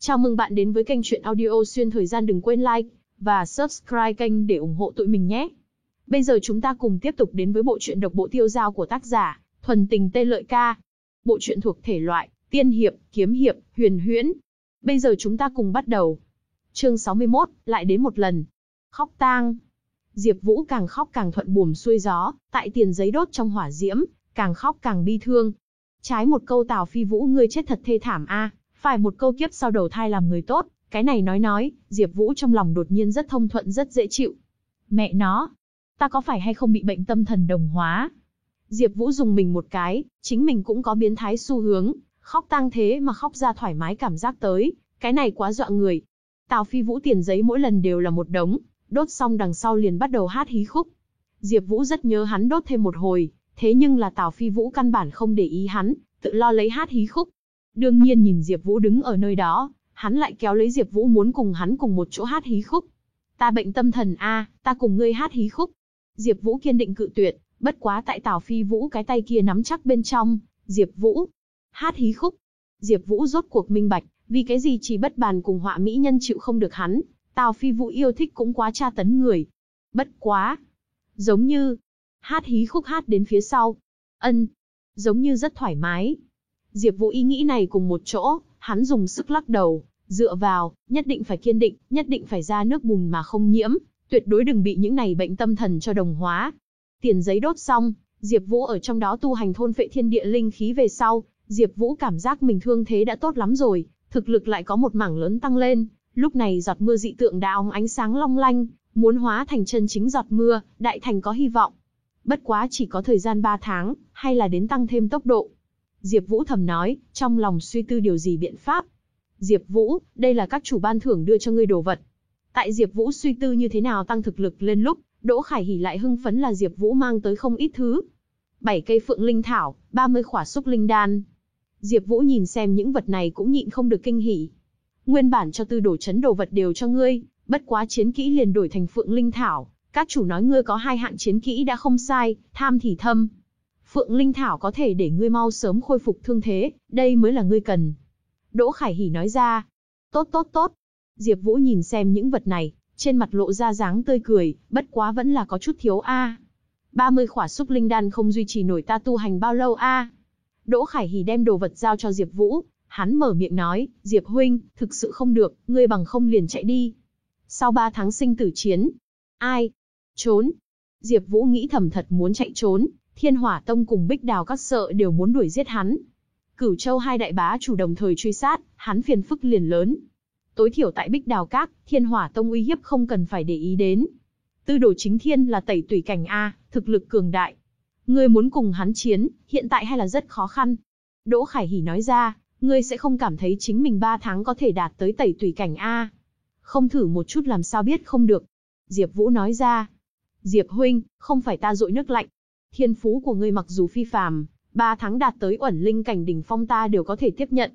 Chào mừng bạn đến với kênh truyện audio xuyên thời gian đừng quên like và subscribe kênh để ủng hộ tụi mình nhé. Bây giờ chúng ta cùng tiếp tục đến với bộ truyện độc bộ tiêu giao của tác giả Thuần Tình Tê Lợi Ca. Bộ truyện thuộc thể loại tiên hiệp, kiếm hiệp, huyền huyễn. Bây giờ chúng ta cùng bắt đầu. Chương 61, lại đến một lần. Khóc tang. Diệp Vũ càng khóc càng thuận buồm xuôi gió, tại tiền giấy đốt trong hỏa diễm, càng khóc càng bi thương. Trái một câu Tào Phi Vũ ngươi chết thật thê thảm a, phải một câu kiếp sau đầu thai làm người tốt, cái này nói nói, Diệp Vũ trong lòng đột nhiên rất thông thuận rất dễ chịu. Mẹ nó, ta có phải hay không bị bệnh tâm thần đồng hóa? Diệp Vũ dùng mình một cái, chính mình cũng có biến thái xu hướng, khóc tang thế mà khóc ra thoải mái cảm giác tới, cái này quá dọa người. Tào Phi Vũ tiền giấy mỗi lần đều là một đống, đốt xong đằng sau liền bắt đầu hát hí khúc. Diệp Vũ rất nhớ hắn đốt thêm một hồi, thế nhưng là Tào Phi Vũ căn bản không để ý hắn, tự lo lấy hát hí khúc. Đương nhiên nhìn Diệp Vũ đứng ở nơi đó, hắn lại kéo lấy Diệp Vũ muốn cùng hắn cùng một chỗ hát hí khúc. Ta bệnh tâm thần a, ta cùng ngươi hát hí khúc. Diệp Vũ kiên định cự tuyệt, bất quá tại Tào Phi Vũ cái tay kia nắm chắc bên trong, Diệp Vũ hát hí khúc. Diệp Vũ rốt cuộc minh bạch, vì cái gì chỉ bất bàn cùng họa mỹ nhân chịu không được hắn, Tào Phi Vũ yêu thích cũng quá tra tấn người. Bất quá, giống như hát hí khúc hát đến phía sau. Ân, giống như rất thoải mái. Diệp Vũ ý nghĩ này cùng một chỗ, hắn dùng sức lắc đầu, dựa vào, nhất định phải kiên định, nhất định phải ra nước bùn mà không nhiễm, tuyệt đối đừng bị những này bệnh tâm thần cho đồng hóa. Tiền giấy đốt xong, Diệp Vũ ở trong đó tu hành thôn phệ thiên địa linh khí về sau, Diệp Vũ cảm giác mình thương thế đã tốt lắm rồi, thực lực lại có một mảng lớn tăng lên, lúc này giọt mưa dị tượng đã óng ánh sáng long lanh, muốn hóa thành chân chính giọt mưa, đại thành có hy vọng. Bất quá chỉ có thời gian 3 tháng, hay là đến tăng thêm tốc độ. Diệp Vũ thầm nói, trong lòng suy tư điều gì biện pháp. Diệp Vũ, đây là các chủ ban thưởng đưa cho ngươi đồ vật. Tại Diệp Vũ suy tư như thế nào tăng thực lực lên lúc, Đỗ Khải Hỉ lại hưng phấn là Diệp Vũ mang tới không ít thứ. 7 cây phượng linh thảo, 30 khỏa xúc linh đan. Diệp Vũ nhìn xem những vật này cũng nhịn không được kinh hỉ. Nguyên bản cho tư đồ chấn đồ vật đều cho ngươi, bất quá chiến kỹ liền đổi thành phượng linh thảo, các chủ nói ngươi có hai hạng chiến kỹ đã không sai, tham thì thâm. Phượng Linh Thảo có thể để ngươi mau sớm khôi phục thương thế, đây mới là ngươi cần. Đỗ Khải Hỉ nói ra. Tốt tốt tốt. Diệp Vũ nhìn xem những vật này, trên mặt lộ ra dáng tươi cười, bất quá vẫn là có chút thiếu a. À. 30 khỏa xúc linh đan không duy trì nổi ta tu hành bao lâu a. Đỗ Khải Hỉ đem đồ vật giao cho Diệp Vũ, hắn mở miệng nói, "Diệp huynh, thực sự không được, ngươi bằng không liền chạy đi." Sau 3 tháng sinh tử chiến, ai trốn. Diệp Vũ nghĩ thầm thật muốn chạy trốn, Thiên Hỏa Tông cùng Bích Đào các sợ đều muốn đuổi giết hắn. Cửu Châu hai đại bá chủ đồng thời truy sát, hắn phiền phức liền lớn. Tối thiểu tại Bích Đào Các, Thiên Hỏa Tông uy hiếp không cần phải để ý đến. Tư đồ chính thiên là tẩy tùy cảnh A, thực lực cường đại. Ngươi muốn cùng hắn chiến, hiện tại hay là rất khó khăn. Đỗ Khải Hỉ nói ra, ngươi sẽ không cảm thấy chính mình 3 tháng có thể đạt tới tẩy tùy cảnh A. Không thử một chút làm sao biết không được. Diệp Vũ nói ra, Diệp huynh, không phải ta dội nước lạnh. Thiên phú của ngươi mặc dù phi phàm, ba tháng đạt tới ẩn linh cảnh đỉnh phong ta đều có thể tiếp nhận.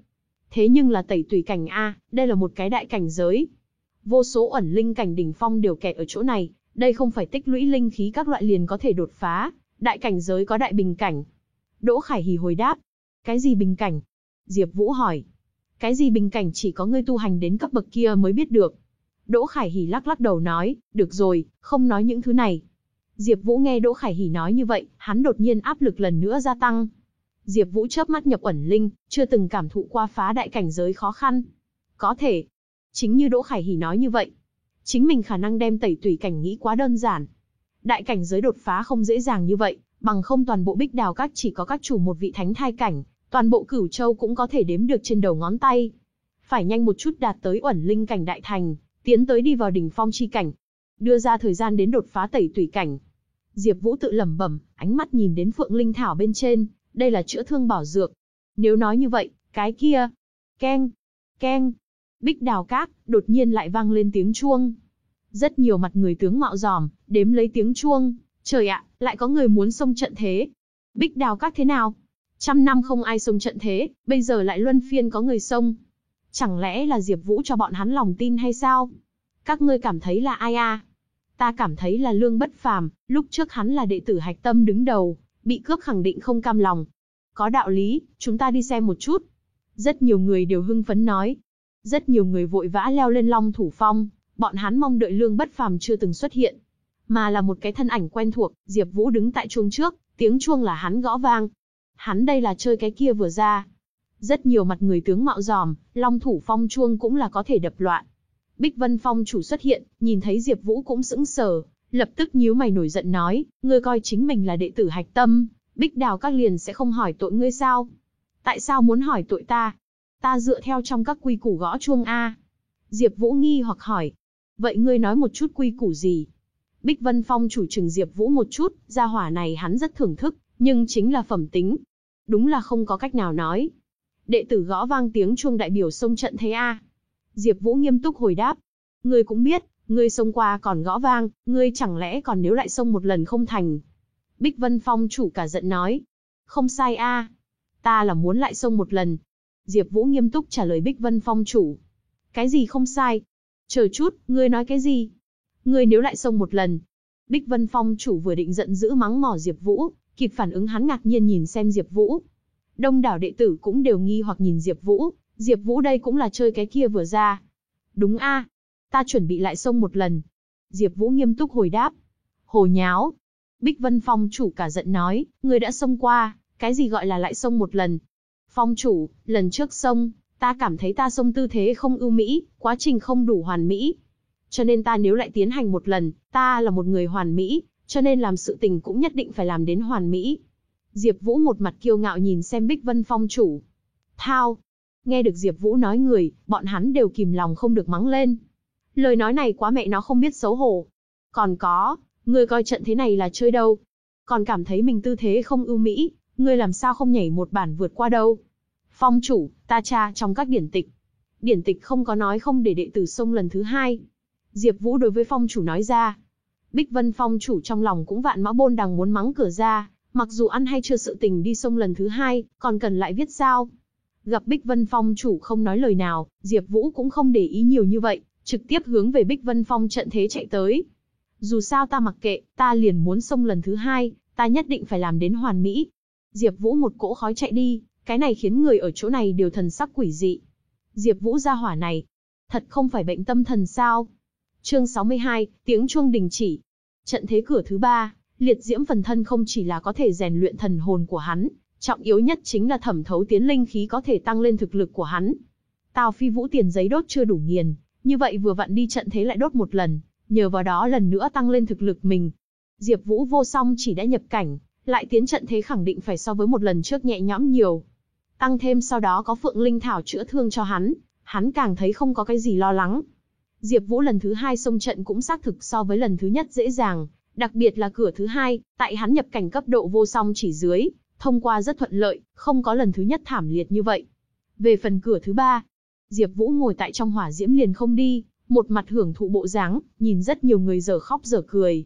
Thế nhưng là tẩy tùy cảnh A, đây là một cái đại cảnh giới. Vô số ẩn linh cảnh đỉnh phong đều kẹt ở chỗ này, đây không phải tích lũy linh khí các loại liền có thể đột phá, đại cảnh giới có đại bình cảnh. Đỗ Khải Hỉ hồi đáp, cái gì bình cảnh? Diệp Vũ hỏi. Cái gì bình cảnh chỉ có ngươi tu hành đến cấp bậc kia mới biết được. Đỗ Khải Hỉ lắc lắc đầu nói, được rồi, không nói những thứ này. Diệp Vũ nghe Đỗ Khải Hỉ nói như vậy, hắn đột nhiên áp lực lần nữa gia tăng. Diệp Vũ chớp mắt nhập ẩn linh, chưa từng cảm thụ qua phá đại cảnh giới khó khăn. Có thể, chính như Đỗ Khải Hỉ nói như vậy, chính mình khả năng đem tẩy tùy cảnh nghĩ quá đơn giản. Đại cảnh giới đột phá không dễ dàng như vậy, bằng không toàn bộ Bích Đào các chỉ có các chủ một vị thánh thai cảnh, toàn bộ Cửu Châu cũng có thể đếm được trên đầu ngón tay. Phải nhanh một chút đạt tới ẩn linh cảnh đại thành, tiến tới đi vào đỉnh phong chi cảnh, đưa ra thời gian đến đột phá tẩy tùy cảnh. Diệp Vũ tự lẩm bẩm, ánh mắt nhìn đến Phượng Linh thảo bên trên, đây là chữa thương bảo dược. Nếu nói như vậy, cái kia, keng, keng, Bích Đào Các, đột nhiên lại vang lên tiếng chuông. Rất nhiều mặt người tướng mạo giòm, đếm lấy tiếng chuông, trời ạ, lại có người muốn xông trận thế. Bích Đào Các thế nào? Trăm năm không ai xông trận thế, bây giờ lại luân phiên có người xông. Chẳng lẽ là Diệp Vũ cho bọn hắn lòng tin hay sao? Các ngươi cảm thấy là ai a? À? Ta cảm thấy là Lương Bất Phàm, lúc trước hắn là đệ tử Hạch Tâm đứng đầu, bị cướp khẳng định không cam lòng. Có đạo lý, chúng ta đi xem một chút. Rất nhiều người đều hưng phấn nói. Rất nhiều người vội vã leo lên Long Thủ Phong, bọn hắn mong đợi lương bất phàm chưa từng xuất hiện. Mà là một cái thân ảnh quen thuộc, Diệp Vũ đứng tại chuông trước, tiếng chuông là hắn gõ vang. Hắn đây là chơi cái kia vừa ra. Rất nhiều mặt người tướng mạo giòm, Long Thủ Phong chuông cũng là có thể đập loạn. Bích Vân Phong chủ xuất hiện, nhìn thấy Diệp Vũ cũng sững sờ, lập tức nhíu mày nổi giận nói, ngươi coi chính mình là đệ tử Hạch Tâm, Bích Đào các liền sẽ không hỏi tội ngươi sao? Tại sao muốn hỏi tội ta? Ta dựa theo trong các quy củ gõ chuông a. Diệp Vũ nghi hoặc hỏi. Vậy ngươi nói một chút quy củ gì? Bích Vân Phong chủ trừng Diệp Vũ một chút, gia hỏa này hắn rất thưởng thức, nhưng chính là phẩm tính. Đúng là không có cách nào nói. Đệ tử gõ vang tiếng chuông đại biểu xông trận thế a. Diệp Vũ nghiêm túc hồi đáp. Ngươi cũng biết, ngươi xông qua còn gõ vang, ngươi chẳng lẽ còn nếu lại xông một lần không thành? Bích Vân Phong chủ cả giận nói. Không sai a, ta là muốn lại xông một lần. Diệp Vũ nghiêm túc trả lời Bích Vân Phong chủ. Cái gì không sai? Chờ chút, ngươi nói cái gì? Ngươi nếu lại xông một lần. Bích Vân Phong chủ vừa định giận dữ mắng mỏ Diệp Vũ, kịp phản ứng hắn ngạc nhiên nhìn xem Diệp Vũ. Đông đảo đệ tử cũng đều nghi hoặc nhìn Diệp Vũ, Diệp Vũ đây cũng là chơi cái kia vừa ra. Đúng a, ta chuẩn bị lại xông một lần. Diệp Vũ nghiêm túc hồi đáp. Hồ nháo. Bích Vân Phong chủ cả giận nói, người đã xông qua, cái gì gọi là lại xông một lần? Phong chủ, lần trước xông, ta cảm thấy ta xông tư thế không ưu mỹ, quá trình không đủ hoàn mỹ. Cho nên ta nếu lại tiến hành một lần, ta là một người hoàn mỹ, cho nên làm sự tình cũng nhất định phải làm đến hoàn mỹ. Diệp Vũ một mặt kiêu ngạo nhìn xem Bích Vân Phong chủ. Thao, Nghe được Diệp Vũ nói người, bọn hắn đều kìm lòng không được mắng lên. Lời nói này quá mẹ nó không biết xấu hổ. Còn có, ngươi coi trận thế này là chơi đâu? Còn cảm thấy mình tư thế không ưu mỹ, ngươi làm sao không nhảy một bản vượt qua đâu? Phong chủ, ta tra trong các điển tịch. Điển tịch không có nói không để đệ tử xông lần thứ hai. Diệp Vũ đối với phong chủ nói ra. Bích Vân phong chủ trong lòng cũng vạn mã bôn đằng muốn mắng cửa ra, mặc dù ăn hay chưa sự tình đi xông lần thứ hai, còn cần lại viết sao? Gặp Bích Vân Phong chủ không nói lời nào, Diệp Vũ cũng không để ý nhiều như vậy, trực tiếp hướng về Bích Vân Phong trận thế chạy tới. Dù sao ta mặc kệ, ta liền muốn xông lần thứ hai, ta nhất định phải làm đến hoàn mỹ. Diệp Vũ một cỗ khói chạy đi, cái này khiến người ở chỗ này đều thần sắc quỷ dị. Diệp Vũ gia hỏa này, thật không phải bệnh tâm thần sao? Chương 62, tiếng chuông đình chỉ. Trận thế cửa thứ ba, liệt diễm phần thân không chỉ là có thể rèn luyện thần hồn của hắn, Trọng yếu nhất chính là thẩm thấu tiến linh khí có thể tăng lên thực lực của hắn. Tào Phi Vũ tiền giấy đốt chưa đủ nghiền, như vậy vừa vặn đi trận thế lại đốt một lần, nhờ vào đó lần nữa tăng lên thực lực mình. Diệp Vũ vô song chỉ đã nhập cảnh, lại tiến trận thế khẳng định phải so với một lần trước nhẹ nhõm nhiều. Tăng thêm sau đó có Phượng Linh Thảo chữa thương cho hắn, hắn càng thấy không có cái gì lo lắng. Diệp Vũ lần thứ hai xông trận cũng xác thực so với lần thứ nhất dễ dàng, đặc biệt là cửa thứ hai, tại hắn nhập cảnh cấp độ vô song chỉ dưới, thông qua rất thuận lợi, không có lần thứ nhất thảm liệt như vậy. Về phần cửa thứ ba, Diệp Vũ ngồi tại trong hỏa diễm liền không đi, một mặt hưởng thụ bộ dáng, nhìn rất nhiều người giờ khóc giờ cười.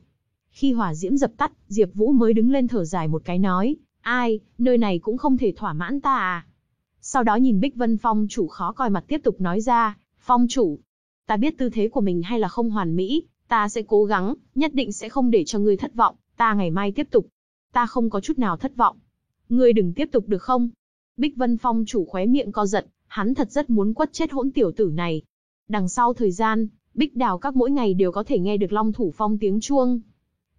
Khi hỏa diễm dập tắt, Diệp Vũ mới đứng lên thở dài một cái nói, ai, nơi này cũng không thể thỏa mãn ta à. Sau đó nhìn Bích Vân Phong chủ khó coi mặt tiếp tục nói ra, Phong chủ, ta biết tư thế của mình hay là không hoàn mỹ, ta sẽ cố gắng, nhất định sẽ không để cho ngươi thất vọng, ta ngày mai tiếp tục. Ta không có chút nào thất vọng. Ngươi đừng tiếp tục được không? Bích Vân Phong chủ khóe miệng co giật, hắn thật rất muốn quất chết hỗn tiểu tử này. Đằng sau thời gian, Bích Đào các mỗi ngày đều có thể nghe được Long Thủ Phong tiếng chuông.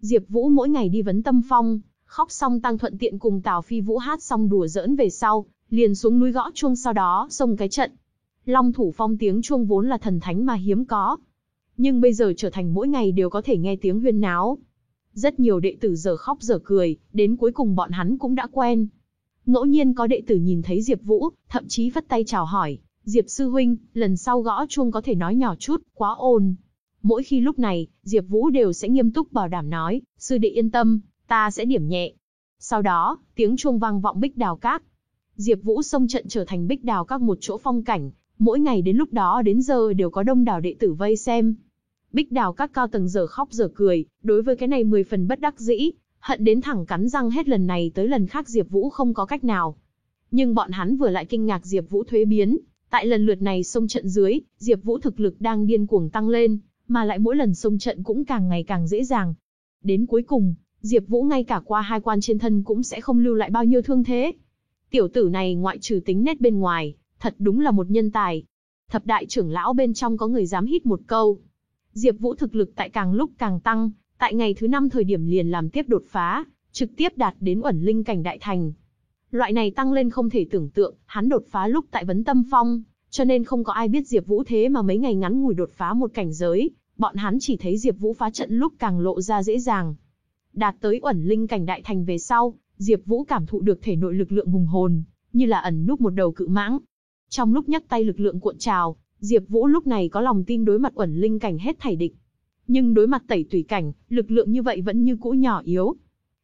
Diệp Vũ mỗi ngày đi vấn tâm phong, khóc xong tăng thuận tiện cùng Tào Phi Vũ hát xong đùa giỡn về sau, liền xuống núi gõ chuông sau đó xông cái trận. Long Thủ Phong tiếng chuông vốn là thần thánh mà hiếm có, nhưng bây giờ trở thành mỗi ngày đều có thể nghe tiếng huyên náo. Rất nhiều đệ tử giờ khóc giờ cười, đến cuối cùng bọn hắn cũng đã quen. Ngẫu nhiên có đệ tử nhìn thấy Diệp Vũ, thậm chí vất tay chào hỏi, Diệp sư huynh, lần sau gõ chuông có thể nói nhỏ chút, quá ồn. Mỗi khi lúc này, Diệp Vũ đều sẽ nghiêm túc bảo đảm nói, sư đệ yên tâm, ta sẽ điểm nhẹ. Sau đó, tiếng chuông vang vọng Bích Đào Các. Diệp Vũ xông trận trở thành Bích Đào Các một chỗ phong cảnh, mỗi ngày đến lúc đó đến giờ đều có đông đảo đệ tử vây xem, Bích đào các cao tầng giờ khóc giờ cười, đối với cái này mười phần bất đắc dĩ, hận đến thẳng cắn răng hết lần này tới lần khác Diệp Vũ không có cách nào. Nhưng bọn hắn vừa lại kinh ngạc Diệp Vũ thuế biến, tại lần lượt này xông trận dưới, Diệp Vũ thực lực đang điên cuồng tăng lên, mà lại mỗi lần xông trận cũng càng ngày càng dễ dàng. Đến cuối cùng, Diệp Vũ ngay cả qua hai quan trên thân cũng sẽ không lưu lại bao nhiêu thương thế. Tiểu tử này ngoại trừ tính nét bên ngoài, thật đúng là một nhân tài. Thập đại trưởng lão bên trong có người dám hít một câu. Diệp Vũ thực lực tại càng lúc càng tăng, tại ngày thứ năm thời điểm liền làm tiếp đột phá, trực tiếp đạt đến ẩn linh cảnh đại thành. Loại này tăng lên không thể tưởng tượng, hắn đột phá lúc tại Vấn Tâm Phong, cho nên không có ai biết Diệp Vũ thế mà mấy ngày ngắn ngủi đột phá một cảnh giới, bọn hắn chỉ thấy Diệp Vũ phá trận lúc càng lộ ra dễ dàng. Đạt tới ẩn linh cảnh đại thành về sau, Diệp Vũ cảm thụ được thể nội lực lượng hùng hồn, như là ẩn núp một đầu cự mãng. Trong lúc nhấc tay lực lượng cuộn trào, Diệp Vũ lúc này có lòng tin đối mặt ẩn linh cảnh hết thảy địch. Nhưng đối mặt tẩy tùy cảnh, lực lượng như vậy vẫn như cũ nhỏ yếu.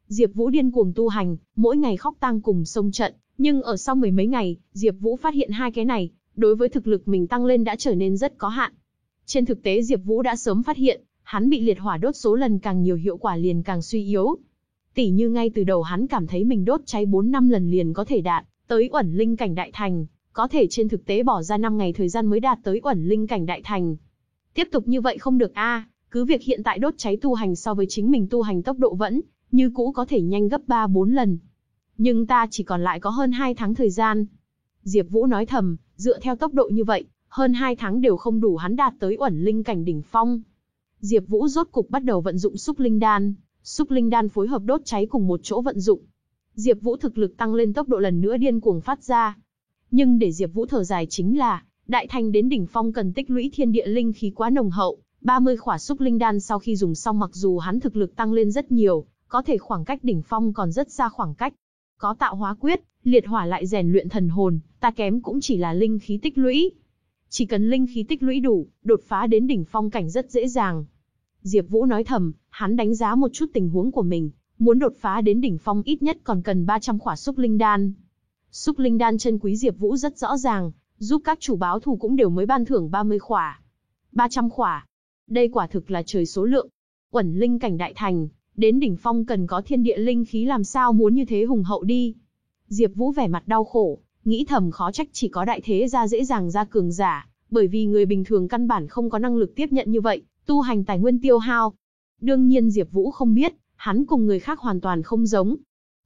Diệp Vũ điên cuồng tu hành, mỗi ngày khóc tang cùng sông trận, nhưng ở sau mười mấy ngày, Diệp Vũ phát hiện hai cái này, đối với thực lực mình tăng lên đã trở nên rất có hạn. Trên thực tế Diệp Vũ đã sớm phát hiện, hắn bị liệt hỏa đốt số lần càng nhiều hiệu quả liền càng suy yếu. Tỷ như ngay từ đầu hắn cảm thấy mình đốt cháy 4 năm lần liền có thể đạt tới ẩn linh cảnh đại thành, có thể trên thực tế bỏ ra 5 ngày thời gian mới đạt tới uẩn linh cảnh đại thành. Tiếp tục như vậy không được a, cứ việc hiện tại đốt cháy tu hành so với chính mình tu hành tốc độ vẫn như cũ có thể nhanh gấp 3 4 lần. Nhưng ta chỉ còn lại có hơn 2 tháng thời gian. Diệp Vũ nói thầm, dựa theo tốc độ như vậy, hơn 2 tháng đều không đủ hắn đạt tới uẩn linh cảnh đỉnh phong. Diệp Vũ rốt cục bắt đầu vận dụng xúc linh đan, xúc linh đan phối hợp đốt cháy cùng một chỗ vận dụng. Diệp Vũ thực lực tăng lên tốc độ lần nữa điên cuồng phát ra. Nhưng để Diệp Vũ thở dài chính là, đại thành đến đỉnh phong cần tích lũy thiên địa linh khí quá nồng hậu, 30 khỏa xúc linh đan sau khi dùng xong mặc dù hắn thực lực tăng lên rất nhiều, có thể khoảng cách đỉnh phong còn rất xa khoảng cách. Có tạo hóa quyết, liệt hỏa lại rèn luyện thần hồn, ta kém cũng chỉ là linh khí tích lũy. Chỉ cần linh khí tích lũy đủ, đột phá đến đỉnh phong cảnh rất dễ dàng. Diệp Vũ nói thầm, hắn đánh giá một chút tình huống của mình, muốn đột phá đến đỉnh phong ít nhất còn cần 300 khỏa xúc linh đan. Xúc linh đan chân quý Diệp Vũ rất rõ ràng, giúp các chủ báo thù cũng đều mới ban thưởng 30 khỏa. 300 khỏa. Đây quả thực là trời số lượng. Uẩn linh cảnh đại thành, đến đỉnh phong cần có thiên địa linh khí làm sao muốn như thế hùng hậu đi. Diệp Vũ vẻ mặt đau khổ, nghĩ thầm khó trách chỉ có đại thế gia dễ dàng ra cường giả, bởi vì người bình thường căn bản không có năng lực tiếp nhận như vậy, tu hành tài nguyên tiêu hao. Đương nhiên Diệp Vũ không biết, hắn cùng người khác hoàn toàn không giống.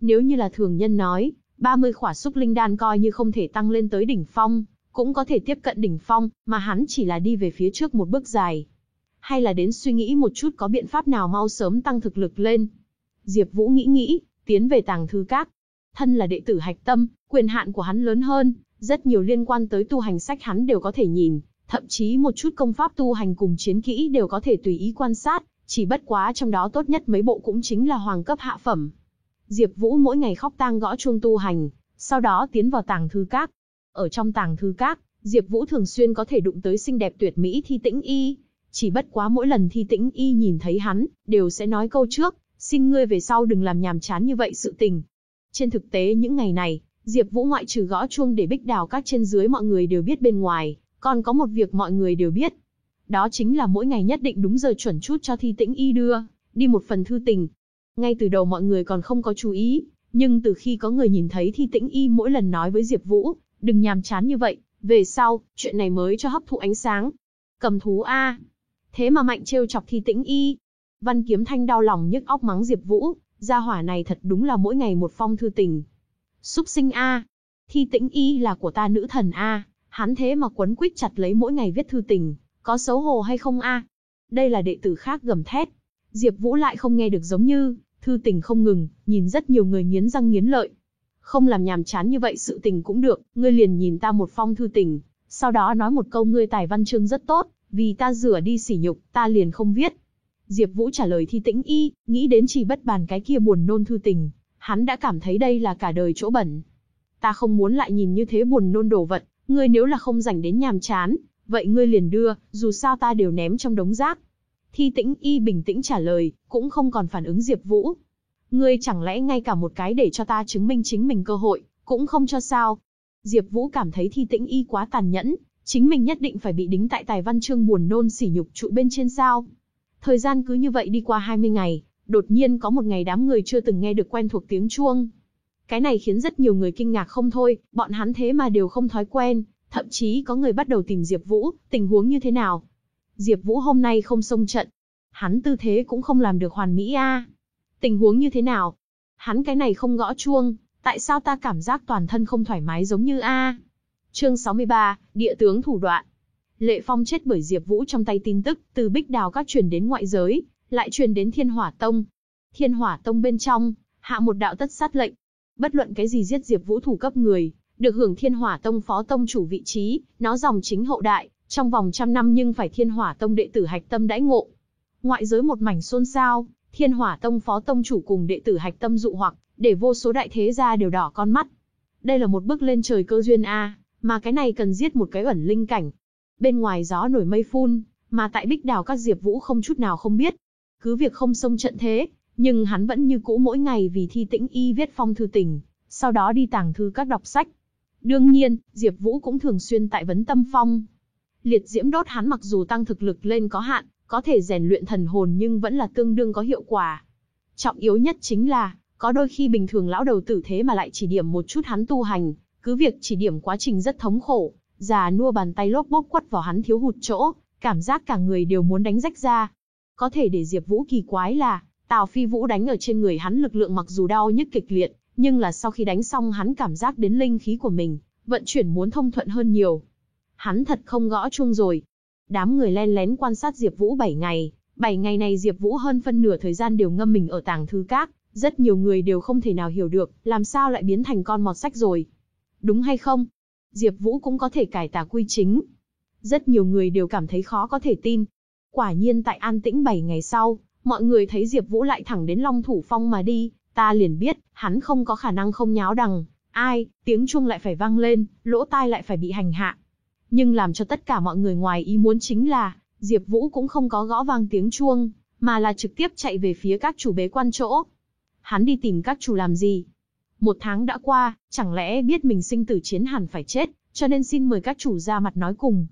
Nếu như là thường nhân nói, 30 khỏa xúc linh đan coi như không thể tăng lên tới đỉnh phong, cũng có thể tiếp cận đỉnh phong, mà hắn chỉ là đi về phía trước một bước dài. Hay là đến suy nghĩ một chút có biện pháp nào mau sớm tăng thực lực lên. Diệp Vũ nghĩ nghĩ, tiến về tàng thư các. Thân là đệ tử hạch tâm, quyền hạn của hắn lớn hơn, rất nhiều liên quan tới tu hành sách hắn đều có thể nhìn, thậm chí một chút công pháp tu hành cùng chiến kỹ đều có thể tùy ý quan sát, chỉ bất quá trong đó tốt nhất mấy bộ cũng chính là hoàng cấp hạ phẩm. Diệp Vũ mỗi ngày khóc tang gõ chuông tu hành, sau đó tiến vào tàng thư các. Ở trong tàng thư các, Diệp Vũ thường xuyên có thể đụng tới xinh đẹp tuyệt mỹ Thi Tĩnh Y, chỉ bất quá mỗi lần Thi Tĩnh Y nhìn thấy hắn, đều sẽ nói câu trước, xin ngươi về sau đừng làm nhàm chán như vậy sự tình. Trên thực tế những ngày này, Diệp Vũ ngoại trừ gõ chuông để bích đào các trên dưới mọi người đều biết bên ngoài, còn có một việc mọi người đều biết. Đó chính là mỗi ngày nhất định đúng giờ chuẩn chút cho Thi Tĩnh Y đưa, đi một phần thư tình. Ngay từ đầu mọi người còn không có chú ý, nhưng từ khi có người nhìn thấy thì Tĩnh Y mỗi lần nói với Diệp Vũ, đừng nhàm chán như vậy, về sau, chuyện này mới cho hấp thụ ánh sáng. Cầm thú a. Thế mà mạnh trêu chọc Thi Tĩnh Y. Văn Kiếm Thanh đau lòng nhức óc mắng Diệp Vũ, gia hỏa này thật đúng là mỗi ngày một phong thư tình. Súc sinh a. Thi Tĩnh Y là của ta nữ thần a, hắn thế mà quấn quýt chặt lấy mỗi ngày viết thư tình, có xấu hổ hay không a? Đây là đệ tử khác gầm thét. Diệp Vũ lại không nghe được giống như, thư tình không ngừng, nhìn rất nhiều người nghiến răng nghiến lợi. Không làm nhàm chán như vậy sự tình cũng được, ngươi liền nhìn ta một phong thư tình, sau đó nói một câu ngươi tài văn chương rất tốt, vì ta rửa đi sỉ nhục, ta liền không viết. Diệp Vũ trả lời thi tĩnh y, nghĩ đến chỉ bất bàn cái kia buồn nôn thư tình, hắn đã cảm thấy đây là cả đời chỗ bẩn. Ta không muốn lại nhìn như thế buồn nôn đồ vật, ngươi nếu là không rảnh đến nhàm chán, vậy ngươi liền đưa, dù sao ta đều ném trong đống rác. Thi tĩnh y bình tĩnh trả lời, cũng không còn phản ứng Diệp Vũ. Ngươi chẳng lẽ ngay cả một cái để cho ta chứng minh chính mình cơ hội, cũng không cho sao? Diệp Vũ cảm thấy thi tĩnh y quá tàn nhẫn, chính mình nhất định phải bị đính tại tài văn chương buồn nôn sỉ nhục trụ bên trên sao? Thời gian cứ như vậy đi qua 20 ngày, đột nhiên có một ngày đám người chưa từng nghe được quen thuộc tiếng chuông. Cái này khiến rất nhiều người kinh ngạc không thôi, bọn hắn thế mà đều không thói quen, thậm chí có người bắt đầu tìm Diệp Vũ, tình huống như thế nào? Diệp Vũ hôm nay không xông trận, hắn tư thế cũng không làm được hoàn mỹ a. Tình huống như thế nào? Hắn cái này không gõ chuông, tại sao ta cảm giác toàn thân không thoải mái giống như a? Chương 63, địa tướng thủ đoạn. Lệ Phong chết bởi Diệp Vũ trong tay tin tức, từ Bích Đào các truyền đến ngoại giới, lại truyền đến Thiên Hỏa Tông. Thiên Hỏa Tông bên trong, hạ một đạo tất sát lệnh. Bất luận cái gì giết Diệp Vũ thủ cấp người, được hưởng Thiên Hỏa Tông phó tông chủ vị trí, nó dòng chính hậu đại, trong vòng trăm năm nhưng phải Thiên Hỏa Tông đệ tử hạch tâm đãi ngộ. Ngoại giới một mảnh xôn xao, Thiên Hỏa Tông phó tông chủ cùng đệ tử hạch tâm dụ hoặc, để vô số đại thế gia đều đỏ con mắt. Đây là một bước lên trời cơ duyên a, mà cái này cần giết một cái ẩn linh cảnh. Bên ngoài gió nổi mây phun, mà tại Bích Đào các Diệp Vũ không chút nào không biết. Cứ việc không xông trận thế, nhưng hắn vẫn như cũ mỗi ngày vì thi tĩnh y viết phong thư tình, sau đó đi tàng thư các đọc sách. Đương nhiên, Diệp Vũ cũng thường xuyên tại vấn tâm phong. Liệt diễm đốt hắn mặc dù tăng thực lực lên có hạn, có thể rèn luyện thần hồn nhưng vẫn là tương đương có hiệu quả. Trọng yếu nhất chính là, có đôi khi bình thường lão đầu tử thế mà lại chỉ điểm một chút hắn tu hành, cứ việc chỉ điểm quá trình rất thống khổ, già nua bàn tay lốp bốp quất vào hắn thiếu hụt chỗ, cảm giác cả người đều muốn đánh rách ra. Có thể để Diệp Vũ kỳ quái là, Tào Phi Vũ đánh ở trên người hắn lực lượng mặc dù đau nhức kịch liệt, nhưng là sau khi đánh xong hắn cảm giác đến linh khí của mình, vận chuyển muốn thông thuận hơn nhiều. Hắn thật không gõ chung rồi. Đám người len lén quan sát Diệp Vũ 7 ngày, 7 ngày này Diệp Vũ hơn phân nửa thời gian đều ngâm mình ở tàng thư các, rất nhiều người đều không thể nào hiểu được, làm sao lại biến thành con mọt sách rồi. Đúng hay không? Diệp Vũ cũng có thể cải tà quy chính. Rất nhiều người đều cảm thấy khó có thể tin. Quả nhiên tại an tĩnh 7 ngày sau, mọi người thấy Diệp Vũ lại thẳng đến Long Thủ Phong mà đi, ta liền biết, hắn không có khả năng không nháo đằng. Ai, tiếng chuông lại phải vang lên, lỗ tai lại phải bị hành hạ. Nhưng làm cho tất cả mọi người ngoài ý muốn chính là, Diệp Vũ cũng không có gõ vang tiếng chuông, mà là trực tiếp chạy về phía các chủ bế quan chỗ. Hắn đi tìm các chủ làm gì? Một tháng đã qua, chẳng lẽ biết mình sinh tử chiến hẳn phải chết, cho nên xin mời các chủ ra mặt nói cùng.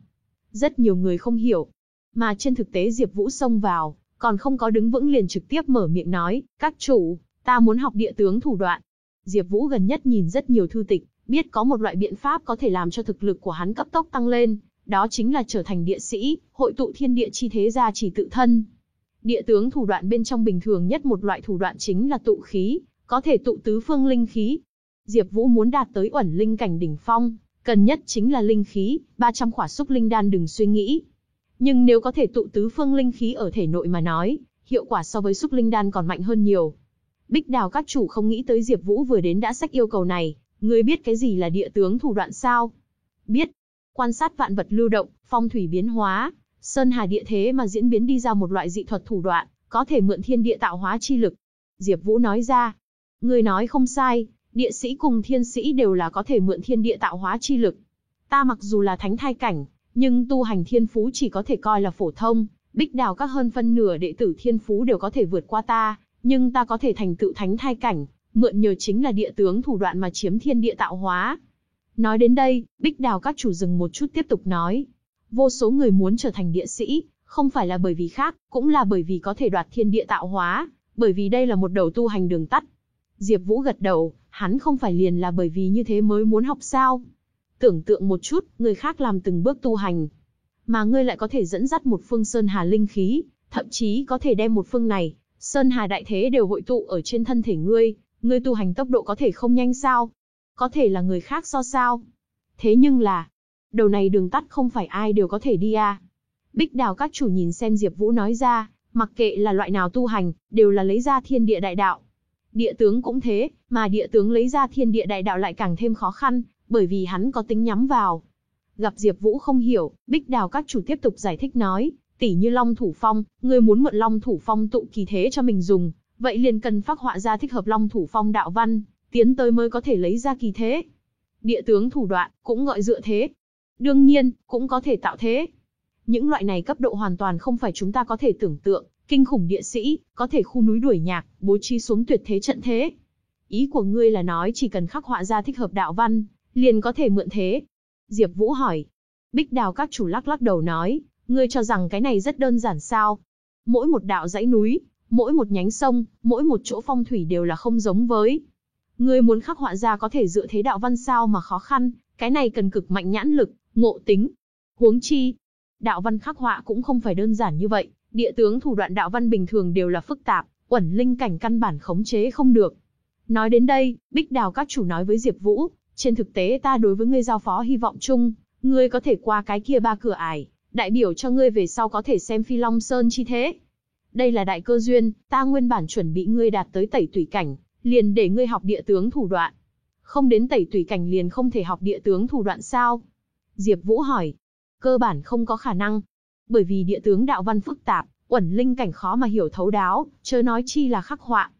Rất nhiều người không hiểu. Mà trên thực tế Diệp Vũ xông vào, còn không có đứng vững liền trực tiếp mở miệng nói, các chủ, ta muốn học địa tướng thủ đoạn. Diệp Vũ gần nhất nhìn rất nhiều thư tịch, biết có một loại biện pháp có thể làm cho thực lực của hắn cấp tốc tăng lên, đó chính là trở thành địa sĩ, hội tụ thiên địa chi thế ra chỉ tự thân. Địa tướng thủ đoạn bên trong bình thường nhất một loại thủ đoạn chính là tụ khí, có thể tụ tứ phương linh khí. Diệp Vũ muốn đạt tới ẩn linh cảnh đỉnh phong, cần nhất chính là linh khí, 300 khỏa xúc linh đan đừng suy nghĩ. Nhưng nếu có thể tụ tứ phương linh khí ở thể nội mà nói, hiệu quả so với xúc linh đan còn mạnh hơn nhiều. Bích Đào các chủ không nghĩ tới Diệp Vũ vừa đến đã sách yêu cầu này, ngươi biết cái gì là địa tướng thủ đoạn sao? Biết. Quan sát vạn vật lưu động, phong thủy biến hóa, sơn hà địa thế mà diễn biến đi ra một loại dị thuật thủ đoạn, có thể mượn thiên địa tạo hóa chi lực. Diệp Vũ nói ra. Ngươi nói không sai, địa sĩ cùng thiên sĩ đều là có thể mượn thiên địa tạo hóa chi lực. Ta mặc dù là thánh thai cảnh, nhưng tu hành thiên phú chỉ có thể coi là phổ thông, Bích Đào các hơn phân nửa đệ tử thiên phú đều có thể vượt qua ta, nhưng ta có thể thành tựu thánh thai cảnh, mượn nhờ chính là địa tướng thủ đoạn mà chiếm thiên địa tạo hóa. Nói đến đây, Bích Đào các chủ dừng một chút tiếp tục nói. Vô số người muốn trở thành địa sĩ, không phải là bởi vì khác, cũng là bởi vì có thể đoạt thiên địa tạo hóa, bởi vì đây là một đầu tu hành đường tắt. Diệp Vũ gật đầu, hắn không phải liền là bởi vì như thế mới muốn học sao? Tưởng tượng một chút, người khác làm từng bước tu hành, mà ngươi lại có thể dẫn dắt một phương sơn hà linh khí, thậm chí có thể đem một phương này, sơn hà đại thế đều hội tụ ở trên thân thể ngươi, ngươi tu hành tốc độ có thể không nhanh sao? Có thể là người khác so sao? Thế nhưng là, đầu này đường tắt không phải ai đều có thể đi à. Bích đào các chủ nhìn xem Diệp Vũ nói ra, mặc kệ là loại nào tu hành, đều là lấy ra thiên địa đại đạo. Địa tướng cũng thế, mà địa tướng lấy ra thiên địa đại đạo lại càng thêm khó khăn, bởi vì hắn có tính nhắm vào. Gặp Diệp Vũ không hiểu, Bích Đào các chủ tiếp tục giải thích nói, tỷ như Long Thủ Phong, ngươi muốn mượn Long Thủ Phong tụ kỳ thế cho mình dùng, vậy liền cần phác họa ra thích hợp Long Thủ Phong đạo văn, tiến tới mới có thể lấy ra kỳ thế. Địa tướng thủ đoạn, cũng gọi dựa thế. Đương nhiên, cũng có thể tạo thế. Những loại này cấp độ hoàn toàn không phải chúng ta có thể tưởng tượng, kinh khủng địa sĩ, có thể khu núi đuổi nhạc, bố trí xuống tuyệt thế trận thế. Ý của ngươi là nói chỉ cần khắc họa ra thích hợp đạo văn, liền có thể mượn thế. Diệp Vũ hỏi. Bích Đào các chủ lắc lắc đầu nói, ngươi cho rằng cái này rất đơn giản sao? Mỗi một đạo dãy núi, mỗi một nhánh sông, mỗi một chỗ phong thủy đều là không giống với. Ngươi muốn khắc họa ra có thể dựa thế đạo văn sao mà khó khăn, cái này cần cực mạnh nhãn lực, ngộ tính. Huống chi, đạo văn khắc họa cũng không phải đơn giản như vậy, địa tướng thủ đoạn đạo văn bình thường đều là phức tạp, uẩn linh cảnh căn bản khống chế không được. Nói đến đây, Bích Đào các chủ nói với Diệp Vũ, trên thực tế ta đối với ngươi giao phó hy vọng chung, ngươi có thể qua cái kia ba cửa ải, đại biểu cho ngươi về sau có thể xem Phi Long Sơn chi thế. Đây là đại cơ duyên, ta nguyên bản chuẩn bị ngươi đạt tới tẩy tùy cảnh, liền để ngươi học địa tướng thủ đoạn. Không đến tẩy tùy cảnh liền không thể học địa tướng thủ đoạn sao? Diệp Vũ hỏi. Cơ bản không có khả năng. Bởi vì địa tướng đạo văn phức tạp, uẩn linh cảnh khó mà hiểu thấu đáo, chớ nói chi là khắc họa.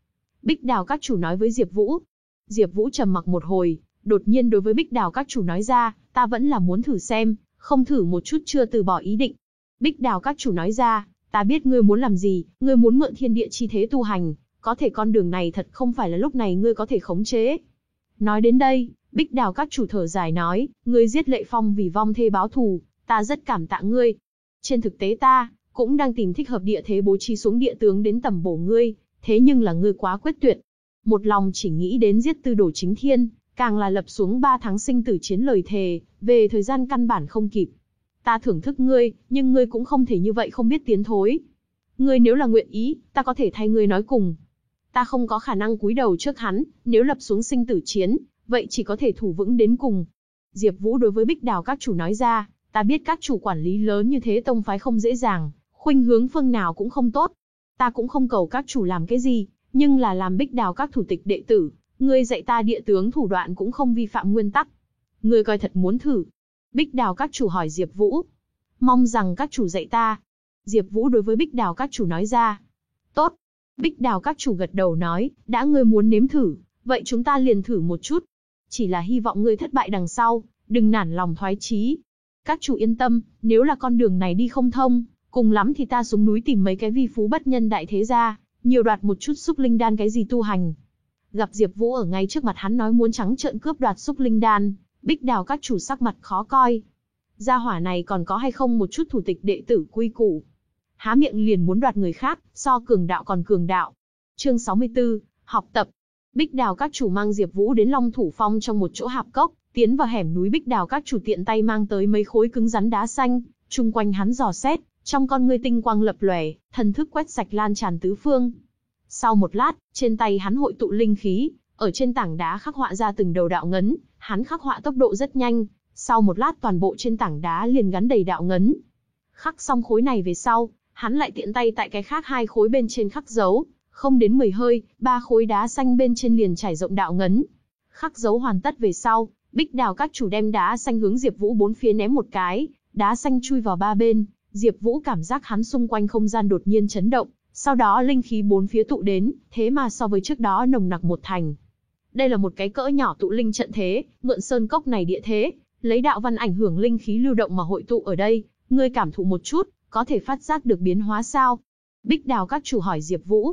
Bích Đào các chủ nói với Diệp Vũ. Diệp Vũ trầm mặc một hồi, đột nhiên đối với Bích Đào các chủ nói ra, ta vẫn là muốn thử xem, không thử một chút chưa từ bỏ ý định. Bích Đào các chủ nói ra, ta biết ngươi muốn làm gì, ngươi muốn mượn thiên địa chi thế tu hành, có thể con đường này thật không phải là lúc này ngươi có thể khống chế. Nói đến đây, Bích Đào các chủ thở dài nói, ngươi giết Lệ Phong vì vong thê báo thù, ta rất cảm tạ ngươi. Trên thực tế ta cũng đang tìm thích hợp địa thế bố trí xuống địa tướng đến tầm bổ ngươi, thế nhưng là ngươi quá quyết tuyệt. Một lòng chỉ nghĩ đến giết tư đồ chính thiên, càng là lập xuống ba tháng sinh tử chiến lời thề, về thời gian căn bản không kịp. Ta thưởng thức ngươi, nhưng ngươi cũng không thể như vậy không biết tiến thối. Ngươi nếu là nguyện ý, ta có thể thay ngươi nói cùng. Ta không có khả năng cúi đầu trước hắn, nếu lập xuống sinh tử chiến, vậy chỉ có thể thủ vững đến cùng. Diệp Vũ đối với Bích Đào các chủ nói ra, ta biết các chủ quản lý lớn như thế tông phái không dễ dàng, khuynh hướng phương nào cũng không tốt. Ta cũng không cầu các chủ làm cái gì, nhưng là làm Bích Đào các thủ tịch đệ tử, ngươi dạy ta địa tướng thủ đoạn cũng không vi phạm nguyên tắc. Ngươi coi thật muốn thử. Bích Đào các chủ hỏi Diệp Vũ. Mong rằng các chủ dạy ta. Diệp Vũ đối với Bích Đào các chủ nói ra. Tốt. Bích Đào các chủ gật đầu nói, đã ngươi muốn nếm thử, vậy chúng ta liền thử một chút. Chỉ là hy vọng ngươi thất bại đằng sau, đừng nản lòng thoái chí. Các chủ yên tâm, nếu là con đường này đi không thông, cùng lắm thì ta xuống núi tìm mấy cái vi phú bất nhân đại thế gia, nhiều đoạt một chút xúc linh đan cái gì tu hành. Gặp Diệp Vũ ở ngay trước mặt hắn nói muốn trắng trợn cướp đoạt xúc linh đan, Bích Đào các chủ sắc mặt khó coi. Gia hỏa này còn có hay không một chút thủ tịch đệ tử quy củ. Há miệng liền muốn đoạt người khác, so cường đạo còn cường đạo. Chương 64, học tập. Bích Đào các chủ mang Diệp Vũ đến Long Thủ Phong trong một chỗ hạp cốc, tiến vào hẻm núi Bích Đào các chủ tiện tay mang tới mấy khối cứng rắn đá xanh, chung quanh hắn dò xét, trong con ngươi tinh quang lập lòe, thần thức quét sạch lan tràn tứ phương. Sau một lát, trên tay hắn hội tụ linh khí, ở trên tảng đá khắc họa ra từng đầu đạo ngấn, hắn khắc họa tốc độ rất nhanh, sau một lát toàn bộ trên tảng đá liền gắn đầy đạo ngấn. Khắc xong khối này về sau, hắn lại tiện tay tại cái khác hai khối bên trên khắc dấu, không đến 10 hơi, ba khối đá xanh bên trên liền trải rộng đạo ngấn. Khắc dấu hoàn tất về sau, Bích Đào các chủ đem đá xanh hướng Diệp Vũ bốn phía ném một cái, đá xanh chui vào ba bên, Diệp Vũ cảm giác hắn xung quanh không gian đột nhiên chấn động, sau đó linh khí bốn phía tụ đến, thế mà so với trước đó nồng nặc một thành. Đây là một cái cỡ nhỏ tụ linh trận thế, mượn sơn cốc này địa thế, lấy đạo văn ảnh hưởng linh khí lưu động mà hội tụ ở đây, ngươi cảm thụ một chút, có thể phát giác được biến hóa sao? Bích Đào các chủ hỏi Diệp Vũ.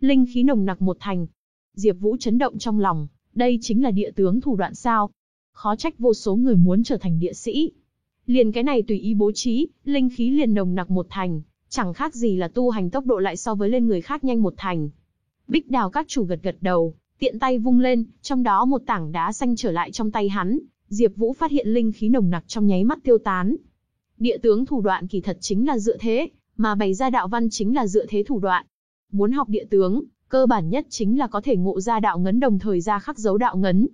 Linh khí nồng nặc một thành. Diệp Vũ chấn động trong lòng, đây chính là địa tướng thủ đoạn sao? Khó trách vô số người muốn trở thành địa sĩ. Liền cái này tùy ý bố trí, linh khí liền nồng nặc một thành, chẳng khác gì là tu hành tốc độ lại so với lên người khác nhanh một thành. Bích Đào các chủ gật gật đầu, tiện tay vung lên, trong đó một tảng đá xanh trở lại trong tay hắn, Diệp Vũ phát hiện linh khí nồng nặc trong nháy mắt tiêu tán. Địa tướng thủ đoạn kỳ thật chính là dựa thế, mà bày ra đạo văn chính là dựa thế thủ đoạn. Muốn học địa tướng, cơ bản nhất chính là có thể ngộ ra đạo ngấn đồng thời ra khắc dấu đạo ngấn.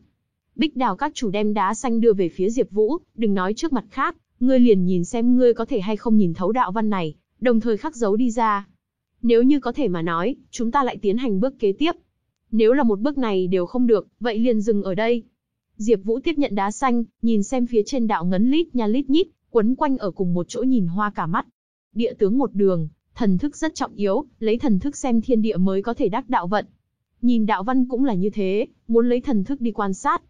Bích Đào các chủ đem đá xanh đưa về phía Diệp Vũ, đừng nói trước mặt khác, ngươi liền nhìn xem ngươi có thể hay không nhìn thấu đạo văn này, đồng thời khắc dấu đi ra. Nếu như có thể mà nói, chúng ta lại tiến hành bước kế tiếp. Nếu là một bước này đều không được, vậy liền dừng ở đây. Diệp Vũ tiếp nhận đá xanh, nhìn xem phía trên đạo ngấn lít nha lít nhít, quấn quanh ở cùng một chỗ nhìn hoa cả mắt. Địa tướng một đường, thần thức rất trọng yếu, lấy thần thức xem thiên địa mới có thể đắc đạo vận. Nhìn đạo văn cũng là như thế, muốn lấy thần thức đi quan sát.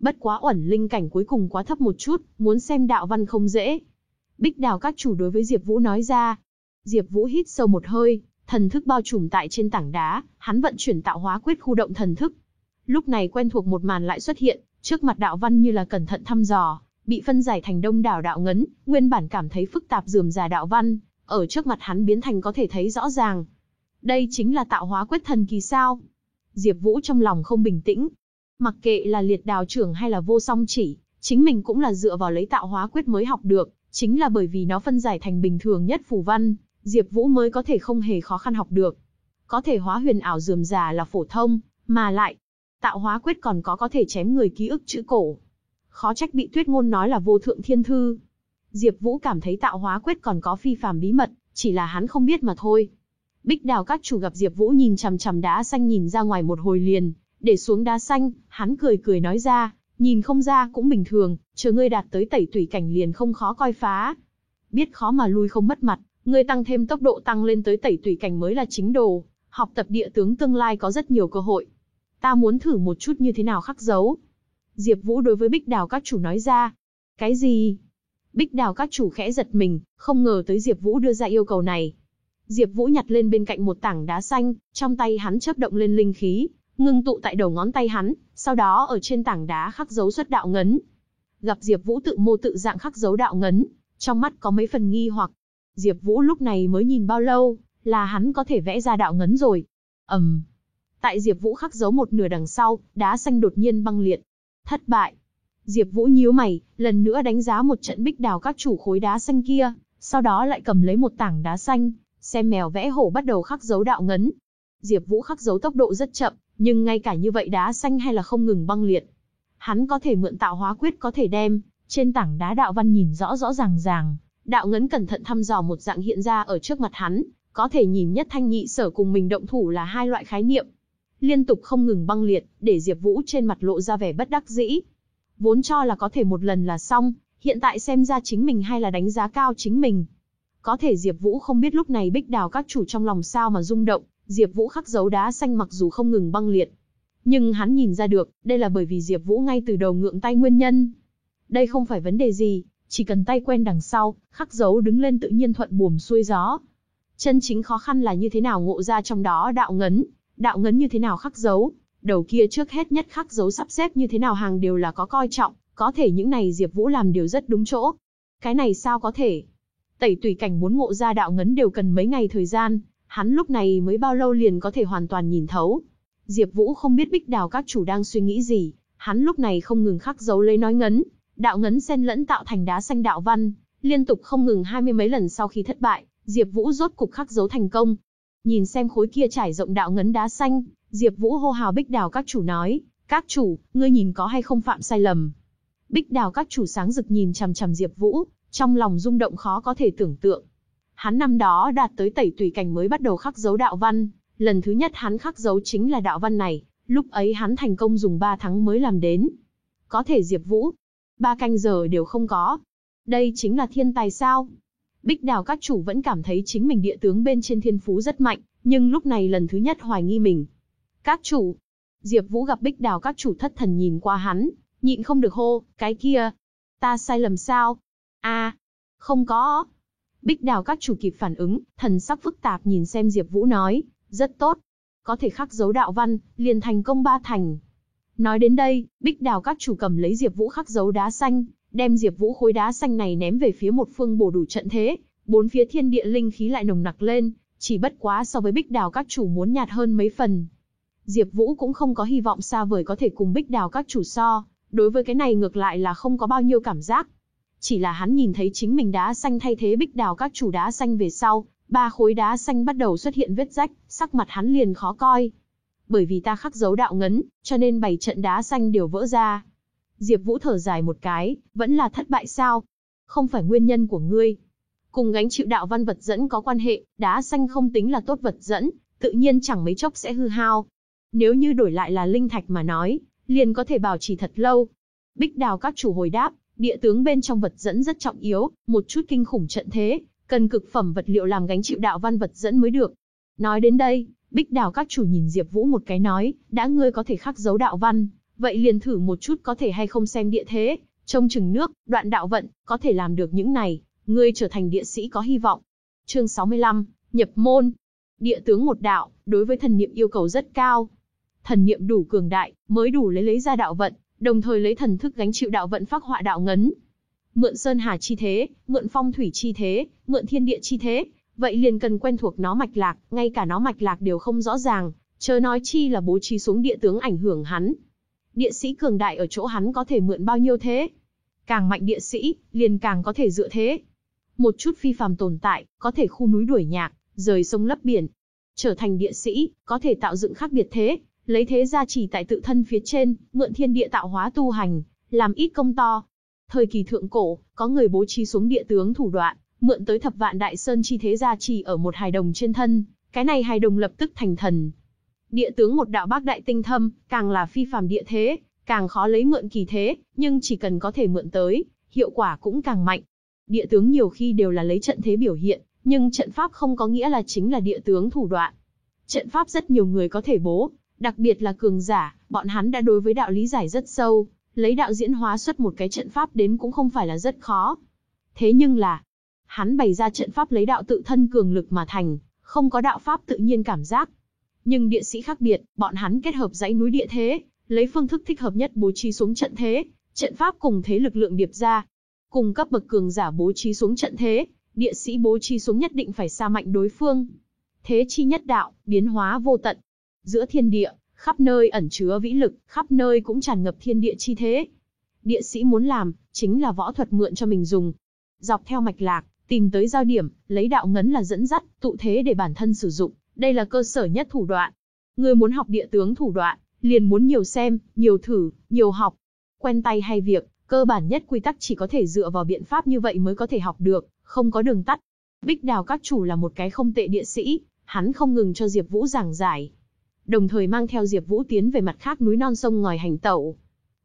Bất quá ẩn linh cảnh cuối cùng quá thấp một chút, muốn xem đạo văn không dễ. Bích Đào các chủ đối với Diệp Vũ nói ra. Diệp Vũ hít sâu một hơi, thần thức bao trùm tại trên tảng đá, hắn vận chuyển tạo hóa quyết khu động thần thức. Lúc này quen thuộc một màn lại xuất hiện, trước mặt đạo văn như là cẩn thận thăm dò, bị phân giải thành đông đảo đạo ngấn, nguyên bản cảm thấy phức tạp rườm rà đạo văn, ở trước mặt hắn biến thành có thể thấy rõ ràng. Đây chính là tạo hóa quyết thần kỳ sao? Diệp Vũ trong lòng không bình tĩnh. Mặc kệ là liệt đào trưởng hay là vô song chỉ, chính mình cũng là dựa vào lấy tạo hóa quyết mới học được, chính là bởi vì nó phân giải thành bình thường nhất phù văn, Diệp Vũ mới có thể không hề khó khăn học được. Có thể hóa huyền ảo rườm rà là phổ thông, mà lại, tạo hóa quyết còn có có thể chém người ký ức chữ cổ. Khó trách bị Tuyết Ngôn nói là vô thượng thiên thư. Diệp Vũ cảm thấy tạo hóa quyết còn có phi phàm bí mật, chỉ là hắn không biết mà thôi. Bích Đào các chủ gặp Diệp Vũ nhìn chằm chằm đá xanh nhìn ra ngoài một hồi liền, để xuống đá xanh, hắn cười cười nói ra, nhìn không ra cũng bình thường, chờ ngươi đạt tới tẩy tùy cảnh liền không khó coi phá. Biết khó mà lui không mất mặt, ngươi tăng thêm tốc độ tăng lên tới tẩy tùy cảnh mới là chính đồ, học tập địa tướng tương lai có rất nhiều cơ hội. Ta muốn thử một chút như thế nào khắc dấu. Diệp Vũ đối với Bích Đào các chủ nói ra. Cái gì? Bích Đào các chủ khẽ giật mình, không ngờ tới Diệp Vũ đưa ra yêu cầu này. Diệp Vũ nhặt lên bên cạnh một tảng đá xanh, trong tay hắn chớp động lên linh khí, ngưng tụ tại đầu ngón tay hắn, sau đó ở trên tảng đá khắc dấu xuất đạo ngấn. Gặp Diệp Vũ tự mô tự dạng khắc dấu đạo ngấn, trong mắt có mấy phần nghi hoặc. Diệp Vũ lúc này mới nhìn bao lâu, là hắn có thể vẽ ra đạo ngấn rồi. Ầm. Um. Tại Diệp Vũ khắc dấu một nửa đằng sau, đá xanh đột nhiên băng liệt. Thất bại. Diệp Vũ nhíu mày, lần nữa đánh giá một trận bích đào các chủ khối đá xanh kia, sau đó lại cầm lấy một tảng đá xanh, xem mèo vẽ hổ bắt đầu khắc dấu đạo ngấn. Diệp Vũ khắc dấu tốc độ rất chậm, nhưng ngay cả như vậy đá xanh hay là không ngừng băng liệt. Hắn có thể mượn tạo hóa quyết có thể đem trên tảng đá đạo văn nhìn rõ rõ ràng ràng, đạo ngấn cẩn thận thăm dò một dạng hiện ra ở trước mặt hắn, có thể nhìn nhất thanh nhị sở cùng mình động thủ là hai loại khái niệm. Liên tục không ngừng băng liệt, để Diệp Vũ trên mặt lộ ra vẻ bất đắc dĩ. Vốn cho là có thể một lần là xong, hiện tại xem ra chính mình hay là đánh giá cao chính mình. Có thể Diệp Vũ không biết lúc này Bích Đào các chủ trong lòng sao mà rung động, Diệp Vũ khắc dấu đá xanh mặc dù không ngừng băng liệt, nhưng hắn nhìn ra được, đây là bởi vì Diệp Vũ ngay từ đầu ngượng tay nguyên nhân. Đây không phải vấn đề gì, chỉ cần tay quen đằng sau, khắc dấu đứng lên tự nhiên thuận buồm xuôi gió. Chân chính khó khăn là như thế nào ngộ ra trong đó đạo ngấn, đạo ngấn như thế nào khắc dấu, đầu kia trước hết nhất khắc dấu sắp xếp như thế nào hàng đều là có coi trọng, có thể những này Diệp Vũ làm đều rất đúng chỗ. Cái này sao có thể? Tẩy tùy cảnh muốn ngộ ra đạo ngấn đều cần mấy ngày thời gian, hắn lúc này mới bao lâu liền có thể hoàn toàn nhìn thấu. Diệp Vũ không biết Bích Đào các chủ đang suy nghĩ gì, hắn lúc này không ngừng khắc dấu lấy nói ngấn, đạo ngấn xen lẫn tạo thành đá xanh đạo văn, liên tục không ngừng hai mươi mấy lần sau khi thất bại, Diệp Vũ rốt cục khắc dấu thành công. Nhìn xem khối kia trải rộng đạo ngấn đá xanh, Diệp Vũ hô hào Bích Đào các chủ nói, "Các chủ, ngươi nhìn có hay không phạm sai lầm?" Bích Đào các chủ sáng rực nhìn chằm chằm Diệp Vũ, trong lòng rung động khó có thể tưởng tượng. Hắn năm đó đạt tới tẩy tùy cảnh mới bắt đầu khắc dấu đạo văn, lần thứ nhất hắn khắc dấu chính là đạo văn này, lúc ấy hắn thành công dùng 3 tháng mới làm đến. Có thể Diệp Vũ, ba canh giờ đều không có. Đây chính là thiên tài sao? Bích Đào các chủ vẫn cảm thấy chính mình địa tướng bên trên thiên phú rất mạnh, nhưng lúc này lần thứ nhất hoài nghi mình. Các chủ, Diệp Vũ gặp Bích Đào các chủ thất thần nhìn qua hắn, nhịn không được hô, cái kia, ta sai lầm sao? A, không có. Bích Đào các chủ kịp phản ứng, thần sắc phức tạp nhìn xem Diệp Vũ nói, rất tốt. Có thể khắc dấu đạo văn, liền thành công ba thành. Nói đến đây, Bích Đào các chủ cầm lấy Diệp Vũ khắc dấu đá xanh, đem Diệp Vũ khối đá xanh này ném về phía một phương bổ đủ trận thế, bốn phía thiên địa linh khí lại nồng nặc lên, chỉ bất quá so với Bích Đào các chủ muốn nhạt hơn mấy phần. Diệp Vũ cũng không có hy vọng xa vời có thể cùng Bích Đào các chủ so, đối với cái này ngược lại là không có bao nhiêu cảm giác. Chỉ là hắn nhìn thấy chính mình đá xanh thay thế Bích Đào các chủ đá xanh về sau, ba khối đá xanh bắt đầu xuất hiện vết rách, sắc mặt hắn liền khó coi. Bởi vì ta khắc dấu đạo ngấn, cho nên bảy trận đá xanh đều vỡ ra. Diệp Vũ thở dài một cái, vẫn là thất bại sao? Không phải nguyên nhân của ngươi. Cùng gánh chịu đạo văn vật dẫn có quan hệ, đá xanh không tính là tốt vật dẫn, tự nhiên chẳng mấy chốc sẽ hư hao. Nếu như đổi lại là linh thạch mà nói, liền có thể bảo trì thật lâu. Bích Đào các chủ hồi đáp, địa tướng bên trong vật dẫn rất trọng yếu, một chút kinh khủng trận thế, cần cực phẩm vật liệu làm gánh chịu đạo văn vật dẫn mới được. Nói đến đây, Bích Đào các chủ nhìn Diệp Vũ một cái nói, đã ngươi có thể khắc dấu đạo văn, vậy liền thử một chút có thể hay không xem địa thế, trông chừng nước, đoạn đạo vận, có thể làm được những này, ngươi trở thành địa sĩ có hy vọng. Chương 65, nhập môn. Địa tướng một đạo, đối với thần niệm yêu cầu rất cao. Thần niệm đủ cường đại, mới đủ lấy lấy ra đạo vận, đồng thời lấy thần thức gánh chịu đạo vận phác họa đạo ngấn. Mượn sơn hà chi thế, mượn phong thủy chi thế, mượn thiên địa chi thế, vậy liền cần quen thuộc nó mạch lạc, ngay cả nó mạch lạc đều không rõ ràng, chớ nói chi là bố trí xuống địa tướng ảnh hưởng hắn. Địa sĩ cường đại ở chỗ hắn có thể mượn bao nhiêu thế? Càng mạnh địa sĩ, liền càng có thể dựa thế. Một chút phi phàm tồn tại, có thể khu núi đuổi nhạc, rời sông lấp biển. Trở thành địa sĩ, có thể tạo dựng khác biệt thế, lấy thế gia trì tại tự thân phía trên, mượn thiên địa tạo hóa tu hành, làm ít công to. Thời kỳ thượng cổ, có người bố trí xuống địa tướng thủ đoạn, mượn tới thập vạn đại sơn chi thế gia trì ở một hài đồng trên thân, cái này hài đồng lập tức thành thần. Địa tướng một đạo bác đại tinh thâm, càng là phi phàm địa thế, càng khó lấy mượn kỳ thế, nhưng chỉ cần có thể mượn tới, hiệu quả cũng càng mạnh. Địa tướng nhiều khi đều là lấy trận thế biểu hiện, nhưng trận pháp không có nghĩa là chính là địa tướng thủ đoạn. Trận pháp rất nhiều người có thể bố, đặc biệt là cường giả, bọn hắn đã đối với đạo lý giải rất sâu, lấy đạo diễn hóa xuất một cái trận pháp đến cũng không phải là rất khó. Thế nhưng là, hắn bày ra trận pháp lấy đạo tự thân cường lực mà thành, không có đạo pháp tự nhiên cảm giác. Nhưng địa sĩ khác biệt, bọn hắn kết hợp dãy núi địa thế, lấy phương thức thích hợp nhất bố trí xuống trận thế, trận pháp cùng thế lực lượng điệp ra. Cùng cấp bậc cường giả bố trí xuống trận thế, địa sĩ bố trí xuống nhất định phải xa mạnh đối phương. Thế chi nhất đạo, biến hóa vô tận. Giữa thiên địa, khắp nơi ẩn chứa vĩ lực, khắp nơi cũng tràn ngập thiên địa chi thế. Địa sĩ muốn làm, chính là võ thuật mượn cho mình dùng. Dọc theo mạch lạc, tìm tới giao điểm, lấy đạo ngấn là dẫn dắt, tụ thế để bản thân sử dụng, đây là cơ sở nhất thủ đoạn. Người muốn học địa tướng thủ đoạn, liền muốn nhiều xem, nhiều thử, nhiều học. Quen tay hay việc, cơ bản nhất quy tắc chỉ có thể dựa vào biện pháp như vậy mới có thể học được, không có đường tắt. Bích Đào các chủ là một cái không tệ địa sĩ, hắn không ngừng cho Diệp Vũ giảng giải. Đồng thời mang theo Diệp Vũ tiến về mặt khác núi non sông ngòi hành tẩu.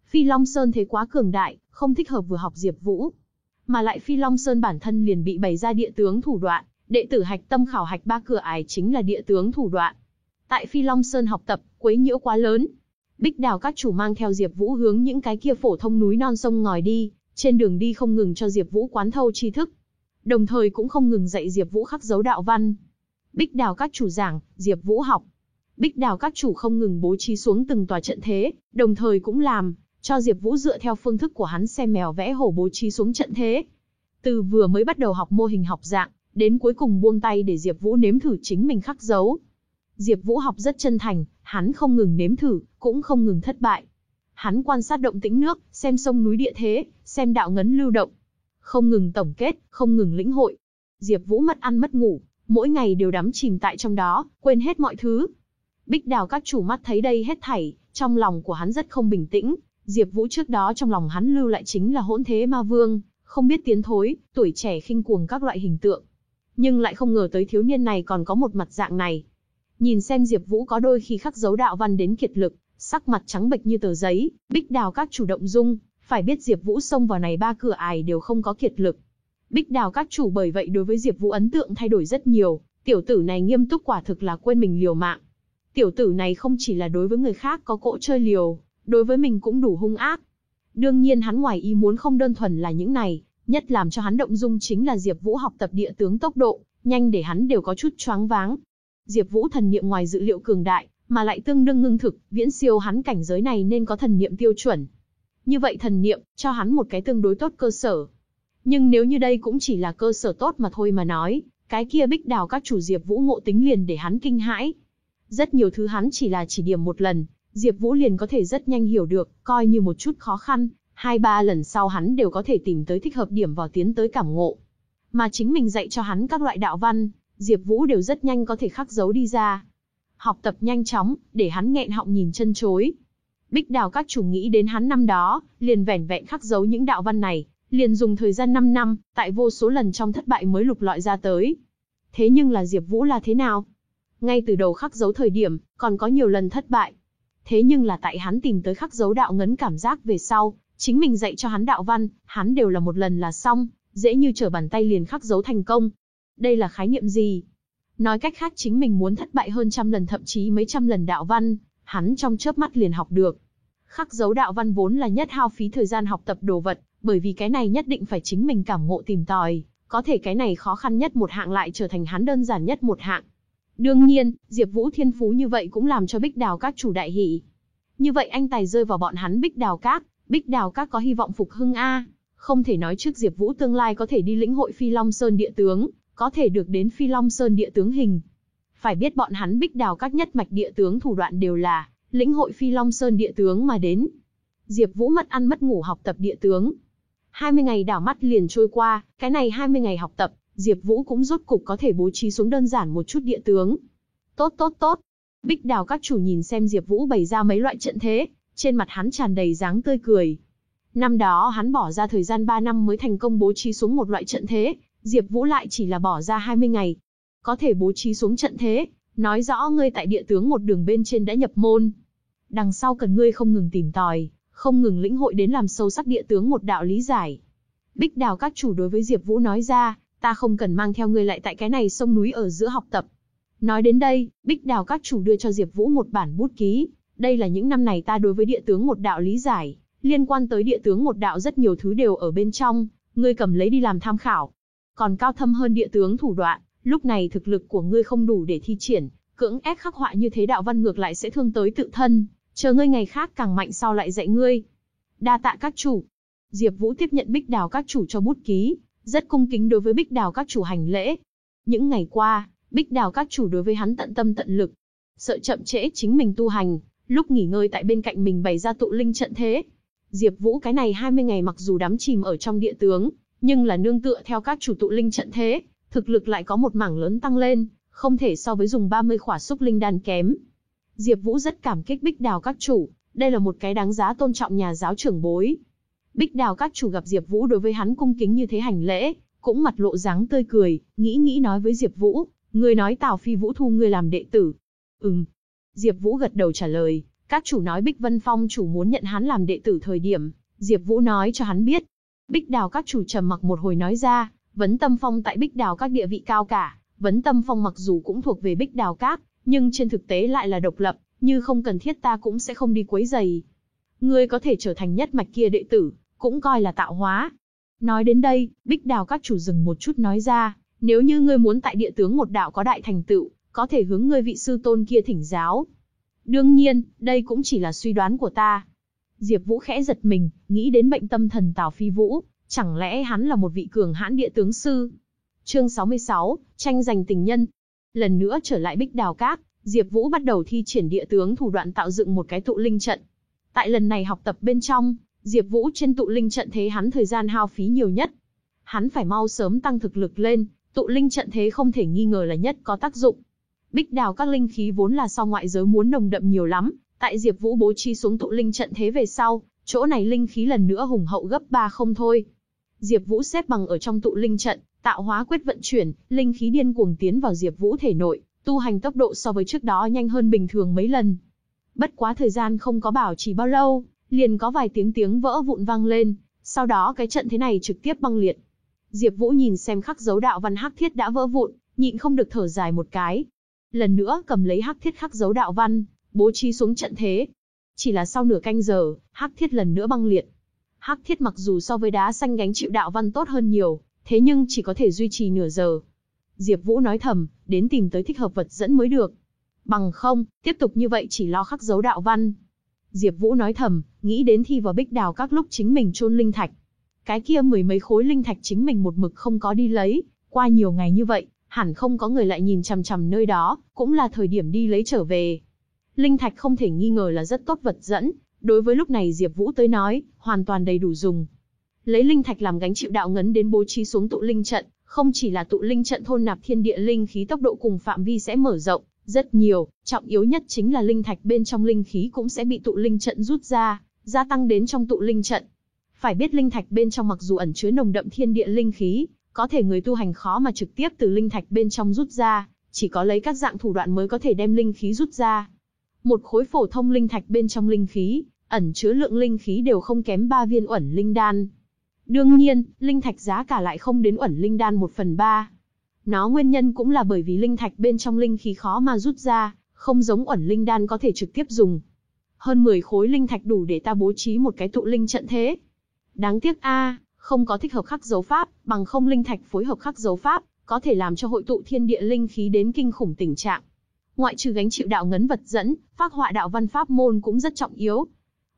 Phi Long Sơn thế quá cường đại, không thích hợp vừa học Diệp Vũ. Mà lại Phi Long Sơn bản thân liền bị bày ra địa tướng thủ đoạn, đệ tử hạch tâm khảo hạch ba cửa ải chính là địa tướng thủ đoạn. Tại Phi Long Sơn học tập, quấy nhiễu quá lớn. Bích Đào các chủ mang theo Diệp Vũ hướng những cái kia phổ thông núi non sông ngòi đi, trên đường đi không ngừng cho Diệp Vũ quán thâu tri thức, đồng thời cũng không ngừng dạy Diệp Vũ khắc dấu đạo văn. Bích Đào các chủ giảng, Diệp Vũ học. Bích Đào các chủ không ngừng bố trí xuống từng tòa trận thế, đồng thời cũng làm cho Diệp Vũ dựa theo phương thức của hắn xem mèo vẽ hổ bố trí xuống trận thế. Từ vừa mới bắt đầu học mô hình học dạng, đến cuối cùng buông tay để Diệp Vũ nếm thử chính mình khắc dấu. Diệp Vũ học rất chân thành, hắn không ngừng nếm thử, cũng không ngừng thất bại. Hắn quan sát động tĩnh nước, xem sông núi địa thế, xem đạo ngấn lưu động, không ngừng tổng kết, không ngừng lĩnh hội. Diệp Vũ mất ăn mất ngủ, mỗi ngày đều đắm chìm tại trong đó, quên hết mọi thứ. Bích Đào các chủ mắt thấy đây hết thảy, trong lòng của hắn rất không bình tĩnh, Diệp Vũ trước đó trong lòng hắn lưu lại chính là hỗn thế ma vương, không biết tiến thối, tuổi trẻ khinh cuồng các loại hình tượng. Nhưng lại không ngờ tới thiếu niên này còn có một mặt dạng này. Nhìn xem Diệp Vũ có đôi khi khắc dấu đạo văn đến kiệt lực, sắc mặt trắng bệch như tờ giấy, Bích Đào các chủ động dung, phải biết Diệp Vũ xông vào này ba cửa ải đều không có kiệt lực. Bích Đào các chủ bởi vậy đối với Diệp Vũ ấn tượng thay đổi rất nhiều, tiểu tử này nghiêm túc quả thực là quên mình liều mạng. Tiểu tử này không chỉ là đối với người khác có cỗ chơi liều, đối với mình cũng đủ hung ác. Đương nhiên hắn ngoài ý muốn không đơn thuần là những này, nhất làm cho hắn động dung chính là Diệp Vũ học tập địa tướng tốc độ, nhanh để hắn đều có chút choáng váng. Diệp Vũ thần niệm ngoài dự liệu cường đại, mà lại tương đương ngưng thực, viễn siêu hắn cảnh giới này nên có thần niệm tiêu chuẩn. Như vậy thần niệm, cho hắn một cái tương đối tốt cơ sở. Nhưng nếu như đây cũng chỉ là cơ sở tốt mà thôi mà nói, cái kia bích đào các chủ Diệp Vũ ngộ tính liền để hắn kinh hãi. Rất nhiều thứ hắn chỉ là chỉ điểm một lần, Diệp Vũ liền có thể rất nhanh hiểu được, coi như một chút khó khăn, hai ba lần sau hắn đều có thể tìm tới thích hợp điểm vào tiến tới cảm ngộ. Mà chính mình dạy cho hắn các loại đạo văn, Diệp Vũ đều rất nhanh có thể khắc dấu đi ra. Học tập nhanh chóng, để hắn nghẹn họng nhìn chân chối. Bích Đào các chủ nghĩ đến hắn năm đó, liền vẻn vẹn khắc dấu những đạo văn này, liền dùng thời gian 5 năm, tại vô số lần trong thất bại mới lục lọi ra tới. Thế nhưng là Diệp Vũ là thế nào? Ngay từ đầu khắc dấu thời điểm, còn có nhiều lần thất bại. Thế nhưng là tại hắn tìm tới khắc dấu đạo ngấn cảm giác về sau, chính mình dạy cho hắn đạo văn, hắn đều là một lần là xong, dễ như trở bàn tay liền khắc dấu thành công. Đây là khái niệm gì? Nói cách khác chính mình muốn thất bại hơn trăm lần thậm chí mấy trăm lần đạo văn, hắn trong chớp mắt liền học được. Khắc dấu đạo văn vốn là nhất hao phí thời gian học tập đồ vật, bởi vì cái này nhất định phải chính mình cảm ngộ tìm tòi, có thể cái này khó khăn nhất một hạng lại trở thành hắn đơn giản nhất một hạng. Đương nhiên, Diệp Vũ thiên phú như vậy cũng làm cho Bích Đào các chủ đại hỉ. Như vậy anh tài rơi vào bọn hắn Bích Đào các, Bích Đào các có hy vọng phục hưng a. Không thể nói trước Diệp Vũ tương lai có thể đi lĩnh hội Phi Long Sơn địa tướng, có thể được đến Phi Long Sơn địa tướng hình, phải biết bọn hắn bích đào các nhất mạch địa tướng thủ đoạn đều là lĩnh hội phi long sơn địa tướng mà đến. Diệp Vũ mất ăn mất ngủ học tập địa tướng. 20 ngày đảo mắt liền trôi qua, cái này 20 ngày học tập, Diệp Vũ cũng rốt cục có thể bố trí xuống đơn giản một chút địa tướng. Tốt tốt tốt. Bích Đào các chủ nhìn xem Diệp Vũ bày ra mấy loại trận thế, trên mặt hắn tràn đầy dáng tươi cười. Năm đó hắn bỏ ra thời gian 3 năm mới thành công bố trí xuống một loại trận thế, Diệp Vũ lại chỉ là bỏ ra 20 ngày. Có thể bố trí xuống trận thế, nói rõ ngươi tại địa tướng một đường bên trên đã nhập môn. Đằng sau cần ngươi không ngừng tìm tòi, không ngừng lĩnh hội đến làm sâu sắc địa tướng một đạo lý giải. Bích Đào các chủ đối với Diệp Vũ nói ra, ta không cần mang theo ngươi lại tại cái này sông núi ở giữa học tập. Nói đến đây, Bích Đào các chủ đưa cho Diệp Vũ một bản bút ký, đây là những năm này ta đối với địa tướng một đạo lý giải, liên quan tới địa tướng một đạo rất nhiều thứ đều ở bên trong, ngươi cầm lấy đi làm tham khảo. Còn cao thâm hơn địa tướng thủ đoạn, lúc này thực lực của ngươi không đủ để thi triển, cưỡng ép khắc họa như thế đạo văn ngược lại sẽ thương tới tự thân, chờ ngươi ngày khác càng mạnh sau lại dạy ngươi. Đa tạ các chủ. Diệp Vũ tiếp nhận Bích Đào các chủ cho bút ký, rất cung kính đối với Bích Đào các chủ hành lễ. Những ngày qua, Bích Đào các chủ đối với hắn tận tâm tận lực, sợ chậm trễ chính mình tu hành, lúc nghỉ ngơi tại bên cạnh mình bày ra tụ linh trận thế. Diệp Vũ cái này 20 ngày mặc dù đắm chìm ở trong địa tướng, nhưng là nương tựa theo các chủ tụ linh trận thế, thực lực lại có một mảng lớn tăng lên, không thể so với dùng 30 khỏa xúc linh đan kém. Diệp Vũ rất cảm kích Bích Đào các chủ, đây là một cái đáng giá tôn trọng nhà giáo trưởng bối. Bích Đào các chủ gặp Diệp Vũ đối với hắn cung kính như thế hành lễ, cũng mặt lộ dáng tươi cười, nghĩ nghĩ nói với Diệp Vũ, "Ngươi nói Tào Phi Vũ thu ngươi làm đệ tử?" "Ừm." Diệp Vũ gật đầu trả lời, các chủ nói Bích Vân Phong chủ muốn nhận hắn làm đệ tử thời điểm, Diệp Vũ nói cho hắn biết. Bích Đào các chủ trầm mặc một hồi nói ra, Vấn Tâm Phong tại Bích Đào các địa vị cao cả, Vấn Tâm Phong mặc dù cũng thuộc về Bích Đào các, nhưng trên thực tế lại là độc lập, như không cần thiết ta cũng sẽ không đi quấy rầy. Ngươi có thể trở thành nhất mạch kia đệ tử, cũng coi là tạo hóa. Nói đến đây, Bích Đào các chủ dừng một chút nói ra, nếu như ngươi muốn tại địa tướng một đạo có đại thành tựu, có thể hướng ngươi vị sư tôn kia thỉnh giáo. Đương nhiên, đây cũng chỉ là suy đoán của ta. Diệp Vũ khẽ giật mình, nghĩ đến bệnh tâm thần Tào Phi Vũ, chẳng lẽ hắn là một vị cường hãn địa tướng sư? Chương 66, tranh giành tình nhân. Lần nữa trở lại Bích Đào Các, Diệp Vũ bắt đầu thi triển địa tướng thủ đoạn tạo dựng một cái tụ linh trận. Tại lần này học tập bên trong, Diệp Vũ trên tụ linh trận thế hắn thời gian hao phí nhiều nhất. Hắn phải mau sớm tăng thực lực lên, tụ linh trận thế không thể nghi ngờ là nhất có tác dụng. Bích đào các linh khí vốn là so ngoại giới muốn nồng đậm nhiều lắm, tại Diệp Vũ bố trí xuống tụ linh trận thế về sau, chỗ này linh khí lần nữa hùng hậu gấp ba không thôi. Diệp Vũ xếp bằng ở trong tụ linh trận, tạo hóa quyết vận chuyển, linh khí điên cuồng tiến vào Diệp Vũ thể nội, tu hành tốc độ so với trước đó nhanh hơn bình thường mấy lần. Bất quá thời gian không có bảo trì bao lâu, liền có vài tiếng tiếng vỡ vụn vang lên, sau đó cái trận thế này trực tiếp băng liệt. Diệp Vũ nhìn xem khắc dấu đạo văn hắc thiết đã vỡ vụn, nhịn không được thở dài một cái. Lần nữa cầm lấy hắc thiết khắc dấu đạo văn, bố trí xuống trận thế. Chỉ là sau nửa canh giờ, hắc thiết lần nữa băng liệt. Hắc thiết mặc dù so với đá xanh gánh chịu đạo văn tốt hơn nhiều, thế nhưng chỉ có thể duy trì nửa giờ. Diệp Vũ nói thầm, đến tìm tới thích hợp vật dẫn mới được. Bằng không, tiếp tục như vậy chỉ lo khắc dấu đạo văn. Diệp Vũ nói thầm, nghĩ đến thi vào bích đào các lúc chính mình chôn linh thạch. Cái kia mười mấy khối linh thạch chính mình một mực không có đi lấy, qua nhiều ngày như vậy, hẳn không có người lại nhìn chằm chằm nơi đó, cũng là thời điểm đi lấy trở về. Linh thạch không thể nghi ngờ là rất tốt vật dẫn, đối với lúc này Diệp Vũ tới nói, hoàn toàn đầy đủ dùng. Lấy linh thạch làm gánh chịu đạo ngấn đến bố trí xuống tụ linh trận, không chỉ là tụ linh trận thôn nạp thiên địa linh khí tốc độ cùng phạm vi sẽ mở rộng rất nhiều, trọng yếu nhất chính là linh thạch bên trong linh khí cũng sẽ bị tụ linh trận rút ra, gia tăng đến trong tụ linh trận. Phải biết linh thạch bên trong mặc dù ẩn chứa nồng đậm thiên địa linh khí, có thể người tu hành khó mà trực tiếp từ linh thạch bên trong rút ra, chỉ có lấy các dạng thủ đoạn mới có thể đem linh khí rút ra. Một khối phổ thông linh thạch bên trong linh khí, ẩn chứa lượng linh khí đều không kém 3 viên uẩn linh đan. Đương nhiên, linh thạch giá cả lại không đến uẩn linh đan 1 phần 3. Nó nguyên nhân cũng là bởi vì linh thạch bên trong linh khí khó mà rút ra, không giống uẩn linh đan có thể trực tiếp dùng. Hơn 10 khối linh thạch đủ để ta bố trí một cái tụ linh trận thế. Đáng tiếc a, không có thích hợp khắc dấu pháp, bằng không linh thạch phối hợp khắc dấu pháp, có thể làm cho hội tụ thiên địa linh khí đến kinh khủng tình trạng. Ngoại trừ gánh chịu đạo ngấn vật dẫn, phác họa đạo văn pháp môn cũng rất trọng yếu.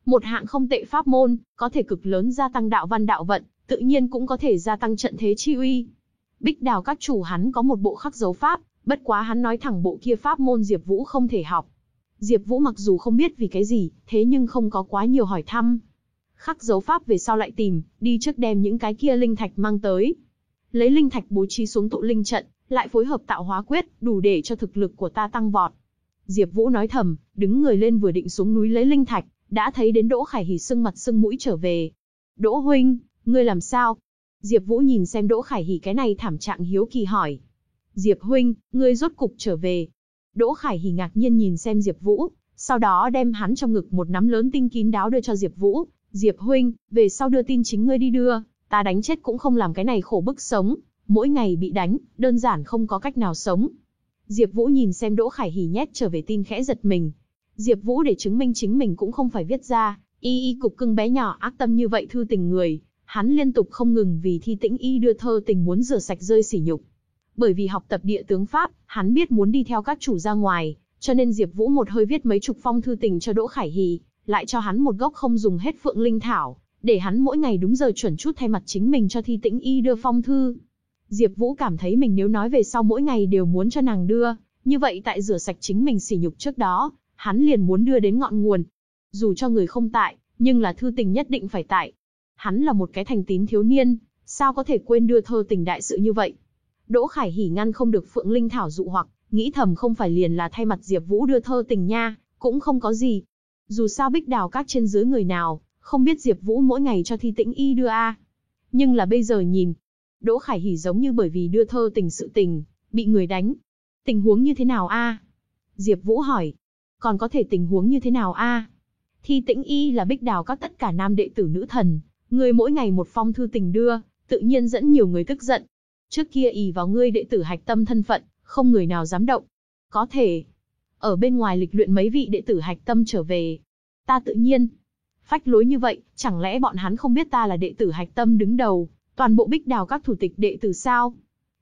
Một hạng không tệ pháp môn, có thể cực lớn gia tăng đạo văn đạo vận, tự nhiên cũng có thể gia tăng trận thế chi uy. Bích Đào các chủ hắn có một bộ khắc dấu pháp, bất quá hắn nói thẳng bộ kia pháp môn Diệp Vũ không thể học. Diệp Vũ mặc dù không biết vì cái gì, thế nhưng không có quá nhiều hỏi thăm, khắc dấu pháp về sau lại tìm, đi trước đem những cái kia linh thạch mang tới. Lấy linh thạch bố trí xuống tụ linh trận, lại phối hợp tạo hóa quyết, đủ để cho thực lực của ta tăng vọt. Diệp Vũ nói thầm, đứng người lên vừa định xuống núi lấy linh thạch, đã thấy đến Đỗ Khải Hỉ sưng mặt sưng mũi trở về. Đỗ huynh, ngươi làm sao? Diệp Vũ nhìn xem Đỗ Khải Hỉ cái này thảm trạng hiếu kỳ hỏi. Diệp huynh, ngươi rốt cục trở về. Đỗ Khải Hỉ ngạc nhiên nhìn xem Diệp Vũ, sau đó đem hắn trong ngực một nắm lớn tin kín đáo đưa cho Diệp Vũ. Diệp huynh, về sau đưa tin chính ngươi đi đưa, ta đánh chết cũng không làm cái này khổ bức sống, mỗi ngày bị đánh, đơn giản không có cách nào sống. Diệp Vũ nhìn xem Đỗ Khải Hỉ nhét trở về tin khẽ giật mình. Diệp Vũ để chứng minh chính mình cũng không phải viết ra, y y cục cưng bé nhỏ ác tâm như vậy thư tình người, hắn liên tục không ngừng vì Thi Tĩnh Y đưa thơ tình muốn rửa sạch rơi sỉ nhục. Bởi vì học tập địa tướng pháp, hắn biết muốn đi theo các chủ ra ngoài, cho nên Diệp Vũ một hơi viết mấy chục phong thư tình cho Đỗ Khải hì, lại cho hắn một gốc không dùng hết Phượng Linh thảo, để hắn mỗi ngày đúng giờ chuẩn chút thay mặt chính mình cho Thi Tĩnh Y đưa phong thư. Diệp Vũ cảm thấy mình nếu nói về sau mỗi ngày đều muốn cho nàng đưa, như vậy tại rửa sạch chính mình sỉ nhục trước đó, hắn liền muốn đưa đến ngọn nguồn. Dù cho người không tại, nhưng là thư tình nhất định phải tại. Hắn là một cái thành tín thiếu niên, sao có thể quên đưa thơ tình đại sự như vậy? Đỗ Khải Hỉ ngăn không được Phượng Linh Thảo dụ hoặc, nghĩ thầm không phải liền là thay mặt Diệp Vũ đưa thơ tình nha, cũng không có gì. Dù sao Bích Đào các trên dưới người nào, không biết Diệp Vũ mỗi ngày cho Thi Tĩnh Y đưa a. Nhưng là bây giờ nhìn, Đỗ Khải Hỉ giống như bởi vì đưa thơ tình sự tình, bị người đánh. Tình huống như thế nào a? Diệp Vũ hỏi. Còn có thể tình huống như thế nào a? Thi Tĩnh Y là Bích Đào các tất cả nam đệ tử nữ thần, Ngươi mỗi ngày một phong thư tình đưa, tự nhiên dẫn nhiều người tức giận. Trước kia ỷ vào ngươi đệ tử hạch tâm thân phận, không người nào dám động. Có thể, ở bên ngoài lịch luyện mấy vị đệ tử hạch tâm trở về. Ta tự nhiên, phách lối như vậy, chẳng lẽ bọn hắn không biết ta là đệ tử hạch tâm đứng đầu, toàn bộ bích đào các thủ tịch đệ tử sao?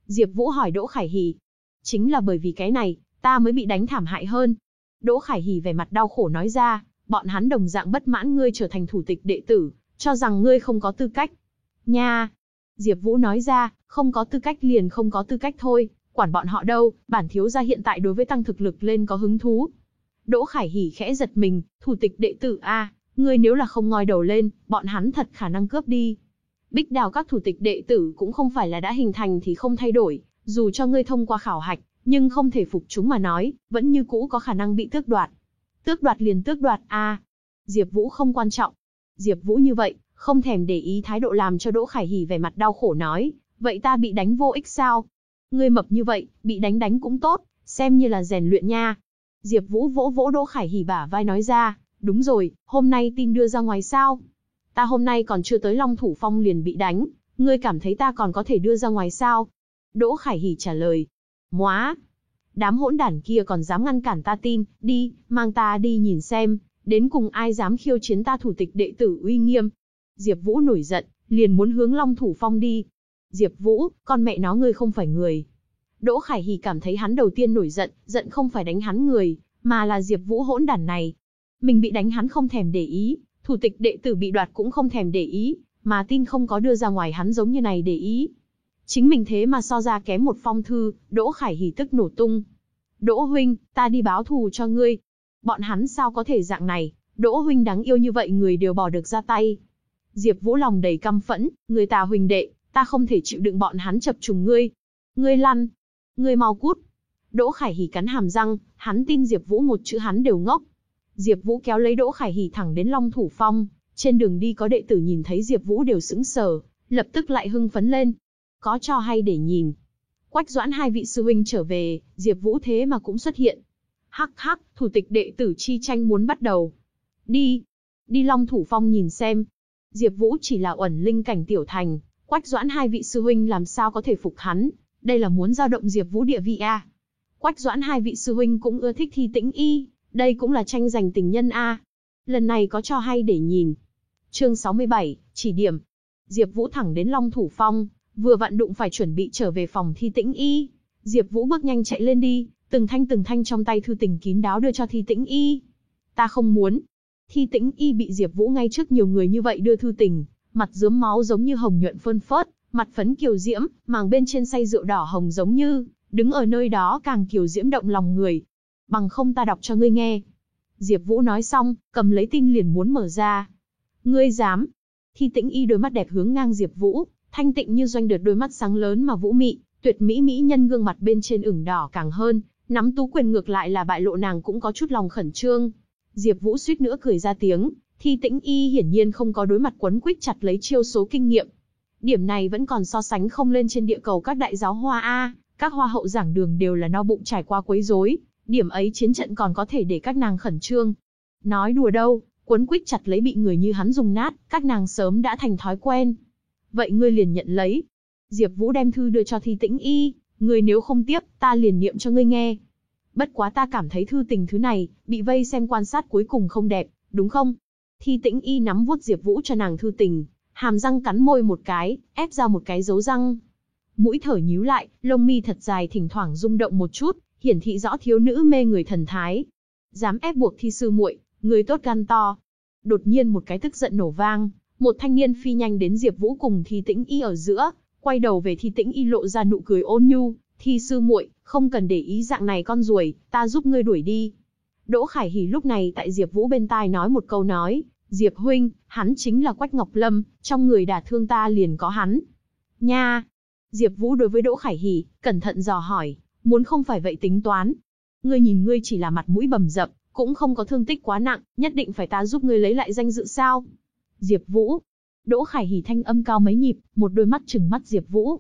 Diệp Vũ hỏi Đỗ Khải Hỉ. Chính là bởi vì cái này, ta mới bị đánh thảm hại hơn. Đỗ Khải Hỉ vẻ mặt đau khổ nói ra, bọn hắn đồng dạng bất mãn ngươi trở thành thủ tịch đệ tử, cho rằng ngươi không có tư cách. Nha! Diệp Vũ nói ra, không có tư cách liền không có tư cách thôi, quản bọn họ đâu, bản thiếu gia hiện tại đối với tăng thực lực lên có hứng thú. Đỗ Khải Hỉ khẽ giật mình, thủ tịch đệ tử a, ngươi nếu là không ngoi đầu lên, bọn hắn thật khả năng cướp đi. Bích đào các thủ tịch đệ tử cũng không phải là đã hình thành thì không thay đổi, dù cho ngươi thông qua khảo hạch, nhưng không thể phục chúng mà nói, vẫn như cũ có khả năng bị tước đoạt. Tước đoạt liền tước đoạt a. Diệp Vũ không quan trọng. Diệp Vũ như vậy, không thèm để ý thái độ làm cho Đỗ Khải Hỉ vẻ mặt đau khổ nói, vậy ta bị đánh vô ích sao? Ngươi mập như vậy, bị đánh đánh cũng tốt, xem như là rèn luyện nha. Diệp Vũ vỗ vỗ Đỗ Khải Hỉ bả vai nói ra, đúng rồi, hôm nay tin đưa ra ngoài sao? Ta hôm nay còn chưa tới Long Thủ Phong liền bị đánh, ngươi cảm thấy ta còn có thể đưa ra ngoài sao? Đỗ Khải Hỉ trả lời. Móa! Đám hỗn đản kia còn dám ngăn cản ta tin, đi, mang ta đi nhìn xem, đến cùng ai dám khiêu chiến ta thủ tịch đệ tử uy nghiêm. Diệp Vũ nổi giận, liền muốn hướng Long Thủ Phong đi. Diệp Vũ, con mẹ nó ngươi không phải người. Đỗ Khải Hỉ cảm thấy hắn đầu tiên nổi giận, giận không phải đánh hắn người, mà là Diệp Vũ hỗn đản này. Mình bị đánh hắn không thèm để ý, thủ tịch đệ tử bị đoạt cũng không thèm để ý, mà tin không có đưa ra ngoài hắn giống như này để ý. Chính mình thế mà so ra kém một phong thư, Đỗ Khải hỉ tức nổ tung. Đỗ huynh, ta đi báo thù cho ngươi. Bọn hắn sao có thể dạng này, Đỗ huynh đáng yêu như vậy người đều bỏ được ra tay. Diệp Vũ lòng đầy căm phẫn, người ta huynh đệ, ta không thể chịu đựng bọn hắn chập trùng ngươi. Ngươi lăn, ngươi mau cút. Đỗ Khải Hỉ cắn hàm răng, hắn tin Diệp Vũ một chữ hắn đều ngốc. Diệp Vũ kéo lấy Đỗ Khải Hỉ thẳng đến Long Thủ Phong, trên đường đi có đệ tử nhìn thấy Diệp Vũ đều sững sờ, lập tức lại hưng phấn lên. Có cho hay để nhìn. Quách Doãn hai vị sư huynh trở về, Diệp Vũ thế mà cũng xuất hiện. Hắc hắc, thủ tịch đệ tử chi tranh muốn bắt đầu. Đi, đi Long Thủ Phong nhìn xem. Diệp Vũ chỉ là ẩn linh cảnh tiểu thành, Quách Doãn hai vị sư huynh làm sao có thể phục hắn, đây là muốn dao động Diệp Vũ địa vị a. Quách Doãn hai vị sư huynh cũng ưa thích Thi Tĩnh Y, đây cũng là tranh giành tình nhân a. Lần này có cho hay để nhìn. Chương 67, chỉ điểm. Diệp Vũ thẳng đến Long Thủ Phong, vừa vặn đụng phải chuẩn bị trở về phòng Thi Tĩnh Y. Diệp Vũ bước nhanh chạy lên đi, từng thanh từng thanh trong tay thư tình kín đáo đưa cho Thi Tĩnh Y. Ta không muốn. Thi Tĩnh Y bị Diệp Vũ ngay trước nhiều người như vậy đưa thư tình, mặt dướm máu giống như hồng nhuận phơn phớt, mặt phấn kiều diễm, màng bên trên say rượu đỏ hồng giống như, đứng ở nơi đó càng kiều diễm động lòng người. Bằng không ta đọc cho ngươi nghe. Diệp Vũ nói xong, cầm lấy tin liền muốn mở ra. Ngươi dám? Thi Tĩnh Y đôi mắt đẹp hướng ngang Diệp Vũ, thanh tịnh như doanh đợt đôi mắt sáng lớn mà vũ mị, tuyệt mỹ mỹ nhân gương mặt bên trên ửng đỏ càng hơn, nắm tú quyền ngược lại là bại lộ nàng cũng có chút lòng khẩn trương. Diệp Vũ suýt nữa cười ra tiếng, Thi tĩnh y hiển nhiên không có đối mặt quấn quýt chặt lấy chiêu số kinh nghiệm. Điểm này vẫn còn so sánh không lên trên địa cầu các đại giáo hoa A, các hoa hậu giảng đường đều là no bụng trải qua quấy rối, điểm ấy chiến trận còn có thể để các nàng khẩn trương. Nói đùa đâu, quấn quýt chặt lấy bị người như hắn dùng nát, các nàng sớm đã thành thói quen. Vậy ngươi liền nhận lấy. Diệp Vũ đem thư đưa cho Thi Tĩnh Y, ngươi nếu không tiếp, ta liền niệm cho ngươi nghe. Bất quá ta cảm thấy thư tình thứ này, bị vây xem quan sát cuối cùng không đẹp, đúng không? Thi Tĩnh Y nắm vuốt Diệp Vũ cho nàng thư tình, hàm răng cắn môi một cái, ép ra một cái dấu răng. Mũi thở nhíu lại, lông mi thật dài thỉnh thoảng rung động một chút, hiển thị rõ thiếu nữ mê người thần thái. Dám ép buộc thi sư muội, người tốt gan to. Đột nhiên một cái tức giận nổ vang, một thanh niên phi nhanh đến Diệp Vũ cùng Thi Tĩnh Y ở giữa, quay đầu về Thi Tĩnh Y lộ ra nụ cười ôn nhu, "Thi sư muội, không cần để ý dạng này con ruồi, ta giúp ngươi đuổi đi." Đỗ Khải Hỉ lúc này tại Diệp Vũ bên tai nói một câu nói, "Diệp huynh, hắn chính là Quách Ngọc Lâm, trong người đả thương ta liền có hắn." Nha. Diệp Vũ đối với Đỗ Khải Hỉ, cẩn thận dò hỏi, muốn không phải vậy tính toán. Ngươi nhìn ngươi chỉ là mặt mũi bầm dập, cũng không có thương tích quá nặng, nhất định phải ta giúp ngươi lấy lại danh dự sao? Diệp Vũ. Đỗ Khải Hỉ thanh âm cao mấy nhịp, một đôi mắt trừng mắt Diệp Vũ.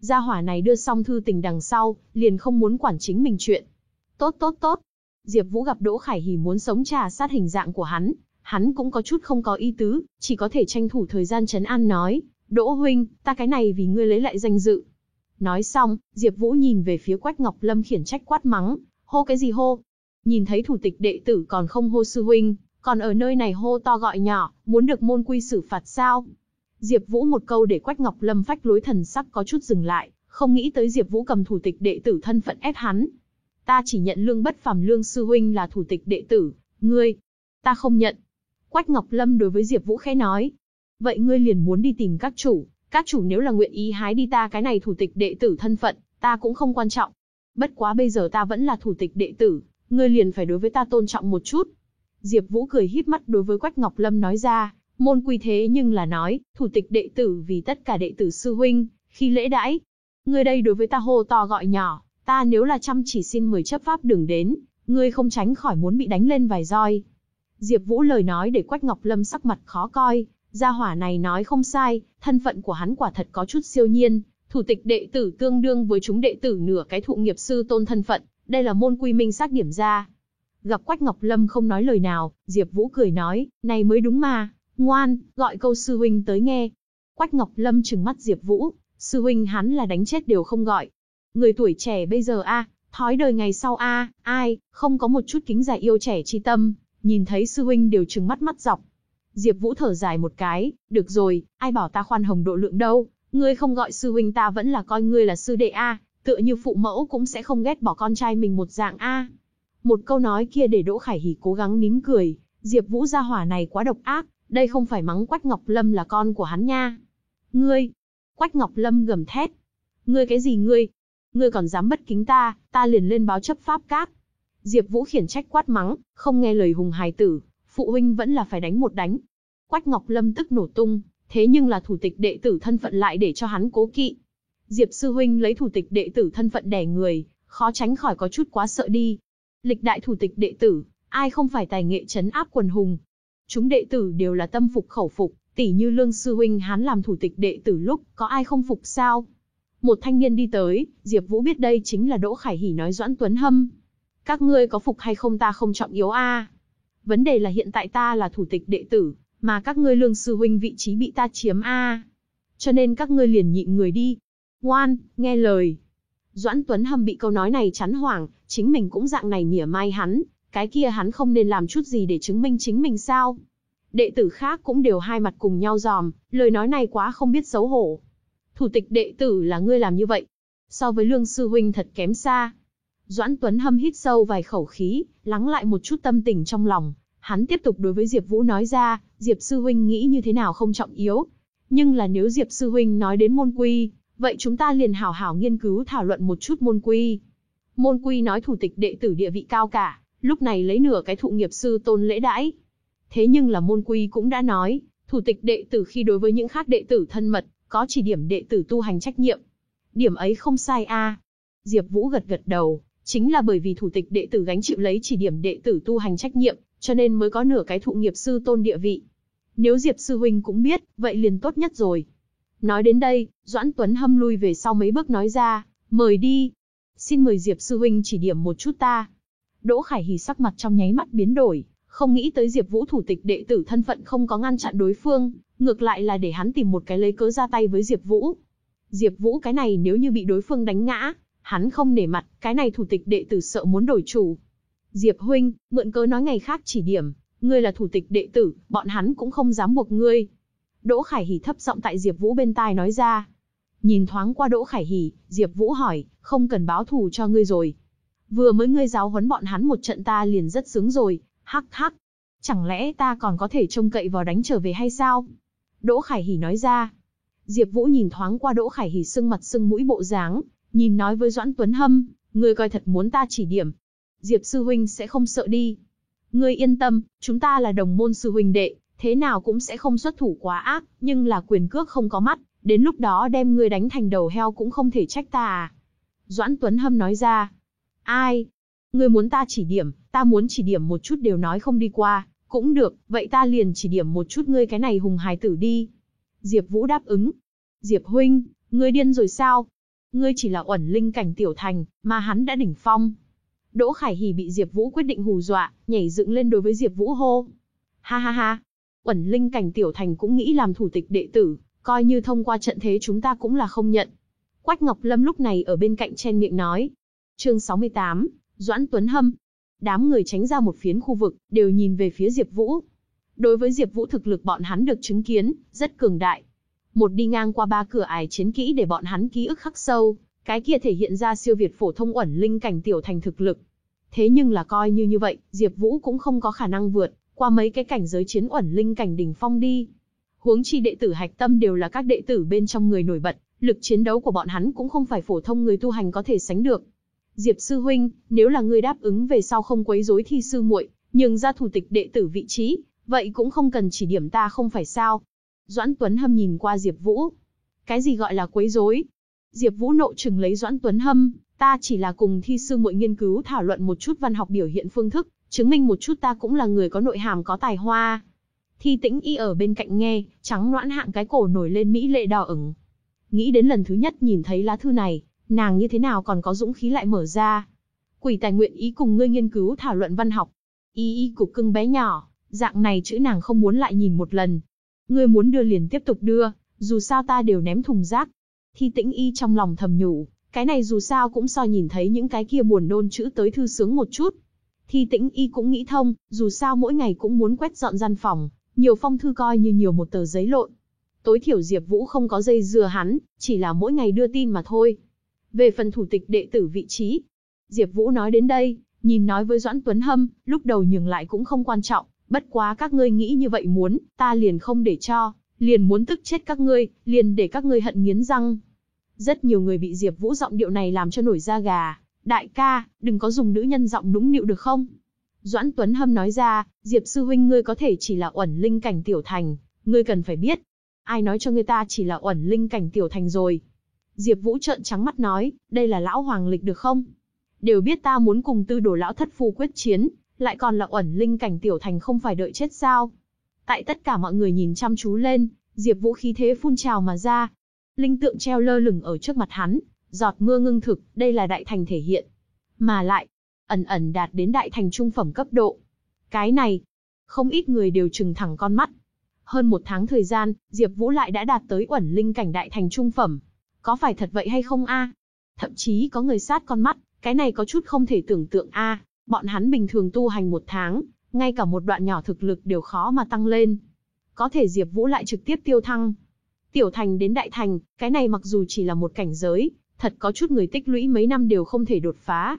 Gia hỏa này đưa xong thư tình đằng sau, liền không muốn quản chính mình chuyện. Tốt tốt tốt. Diệp Vũ gặp Đỗ Khải Hỉ muốn sống trà sát hình dạng của hắn, hắn cũng có chút không có ý tứ, chỉ có thể tranh thủ thời gian trấn an nói, "Đỗ huynh, ta cái này vì ngươi lấy lại danh dự." Nói xong, Diệp Vũ nhìn về phía Quách Ngọc Lâm khiển trách quát mắng, "Hô cái gì hô? Nhìn thấy thủ tịch đệ tử còn không hô sư huynh, còn ở nơi này hô to gọi nhỏ, muốn được môn quy xử phạt sao?" Diệp Vũ một câu để Quách Ngọc Lâm phách lối thần sắc có chút dừng lại, không nghĩ tới Diệp Vũ cầm thủ tịch đệ tử thân phận ép hắn. Ta chỉ nhận Lương Bất Phàm Lương sư huynh là thủ tịch đệ tử, ngươi, ta không nhận. Quách Ngọc Lâm đối với Diệp Vũ khẽ nói, vậy ngươi liền muốn đi tìm các chủ, các chủ nếu là nguyện ý hái đi ta cái này thủ tịch đệ tử thân phận, ta cũng không quan trọng. Bất quá bây giờ ta vẫn là thủ tịch đệ tử, ngươi liền phải đối với ta tôn trọng một chút. Diệp Vũ cười híp mắt đối với Quách Ngọc Lâm nói ra, môn quy thế nhưng là nói, thủ tịch đệ tử vì tất cả đệ tử sư huynh, khi lễ đãi. Ngươi đây đối với ta hô to gọi nhỏ, ta nếu là chăm chỉ xin mời chấp pháp đừng đến, ngươi không tránh khỏi muốn bị đánh lên vài roi. Diệp Vũ lời nói để Quách Ngọc Lâm sắc mặt khó coi, gia hỏa này nói không sai, thân phận của hắn quả thật có chút siêu nhiên, thủ tịch đệ tử tương đương với chúng đệ tử nửa cái thụ nghiệp sư tôn thân phận, đây là môn quy minh xác điểm ra. Gặp Quách Ngọc Lâm không nói lời nào, Diệp Vũ cười nói, này mới đúng mà, ngoan, gọi câu sư huynh tới nghe. Quách Ngọc Lâm trừng mắt Diệp Vũ, sư huynh hắn là đánh chết đều không gọi. Người tuổi trẻ bây giờ a, thói đời ngày sau a, ai, không có một chút kính già yêu trẻ chi tâm, nhìn thấy sư huynh đều trừng mắt mắt dọc. Diệp Vũ thở dài một cái, được rồi, ai bảo ta khoan hồng độ lượng đâu, ngươi không gọi sư huynh ta vẫn là coi ngươi là sư đệ a, tựa như phụ mẫu cũng sẽ không ghét bỏ con trai mình một dạng a. Một câu nói kia để Đỗ Khải Hỉ cố gắng nín cười, Diệp Vũ gia hỏa này quá độc ác, đây không phải mắng Quách Ngọc Lâm là con của hắn nha. Ngươi! Quách Ngọc Lâm gầm thét. Ngươi cái gì ngươi? Ngươi còn dám bất kính ta, ta liền lên báo chấp pháp các. Diệp Vũ khiển trách quát mắng, không nghe lời hùng hài tử, phụ huynh vẫn là phải đánh một đánh. Quách Ngọc Lâm tức nổ tung, thế nhưng là thủ tịch đệ tử thân phận lại để cho hắn cố kỵ. Diệp sư huynh lấy thủ tịch đệ tử thân phận đè người, khó tránh khỏi có chút quá sợ đi. Lịch đại thủ tịch đệ tử, ai không phải tài nghệ trấn áp quần hùng. Chúng đệ tử đều là tâm phục khẩu phục, tỷ như Lương sư huynh hắn làm thủ tịch đệ tử lúc, có ai không phục sao? Một thanh niên đi tới, Diệp Vũ biết đây chính là Đỗ Khải Hỉ nói Doãn Tuấn Hâm. Các ngươi có phục hay không ta không trọng yếu a. Vấn đề là hiện tại ta là thủ tịch đệ tử, mà các ngươi lương sư huynh vị trí bị ta chiếm a. Cho nên các ngươi liền nhịn người đi. Ngoan, nghe lời. Doãn Tuấn Hâm bị câu nói này chắn hoảng, chính mình cũng dạng này mỉa mai hắn, cái kia hắn không nên làm chút gì để chứng minh chính mình sao? Đệ tử khác cũng đều hai mặt cùng nhau giòm, lời nói này quá không biết xấu hổ. Thủ tịch đệ tử là ngươi làm như vậy, so với lương sư huynh thật kém xa. Doãn Tuấn Hâm hít sâu vài khẩu khí, lắng lại một chút tâm tình trong lòng, hắn tiếp tục đối với Diệp Vũ nói ra, Diệp sư huynh nghĩ như thế nào không trọng yếu, nhưng là nếu Diệp sư huynh nói đến môn quy, vậy chúng ta liền hảo hảo nghiên cứu thảo luận một chút môn quy. Môn quy nói thủ tịch đệ tử địa vị cao cả, lúc này lấy nửa cái thụ nghiệp sư tôn lễ đãi. Thế nhưng là môn quy cũng đã nói, thủ tịch đệ tử khi đối với những khác đệ tử thân mật, có chỉ điểm đệ tử tu hành trách nhiệm. Điểm ấy không sai a. Diệp Vũ gật gật đầu, chính là bởi vì thủ tịch đệ tử gánh chịu lấy chỉ điểm đệ tử tu hành trách nhiệm, cho nên mới có nửa cái thụ nghiệp sư tôn địa vị. Nếu Diệp sư huynh cũng biết, vậy liền tốt nhất rồi. Nói đến đây, Doãn Tuấn hâm lui về sau mấy bước nói ra, mời đi. Xin mời Diệp sư huynh chỉ điểm một chút ta. Đỗ Khải Hỉ sắc mặt trong nháy mắt biến đổi, không nghĩ tới Diệp Vũ thủ tịch đệ tử thân phận không có ngăn chặn đối phương, ngược lại là để hắn tìm một cái lấy cớ ra tay với Diệp Vũ. Diệp Vũ cái này nếu như bị đối phương đánh ngã, hắn không nể mặt, cái này thủ tịch đệ tử sợ muốn đổi chủ. Diệp huynh, mượn cớ nói ngày khác chỉ điểm, ngươi là thủ tịch đệ tử, bọn hắn cũng không dám buộc ngươi. Đỗ Khải Hỉ thấp giọng tại Diệp Vũ bên tai nói ra. Nhìn thoáng qua Đỗ Khải Hỉ, Diệp Vũ hỏi, không cần báo thù cho ngươi rồi. Vừa mới ngươi giáo huấn bọn hắn một trận ta liền rất sướng rồi, hắc hắc. Chẳng lẽ ta còn có thể trông cậy vào đánh trở về hay sao? Đỗ Khải Hỉ nói ra. Diệp Vũ nhìn thoáng qua Đỗ Khải Hỉ sưng mặt sưng mũi bộ dáng, nhìn nói với Doãn Tuấn Hâm, ngươi coi thật muốn ta chỉ điểm. Diệp sư huynh sẽ không sợ đi. Ngươi yên tâm, chúng ta là đồng môn sư huynh đệ, thế nào cũng sẽ không xuất thủ quá ác, nhưng là quyền cước không có mắt, đến lúc đó đem ngươi đánh thành đầu heo cũng không thể trách ta à. Doãn Tuấn Hâm nói ra. Ai? Ngươi muốn ta chỉ điểm, ta muốn chỉ điểm một chút đều nói không đi qua, cũng được, vậy ta liền chỉ điểm một chút ngươi cái này hùng hài tử đi. Diệp Vũ đáp ứng. Diệp huynh, ngươi điên rồi sao? Ngươi chỉ là ẩn linh cảnh tiểu thành, mà hắn đã đỉnh phong. Đỗ Khải Hỉ bị Diệp Vũ quyết định hù dọa, nhảy dựng lên đối với Diệp Vũ hô. Ha ha ha, Uẩn linh cảnh tiểu thành cũng nghĩ làm thủ tịch đệ tử, coi như thông qua trận thế chúng ta cũng là không nhận. Quách Ngọc Lâm lúc này ở bên cạnh chen miệng nói. Chương 68, Doãn Tuấn Hâm. Đám người tránh ra một phiến khu vực, đều nhìn về phía Diệp Vũ. Đối với Diệp Vũ thực lực bọn hắn được chứng kiến, rất cường đại. Một đi ngang qua ba cửa ải chiến kỹ để bọn hắn ký ức khắc sâu, cái kia thể hiện ra siêu việt phổ thông ẩn linh cảnh tiểu thành thực lực. Thế nhưng là coi như như vậy, Diệp Vũ cũng không có khả năng vượt qua mấy cái cảnh giới chiến ẩn linh cảnh đỉnh phong đi. Huống chi đệ tử Hạch Tâm đều là các đệ tử bên trong người nổi bật, lực chiến đấu của bọn hắn cũng không phải phổ thông người tu hành có thể sánh được. Diệp sư huynh, nếu là ngươi đáp ứng về sau không quấy rối thi sư muội, nhường ra thủ tịch đệ tử vị trí, vậy cũng không cần chỉ điểm ta không phải sao? Doãn Tuấn Hâm nhìn qua Diệp Vũ. Cái gì gọi là quấy rối? Diệp Vũ nộ trừng lấy Doãn Tuấn Hâm, ta chỉ là cùng thi sư muội nghiên cứu thảo luận một chút văn học biểu hiện phương thức, chứng minh một chút ta cũng là người có nội hàm có tài hoa. Thi Tĩnh Y ở bên cạnh nghe, trắng nõn hạng cái cổ nổi lên mỹ lệ đỏ ửng. Nghĩ đến lần thứ nhất nhìn thấy lá thư này, nàng như thế nào còn có dũng khí lại mở ra. Quỷ tài nguyện ý cùng ngươi nghiên cứu thảo luận văn học. Y y cục cưng bé nhỏ, dạng này chữ nàng không muốn lại nhìn một lần. Ngươi muốn đưa liền tiếp tục đưa, dù sao ta đều ném thùng rác. Thi tĩnh y trong lòng thầm nhủ, cái này dù sao cũng so nhìn thấy những cái kia buồn nôn chữ tới thư sướng một chút. Thi tĩnh y cũng nghĩ thông, dù sao mỗi ngày cũng muốn quét dọn gian phòng, nhiều phong thư coi như nhiều một tờ giấy lộn. Tối thiểu Diệp Vũ không có dây dưa hắn, chỉ là mỗi ngày đưa tin mà thôi. Về phần thủ tịch đệ tử vị trí, Diệp Vũ nói đến đây, nhìn nói với Doãn Tuấn Hâm, lúc đầu nhường lại cũng không quan trọng, bất quá các ngươi nghĩ như vậy muốn, ta liền không để cho, liền muốn tức chết các ngươi, liền để các ngươi hận nghiến răng. Rất nhiều người bị Diệp Vũ giọng điệu này làm cho nổi da gà, đại ca, đừng có dùng nữ nhân giọng nũng nịu được không? Doãn Tuấn Hâm nói ra, Diệp sư huynh ngươi có thể chỉ là uẩn linh cảnh tiểu thành, ngươi cần phải biết. Ai nói cho ngươi ta chỉ là uẩn linh cảnh tiểu thành rồi? Diệp Vũ trợn trắng mắt nói, đây là lão hoàng lịch được không? Đều biết ta muốn cùng tư đồ lão thất phu quyết chiến, lại còn là uẩn linh cảnh tiểu thành không phải đợi chết sao? Tại tất cả mọi người nhìn chăm chú lên, Diệp Vũ khí thế phun trào mà ra. Linh tượng treo lơ lửng ở trước mặt hắn, giọt mưa ngưng thực, đây là đại thành thể hiện. Mà lại, ẩn ẩn đạt đến đại thành trung phẩm cấp độ. Cái này, không ít người đều trừng thẳng con mắt. Hơn một tháng thời gian, Diệp Vũ lại đã đạt tới uẩn linh cảnh đại thành trung phẩm. Có phải thật vậy hay không a? Thậm chí có người sát con mắt, cái này có chút không thể tưởng tượng a. Bọn hắn bình thường tu hành một tháng, ngay cả một đoạn nhỏ thực lực đều khó mà tăng lên. Có thể Diệp Vũ lại trực tiếp tiêu thăng. Tiểu thành đến đại thành, cái này mặc dù chỉ là một cảnh giới, thật có chút người tích lũy mấy năm đều không thể đột phá.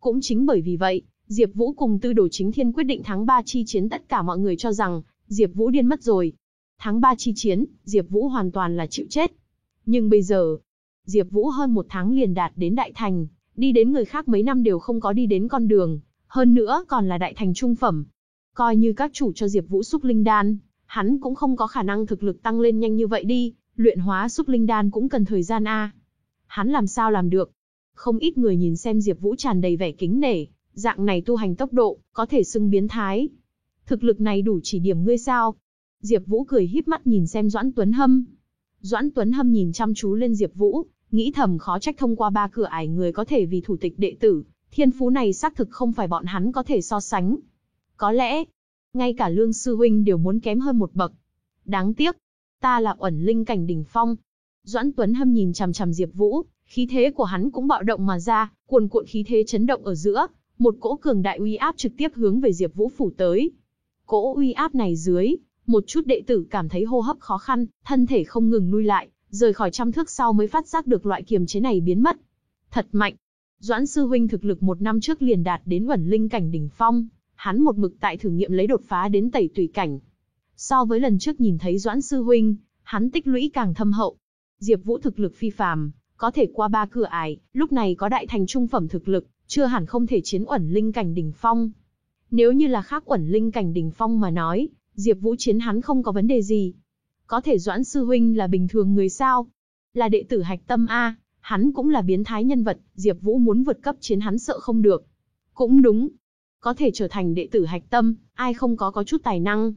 Cũng chính bởi vì vậy, Diệp Vũ cùng Tư Đồ Chính Thiên quyết định tháng 3 chi chiến tất cả mọi người cho rằng Diệp Vũ điên mất rồi. Tháng 3 chi chiến, Diệp Vũ hoàn toàn là chịu chết. Nhưng bây giờ, Diệp Vũ hơn một tháng liền đạt đến đại thành, đi đến người khác mấy năm đều không có đi đến con đường, hơn nữa còn là đại thành trung phẩm. Coi như các chủ cho Diệp Vũ xúc linh đan, hắn cũng không có khả năng thực lực tăng lên nhanh như vậy đi, luyện hóa xúc linh đan cũng cần thời gian a. Hắn làm sao làm được? Không ít người nhìn xem Diệp Vũ tràn đầy vẻ kính nể, dạng này tu hành tốc độ, có thể xưng biến thái. Thực lực này đủ chỉ điểm ngươi sao? Diệp Vũ cười híp mắt nhìn xem Doãn Tuấn Hâm. Doãn Tuấn Hâm nhìn chăm chú lên Diệp Vũ, nghĩ thầm khó trách thông qua ba cửa ải người có thể vì thủ tịch đệ tử, thiên phú này xác thực không phải bọn hắn có thể so sánh. Có lẽ, ngay cả Lương sư huynh đều muốn kém hơn một bậc. Đáng tiếc, ta là ẩn linh cảnh đỉnh phong. Doãn Tuấn Hâm nhìn chằm chằm Diệp Vũ, khí thế của hắn cũng bạo động mà ra, cuồn cuộn khí thế chấn động ở giữa, một cỗ cường đại uy áp trực tiếp hướng về Diệp Vũ phủ tới. Cỗ uy áp này dưới, một chút đệ tử cảm thấy hô hấp khó khăn, thân thể không ngừng lui lại, rời khỏi trăm thước sau mới phát giác được loại kiềm chế này biến mất. Thật mạnh. Doãn sư huynh thực lực một năm trước liền đạt đến ẩn linh cảnh đỉnh phong, hắn một mực tại thử nghiệm lấy đột phá đến tẩy tùy cảnh. So với lần trước nhìn thấy Doãn sư huynh, hắn tích lũy càng thâm hậu. Diệp Vũ thực lực phi phàm, có thể qua ba cửa ải, lúc này có đại thành trung phẩm thực lực, chưa hẳn không thể chiến ẩn linh cảnh đỉnh phong. Nếu như là khác ẩn linh cảnh đỉnh phong mà nói, Diệp Vũ chiến hắn không có vấn đề gì. Có thể Doãn sư huynh là bình thường người sao? Là đệ tử hạch tâm a, hắn cũng là biến thái nhân vật, Diệp Vũ muốn vượt cấp chiến hắn sợ không được. Cũng đúng, có thể trở thành đệ tử hạch tâm, ai không có có chút tài năng.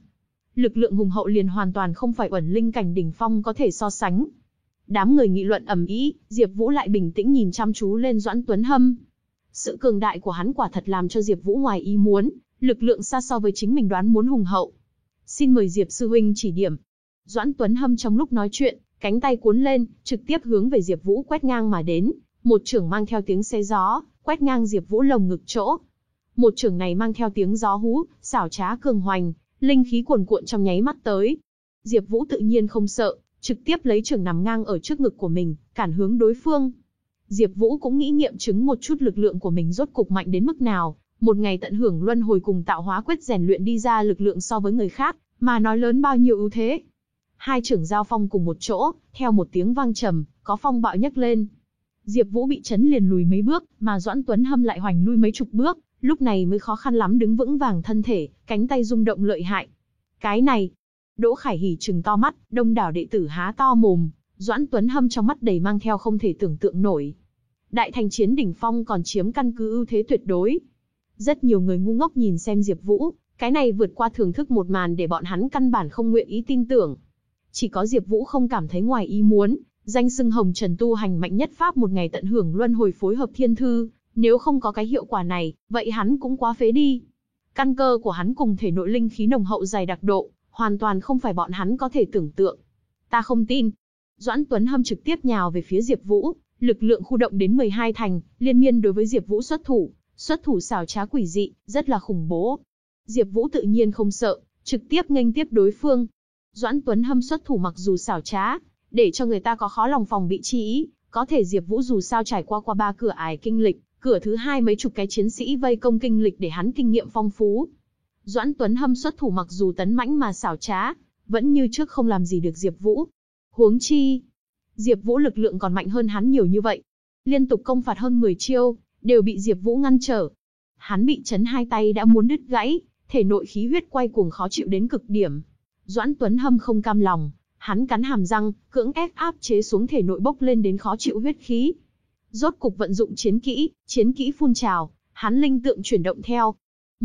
Lực lượng hùng hậu liền hoàn toàn không phải ẩn linh cảnh đỉnh phong có thể so sánh. Đám người nghị luận ầm ĩ, Diệp Vũ lại bình tĩnh nhìn chăm chú lên Doãn Tuấn Hâm. Sự cường đại của hắn quả thật làm cho Diệp Vũ ngoài ý muốn, lực lượng xa so với chính mình đoán muốn hùng hậu. Xin mời Diệp sư huynh chỉ điểm. Doãn Tuấn Hâm trong lúc nói chuyện, cánh tay cuốn lên, trực tiếp hướng về Diệp Vũ quét ngang mà đến, một chưởng mang theo tiếng xé gió, quét ngang Diệp Vũ lồng ngực chỗ. Một chưởng này mang theo tiếng gió hú, xảo trá cường hoành, linh khí cuồn cuộn trong nháy mắt tới. Diệp Vũ tự nhiên không sợ, trực tiếp lấy trường nằm ngang ở trước ngực của mình, cản hướng đối phương. Diệp Vũ cũng nghĩ nghiệm chứng một chút lực lượng của mình rốt cục mạnh đến mức nào, một ngày tận hưởng luân hồi cùng tạo hóa quyết rèn luyện đi ra lực lượng so với người khác, mà nói lớn bao nhiêu ưu thế. Hai trưởng giao phong cùng một chỗ, theo một tiếng vang trầm, có phong bạo nhấc lên. Diệp Vũ bị chấn liền lùi mấy bước, mà Doãn Tuấn Hâm lại hoành lui mấy chục bước, lúc này mới khó khăn lắm đứng vững vàng thân thể, cánh tay rung động lợi hại. Cái này, Đỗ Khải Hỉ trừng to mắt, đông đảo đệ tử há to mồm, Doãn Tuấn Hâm trong mắt đầy mang theo không thể tưởng tượng nổi. Đại thành chiến đỉnh phong còn chiếm căn cứ ưu thế tuyệt đối. Rất nhiều người ngu ngốc nhìn xem Diệp Vũ, cái này vượt qua thưởng thức một màn để bọn hắn căn bản không nguyện ý tin tưởng. Chỉ có Diệp Vũ không cảm thấy ngoài ý muốn, danh xưng Hồng Trần tu hành mạnh nhất pháp một ngày tận hưởng luân hồi phối hợp thiên thư, nếu không có cái hiệu quả này, vậy hắn cũng quá phế đi. Căn cơ của hắn cùng thể nội linh khí nồng hậu dày đặc độ, hoàn toàn không phải bọn hắn có thể tưởng tượng. Ta không tin. Doãn Tuấn Hâm trực tiếp nhào về phía Diệp Vũ, lực lượng khu động đến 12 thành, liên miên đối với Diệp Vũ xuất thủ, xuất thủ xảo trá quỷ dị, rất là khủng bố. Diệp Vũ tự nhiên không sợ, trực tiếp nghênh tiếp đối phương. Doãn Tuấn Hâm xuất thủ mặc dù xảo trá, để cho người ta có khó lòng phòng bị chi ý, có thể Diệp Vũ dù sao trải qua qua ba cửa ải kinh lịch, cửa thứ hai mấy chục cái chiến sĩ vây công kinh lịch để hắn kinh nghiệm phong phú. Doãn Tuấn Hâm xuất thủ mặc dù tấn mãnh mà xảo trá, vẫn như trước không làm gì được Diệp Vũ. Huống chi, Diệp Vũ lực lượng còn mạnh hơn hắn nhiều như vậy. Liên tục công phạt hơn 10 chiêu, đều bị Diệp Vũ ngăn trở. Hắn bị chấn hai tay đã muốn đứt gãy, thể nội khí huyết quay cuồng khó chịu đến cực điểm. Doãn Tuấn Hâm không cam lòng, hắn cắn hàm răng, cưỡng ép áp chế xuống thể nội bốc lên đến khó chịu huyết khí. Rốt cục vận dụng chiến kỹ, chiến kỹ phun trào, hắn linh tượng chuyển động theo.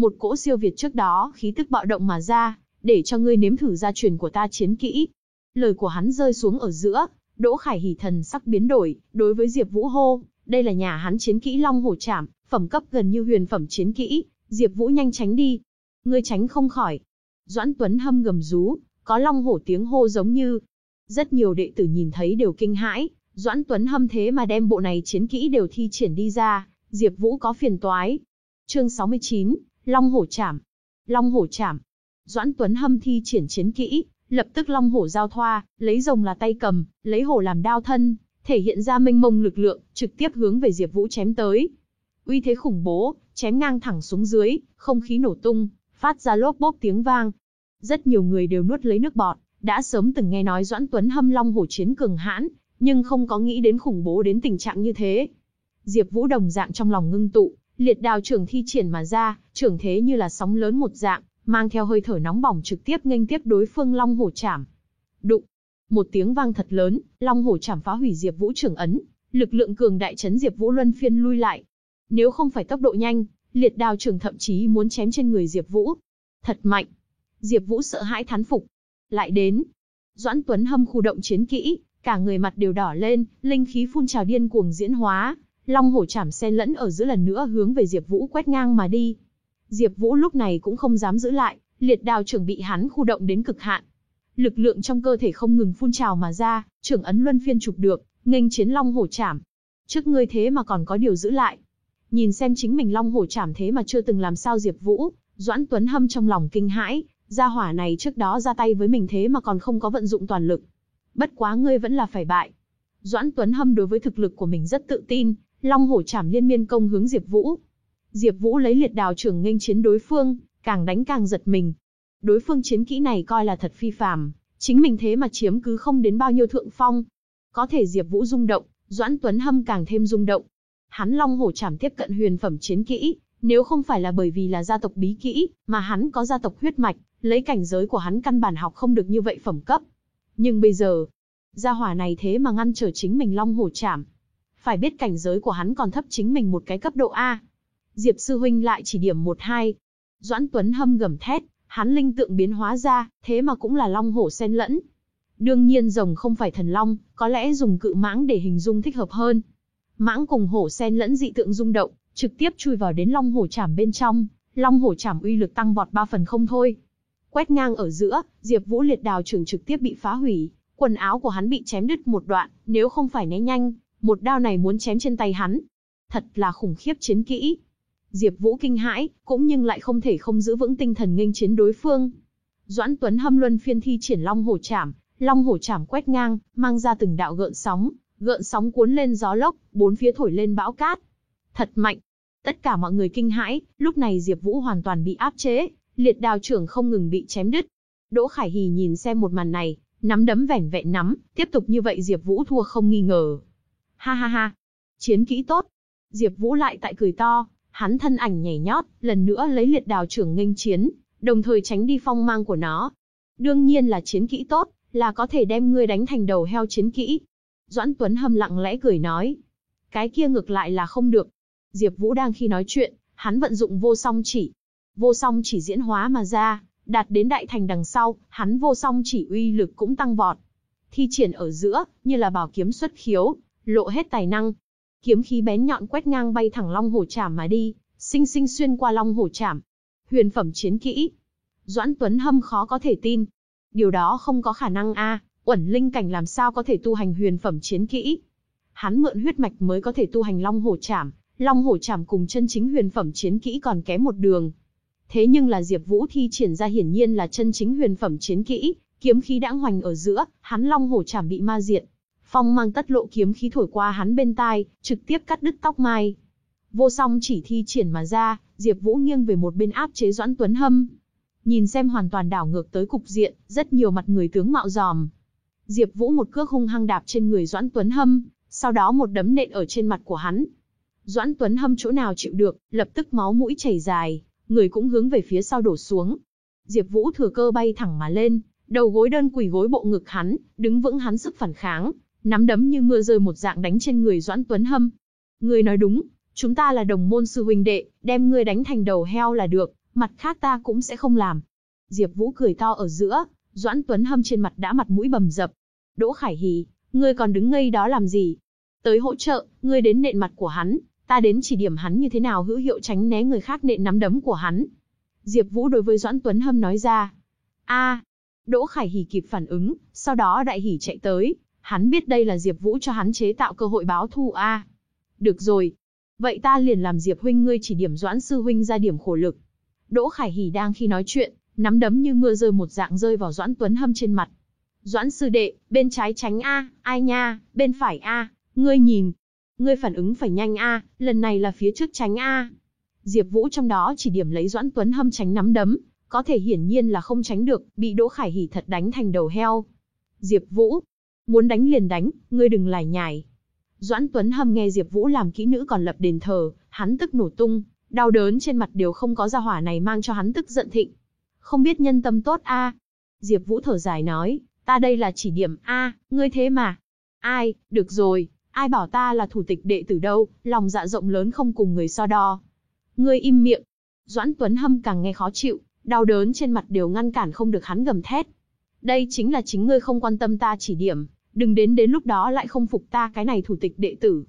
Một cỗ siêu việt trước đó, khí tức bạo động mà ra, để cho ngươi nếm thử gia truyền của ta chiến kỹ. Lời của hắn rơi xuống ở giữa, Đỗ Khải Hỉ thần sắc biến đổi, đối với Diệp Vũ hô, đây là nhà hắn chiến kỹ Long Hổ Trảm, phẩm cấp gần như huyền phẩm chiến kỹ, Diệp Vũ nhanh tránh đi. Ngươi tránh không khỏi. Doãn Tuấn hâm gầm rú, có long hổ tiếng hô giống như. Rất nhiều đệ tử nhìn thấy đều kinh hãi, Doãn Tuấn hâm thế mà đem bộ này chiến kỹ đều thi triển đi ra, Diệp Vũ có phiền toái. Chương 69, Long hổ chạm, Long hổ chạm, Doãn Tuấn hâm thi triển chiến kỹ, lập tức long hổ giao thoa, lấy rồng là tay cầm, lấy hổ làm đao thân, thể hiện ra mênh mông lực lượng, trực tiếp hướng về Diệp Vũ chém tới. Uy thế khủng bố, chém ngang thẳng xuống dưới, không khí nổ tung, phát ra lốp bốp tiếng vang. Rất nhiều người đều nuốt lấy nước bọt, đã sớm từng nghe nói Doãn Tuấn Hâm Long hổ chiến cường hãn, nhưng không có nghĩ đến khủng bố đến tình trạng như thế. Diệp Vũ đồng dạng trong lòng ngưng tụ, liệt đào trưởng thi triển mà ra, trưởng thế như là sóng lớn một dạng, mang theo hơi thở nóng bỏng trực tiếp nghênh tiếp đối phương Long hổ chảm. Đụng, một tiếng vang thật lớn, Long hổ chảm phá hủy Diệp Vũ trưởng ấn, lực lượng cường đại chấn Diệp Vũ luân phiên lui lại. Nếu không phải tốc độ nhanh, liệt đào trưởng thậm chí muốn chém trên người Diệp Vũ. Thật mạnh. Diệp Vũ sợ hãi thán phục. Lại đến. Doãn Tuấn Hâm khu động chiến kỹ, cả người mặt đều đỏ lên, linh khí phun trào điên cuồng diễn hóa, long hổ chảm xen lẫn ở giữa lần nữa hướng về Diệp Vũ quét ngang mà đi. Diệp Vũ lúc này cũng không dám giữ lại, liệt đao trưởng bị hắn khu động đến cực hạn. Lực lượng trong cơ thể không ngừng phun trào mà ra, trưởng ấn luân phiên chụp được, nghênh chiến long hổ chảm. Trước ngươi thế mà còn có điều giữ lại. Nhìn xem chính mình long hổ chảm thế mà chưa từng làm sao Diệp Vũ, Doãn Tuấn Hâm trong lòng kinh hãi, gia hỏa này trước đó ra tay với mình thế mà còn không có vận dụng toàn lực. Bất quá ngươi vẫn là phải bại. Doãn Tuấn Hâm đối với thực lực của mình rất tự tin, long hổ chảm liên miên công hướng Diệp Vũ. Diệp Vũ lấy liệt đào trưởng nghênh chiến đối phương, càng đánh càng giật mình. Đối phương chiến kỹ này coi là thật phi phàm, chính mình thế mà chiếm cứ không đến bao nhiêu thượng phong. Có thể Diệp Vũ rung động, Doãn Tuấn Hâm càng thêm rung động. Hắn Long Hổ Trảm tiếp cận huyền phẩm chiến kỹ, nếu không phải là bởi vì là gia tộc bí kỹ, mà hắn có gia tộc huyết mạch, lấy cảnh giới của hắn căn bản học không được như vậy phẩm cấp. Nhưng bây giờ, gia hỏa này thế mà ngăn trở chính mình Long Hổ Trảm. Phải biết cảnh giới của hắn còn thấp chính mình một cái cấp độ A. Diệp sư huynh lại chỉ điểm một hai. Doãn Tuấn Hâm gầm thét, hắn linh tượng biến hóa ra, thế mà cũng là long hổ xen lẫn. Đương nhiên rồng không phải thần long, có lẽ dùng cự mãng để hình dung thích hợp hơn. Mãng cùng hổ xen lẫn dị tượng rung động, trực tiếp chui vào đến long hổ chảm bên trong, long hổ chảm uy lực tăng vọt ba phần không thôi. Quét ngang ở giữa, Diệp Vũ liệt đào trường trực tiếp bị phá hủy, quần áo của hắn bị chém đứt một đoạn, nếu không phải né nhanh, một đao này muốn chém trên tay hắn. Thật là khủng khiếp chiến kỹ. Diệp Vũ kinh hãi, cũng nhưng lại không thể không giữ vững tinh thần nghênh chiến đối phương. Doãn Tuấn Hâm luân phiên thi triển Long Hổ Trảm, Long Hổ Trảm quét ngang, mang ra từng đạo gợn sóng, gợn sóng cuốn lên gió lốc, bốn phía thổi lên bão cát. Thật mạnh. Tất cả mọi người kinh hãi, lúc này Diệp Vũ hoàn toàn bị áp chế, liệt đao trưởng không ngừng bị chém đứt. Đỗ Khải Hỉ nhìn xem một màn này, nắm đấm vẻn vẹn nắm, tiếp tục như vậy Diệp Vũ thua không nghi ngờ. Ha ha ha, chiến kỹ tốt. Diệp Vũ lại tại cười to, Hắn thân ảnh nhảy nhót, lần nữa lấy liệt đào trưởng nghênh chiến, đồng thời tránh đi phong mang của nó. Đương nhiên là chiến kỹ tốt, là có thể đem ngươi đánh thành đầu heo chiến kỹ. Doãn Tuấn Hâm lặng lẽ cười nói. Cái kia ngược lại là không được. Diệp Vũ đang khi nói chuyện, hắn vận dụng vô song chỉ. Vô song chỉ diễn hóa mà ra, đạt đến đại thành đằng sau, hắn vô song chỉ uy lực cũng tăng vọt. Thi triển ở giữa, như là bảo kiếm xuất khiếu, lộ hết tài năng, kiếm khí bén nhọn quét ngang bay thẳng long hổ chảm mà đi, sinh sinh xuyên qua long hổ chảm. Huyền phẩm chiến kỹ. Doãn Tuấn Hâm khó có thể tin. Điều đó không có khả năng a, Uẩn linh cảnh làm sao có thể tu hành huyền phẩm chiến kỹ? Hắn mượn huyết mạch mới có thể tu hành long hổ chảm, long hổ chảm cùng chân chính huyền phẩm chiến kỹ còn kém một đường. Thế nhưng là Diệp Vũ thi triển ra hiển nhiên là chân chính huyền phẩm chiến kỹ, kiếm khí đãng hoành ở giữa, hắn long hổ chảm bị ma diệt, Phong mang tất lộ kiếm khí thổi qua hắn bên tai, trực tiếp cắt đứt tóc mai. Vô song chỉ thi triển mà ra, Diệp Vũ nghiêng về một bên áp chế Doãn Tuấn Hâm. Nhìn xem hoàn toàn đảo ngược tới cục diện, rất nhiều mặt người tướng mạo giòm. Diệp Vũ một cước hung hăng đạp trên người Doãn Tuấn Hâm, sau đó một đấm nện ở trên mặt của hắn. Doãn Tuấn Hâm chỗ nào chịu được, lập tức máu mũi chảy dài, người cũng hướng về phía sau đổ xuống. Diệp Vũ thừa cơ bay thẳng mà lên, đầu gối đơn quỳ gối bộ ngực hắn, đứng vững hắn sức phản kháng, nắm đấm như mưa rơi một dạng đánh trên người Doãn Tuấn Hâm. Ngươi nói đúng, chúng ta là đồng môn sư huynh đệ, đem ngươi đánh thành đầu heo là được, mặt khác ta cũng sẽ không làm. Diệp Vũ cười to ở giữa, Doãn Tuấn Hâm trên mặt đã mặt mũi bầm dập. Đỗ Khải Hỉ, ngươi còn đứng ngây đó làm gì? Tới hỗ trợ, ngươi đến nện mặt của hắn, ta đến chỉ điểm hắn như thế nào hữu hiệu tránh né người khác nện nắm đấm của hắn. Diệp Vũ đối với Doãn Tuấn Hâm nói ra. A, Đỗ Khải Hỉ kịp phản ứng, sau đó đại hỉ chạy tới, Hắn biết đây là Diệp Vũ cho hắn chế tạo cơ hội báo thù a. Được rồi, vậy ta liền làm Diệp huynh ngươi chỉ điểm Doãn sư huynh ra điểm khổ lực. Đỗ Khải Hỉ đang khi nói chuyện, nắm đấm như mưa rơi một dạng rơi vào Doãn Tuấn Hâm trên mặt. Doãn sư đệ, bên trái tránh a, ai nha, bên phải a, ngươi nhìn. Ngươi phản ứng phải nhanh a, lần này là phía trước tránh a. Diệp Vũ trong đó chỉ điểm lấy Doãn Tuấn Hâm tránh nắm đấm, có thể hiển nhiên là không tránh được, bị Đỗ Khải Hỉ thật đánh thành đầu heo. Diệp Vũ, Muốn đánh liền đánh, ngươi đừng lải nhải. Doãn Tuấn Hâm nghe Diệp Vũ làm kỹ nữ còn lập đền thờ, hắn tức nổ tung, đau đớn trên mặt đều không có gia hỏa này mang cho hắn tức giận thịnh. Không biết nhân tâm tốt a. Diệp Vũ thở dài nói, ta đây là chỉ điểm a, ngươi thế mà. Ai, được rồi, ai bảo ta là thủ tịch đệ tử đâu, lòng dạ rộng lớn không cùng người so đo. Ngươi im miệng. Doãn Tuấn Hâm càng nghe khó chịu, đau đớn trên mặt đều ngăn cản không được hắn gầm thét. Đây chính là chính ngươi không quan tâm ta chỉ điểm, đừng đến đến lúc đó lại không phục ta cái này thủ tịch đệ tử.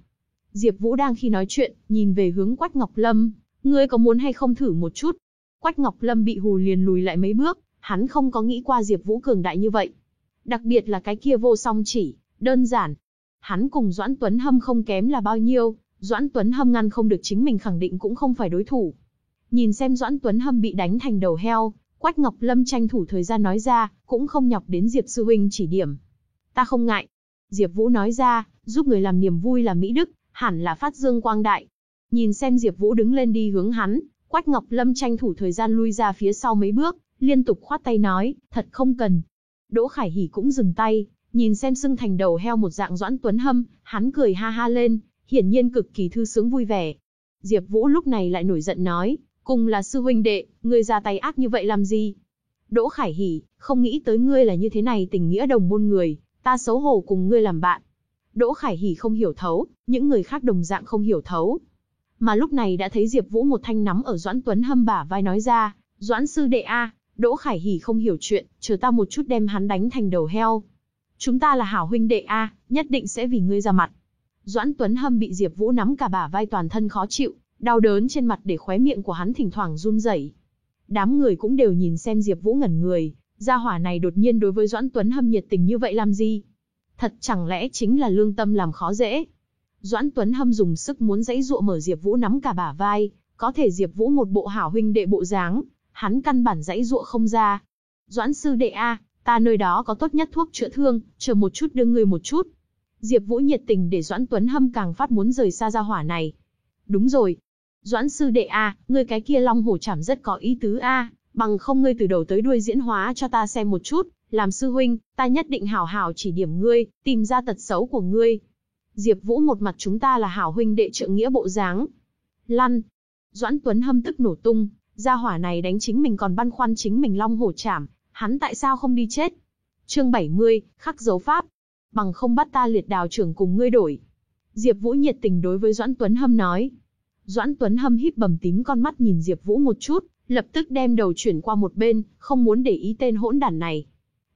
Diệp Vũ đang khi nói chuyện, nhìn về hướng Quách Ngọc Lâm, ngươi có muốn hay không thử một chút? Quách Ngọc Lâm bị hù liền lùi lại mấy bước, hắn không có nghĩ qua Diệp Vũ cường đại như vậy. Đặc biệt là cái kia vô song chỉ, đơn giản. Hắn cùng Doãn Tuấn Hâm không kém là bao nhiêu, Doãn Tuấn Hâm ngăn không được chính mình khẳng định cũng không phải đối thủ. Nhìn xem Doãn Tuấn Hâm bị đánh thành đầu heo, Quách Ngọc Lâm tranh thủ thời gian nói ra, cũng không nhọc đến Diệp sư huynh chỉ điểm. Ta không ngại. Diệp Vũ nói ra, giúp người làm niềm vui là mỹ đức, hẳn là phát dương quang đại. Nhìn xem Diệp Vũ đứng lên đi hướng hắn, Quách Ngọc Lâm tranh thủ thời gian lui ra phía sau mấy bước, liên tục khoát tay nói, thật không cần. Đỗ Khải Hỉ cũng dừng tay, nhìn xem sưng thành đầu heo một dạng Doãn Tuấn Hâm, hắn cười ha ha lên, hiển nhiên cực kỳ thư sướng vui vẻ. Diệp Vũ lúc này lại nổi giận nói, cùng là sư huynh đệ, ngươi ra tay ác như vậy làm gì? Đỗ Khải Hỉ, không nghĩ tới ngươi là như thế này tình nghĩa đồng môn người, ta xấu hổ cùng ngươi làm bạn. Đỗ Khải Hỉ không hiểu thấu, những người khác đồng dạng không hiểu thấu. Mà lúc này đã thấy Diệp Vũ một thanh nắm ở Doãn Tuấn Hâm bả vai nói ra, "Doãn sư đệ a, Đỗ Khải Hỉ không hiểu chuyện, chờ ta một chút đem hắn đánh thành đầu heo. Chúng ta là hảo huynh đệ a, nhất định sẽ vì ngươi ra mặt." Doãn Tuấn Hâm bị Diệp Vũ nắm cả bả vai toàn thân khó chịu, đau đớn trên mặt để khóe miệng của hắn thỉnh thoảng run rẩy. Đám người cũng đều nhìn xem Diệp Vũ ngẩn người, gia hỏa này đột nhiên đối với Doãn Tuấn Hâm nhiệt tình như vậy làm gì? Thật chẳng lẽ chính là lương tâm làm khó dễ? Doãn Tuấn Hâm dùng sức muốn dãy dụa mở Diệp Vũ nắm cả bả vai, có thể Diệp Vũ một bộ hảo huynh đệ bộ dáng, hắn căn bản dãy dụa không ra. Doãn sư đệ a, ta nơi đó có tốt nhất thuốc chữa thương, chờ một chút đưa ngươi một chút. Diệp Vũ nhiệt tình để Doãn Tuấn Hâm càng phát muốn rời xa gia hỏa này. Đúng rồi. Doãn sư đệ a, ngươi cái kia long hổ chảm rất có ý tứ a, bằng không ngươi từ đầu tới đuôi diễn hóa cho ta xem một chút, làm sư huynh, ta nhất định hảo hảo chỉ điểm ngươi, tìm ra tật xấu của ngươi. Diệp Vũ một mặt chúng ta là hảo huynh đệ trượng nghĩa bộ dáng. Lăn. Doãn Tuấn Hâm tức nổ tung, gia hỏa này đánh chính mình còn băn khoăn chính mình long hổ chảm, hắn tại sao không đi chết? Chương 70, khắc dấu pháp. Bằng không bắt ta liệt đào trưởng cùng ngươi đổi. Diệp Vũ nhiệt tình đối với Doãn Tuấn Hâm nói. Doãn Tuấn Hâm híp bầm tím con mắt nhìn Diệp Vũ một chút, lập tức đem đầu chuyển qua một bên, không muốn để ý tên hỗn đản này.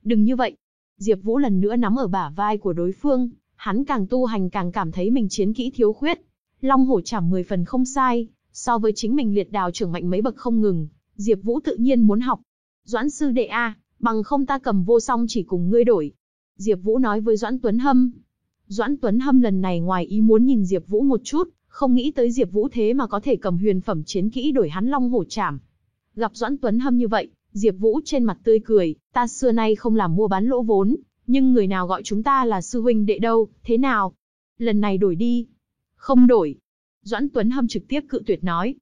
Đừng như vậy. Diệp Vũ lần nữa nắm ở bả vai của đối phương, hắn càng tu hành càng cảm thấy mình chiến kỹ thiếu khuyết. Long hổ chảm 10 phần không sai, so với chính mình liệt đào trưởng mạnh mấy bậc không ngừng, Diệp Vũ tự nhiên muốn học. Doãn sư đệ a, bằng không ta cầm vô song chỉ cùng ngươi đổi. Diệp Vũ nói với Doãn Tuấn Hâm. Doãn Tuấn Hâm lần này ngoài ý muốn nhìn Diệp Vũ một chút, không nghĩ tới Diệp Vũ thế mà có thể cầm huyền phẩm chiến kỹ đổi hắn Long Hổ Chạm. Gặp Doãn Tuấn Hâm như vậy, Diệp Vũ trên mặt tươi cười, ta xưa nay không làm mua bán lỗ vốn, nhưng người nào gọi chúng ta là sư huynh đệ đâu, thế nào? Lần này đổi đi. Không đổi. Doãn Tuấn Hâm trực tiếp cự tuyệt nói.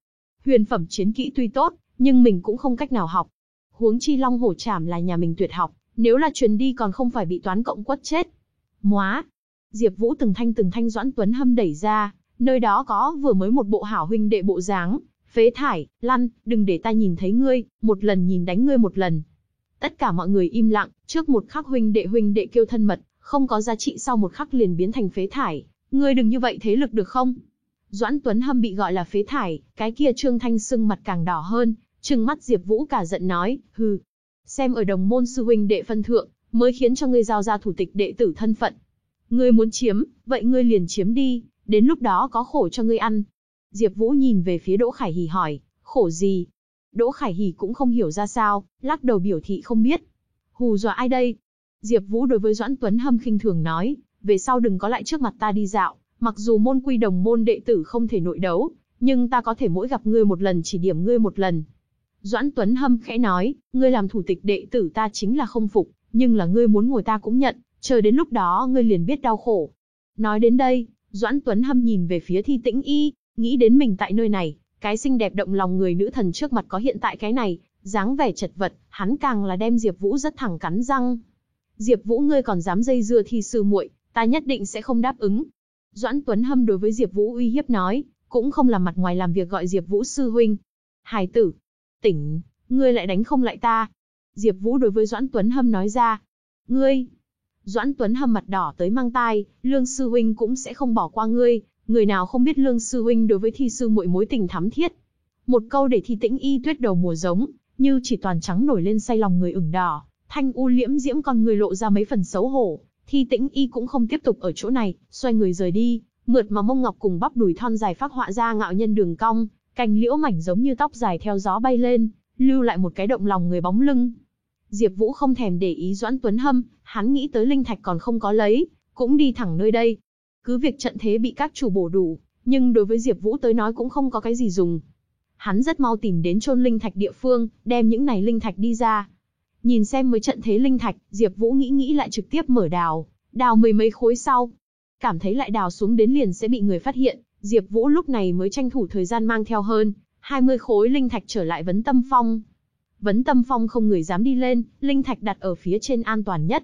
Huyền phẩm chiến kỹ tuy tốt, nhưng mình cũng không cách nào học. Huống chi Long Hổ Trảm là nhà mình tuyệt học, nếu là truyền đi còn không phải bị toán cộng quất chết. Móa. Diệp Vũ từng thanh từng thanh Doãn Tuấn Hâm đẩy ra, nơi đó có vừa mới một bộ hảo huynh đệ bộ dáng, phế thải, lăn, đừng để ta nhìn thấy ngươi, một lần nhìn đánh ngươi một lần. Tất cả mọi người im lặng, trước một khắc huynh đệ huynh đệ kêu thân mật, không có giá trị sau một khắc liền biến thành phế thải, ngươi đừng như vậy thế lực được không? Doãn Tuấn Hâm bị gọi là phế thải, cái kia Trương Thanh sưng mặt càng đỏ hơn, trừng mắt Diệp Vũ cả giận nói, hừ, xem ở đồng môn sư huynh đệ phân thượng, mới khiến cho ngươi giao ra thủ tịch đệ tử thân phận. Ngươi muốn chiếm, vậy ngươi liền chiếm đi, đến lúc đó có khổ cho ngươi ăn. Diệp Vũ nhìn về phía Đỗ Khải Hỉ hỏi, khổ gì? Đỗ Khải Hỉ cũng không hiểu ra sao, lắc đầu biểu thị không biết. Hù dọa ai đây? Diệp Vũ đối với Doãn Tuấn Hâm khinh thường nói, về sau đừng có lại trước mặt ta đi dạo, mặc dù môn quy đồng môn đệ tử không thể nội đấu, nhưng ta có thể mỗi gặp ngươi một lần chỉ điểm ngươi một lần. Doãn Tuấn Hâm khẽ nói, ngươi làm thủ tịch đệ tử ta chính là không phục, nhưng là ngươi muốn ngồi ta cũng nhận, chờ đến lúc đó ngươi liền biết đau khổ. Nói đến đây, Doãn Tuấn Hâm nhìn về phía Thi Tĩnh Y, nghĩ đến mình tại nơi này, cái xinh đẹp động lòng người nữ thần trước mặt có hiện tại cái này, dáng vẻ chật vật, hắn càng là đem Diệp Vũ rất thẳng cắn răng. Diệp Vũ ngươi còn dám dây dưa thi sư muội, ta nhất định sẽ không đáp ứng. Doãn Tuấn Hâm đối với Diệp Vũ uy hiếp nói, cũng không làm mặt ngoài làm việc gọi Diệp Vũ sư huynh. Hải tử, tỉnh, ngươi lại đánh không lại ta. Diệp Vũ đối với Doãn Tuấn Hâm nói ra. Ngươi, Doãn Tuấn hầm mặt đỏ tới mang tai, Lương sư huynh cũng sẽ không bỏ qua ngươi, người nào không biết Lương sư huynh đối với thi sư muội mối tình thắm thiết. Một câu để thi tĩnh y tuyết đầu mùa giống, như chỉ toàn trắng nổi lên say lòng người ửng đỏ, thanh u liễm diễm con người lộ ra mấy phần xấu hổ. Thi tĩnh y cũng không tiếp tục ở chỗ này, xoay người rời đi, mượt mà mông ngọc cùng bắp đùi thon dài phác họa ra ngạo nhân đường cong, cành liễu mảnh giống như tóc dài theo gió bay lên, lưu lại một cái động lòng người bóng lưng. Diệp Vũ không thèm để ý Doãn Tuấn Hâm, hắn nghĩ tới linh thạch còn không có lấy, cũng đi thẳng nơi đây. Cứ việc trận thế bị các chủ bổ đủ, nhưng đối với Diệp Vũ tới nói cũng không có cái gì dùng. Hắn rất mau tìm đến chôn linh thạch địa phương, đem những này linh thạch đi ra. Nhìn xem với trận thế linh thạch, Diệp Vũ nghĩ nghĩ lại trực tiếp mở đào, đào mười mấy khối sau, cảm thấy lại đào xuống đến liền sẽ bị người phát hiện, Diệp Vũ lúc này mới tranh thủ thời gian mang theo hơn 20 khối linh thạch trở lại Vấn Tâm Phong. Vấn Tâm Phong không người dám đi lên, linh thạch đặt ở phía trên an toàn nhất.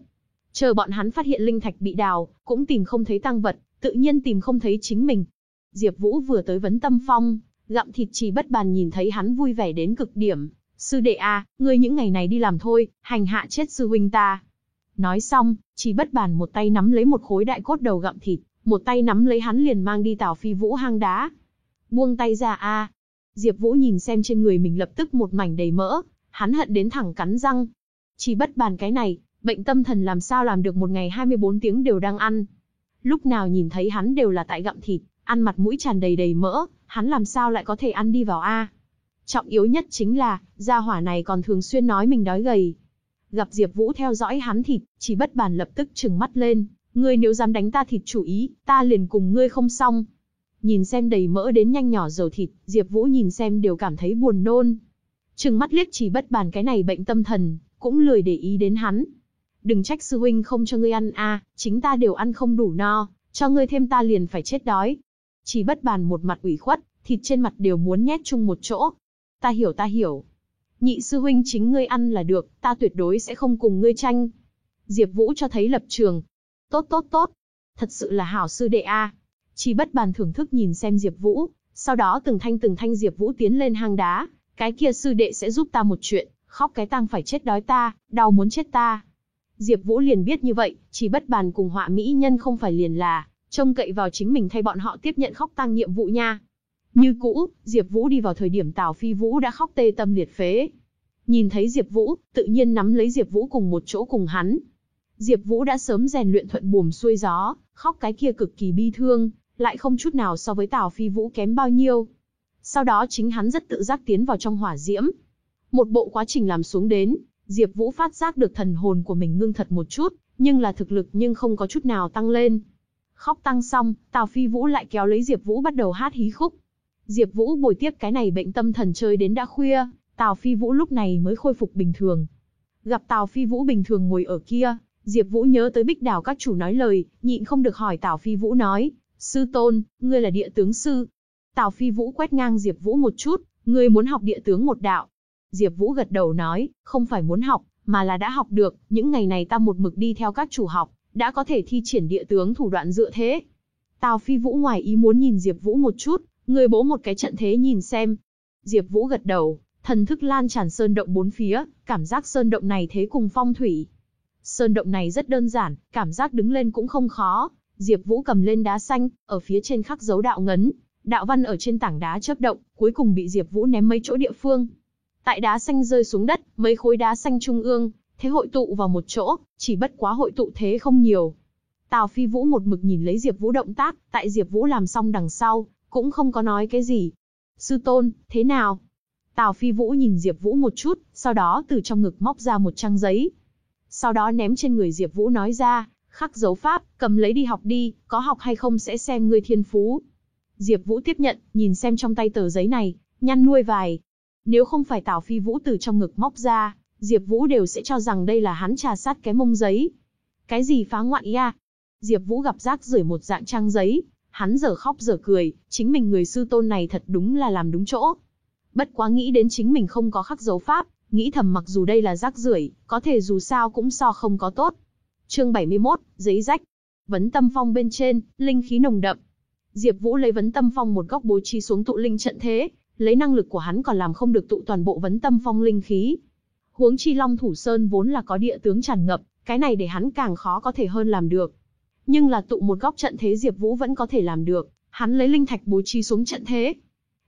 Chờ bọn hắn phát hiện linh thạch bị đào, cũng tìm không thấy tăng vật, tự nhiên tìm không thấy chính mình. Diệp Vũ vừa tới Vấn Tâm Phong, gặm thịt trì bất bàn nhìn thấy hắn vui vẻ đến cực điểm. Sư đệ a, ngươi những ngày này đi làm thôi, hành hạ chết sư huynh ta. Nói xong, trì bất bàn một tay nắm lấy một khối đại cốt đầu gặm thịt, một tay nắm lấy hắn liền mang đi Tào Phi Vũ hang đá. Buông tay ra a. Diệp Vũ nhìn xem trên người mình lập tức một mảnh đầy mỡ, hắn hận đến thẳng cắn răng. Chỉ bất bàn cái này, bệnh tâm thần làm sao làm được một ngày 24 tiếng đều đang ăn. Lúc nào nhìn thấy hắn đều là tại gặm thịt, ăn mặt mũi tràn đầy đầy mỡ, hắn làm sao lại có thể ăn đi vào a? Trọng yếu nhất chính là, gia hỏa này còn thường xuyên nói mình đói gầy. Gặp Diệp Vũ theo dõi hắn thịt, chỉ bất bàn lập tức trừng mắt lên, ngươi nếu dám đánh ta thịt chủ ý, ta liền cùng ngươi không xong. Nhìn xem đầy mỡ đến nhanh nhỏ dầu thịt, Diệp Vũ nhìn xem đều cảm thấy buồn nôn. Trừng mắt liếc chỉ bất bàn cái này bệnh tâm thần, cũng lười để ý đến hắn. Đừng trách sư huynh không cho ngươi ăn a, chính ta đều ăn không đủ no, cho ngươi thêm ta liền phải chết đói. Chỉ bất bàn một mặt ủy khuất, thịt trên mặt đều muốn nhét chung một chỗ. Ta hiểu ta hiểu. Nhị sư huynh chính ngươi ăn là được, ta tuyệt đối sẽ không cùng ngươi tranh. Diệp Vũ cho thấy lập trường. Tốt tốt tốt. Thật sự là hảo sư đệ a. Chỉ bất bàn thưởng thức nhìn xem Diệp Vũ, sau đó từng thanh từng thanh Diệp Vũ tiến lên hang đá, cái kia sư đệ sẽ giúp ta một chuyện, khóc cái tang phải chết đói ta, đau muốn chết ta. Diệp Vũ liền biết như vậy, chỉ bất bàn cùng họa mỹ nhân không phải liền là, trông cậy vào chính mình thay bọn họ tiếp nhận khóc tang nhiệm vụ nha. Như cũ, Diệp Vũ đi vào thời điểm Tào Phi Vũ đã khóc tê tâm liệt phế. Nhìn thấy Diệp Vũ, tự nhiên nắm lấy Diệp Vũ cùng một chỗ cùng hắn. Diệp Vũ đã sớm rèn luyện thuận buồm xuôi gió, khóc cái kia cực kỳ bi thương, lại không chút nào so với Tào Phi Vũ kém bao nhiêu. Sau đó chính hắn rất tự giác tiến vào trong hỏa diễm. Một bộ quá trình làm xuống đến, Diệp Vũ phát giác được thần hồn của mình ngưng thật một chút, nhưng là thực lực nhưng không có chút nào tăng lên. Khóc tăng xong, Tào Phi Vũ lại kéo lấy Diệp Vũ bắt đầu hát hí khúc. Diệp Vũ bồi tiếp cái này bệnh tâm thần chơi đến đã khuya, Tào Phi Vũ lúc này mới khôi phục bình thường. Gặp Tào Phi Vũ bình thường ngồi ở kia, Diệp Vũ nhớ tới Bích Đào các chủ nói lời, nhịn không được hỏi Tào Phi Vũ nói, "Sư tôn, ngươi là địa tướng sư?" Tào Phi Vũ quét ngang Diệp Vũ một chút, "Ngươi muốn học địa tướng một đạo?" Diệp Vũ gật đầu nói, "Không phải muốn học, mà là đã học được, những ngày này ta một mực đi theo các chủ học, đã có thể thi triển địa tướng thủ đoạn dựa thế." Tào Phi Vũ ngoài ý muốn nhìn Diệp Vũ một chút, Người bố một cái trận thế nhìn xem. Diệp Vũ gật đầu, thần thức lan tràn sơn động bốn phía, cảm giác sơn động này thế cùng phong thủy. Sơn động này rất đơn giản, cảm giác đứng lên cũng không khó. Diệp Vũ cầm lên đá xanh, ở phía trên khắc dấu đạo ngấn, đạo văn ở trên tảng đá chớp động, cuối cùng bị Diệp Vũ ném mấy chỗ địa phương. Tại đá xanh rơi xuống đất, mấy khối đá xanh trung ương, thế hội tụ vào một chỗ, chỉ bất quá hội tụ thế không nhiều. Tào Phi Vũ một mực nhìn lấy Diệp Vũ động tác, tại Diệp Vũ làm xong đằng sau, cũng không có nói cái gì. Sư tôn, thế nào? Tào Phi Vũ nhìn Diệp Vũ một chút, sau đó từ trong ngực móc ra một trang giấy. Sau đó ném trên người Diệp Vũ nói ra, khắc dấu pháp, cầm lấy đi học đi, có học hay không sẽ xem ngươi thiên phú. Diệp Vũ tiếp nhận, nhìn xem trong tay tờ giấy này, nhăn nuôi vài. Nếu không phải Tào Phi Vũ từ trong ngực móc ra, Diệp Vũ đều sẽ cho rằng đây là hắn trà sát cái mông giấy. Cái gì phá ngoạn ý à? Diệp Vũ gặp rác rưởi một dạng trang giấy, Hắn giờ khóc giờ cười, chính mình người sư tôn này thật đúng là làm đúng chỗ. Bất quá nghĩ đến chính mình không có khắc dấu pháp, nghĩ thầm mặc dù đây là rác rưởi, có thể dù sao cũng so không có tốt. Chương 71, giấy rách. Vấn Tâm Phong bên trên, linh khí nồng đậm. Diệp Vũ lấy Vấn Tâm Phong một góc bố trí xuống tụ linh trận thế, lấy năng lực của hắn còn làm không được tụ toàn bộ Vấn Tâm Phong linh khí. Huống chi Long Thủ Sơn vốn là có địa tướng tràn ngập, cái này để hắn càng khó có thể hơn làm được. Nhưng là tụ một góc trận thế Diệp Vũ vẫn có thể làm được, hắn lấy linh thạch bố trí xuống trận thế.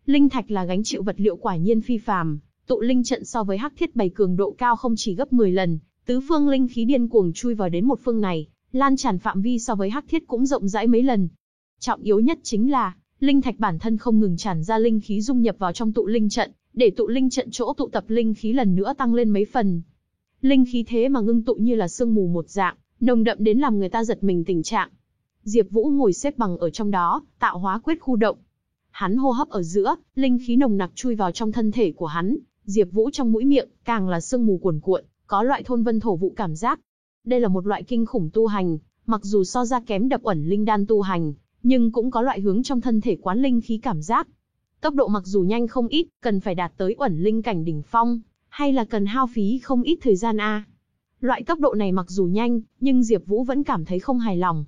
Linh thạch là gánh chịu vật liệu quả nhiên phi phàm, Tụ linh trận so với hắc thiết bày cường độ cao không chỉ gấp 10 lần, tứ phương linh khí điên cuồng chui vào đến một phương này, lan tràn phạm vi so với hắc thiết cũng rộng rãi mấy lần. Trọng yếu nhất chính là, linh thạch bản thân không ngừng tràn ra linh khí dung nhập vào trong tụ linh trận, để tụ linh trận chỗ tụ tập linh khí lần nữa tăng lên mấy phần. Linh khí thế mà ngưng tụ như là sương mù một dạng, nồng đậm đến làm người ta giật mình tình trạng. Diệp Vũ ngồi xếp bằng ở trong đó, tạo hóa quyết khu động. Hắn hô hấp ở giữa, linh khí nồng nặc chui vào trong thân thể của hắn, Diệp Vũ trong mũi miệng, càng là sương mù cuồn cuộn, có loại thôn vân thổ vụ cảm giác. Đây là một loại kinh khủng tu hành, mặc dù so ra kém đập ẩn linh đan tu hành, nhưng cũng có loại hướng trong thân thể quán linh khí cảm giác. Tốc độ mặc dù nhanh không ít, cần phải đạt tới ẩn linh cảnh đỉnh phong, hay là cần hao phí không ít thời gian a. Loại tốc độ này mặc dù nhanh, nhưng Diệp Vũ vẫn cảm thấy không hài lòng.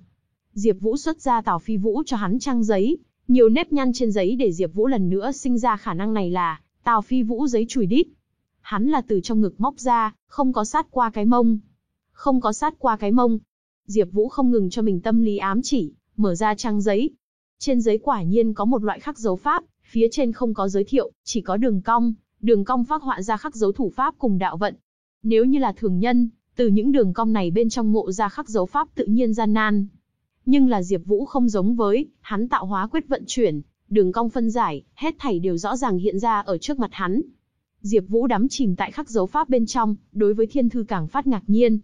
Diệp Vũ xuất ra Tào Phi Vũ cho hắn trang giấy, nhiều nếp nhăn trên giấy để Diệp Vũ lần nữa sinh ra khả năng này là Tào Phi Vũ giấy chùi đít. Hắn là từ trong ngực móc ra, không có sát qua cái mông. Không có sát qua cái mông. Diệp Vũ không ngừng cho mình tâm lý ám chỉ, mở ra trang giấy. Trên giấy quả nhiên có một loại khắc dấu pháp, phía trên không có giới thiệu, chỉ có đường cong, đường cong phác họa ra khắc dấu thủ pháp cùng đạo vận. Nếu như là thường nhân, từ những đường cong này bên trong ngộ ra khắc dấu pháp tự nhiên gian nan. Nhưng là Diệp Vũ không giống với, hắn tạo hóa quyết vận chuyển, đường cong phân giải, hết thảy đều rõ ràng hiện ra ở trước mặt hắn. Diệp Vũ đắm chìm tại khắc dấu pháp bên trong, đối với thiên thư càng phát ngạc nhiên.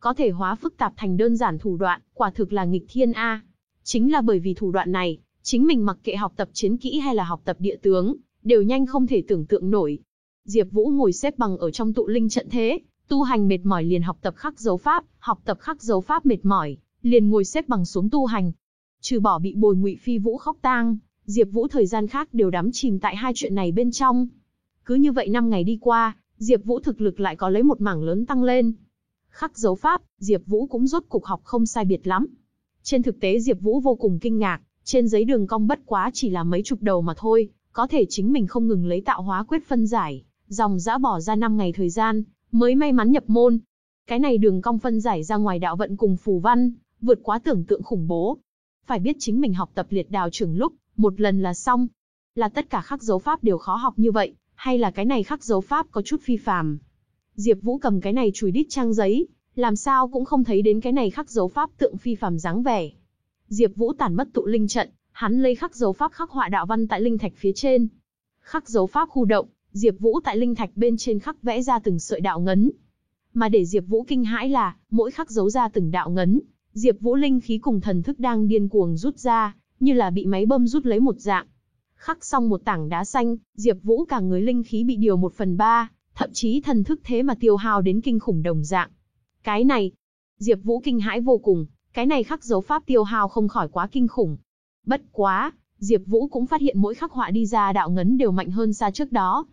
Có thể hóa phức tạp thành đơn giản thủ đoạn, quả thực là nghịch thiên a. Chính là bởi vì thủ đoạn này, chính mình mặc kệ học tập chiến kỹ hay là học tập địa tướng, đều nhanh không thể tưởng tượng nổi. Diệp Vũ ngồi xếp bằng ở trong tụ linh trận thế, tu hành mệt mỏi liền học tập khắc dấu pháp, học tập khắc dấu pháp mệt mỏi, liền ngồi xếp bằng xuống tu hành. Trừ bỏ bị Bồi Ngụy Phi Vũ khóc tang, Diệp Vũ thời gian khác đều đắm chìm tại hai chuyện này bên trong. Cứ như vậy năm ngày đi qua, Diệp Vũ thực lực lại có lấy một mảng lớn tăng lên. Khắc dấu pháp, Diệp Vũ cũng rốt cục học không sai biệt lắm. Trên thực tế Diệp Vũ vô cùng kinh ngạc, trên giấy đường cong bất quá chỉ là mấy chục đầu mà thôi, có thể chính mình không ngừng lấy tạo hóa quyết phân giải, dòng dã bỏ ra 5 ngày thời gian, mới may mắn nhập môn. Cái này đường cong phân giải ra ngoài đạo vận cùng phù văn, vượt quá tưởng tượng khủng bố. Phải biết chính mình học tập liệt đào trưởng lúc, một lần là xong. Là tất cả khắc dấu pháp đều khó học như vậy, hay là cái này khắc dấu pháp có chút phi phàm. Diệp Vũ cầm cái này chùi đít trang giấy, làm sao cũng không thấy đến cái này khắc dấu pháp tượng phi phàm dáng vẻ. Diệp Vũ tản mất tụ linh trận, hắn lấy khắc dấu pháp khắc họa đạo văn tại linh thạch phía trên. Khắc dấu pháp khu động, Diệp Vũ tại linh thạch bên trên khắc vẽ ra từng sợi đạo ngấn. Mà để Diệp Vũ kinh hãi là, mỗi khắc dấu ra từng đạo ngấn, Diệp Vũ linh khí cùng thần thức đang điên cuồng rút ra, như là bị máy bơm rút lấy một dạng. Khắc xong một tảng đá xanh, Diệp Vũ cả người linh khí bị điều một phần ba, thậm chí thần thức thế mà tiêu hao đến kinh khủng đồng dạng. Cái này, Diệp Vũ kinh hãi vô cùng, cái này khắc dấu pháp tiêu hao không khỏi quá kinh khủng. Bất quá, Diệp Vũ cũng phát hiện mỗi khắc họa đi ra đạo ngấn đều mạnh hơn xa trước đó.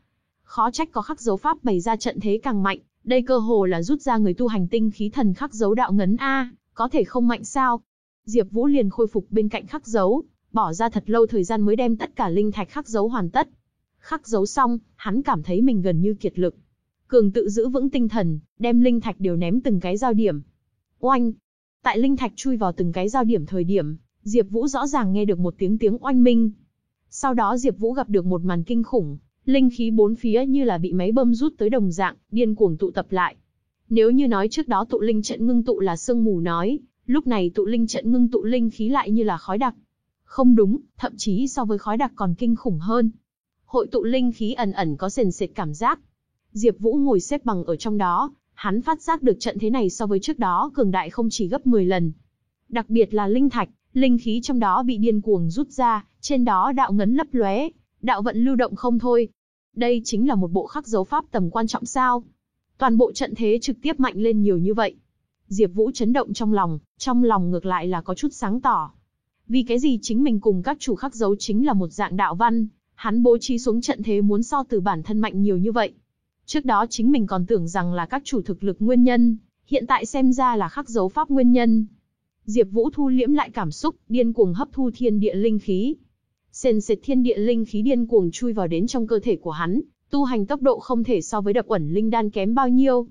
Khó trách có khắc dấu pháp bày ra trận thế càng mạnh, đây cơ hồ là rút ra người tu hành tinh khí thần khắc dấu đạo ngấn a, có thể không mạnh sao? Diệp Vũ liền khôi phục bên cạnh khắc dấu, bỏ ra thật lâu thời gian mới đem tất cả linh thạch khắc dấu hoàn tất. Khắc dấu xong, hắn cảm thấy mình gần như kiệt lực. Cường tự giữ vững tinh thần, đem linh thạch đều ném từng cái giao điểm. Oanh! Tại linh thạch chui vào từng cái giao điểm thời điểm, Diệp Vũ rõ ràng nghe được một tiếng tiếng oanh minh. Sau đó Diệp Vũ gặp được một màn kinh khủng, linh khí bốn phía như là bị máy bơm rút tới đồng dạng, điên cuồng tụ tập lại. Nếu như nói trước đó tụ linh trận ngưng tụ là sương mù nói, lúc này tụ linh trận ngưng tụ linh khí lại như là khói đặc. Không đúng, thậm chí so với khói đặc còn kinh khủng hơn. Hội tụ linh khí ẩn ẩn có sền sệt cảm giác. Diệp Vũ ngồi xếp bằng ở trong đó, hắn phát giác được trận thế này so với trước đó cường đại không chỉ gấp 10 lần. Đặc biệt là linh thạch, linh khí trong đó bị điên cuồng rút ra, trên đó đạo ngấn lấp lóe, đạo vận lưu động không thôi. Đây chính là một bộ khắc dấu pháp tầm quan trọng sao? Toàn bộ trận thế trực tiếp mạnh lên nhiều như vậy. Diệp Vũ chấn động trong lòng, trong lòng ngược lại là có chút sáng tỏ. Vì cái gì chính mình cùng các chủ khắc dấu chính là một dạng đạo văn, hắn bố trí xuống trận thế muốn so từ bản thân mạnh nhiều như vậy. Trước đó chính mình còn tưởng rằng là các chủ thực lực nguyên nhân, hiện tại xem ra là khắc dấu pháp nguyên nhân. Diệp Vũ thu liễm lại cảm xúc, điên cuồng hấp thu thiên địa linh khí. Sền sệt thiên địa linh khí điên cuồng chui vào đến trong cơ thể của hắn, tu hành tốc độ không thể so với đập ẩn linh đan kém bao nhiêu.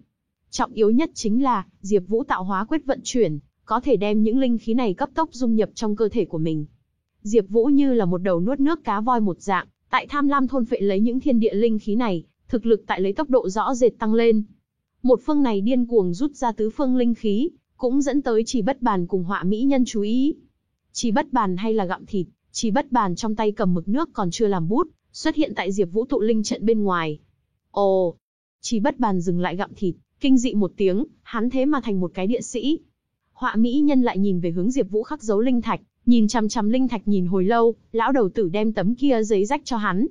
Trọng yếu nhất chính là, Diệp Vũ tạo hóa quyết vận chuyển, có thể đem những linh khí này cấp tốc dung nhập trong cơ thể của mình. Diệp Vũ như là một đầu nuốt nước cá voi một dạng, tại tham lam thôn phệ lấy những thiên địa linh khí này, thực lực tại lấy tốc độ rõ rệt tăng lên. Một phương này điên cuồng rút ra tứ phương linh khí, cũng dẫn tới chỉ bất bàn cùng họa mỹ nhân chú ý. Chỉ bất bàn hay là gặm thịt, chỉ bất bàn trong tay cầm mực nước còn chưa làm bút, xuất hiện tại Diệp Vũ tụ linh trận bên ngoài. Ồ, chỉ bất bàn dừng lại gặm thịt, kinh dị một tiếng, hắn thế mà thành một cái địa sĩ. Họa mỹ nhân lại nhìn về hướng Diệp Vũ khắc dấu linh thạch, nhìn chằm chằm linh thạch nhìn hồi lâu, lão đầu tử đem tấm kia giấy rách cho hắn.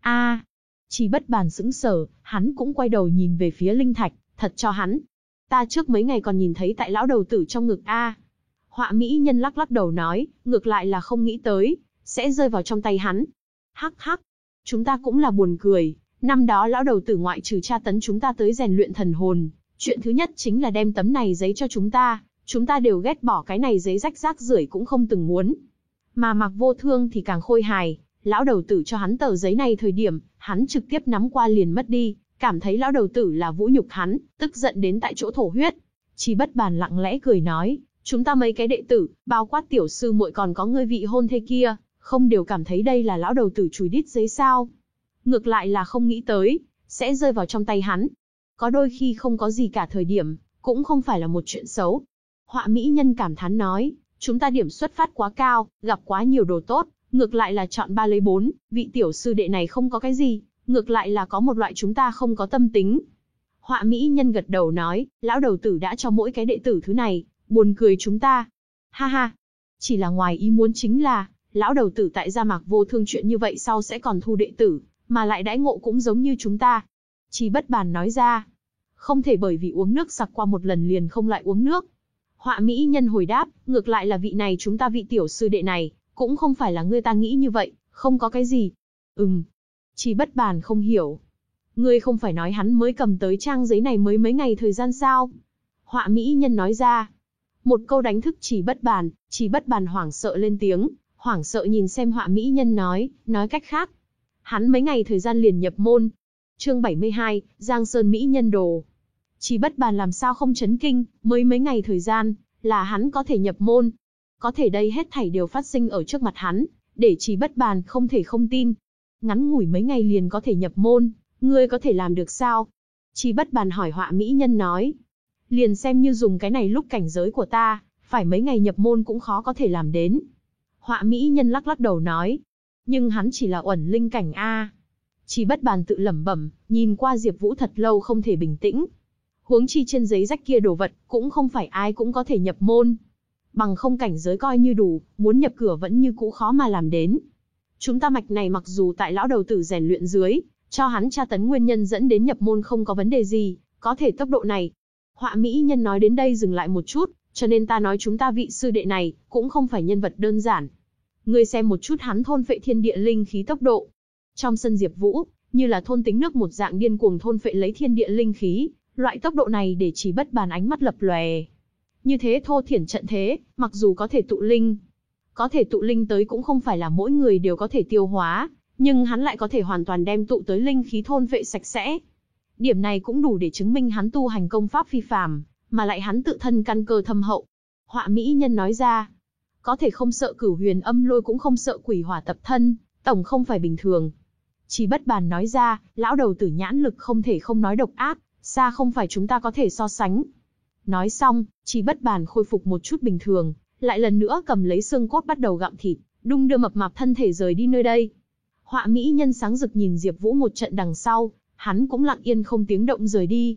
A, chỉ bất bàn sững sờ, hắn cũng quay đầu nhìn về phía linh thạch, thật cho hắn. Ta trước mấy ngày còn nhìn thấy tại lão đầu tử trong ngực a. Họa mỹ nhân lắc lắc đầu nói, ngược lại là không nghĩ tới, sẽ rơi vào trong tay hắn. Hắc hắc, chúng ta cũng là buồn cười, năm đó lão đầu tử ngoại trừ tra tấn chúng ta tới rèn luyện thần hồn, chuyện thứ nhất chính là đem tấm này giấy cho chúng ta, chúng ta đều ghét bỏ cái này giấy rách rác rưởi cũng không từng muốn. Mà mặc vô thương thì càng khôi hài, lão đầu tử cho hắn tờ giấy này thời điểm, hắn trực tiếp nắm qua liền mất đi, cảm thấy lão đầu tử là vũ nhục hắn, tức giận đến tại chỗ thổ huyết. Chỉ bất bàn lặng lẽ cười nói, chúng ta mấy cái đệ tử, bao quát tiểu sư muội còn có ngươi vị hôn thê kia, không đều cảm thấy đây là lão đầu tử chùi đít giấy sao. Ngược lại là không nghĩ tới, sẽ rơi vào trong tay hắn. Có đôi khi không có gì cả thời điểm, cũng không phải là một chuyện xấu. Họa mỹ nhân cảm thán nói, chúng ta điểm xuất phát quá cao, gặp quá nhiều đồ tốt, ngược lại là chọn ba lấy bốn, vị tiểu sư đệ này không có cái gì, ngược lại là có một loại chúng ta không có tâm tính. Họa mỹ nhân gật đầu nói, lão đầu tử đã cho mỗi cái đệ tử thứ này, buồn cười chúng ta. Ha ha, chỉ là ngoài ý muốn chính là, lão đầu tử tại gia mạc vô thương chuyện như vậy sau sẽ còn thu đệ tử, mà lại đãi ngộ cũng giống như chúng ta. Chỉ bất bàn nói ra, không thể bởi vì uống nước sặc qua một lần liền không lại uống nước. Họa mỹ nhân hồi đáp, ngược lại là vị này chúng ta vị tiểu sư đệ này, cũng không phải là ngươi ta nghĩ như vậy, không có cái gì. Ừm. Chỉ bất bàn không hiểu. Ngươi không phải nói hắn mới cầm tới trang giấy này mới mấy ngày thời gian sao? Họa mỹ nhân nói ra. Một câu đánh thức chỉ bất bàn, chỉ bất bàn hoảng sợ lên tiếng, hoảng sợ nhìn xem họa mỹ nhân nói, nói cách khác. Hắn mấy ngày thời gian liền nhập môn. Chương 72, Giang Sơn Mỹ nhân đồ. Chỉ bất bàn làm sao không chấn kinh, mới mấy ngày thời gian, là hắn có thể nhập môn. Có thể đây hết thảy đều phát sinh ở trước mặt hắn, để chỉ bất bàn không thể không tin. Ngắn ngủi mấy ngày liền có thể nhập môn, ngươi có thể làm được sao? Chỉ bất bàn hỏi họa mỹ nhân nói. Liền xem như dùng cái này lúc cảnh giới của ta, phải mấy ngày nhập môn cũng khó có thể làm đến. Họa mỹ nhân lắc lắc đầu nói. Nhưng hắn chỉ là uẩn linh cảnh A. Chỉ bất bàn tự lẩm bẩm, nhìn qua Diệp Vũ thật lâu không thể bình tĩnh, Huống chi trên giấy rách kia đồ vật, cũng không phải ai cũng có thể nhập môn. Bằng không cảnh giới coi như đủ, muốn nhập cửa vẫn như cũ khó mà làm đến. Chúng ta mạch này mặc dù tại lão đầu tử rèn luyện dưới, cho hắn tra tấn nguyên nhân dẫn đến nhập môn không có vấn đề gì, có thể tốc độ này. Họa mỹ nhân nói đến đây dừng lại một chút, cho nên ta nói chúng ta vị sư đệ này, cũng không phải nhân vật đơn giản. Ngươi xem một chút hắn thôn phệ thiên địa linh khí tốc độ. Trong sân Diệp Vũ, như là thôn tính nước một dạng điên cuồng thôn phệ lấy thiên địa linh khí, Loại tốc độ này để chỉ bất bàn ánh mắt lập lòe. Như thế thô thiển trận thế, mặc dù có thể tụ linh, có thể tụ linh tới cũng không phải là mỗi người đều có thể tiêu hóa, nhưng hắn lại có thể hoàn toàn đem tụ tới linh khí thôn vệ sạch sẽ. Điểm này cũng đủ để chứng minh hắn tu hành công pháp phi phàm, mà lại hắn tự thân căn cơ thâm hậu. Họa mỹ nhân nói ra, có thể không sợ cửu huyền âm lôi cũng không sợ quỷ hỏa tập thân, tổng không phải bình thường. Chỉ bất bàn nói ra, lão đầu tử nhãn lực không thể không nói độc ác, xa không phải chúng ta có thể so sánh. Nói xong, chỉ bất bàn khôi phục một chút bình thường, lại lần nữa cầm lấy xương cốt bắt đầu gặm thịt, đung đưa mập mạp thân thể rời đi nơi đây. Họa mỹ nhân sáng rực nhìn Diệp Vũ một trận đằng sau, hắn cũng lặng yên không tiếng động rời đi.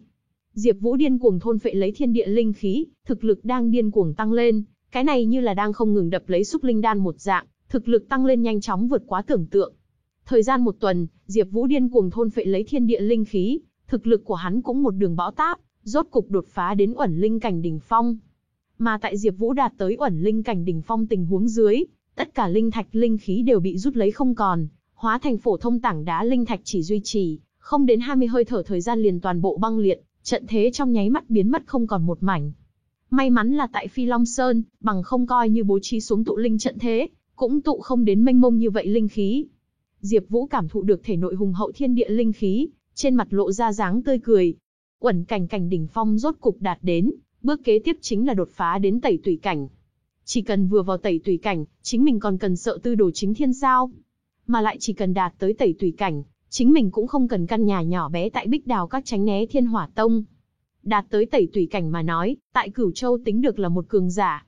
Diệp Vũ điên cuồng thôn phệ lấy thiên địa linh khí, thực lực đang điên cuồng tăng lên, cái này như là đang không ngừng đập lấy xúc linh đan một dạng, thực lực tăng lên nhanh chóng vượt quá tưởng tượng. Thời gian một tuần, Diệp Vũ điên cuồng thôn phệ lấy thiên địa linh khí, thực lực của hắn cũng một đường bão táp, rốt cục đột phá đến uẩn linh cảnh đỉnh phong. Mà tại Diệp Vũ đạt tới uẩn linh cảnh đỉnh phong tình huống dưới, tất cả linh thạch linh khí đều bị rút lấy không còn, hóa thành phổ thông tảng đá linh thạch chỉ duy trì, không đến 20 hơi thở thời gian liền toàn bộ băng liệt, trận thế trong nháy mắt biến mất không còn một mảnh. May mắn là tại Phi Long Sơn, bằng không coi như bố trí xuống tụ linh trận thế, cũng tụ không đến mênh mông như vậy linh khí. Diệp Vũ cảm thụ được thể nội hùng hậu thiên địa linh khí, trên mặt lộ ra dáng tươi cười. Uẩn cảnh cảnh đỉnh phong rốt cục đạt đến, bước kế tiếp chính là đột phá đến tẩy tùy cảnh. Chỉ cần vừa vào tẩy tùy cảnh, chính mình còn cần sợ tư đồ chính thiên sao? Mà lại chỉ cần đạt tới tẩy tùy cảnh, chính mình cũng không cần căn nhà nhỏ bé tại Bích Đào các tránh né Thiên Hỏa Tông. Đạt tới tẩy tùy cảnh mà nói, tại Cửu Châu tính được là một cường giả.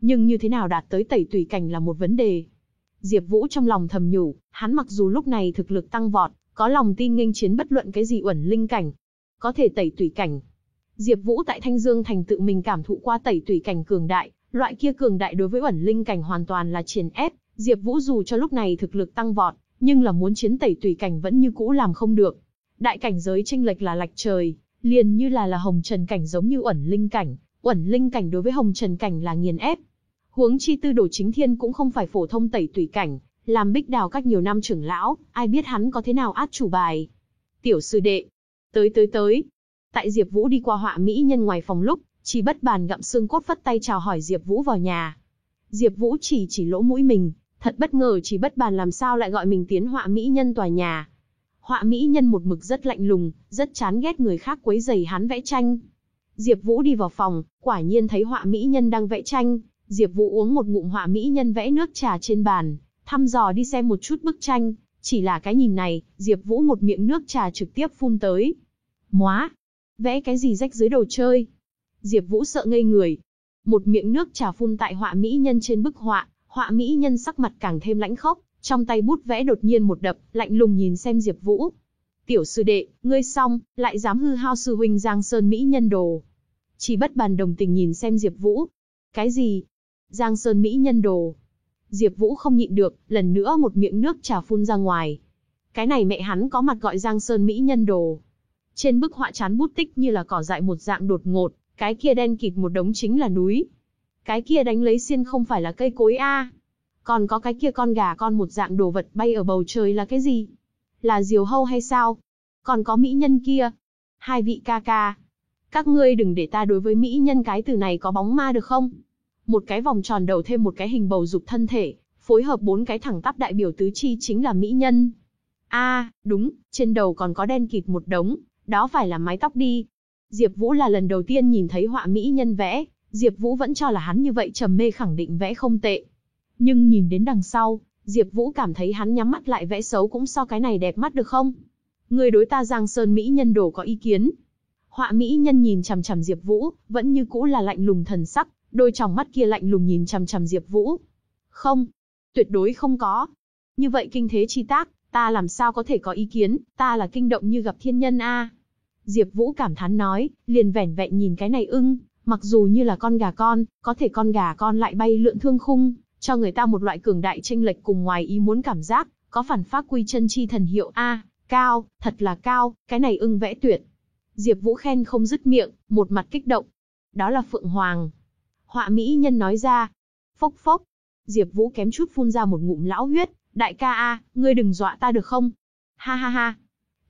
Nhưng như thế nào đạt tới tẩy tùy cảnh là một vấn đề. Diệp Vũ trong lòng thầm nhủ, hắn mặc dù lúc này thực lực tăng vọt, có lòng tin nghênh chiến bất luận cái gì uẩn linh cảnh, có thể tẩy tùy cảnh. Diệp Vũ tại Thanh Dương thành tự mình cảm thụ qua tẩy tùy cảnh cường đại, loại kia cường đại đối với ẩn linh cảnh hoàn toàn là triển ép, Diệp Vũ dù cho lúc này thực lực tăng vọt, nhưng là muốn chiến tẩy tùy cảnh vẫn như cũ làm không được. Đại cảnh giới chênh lệch là lệch trời, liền như là là hồng trần cảnh giống như ẩn linh cảnh, ẩn linh cảnh đối với hồng trần cảnh là nghiền ép. Huống chi tư đồ chính thiên cũng không phải phổ thông tẩy tùy cảnh, làm bích đào các nhiều năm trưởng lão, ai biết hắn có thế nào át chủ bài. Tiểu sư đệ, tới tới tới. Tại Diệp Vũ đi qua họa mỹ nhân ngoài phòng lúc, chỉ bất bàn gặm xương cốt phất tay chào hỏi Diệp Vũ vào nhà. Diệp Vũ chỉ chỉ lỗ mũi mình, thật bất ngờ chỉ bất bàn làm sao lại gọi mình tiến họa mỹ nhân tòa nhà. Họa mỹ nhân một mực rất lạnh lùng, rất chán ghét người khác quấy rầy hắn vẽ tranh. Diệp Vũ đi vào phòng, quả nhiên thấy họa mỹ nhân đang vẽ tranh, Diệp Vũ uống một ngụm họa mỹ nhân vẽ nước trà trên bàn, thăm dò đi xem một chút bức tranh, chỉ là cái nhìn này, Diệp Vũ một miệng nước trà trực tiếp phun tới. "Móa, vẽ cái gì rách dưới đồ chơi?" Diệp Vũ sợ ngây người. Một miệng nước trà phun tại họa mỹ nhân trên bức họa, họa mỹ nhân sắc mặt càng thêm lãnh khốc, trong tay bút vẽ đột nhiên một đập, lạnh lùng nhìn xem Diệp Vũ. "Tiểu sư đệ, ngươi xong, lại dám hư hao sư huynh Giang Sơn mỹ nhân đồ." Chỉ bất bàn đồng tình nhìn xem Diệp Vũ. "Cái gì? Giang Sơn mỹ nhân đồ?" Diệp Vũ không nhịn được, lần nữa một miệng nước trà phun ra ngoài. Cái này mẹ hắn có mặt gọi Giang Sơn mỹ nhân đồ. Trên bức họa chán bút tích như là cỏ dại một dạng đột ngột, cái kia đen kịt một đống chính là núi. Cái kia đánh lấy xiên không phải là cây cối a. Còn có cái kia con gà con một dạng đồ vật bay ở bầu trời là cái gì? Là diều hâu hay sao? Còn có mỹ nhân kia. Hai vị ca ca. Các ngươi đừng để ta đối với mỹ nhân cái từ này có bóng ma được không? Một cái vòng tròn đầu thêm một cái hình bầu dục thân thể, phối hợp bốn cái thẳng tắp đại biểu tứ chi chính là mỹ nhân. A, đúng, trên đầu còn có đen kịt một đống, đó phải là mái tóc đi. Diệp Vũ là lần đầu tiên nhìn thấy họa mỹ nhân vẽ, Diệp Vũ vẫn cho là hắn như vậy trầm mê khẳng định vẽ không tệ. Nhưng nhìn đến đằng sau, Diệp Vũ cảm thấy hắn nhắm mắt lại vẽ xấu cũng so cái này đẹp mắt được không? Người đối ta Giang Sơn mỹ nhân đồ có ý kiến? Họa mỹ nhân nhìn chằm chằm Diệp Vũ, vẫn như cũ là lạnh lùng thần sắc, đôi tròng mắt kia lạnh lùng nhìn chằm chằm Diệp Vũ. Không, tuyệt đối không có. Như vậy kinh thế chi tác, ta làm sao có thể có ý kiến, ta là kinh động như gặp thiên nhân a. Diệp Vũ cảm thán nói, liền vẻn vẹn nhìn cái này ưng, mặc dù như là con gà con, có thể con gà con lại bay lượn thương khung, cho người ta một loại cường đại chênh lệch cùng ngoài ý muốn cảm giác, có phản phát quy chân chi thần hiệu a, cao, thật là cao, cái này ưng vẽ tuyệt. Diệp Vũ khen không dứt miệng, một mặt kích động. Đó là Phượng Hoàng. Họa mỹ nhân nói ra. Phốc phốc. Diệp Vũ kém chút phun ra một ngụm lão huyết, đại ca a, ngươi đừng dọa ta được không? Ha ha ha.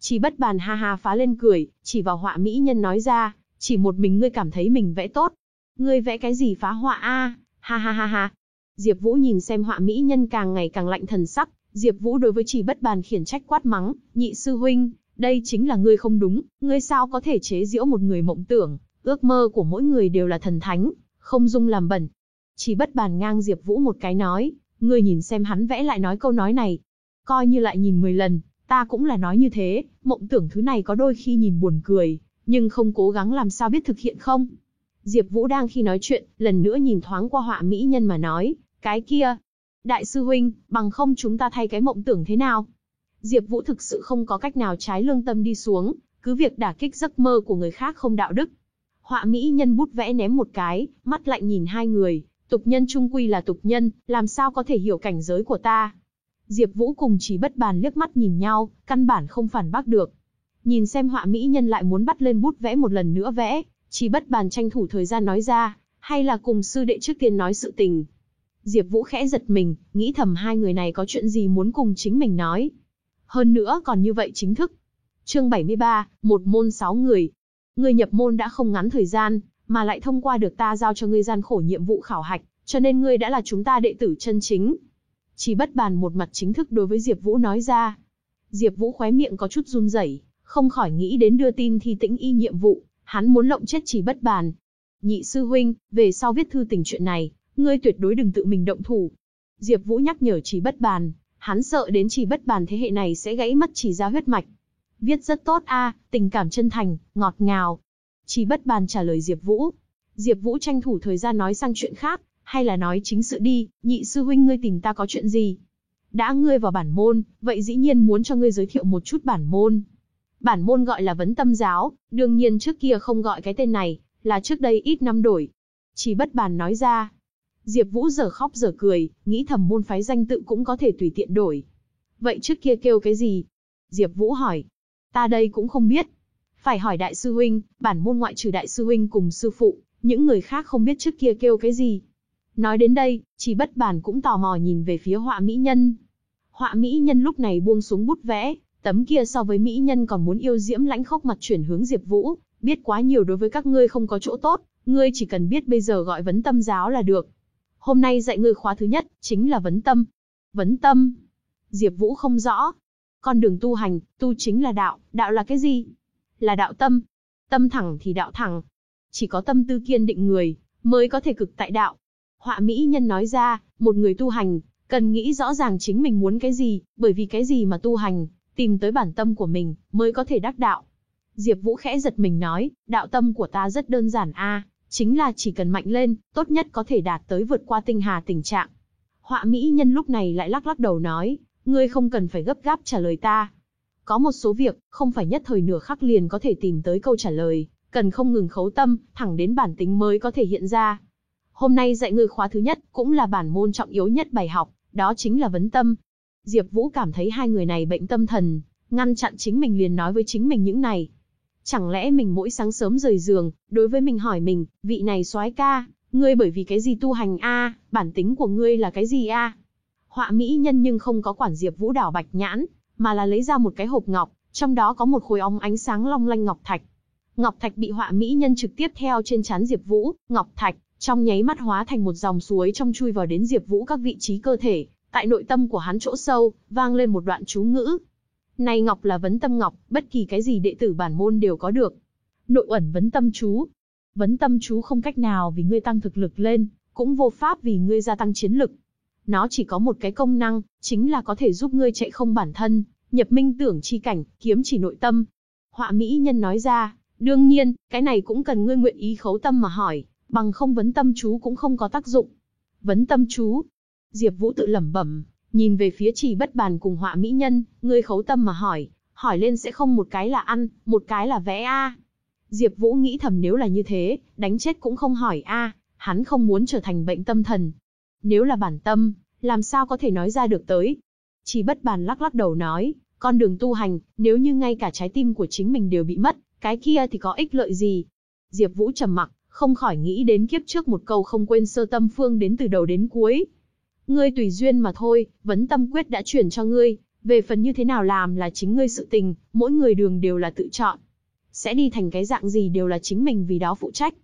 Chỉ bất bàn ha ha phá lên cười, chỉ vào họa mỹ nhân nói ra, chỉ một mình ngươi cảm thấy mình vẽ tốt. Ngươi vẽ cái gì phá họa a? Ha ha ha ha. Diệp Vũ nhìn xem họa mỹ nhân càng ngày càng lạnh thần sắc, Diệp Vũ đối với chỉ bất bàn khiển trách quát mắng, nhị sư huynh, đây chính là ngươi không đúng, ngươi sao có thể chế giễu một người mộng tưởng, ước mơ của mỗi người đều là thần thánh, không dung làm bẩn. Chỉ bất bàn ngang Diệp Vũ một cái nói, ngươi nhìn xem hắn vẽ lại nói câu nói này. Coi như lại nhìn 10 lần, ta cũng là nói như thế, mộng tưởng thứ này có đôi khi nhìn buồn cười, nhưng không cố gắng làm sao biết thực hiện không. Diệp Vũ đang khi nói chuyện, lần nữa nhìn thoáng qua họa mỹ nhân mà nói, cái kia. Đại sư huynh, bằng không chúng ta thay cái mộng tưởng thế nào? Diệp Vũ thực sự không có cách nào trái lương tâm đi xuống, cứ việc đả kích giấc mơ của người khác không đạo đức, Họa mỹ nhân bút vẽ ném một cái, mắt lạnh nhìn hai người, tục nhân trung quy là tục nhân, làm sao có thể hiểu cảnh giới của ta. Diệp Vũ cùng chỉ bất bàn liếc mắt nhìn nhau, căn bản không phản bác được. Nhìn xem họa mỹ nhân lại muốn bắt lên bút vẽ một lần nữa vẽ, chỉ bất bàn tranh thủ thời gian nói ra, hay là cùng sư đệ trước tiên nói sự tình. Diệp Vũ khẽ giật mình, nghĩ thầm hai người này có chuyện gì muốn cùng chính mình nói. Hơn nữa còn như vậy chính thức. Chương 73, một môn sáu người, Ngươi nhập môn đã không ngắn thời gian, mà lại thông qua được ta giao cho ngươi gian khổ nhiệm vụ khảo hạch, cho nên ngươi đã là chúng ta đệ tử chân chính. Chỉ bất bàn một mặt chính thức đối với Diệp Vũ nói ra. Diệp Vũ khóe miệng có chút run rẩy, không khỏi nghĩ đến đưa tin thi tĩnh y nhiệm vụ, hắn muốn lộng chết chỉ bất bàn. Nhị sư huynh, về sau viết thư tình chuyện này, ngươi tuyệt đối đừng tự mình động thủ. Diệp Vũ nhắc nhở chỉ bất bàn, Hắn sợ đến chỉ bất bàn thế hệ này sẽ gãy mất chỉ ra huyết mạch. Viết rất tốt a, tình cảm chân thành, ngọt ngào. Chỉ bất bàn trả lời Diệp Vũ. Diệp Vũ tranh thủ thời gian nói sang chuyện khác, hay là nói chính sự đi, nhị sư huynh ngươi tìm ta có chuyện gì? Đã ngươi vào bản môn, vậy dĩ nhiên muốn cho ngươi giới thiệu một chút bản môn. Bản môn gọi là vấn tâm giáo, đương nhiên trước kia không gọi cái tên này, là trước đây ít năm đổi. Chỉ bất bàn nói ra. Diệp Vũ giờ khóc giờ cười, nghĩ thầm môn phái danh tự cũng có thể tùy tiện đổi. Vậy trước kia kêu cái gì? Diệp Vũ hỏi. Ta đây cũng không biết. Phải hỏi đại sư huynh, bản môn ngoại trừ đại sư huynh cùng sư phụ, những người khác không biết trước kia kêu cái gì. Nói đến đây, chỉ bất bản cũng tò mò nhìn về phía họa mỹ nhân. Họa mỹ nhân lúc này buông xuống bút vẽ, tấm kia so với mỹ nhân còn muốn yêu diễm lãnh khốc mặt chuyển hướng Diệp Vũ, biết quá nhiều đối với các ngươi không có chỗ tốt, ngươi chỉ cần biết bây giờ gọi vấn tâm giáo là được. Hôm nay dạy ngươi khóa thứ nhất, chính là vấn tâm. Vấn tâm. Diệp Vũ không rõ. Con đường tu hành, tu chính là đạo, đạo là cái gì? Là đạo tâm. Tâm thẳng thì đạo thẳng. Chỉ có tâm tư kiên định người, mới có thể cực tại đạo. Họa mỹ nhân nói ra, một người tu hành, cần nghĩ rõ ràng chính mình muốn cái gì, bởi vì cái gì mà tu hành, tìm tới bản tâm của mình, mới có thể đắc đạo. Diệp Vũ khẽ giật mình nói, đạo tâm của ta rất đơn giản a, chính là chỉ cần mạnh lên, tốt nhất có thể đạt tới vượt qua tinh hà tình trạng. Họa mỹ nhân lúc này lại lắc lắc đầu nói, ngươi không cần phải gấp gáp trả lời ta. Có một số việc, không phải nhất thời nửa khắc liền có thể tìm tới câu trả lời, cần không ngừng khấu tâm, thẳng đến bản tính mới có thể hiện ra. Hôm nay dạy ngươi khóa thứ nhất, cũng là bản môn trọng yếu nhất bài học, đó chính là vấn tâm. Diệp Vũ cảm thấy hai người này bệnh tâm thần, ngăn chặn chính mình liền nói với chính mình những này. Chẳng lẽ mình mỗi sáng sớm rời giường, đối với mình hỏi mình, vị này soái ca, ngươi bởi vì cái gì tu hành a, bản tính của ngươi là cái gì a? Họa mỹ nhân nhưng không có quản Diệp Vũ đảo bạch nhãn, mà là lấy ra một cái hộp ngọc, trong đó có một khối óng ánh sáng long lanh ngọc thạch. Ngọc thạch bị họa mỹ nhân trực tiếp theo trên trán Diệp Vũ, ngọc thạch trong nháy mắt hóa thành một dòng suối trong chui vào đến Diệp Vũ các vị trí cơ thể, tại nội tâm của hắn chỗ sâu, vang lên một đoạn chú ngữ. Này ngọc là vấn tâm ngọc, bất kỳ cái gì đệ tử bản môn đều có được. Nội ẩn vấn tâm chú. Vấn tâm chú không cách nào vì ngươi tăng thực lực lên, cũng vô pháp vì ngươi gia tăng chiến lực. Nó chỉ có một cái công năng, chính là có thể giúp ngươi chạy không bản thân, nhập minh tưởng chi cảnh, kiếm chỉ nội tâm. Họa mỹ nhân nói ra, đương nhiên, cái này cũng cần ngươi nguyện ý khấu tâm mà hỏi, bằng không vấn tâm chú cũng không có tác dụng. Vấn tâm chú. Diệp Vũ tự lẩm bẩm, nhìn về phía Trì Bất Bàn cùng Họa mỹ nhân, ngươi khấu tâm mà hỏi, hỏi lên sẽ không một cái là ăn, một cái là vẽ a. Diệp Vũ nghĩ thầm nếu là như thế, đánh chết cũng không hỏi a, hắn không muốn trở thành bệnh tâm thần. Nếu là bản tâm, làm sao có thể nói ra được tới? Trì Bất Bàn lắc lắc đầu nói, con đường tu hành, nếu như ngay cả trái tim của chính mình đều bị mất, cái kia thì có ích lợi gì? Diệp Vũ trầm mặc, không khỏi nghĩ đến kiếp trước một câu không quên sơ tâm phương đến từ đầu đến cuối. Ngươi tùy duyên mà thôi, vấn tâm quyết đã chuyển cho ngươi, về phần như thế nào làm là chính ngươi sự tình, mỗi người đường đều là tự chọn. Sẽ đi thành cái dạng gì đều là chính mình vì đó phụ trách.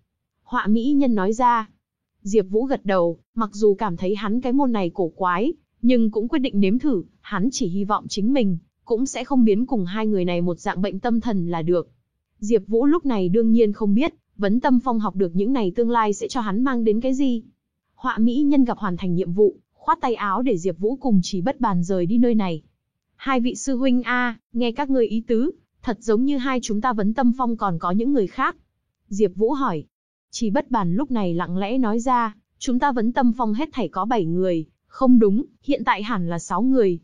Họa mỹ nhân nói ra. Diệp Vũ gật đầu, mặc dù cảm thấy hắn cái môn này cổ quái, nhưng cũng quyết định nếm thử, hắn chỉ hy vọng chính mình, cũng sẽ không biến cùng hai người này một dạng bệnh tâm thần là được. Diệp Vũ lúc này đương nhiên không biết, Vấn Tâm Phong học được những này tương lai sẽ cho hắn mang đến cái gì. Họa mỹ nhân gặp hoàn thành nhiệm vụ, khoát tay áo để Diệp Vũ cùng Chỉ Bất Bàn rời đi nơi này. Hai vị sư huynh a, nghe các ngươi ý tứ, thật giống như hai chúng ta Vấn Tâm Phong còn có những người khác. Diệp Vũ hỏi. Chỉ Bất Bàn lúc này lặng lẽ nói ra, chúng ta Vấn Tâm Phong hết thảy có 7 người, không đúng, hiện tại hẳn là 6 người.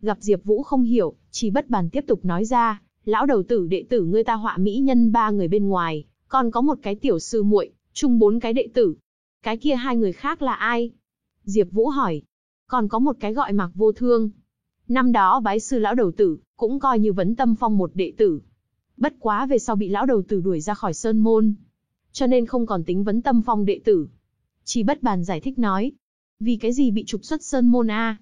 Gặp Diệp Vũ không hiểu, Chỉ Bất Bàn tiếp tục nói ra, lão đầu tử đệ tử ngươi ta họa mỹ nhân ba người bên ngoài, còn có một cái tiểu sư muội, chung bốn cái đệ tử. Cái kia hai người khác là ai? Diệp Vũ hỏi. Còn có một cái gọi Mạc Vô Thương. Năm đó bái sư lão đầu tử, cũng coi như vấn tâm phong một đệ tử. Bất quá về sau bị lão đầu tử đuổi ra khỏi sơn môn. Cho nên không còn tính vấn tâm phong đệ tử. Chỉ bất bàn giải thích nói. Vì cái gì bị trục xuất sơn môn a?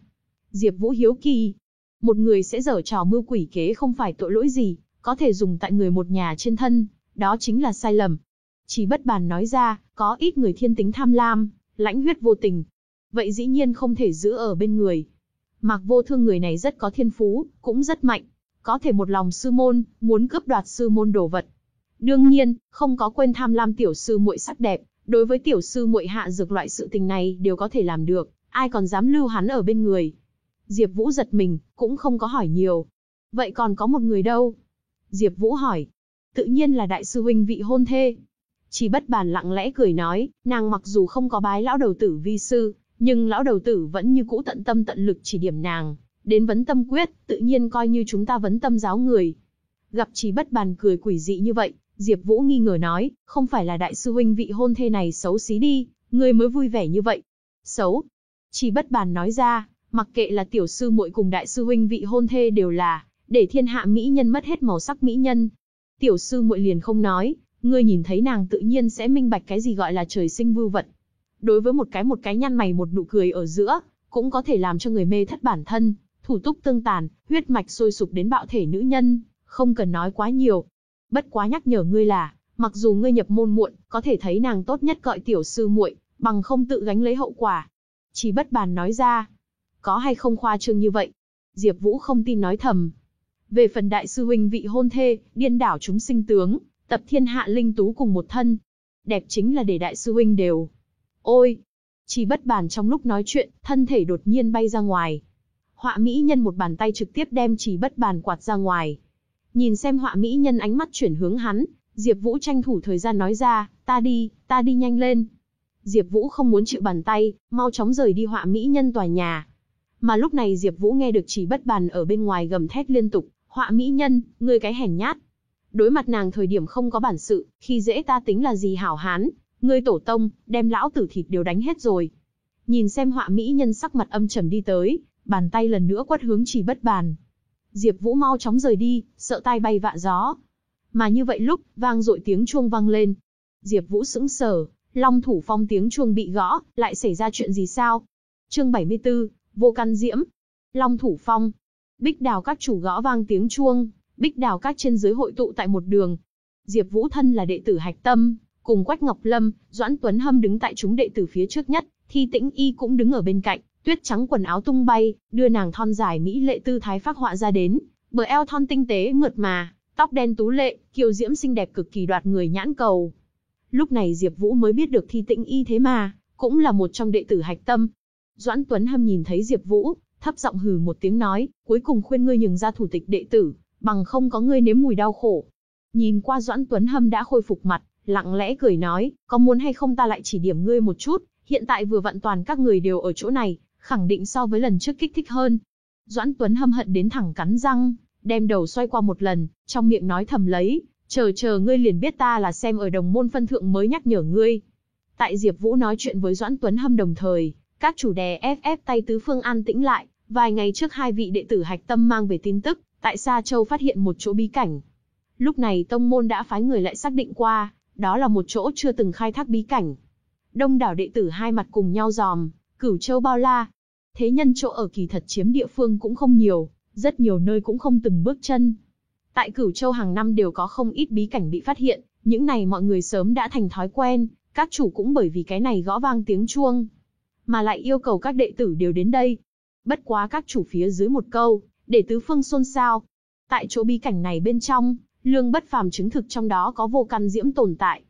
Diệp Vũ hiếu kỳ. Một người sẽ dở trò mưu quỷ kế không phải tội lỗi gì, có thể dùng tại người một nhà trên thân, đó chính là sai lầm. Chỉ bất bàn nói ra, có ít người thiên tính tham lam, lãnh huyết vô tình. Vậy dĩ nhiên không thể giữ ở bên người. Mạc vô thương người này rất có thiên phú, cũng rất mạnh. Có thể một lòng sư môn, muốn cướp đoạt sư môn đồ vật. Đương nhiên, không có quên tham lam tiểu sư muội sắc đẹp, đối với tiểu sư muội hạ dược loại sự tình này đều có thể làm được, ai còn dám lưu hắn ở bên người. Diệp Vũ giật mình, cũng không có hỏi nhiều. Vậy còn có một người đâu? Diệp Vũ hỏi. Tự nhiên là đại sư huynh vị hôn thê. Chỉ bất bàn lặng lẽ cười nói, nàng mặc dù không có bái lão đầu tử vi sư, nhưng lão đầu tử vẫn như cũ tận tâm tận lực chỉ điểm nàng, đến vấn tâm quyết, tự nhiên coi như chúng ta vấn tâm giáo người. Gặp chỉ bất bàn cười quỷ dị như vậy, Diệp Vũ nghi ngờ nói, không phải là đại sư huynh vị hôn thê này xấu xí đi, ngươi mới vui vẻ như vậy. Xấu? Chỉ bất bàn nói ra, mặc kệ là tiểu sư muội cùng đại sư huynh vị hôn thê đều là, để thiên hạ mỹ nhân mất hết màu sắc mỹ nhân. Tiểu sư muội liền không nói, ngươi nhìn thấy nàng tự nhiên sẽ minh bạch cái gì gọi là trời sinh vưu vật. Đối với một cái một cái nhăn mày một nụ cười ở giữa, cũng có thể làm cho người mê thất bản thân, thủ túc tương tàn, huyết mạch sôi sục đến bạo thể nữ nhân, không cần nói quá nhiều. Bất quá nhắc nhở ngươi là, mặc dù ngươi nhập môn muộn, có thể thấy nàng tốt nhất gọi tiểu sư muội, bằng không tự gánh lấy hậu quả. Chỉ bất bàn nói ra, có hay không khoa trương như vậy? Diệp Vũ không tin nói thầm. Về phần đại sư huynh vị hôn thê, điên đảo chúng sinh tướng, tập thiên hạ linh tú cùng một thân. Đẹp chính là để đại sư huynh đều. Ôi! Chỉ bất bàn trong lúc nói chuyện, thân thể đột nhiên bay ra ngoài. Họa mỹ nhân một bàn tay trực tiếp đem chỉ bất bàn quạt ra ngoài. Nhìn xem họa mỹ nhân ánh mắt chuyển hướng hắn, Diệp Vũ tranh thủ thời gian nói ra, ta đi, ta đi nhanh lên. Diệp Vũ không muốn chịu bàn tay, mau chóng rời đi họa mỹ nhân tòa nhà. Mà lúc này Diệp Vũ nghe được chỉ bất bàn ở bên ngoài gầm thét liên tục, họa mỹ nhân, ngươi cái hèn nhát. Đối mặt nàng thời điểm không có bản sự, khi dễ ta tính là gì hảo hán, ngươi tổ tông, đem lão tử thịt đều đánh hết rồi. Nhìn xem họa mỹ nhân sắc mặt âm trầm đi tới, bàn tay lần nữa quất hướng chỉ bất bàn. Diệp Vũ mau chóng rời đi, sợ tai bay vạ gió. Mà như vậy lúc, vang dội tiếng chuông vang lên. Diệp Vũ sững sờ, Long thủ phong tiếng chuông bị gõ, lại xảy ra chuyện gì sao? Chương 74, Vô Căn Diễm. Long thủ phong. Bích Đào các chủ gõ vang tiếng chuông, Bích Đào các trên dưới hội tụ tại một đường. Diệp Vũ thân là đệ tử Hạch Tâm, cùng Quách Ngọc Lâm, Doãn Tuấn Hâm đứng tại chúng đệ tử phía trước nhất, Thi Tĩnh Y cũng đứng ở bên cạnh, tuyết trắng quần áo tung bay, đưa nàng thon dài mỹ lệ tư thái phác họa ra đến, bờ eo thon tinh tế mượt mà, tóc đen tú lệ, kiều diễm xinh đẹp cực kỳ đoạt người nhãn cầu. Lúc này Diệp Vũ mới biết được Thi Tĩnh Y thế mà, cũng là một trong đệ tử hạch tâm. Doãn Tuấn Hâm nhìn thấy Diệp Vũ, thấp giọng hừ một tiếng nói, cuối cùng khuyên ngươi nhường ra thủ tịch đệ tử, bằng không có ngươi nếm mùi đau khổ. Nhìn qua Doãn Tuấn Hâm đã khôi phục mặt, lặng lẽ cười nói, có muốn hay không ta lại chỉ điểm ngươi một chút, hiện tại vừa vặn toàn các người đều ở chỗ này, khẳng định so với lần trước kích thích hơn. Doãn Tuấn hâm hận đến thẳng cắn răng, đem đầu xoay qua một lần, trong miệng nói thầm lấy, chờ chờ ngươi liền biết ta là xem ở đồng môn phân thượng mới nhắc nhở ngươi. Tại Diệp Vũ nói chuyện với Doãn Tuấn hâm đồng thời, các chủ đề ff tay tứ phương an tĩnh lại, vài ngày trước hai vị đệ tử hạch tâm mang về tin tức, tại Sa Châu phát hiện một chỗ bí cảnh. Lúc này tông môn đã phái người lại xác định qua, đó là một chỗ chưa từng khai thác bí cảnh. Đông đảo đệ tử hai mặt cùng nhau dòm, Cửu Châu bao la, thế nhân chỗ ở kỳ thật chiếm địa phương cũng không nhiều, rất nhiều nơi cũng không từng bước chân. Tại Cửu Châu hàng năm đều có không ít bí cảnh bị phát hiện, những này mọi người sớm đã thành thói quen, các chủ cũng bởi vì cái này gõ vang tiếng chuông, mà lại yêu cầu các đệ tử đều đến đây. Bất quá các chủ phía dưới một câu, để tứ phương xôn xao. Tại chỗ bí cảnh này bên trong, lương bất phàm chứng thực trong đó có vô căn diễm tồn tại.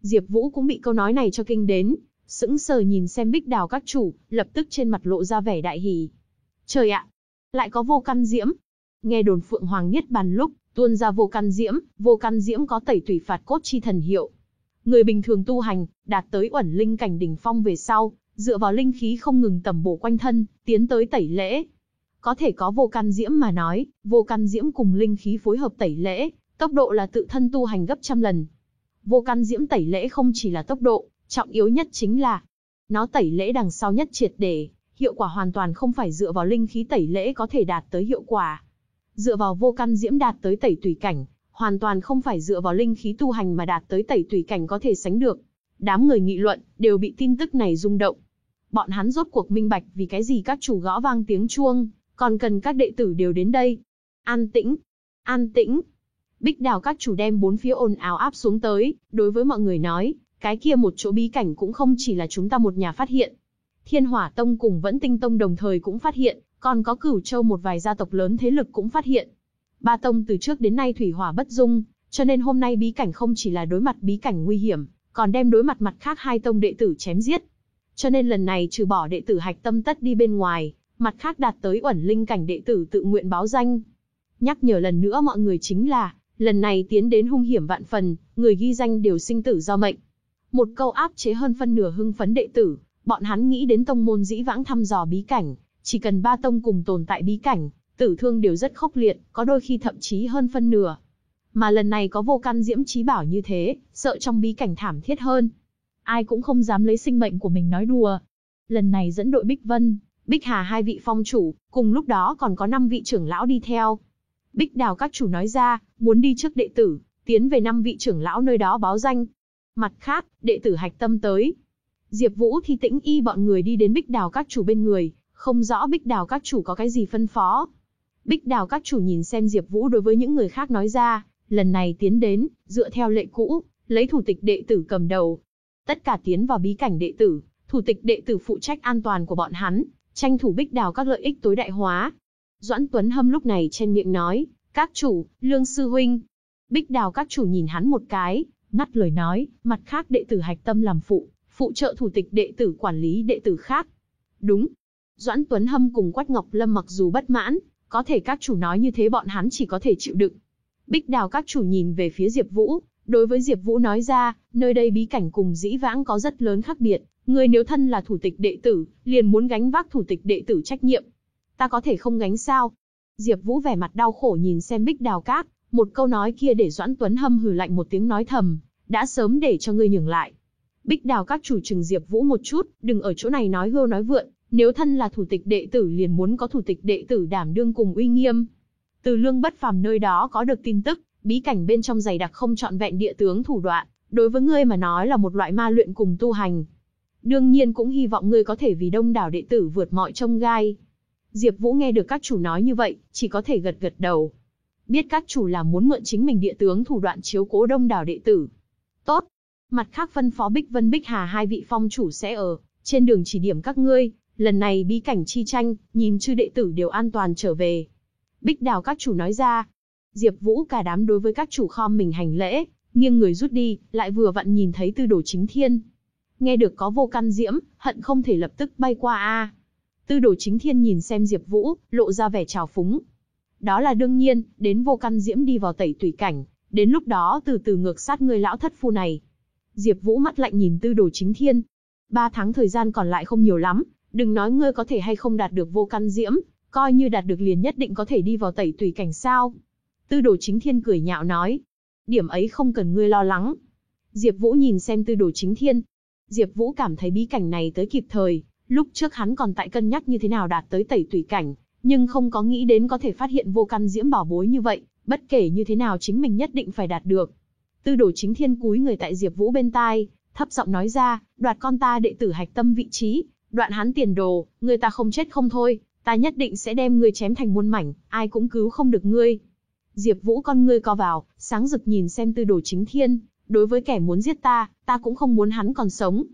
Diệp Vũ cũng bị câu nói này cho kinh đến, sững sờ nhìn xem bích đào các chủ, lập tức trên mặt lộ ra vẻ đại hỉ. Trời ạ, lại có vô căn diễm. Nghe đồn Phượng Hoàng Niết Bàn lúc, tuôn ra vô căn diễm, vô căn diễm có tẩy tủy phạt cốt chi thần hiệu. Người bình thường tu hành, đạt tới uẩn linh cảnh đỉnh phong về sau, dựa vào linh khí không ngừng tầm bổ quanh thân, tiến tới tẩy lễ. Có thể có vô căn diễm mà nói, vô căn diễm cùng linh khí phối hợp tẩy lễ, tốc độ là tự thân tu hành gấp trăm lần. Vô căn diễm tẩy lễ không chỉ là tốc độ, Trọng yếu nhất chính là, nó tẩy lễ đằng sau nhất triệt để, hiệu quả hoàn toàn không phải dựa vào linh khí tẩy lễ có thể đạt tới hiệu quả. Dựa vào vô căn diễm đạt tới tẩy tùy cảnh, hoàn toàn không phải dựa vào linh khí tu hành mà đạt tới tẩy tùy cảnh có thể sánh được. Đám người nghị luận, đều bị tin tức này rung động. Bọn hắn rốt cuộc minh bạch vì cái gì các chủ gõ vang tiếng chuông, còn cần các đệ tử đều đến đây. An tĩnh, an tĩnh. Bích đào các chủ đem bốn phía ồn ào áp xuống tới, đối với mọi người nói, cái kia một chỗ bí cảnh cũng không chỉ là chúng ta một nhà phát hiện. Thiên Hỏa Tông cùng Vẫn Tinh Tông đồng thời cũng phát hiện, còn có Cửu Châu một vài gia tộc lớn thế lực cũng phát hiện. Ba tông từ trước đến nay thủy hỏa bất dung, cho nên hôm nay bí cảnh không chỉ là đối mặt bí cảnh nguy hiểm, còn đem đối mặt mặt khác hai tông đệ tử chém giết. Cho nên lần này trừ bỏ đệ tử hạch tâm tất đi bên ngoài, Mặt khác đạt tới uẩn linh cảnh đệ tử tự nguyện báo danh. Nhắc nhở lần nữa mọi người chính là, lần này tiến đến hung hiểm vạn phần, người ghi danh đều sinh tử do mệnh. Một câu áp chế hơn phân nửa hưng phấn đệ tử, bọn hắn nghĩ đến tông môn dĩ vãng thăm dò bí cảnh, chỉ cần ba tông cùng tồn tại bí cảnh, tử thương đều rất khốc liệt, có đôi khi thậm chí hơn phân nửa. Mà lần này có vô căn diễm trí bảo như thế, sợ trong bí cảnh thảm thiết hơn. Ai cũng không dám lấy sinh mệnh của mình nói đùa. Lần này dẫn đội Bích Vân, Bích Hà hai vị phong chủ, cùng lúc đó còn có năm vị trưởng lão đi theo. Bích Đào các chủ nói ra, muốn đi trước đệ tử, tiến về năm vị trưởng lão nơi đó báo danh. Mặt khác, đệ tử hạch tâm tới. Diệp Vũ thì tĩnh y bọn người đi đến Bích Đào các chủ bên người, không rõ Bích Đào các chủ có cái gì phân phó. Bích Đào các chủ nhìn xem Diệp Vũ đối với những người khác nói ra, lần này tiến đến, dựa theo lệ cũ, lấy thủ tịch đệ tử cầm đầu. Tất cả tiến vào bí cảnh đệ tử, thủ tịch đệ tử phụ trách an toàn của bọn hắn, tranh thủ Bích Đào các lợi ích tối đại hóa. Doãn Tuấn Hâm lúc này trên miệng nói, các chủ, lương sư huynh. Bích Đào các chủ nhìn hắn một cái, ngắt lời nói, mặt khác đệ tử hạch tâm làm phụ, phụ trợ thủ tịch đệ tử quản lý đệ tử khác. Đúng. Doãn Tuấn Hâm cùng Quách Ngọc Lâm mặc dù bất mãn, có thể các chủ nói như thế bọn hắn chỉ có thể chịu đựng. Bích Đào các chủ nhìn về phía Diệp Vũ, đối với Diệp Vũ nói ra, nơi đây bí cảnh cùng dĩ vãng có rất lớn khác biệt, Ngươi nếu thân là thủ tịch đệ tử, liền muốn gánh vác thủ tịch đệ tử trách nhiệm. Ta có thể không gánh sao? Diệp Vũ vẻ mặt đau khổ nhìn xem Bích Đào Các, một câu nói kia để Doãn Tuấn Hâm hừ lạnh một tiếng nói thầm, đã sớm để cho ngươi nhường lại. Bích Đào Các chủ trừng Diệp Vũ một chút, đừng ở chỗ này nói hưu nói vượn, nếu thân là thủ tịch đệ tử liền muốn có thủ tịch đệ tử đảm đương cùng uy nghiêm. Từ Lương Bất Phàm nơi đó có được tin tức, bí cảnh bên trong dày đặc không chọn vẹn địa tướng thủ đoạn, đối với ngươi mà nói là một loại ma luyện cùng tu hành. Đương nhiên cũng hy vọng ngươi có thể vì đông đảo đệ tử vượt mọi trông gai. Diệp Vũ nghe được các chủ nói như vậy, chỉ có thể gật gật đầu. Biết các chủ là muốn mượn chính mình địa tướng thủ đoạn chiếu cố đông đảo đệ tử. Tốt. Mặt khác phân phó Bích Vân Bích Hà hai vị phong chủ sẽ ở trên đường chỉ điểm các ngươi, lần này bí cảnh chi tranh, nhìn chư đệ tử đều an toàn trở về. Bích Đào các chủ nói ra. Diệp Vũ cả đám đối với các chủ khom mình hành lễ, nghiêng người rút đi, lại vừa vặn nhìn thấy Tư Đồ Chính Thiên. Nghe được có vô căn diễm, hận không thể lập tức bay qua a. Tư Đồ Chính Thiên nhìn xem Diệp Vũ, lộ ra vẻ trào phúng. Đó là đương nhiên, đến vô căn diễm đi vào tẩy tùy cảnh, đến lúc đó từ từ ngược sát người lão thất phu này. Diệp Vũ mắt lạnh nhìn Tư Đồ Chính Thiên. Ba tháng thời gian còn lại không nhiều lắm, đừng nói ngươi có thể hay không đạt được vô căn diễm, coi như đạt được liền nhất định có thể đi vào tẩy tùy cảnh sao. Tư đồ chính thiên cười nhạo nói. Điểm ấy không cần ngươi lo lắng. Diệp Vũ nhìn xem tư đồ chính thiên. Diệp Vũ cảm thấy bí cảnh này tới kịp thời, lúc trước hắn còn tại cân nhắc như thế nào đạt tới tẩy tùy cảnh, nhưng không có nghĩ đến có thể phát hiện vô căn diễm bảo bối như vậy, bất kể như thế nào chính mình nhất định phải đạt được. Tư đồ chính thiên cúi người tại Diệp Vũ bên tai, thấp giọng nói ra, đoạt con ta đệ tử hạch tâm vị trí, đoạn hắn tiền đồ, người ta không chết không thôi, ta nhất định sẽ đem ngươi chém thành muôn mảnh, ai cũng cứu không được ngươi. Diệp Vũ con ngươi co vào, sáng rực nhìn xem Tư Đồ Chính Thiên, đối với kẻ muốn giết ta, ta cũng không muốn hắn còn sống.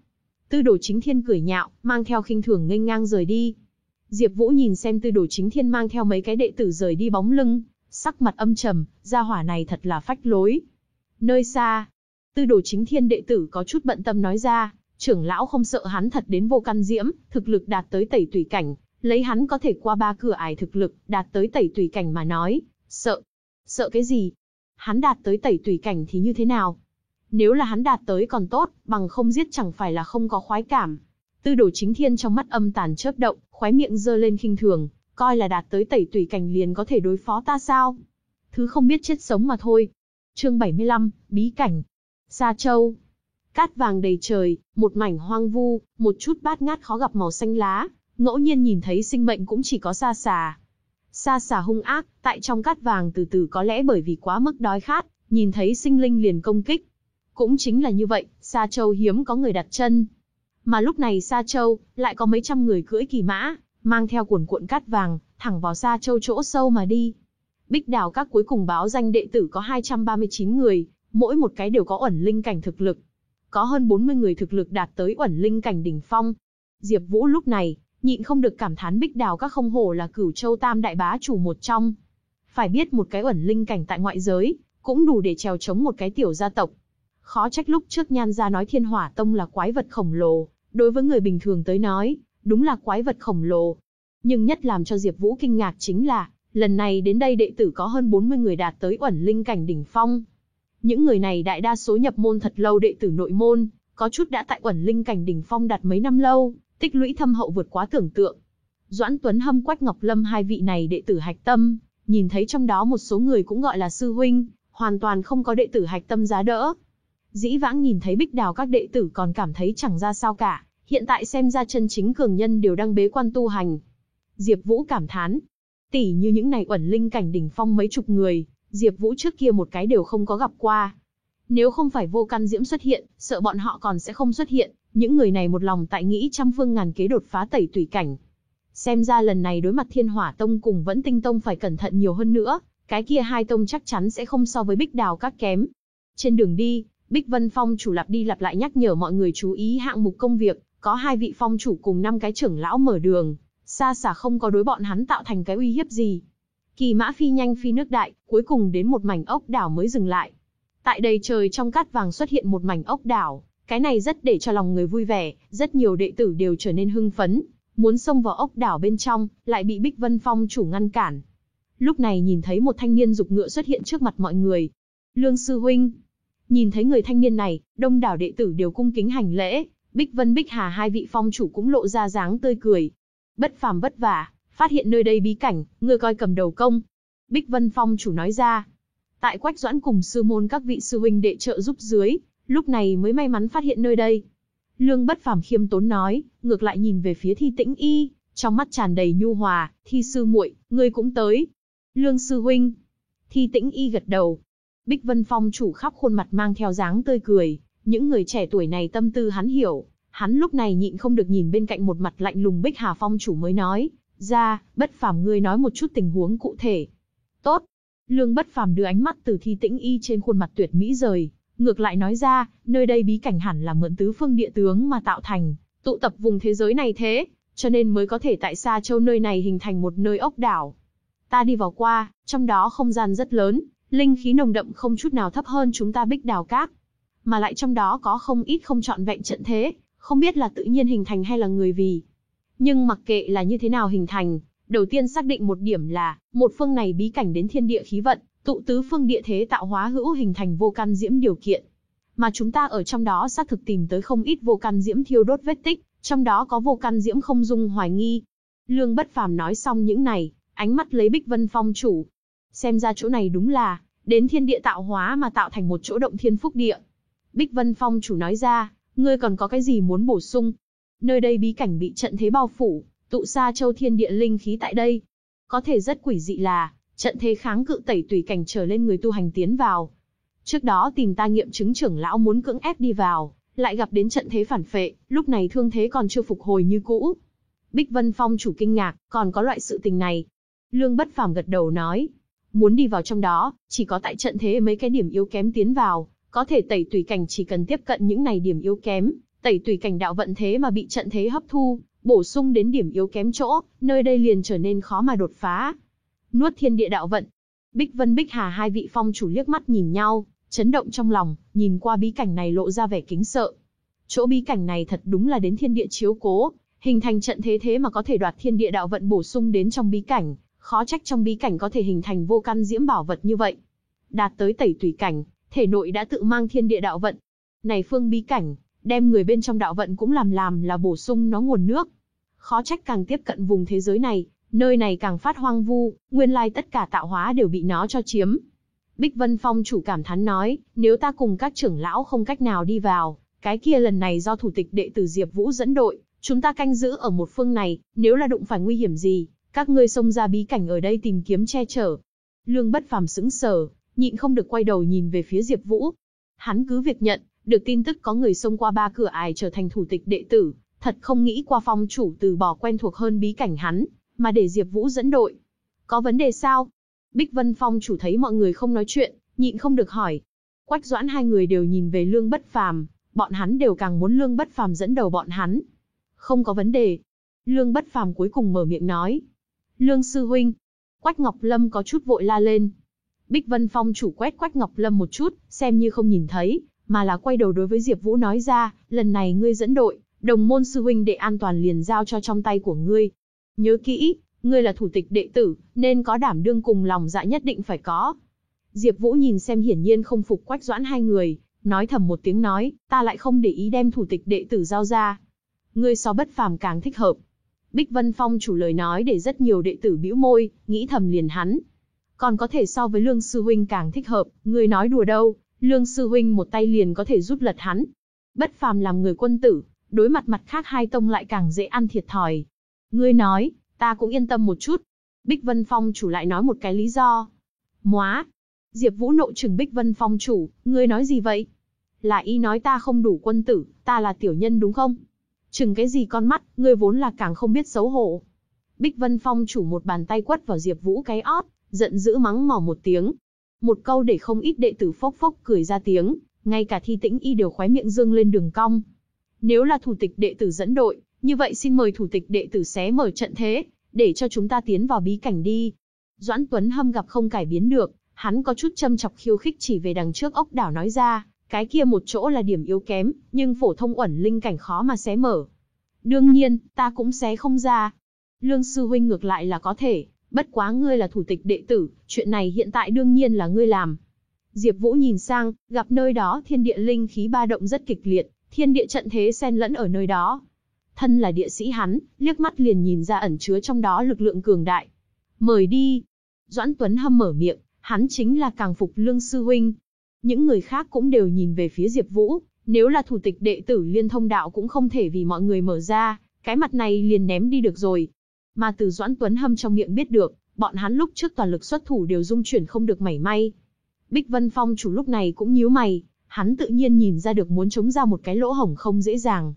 Tư Đồ Chính Thiên cười nhạo, mang theo khinh thường nghênh ngang rời đi. Diệp Vũ nhìn xem Tư Đồ Chính Thiên mang theo mấy cái đệ tử rời đi bóng lưng, sắc mặt âm trầm, gia hỏa này thật là phách lối. Nơi xa, Tư Đồ Chính Thiên đệ tử có chút bận tâm nói ra, trưởng lão không sợ hắn thật đến vô căn diễm, thực lực đạt tới tẩy tùy cảnh, lấy hắn có thể qua ba cửa ải thực lực, đạt tới tẩy tùy cảnh mà nói, sợ. Sợ cái gì? Hắn đạt tới tẩy tùy cảnh thì như thế nào? Nếu là hắn đạt tới còn tốt, bằng không giết chẳng phải là không có khoái cảm. Tư đồ chính thiên trong mắt âm tàn chớp động, khóe miệng dơ lên khinh thường, coi là đạt tới tẩy tùy cảnh liền có thể đối phó ta sao? Thứ không biết chết sống mà thôi. Chương 75, Bí cảnh. Sa Châu, Cát vàng đầy trời, một mảnh hoang vu, một chút bát ngát khó gặp màu xanh lá, ngẫu nhiên nhìn thấy sinh mệnh cũng chỉ có sa xà. Sa xà hung ác, tại trong cát vàng từ từ có lẽ bởi vì quá mức đói khát, nhìn thấy sinh linh liền công kích. Cũng chính là như vậy, Sa Châu hiếm có người đặt chân. Mà lúc này Sa Châu, lại có mấy trăm người cưỡi kỳ mã, mang theo cuộn cuộn cát vàng, thẳng vào Sa Châu chỗ sâu mà đi. Bích đảo các cuối cùng báo danh đệ tử có 239 người, mỗi một cái đều có ẩn linh cảnh thực lực có hơn 40 người thực lực đạt tới ẩn linh cảnh đỉnh phong. Diệp Vũ lúc này, nhịn không được cảm thán Bích Đào các không hổ là Cửu Châu Tam đại bá chủ một trong. Phải biết một cái ẩn linh cảnh tại ngoại giới, cũng đủ để trèo chống một cái tiểu gia tộc. Khó trách lúc trước Nhan gia nói Thiên Hỏa Tông là quái vật khổng lồ, đối với người bình thường tới nói, đúng là quái vật khổng lồ. Nhưng nhất làm cho Diệp Vũ kinh ngạc chính là, lần này đến đây đệ tử có hơn 40 người đạt tới ẩn linh cảnh đỉnh phong. Những người này đại đa số nhập môn thật lâu đệ tử nội môn, có chút đã tại ẩn linh cảnh đỉnh phong đạt mấy năm lâu, tích lũy thâm hậu vượt quá tưởng tượng. Doãn Tuấn Hâm Quách Ngọc Lâm hai vị này đệ tử hạch tâm, nhìn thấy trong đó một số người cũng gọi là sư huynh, hoàn toàn không có đệ tử hạch tâm giá đỡ. Dĩ vãng nhìn thấy bích đào các đệ tử còn cảm thấy chẳng ra sao cả, hiện tại xem ra chân chính cường nhân đều đang bế quan tu hành. Diệp Vũ cảm thán, tỷ như những này ẩn linh cảnh đỉnh phong mấy chục người, Diệp Vũ trước kia một cái đều không có gặp qua. Nếu không phải vô căn diễm xuất hiện, sợ bọn họ còn sẽ không xuất hiện, những người này một lòng tại nghĩ trăm phương ngàn kế đột phá tẩy tùy cảnh. Xem ra lần này đối mặt Thiên Hỏa Tông cùng Vẫn Tinh Tông phải cẩn thận nhiều hơn nữa, cái kia hai tông chắc chắn sẽ không so với Bích Đào các kém. Trên đường đi, Bích Vân Phong chủ lặp đi lặp lại nhắc nhở mọi người chú ý hạng mục công việc, có hai vị phong chủ cùng năm cái trưởng lão mở đường, xa xả không có đối bọn hắn tạo thành cái uy hiếp gì. Kỳ mã phi nhanh phi nước đại, cuối cùng đến một mảnh ốc đảo mới dừng lại. Tại đầy trời trong cát vàng xuất hiện một mảnh ốc đảo, cái này rất để cho lòng người vui vẻ, rất nhiều đệ tử đều trở nên hưng phấn, muốn xông vào ốc đảo bên trong, lại bị Bích Vân Phong chủ ngăn cản. Lúc này nhìn thấy một thanh niên dục ngựa xuất hiện trước mặt mọi người. Lương sư huynh. Nhìn thấy người thanh niên này, đông đảo đệ tử đều cung kính hành lễ, Bích Vân Bích Hà hai vị phong chủ cũng lộ ra dáng tươi cười. Bất phàm vất vả, phát hiện nơi đây bí cảnh, ngươi coi cầm đầu công. Bích Vân Phong chủ nói ra. Tại Quách Doãn cùng sư môn các vị sư huynh đệ trợ giúp dưới, lúc này mới may mắn phát hiện nơi đây. Lương Bất Phàm khiêm tốn nói, ngược lại nhìn về phía Thi Tĩnh Y, trong mắt tràn đầy nhu hòa, "Thi sư muội, ngươi cũng tới." "Lương sư huynh." Thi Tĩnh Y gật đầu. Bích Vân Phong chủ khắp khuôn mặt mang theo dáng tươi cười, những người trẻ tuổi này tâm tư hắn hiểu, hắn lúc này nhịn không được nhìn bên cạnh một mặt lạnh lùng Bích Hà Phong chủ mới nói, "Ra, Bất Phàm ngươi nói một chút tình huống cụ thể." "Tốt." Lương Bất Phàm đưa ánh mắt từ Thi Tĩnh Y trên khuôn mặt tuyệt mỹ rời, Ngược lại nói ra, nơi đây bí cảnh hẳn là mượn tứ phương địa tướng mà tạo thành, tụ tập vùng thế giới này thế, cho nên mới có thể tại Sa Châu nơi này hình thành một nơi ốc đảo. Ta đi vào qua, trong đó không gian rất lớn, linh khí nồng đậm không chút nào thấp hơn chúng ta bích đào cát. Mà lại trong đó có không ít không chọn vẹn trận thế, không biết là tự nhiên hình thành hay là người vì. Nhưng mặc kệ là như thế nào hình thành, đầu tiên xác định một điểm là, một phương này bí cảnh đến thiên địa khí vận, tụ tứ phương địa thế tạo hóa hữu hình thành vô căn diễm điều kiện. Mà chúng ta ở trong đó xác thực tìm tới không ít vô căn diễm thiêu đốt vết tích, trong đó có vô căn diễm không dung hoài nghi. Lương Bất Phàm nói xong những này, ánh mắt lấy Bích Vân Phong chủ. Xem ra chỗ này đúng là, đến thiên địa tạo hóa mà tạo thành một chỗ động thiên phúc địa. Bích Vân Phong chủ nói ra, ngươi còn có cái gì muốn bổ sung? Nơi đây bí cảnh bị trận thế bao phủ, tụ xa châu thiên địa linh khí tại đây. Có thể rất quỷ dị là, trận thế kháng cự tẩy tùy cảnh trở lên người tu hành tiến vào. Trước đó tìm ta nghiệm chứng trưởng lão muốn cưỡng ép đi vào, lại gặp đến trận thế phản phệ, lúc này thương thế còn chưa phục hồi như cũ. Bích Vân Phong chủ kinh ngạc, còn có loại sự tình này. Lương Bất Phàm gật đầu nói, muốn đi vào trong đó, chỉ có tại trận thế mấy cái điểm yếu kém tiến vào, có thể tẩy tùy cảnh chỉ cần tiếp cận những này điểm yếu kém, tẩy tùy cảnh đạo vận thế mà bị trận thế hấp thu, bổ sung đến điểm yếu kém chỗ, nơi đây liền trở nên khó mà đột phá nuốt thiên địa đạo vận. Bích Vân Bích Hà hai vị phong chủ liếc mắt nhìn nhau, chấn động trong lòng, nhìn qua bí cảnh này lộ ra vẻ kính sợ. Chỗ bí cảnh này thật đúng là đến thiên địa chiếu cố, hình thành trận thế thế mà có thể đoạt thiên địa đạo vận bổ sung đến trong bí cảnh, khó trách trong bí cảnh có thể hình thành vô căn diễm bảo vật như vậy. Đạt tới tẩy tùy cảnh, thể nội đã tự mang thiên địa đạo vận. Này phương bí cảnh, đem người bên trong đạo vận cũng làm làm là bổ sung nó nguồn nước. Khó trách càng tiếp cận vùng thế giới này, Nơi này càng phát hoang vu, nguyên lai tất cả tạo hóa đều bị nó cho chiếm. Bích Vân Phong chủ cảm thán nói, nếu ta cùng các trưởng lão không cách nào đi vào, cái kia lần này do thủ tịch đệ tử Diệp Vũ dẫn đội, chúng ta canh giữ ở một phương này, nếu là đụng phải nguy hiểm gì, các ngươi xông ra bí cảnh ở đây tìm kiếm che chở. Lương Bất Phàm sững sờ, nhịn không được quay đầu nhìn về phía Diệp Vũ. Hắn cứ việc nhận, được tin tức có người xông qua ba cửa ải trở thành thủ tịch đệ tử, thật không nghĩ qua phong chủ từ bỏ quen thuộc hơn bí cảnh hắn, mà để Diệp Vũ dẫn đội. Có vấn đề sao? Bích Vân Phong chủ thấy mọi người không nói chuyện, nhịn không được hỏi. Quách Doãn hai người đều nhìn về Lương Bất Phàm, bọn hắn đều càng muốn Lương Bất Phàm dẫn đầu bọn hắn. Không có vấn đề. Lương Bất Phàm cuối cùng mở miệng nói. Lương sư huynh. Quách Ngọc Lâm có chút vội la lên. Bích Vân Phong chủ quét Quách Ngọc Lâm một chút, xem như không nhìn thấy, mà là quay đầu đối với Diệp Vũ nói ra, lần này ngươi dẫn đội, đồng môn sư huynh đệ an toàn liền giao cho trong tay của ngươi. Nhớ kỹ, ngươi là thủ tịch đệ tử, nên có đảm đương cùng lòng dạ nhất định phải có. Diệp Vũ nhìn xem hiển nhiên không phục Quách Doãn hai người, nói thầm một tiếng nói, ta lại không để ý đem thủ tịch đệ tử giao ra. Ngươi so bất phàm càng thích hợp. Bích Vân Phong chủ lời nói để rất nhiều đệ tử bĩu môi, nghĩ thầm liền hắn. Còn có thể so với Lương Sư Huynh càng thích hợp, ngươi nói đùa đâu, Lương Sư Huynh một tay liền có thể rút lật hắn. Bất phàm làm người quân tử, đối mặt mặt khác hai tông lại càng dễ ăn thiệt thòi. Ngươi nói, ta cũng yên tâm một chút. Bích Vân Phong chủ lại nói một cái lý do. Móa, Diệp Vũ nộ trừng Bích Vân Phong chủ, ngươi nói gì vậy? Là y nói ta không đủ quân tử, ta là tiểu nhân đúng không? Trừng cái gì con mắt, ngươi vốn là càng không biết xấu hổ. Bích Vân Phong chủ một bàn tay quất vào Diệp Vũ cái ót, giận dữ mắng mỏ một tiếng. Một câu để không ít đệ tử phốc phốc cười ra tiếng, ngay cả Thi Tĩnh Y đều khóe miệng dương lên đường cong. Nếu là thủ tịch đệ tử dẫn đội, như vậy xin mời thủ tịch đệ tử xé mở trận thế, để cho chúng ta tiến vào bí cảnh đi. Doãn Tuấn Hâm gặp không cải biến được, Hắn có chút châm chọc khiêu khích chỉ về đằng trước ốc đảo nói ra, cái kia một chỗ là điểm yếu kém, nhưng phổ thông ẩn linh cảnh khó mà xé mở. Đương nhiên, ta cũng xé không ra. Lương sư huynh ngược lại là có thể, bất quá ngươi là thủ tịch đệ tử, chuyện này hiện tại đương nhiên là ngươi làm. Diệp Vũ nhìn sang, gặp nơi đó thiên địa linh khí ba động rất kịch liệt, thiên địa trận thế xen lẫn ở nơi đó. Thân là địa sĩ hắn, liếc mắt liền nhìn ra ẩn chứa trong đó lực lượng cường đại. Mời đi. Doãn Tuấn Hâm mở miệng, hắn chính là càng phục lương sư huynh. Những người khác cũng đều nhìn về phía Diệp Vũ, nếu là thủ tịch đệ tử liên thông đạo cũng không thể vì mọi người mở ra, cái mặt này liền ném đi được rồi. Mà từ Doãn Tuấn Hâm trong miệng biết được, bọn hắn lúc trước toàn lực xuất thủ đều dung chuyển không được mảy may. Bích Vân Phong chủ lúc này cũng nhíu mày, hắn tự nhiên nhìn ra được muốn chống ra một cái lỗ hổng không dễ dàng.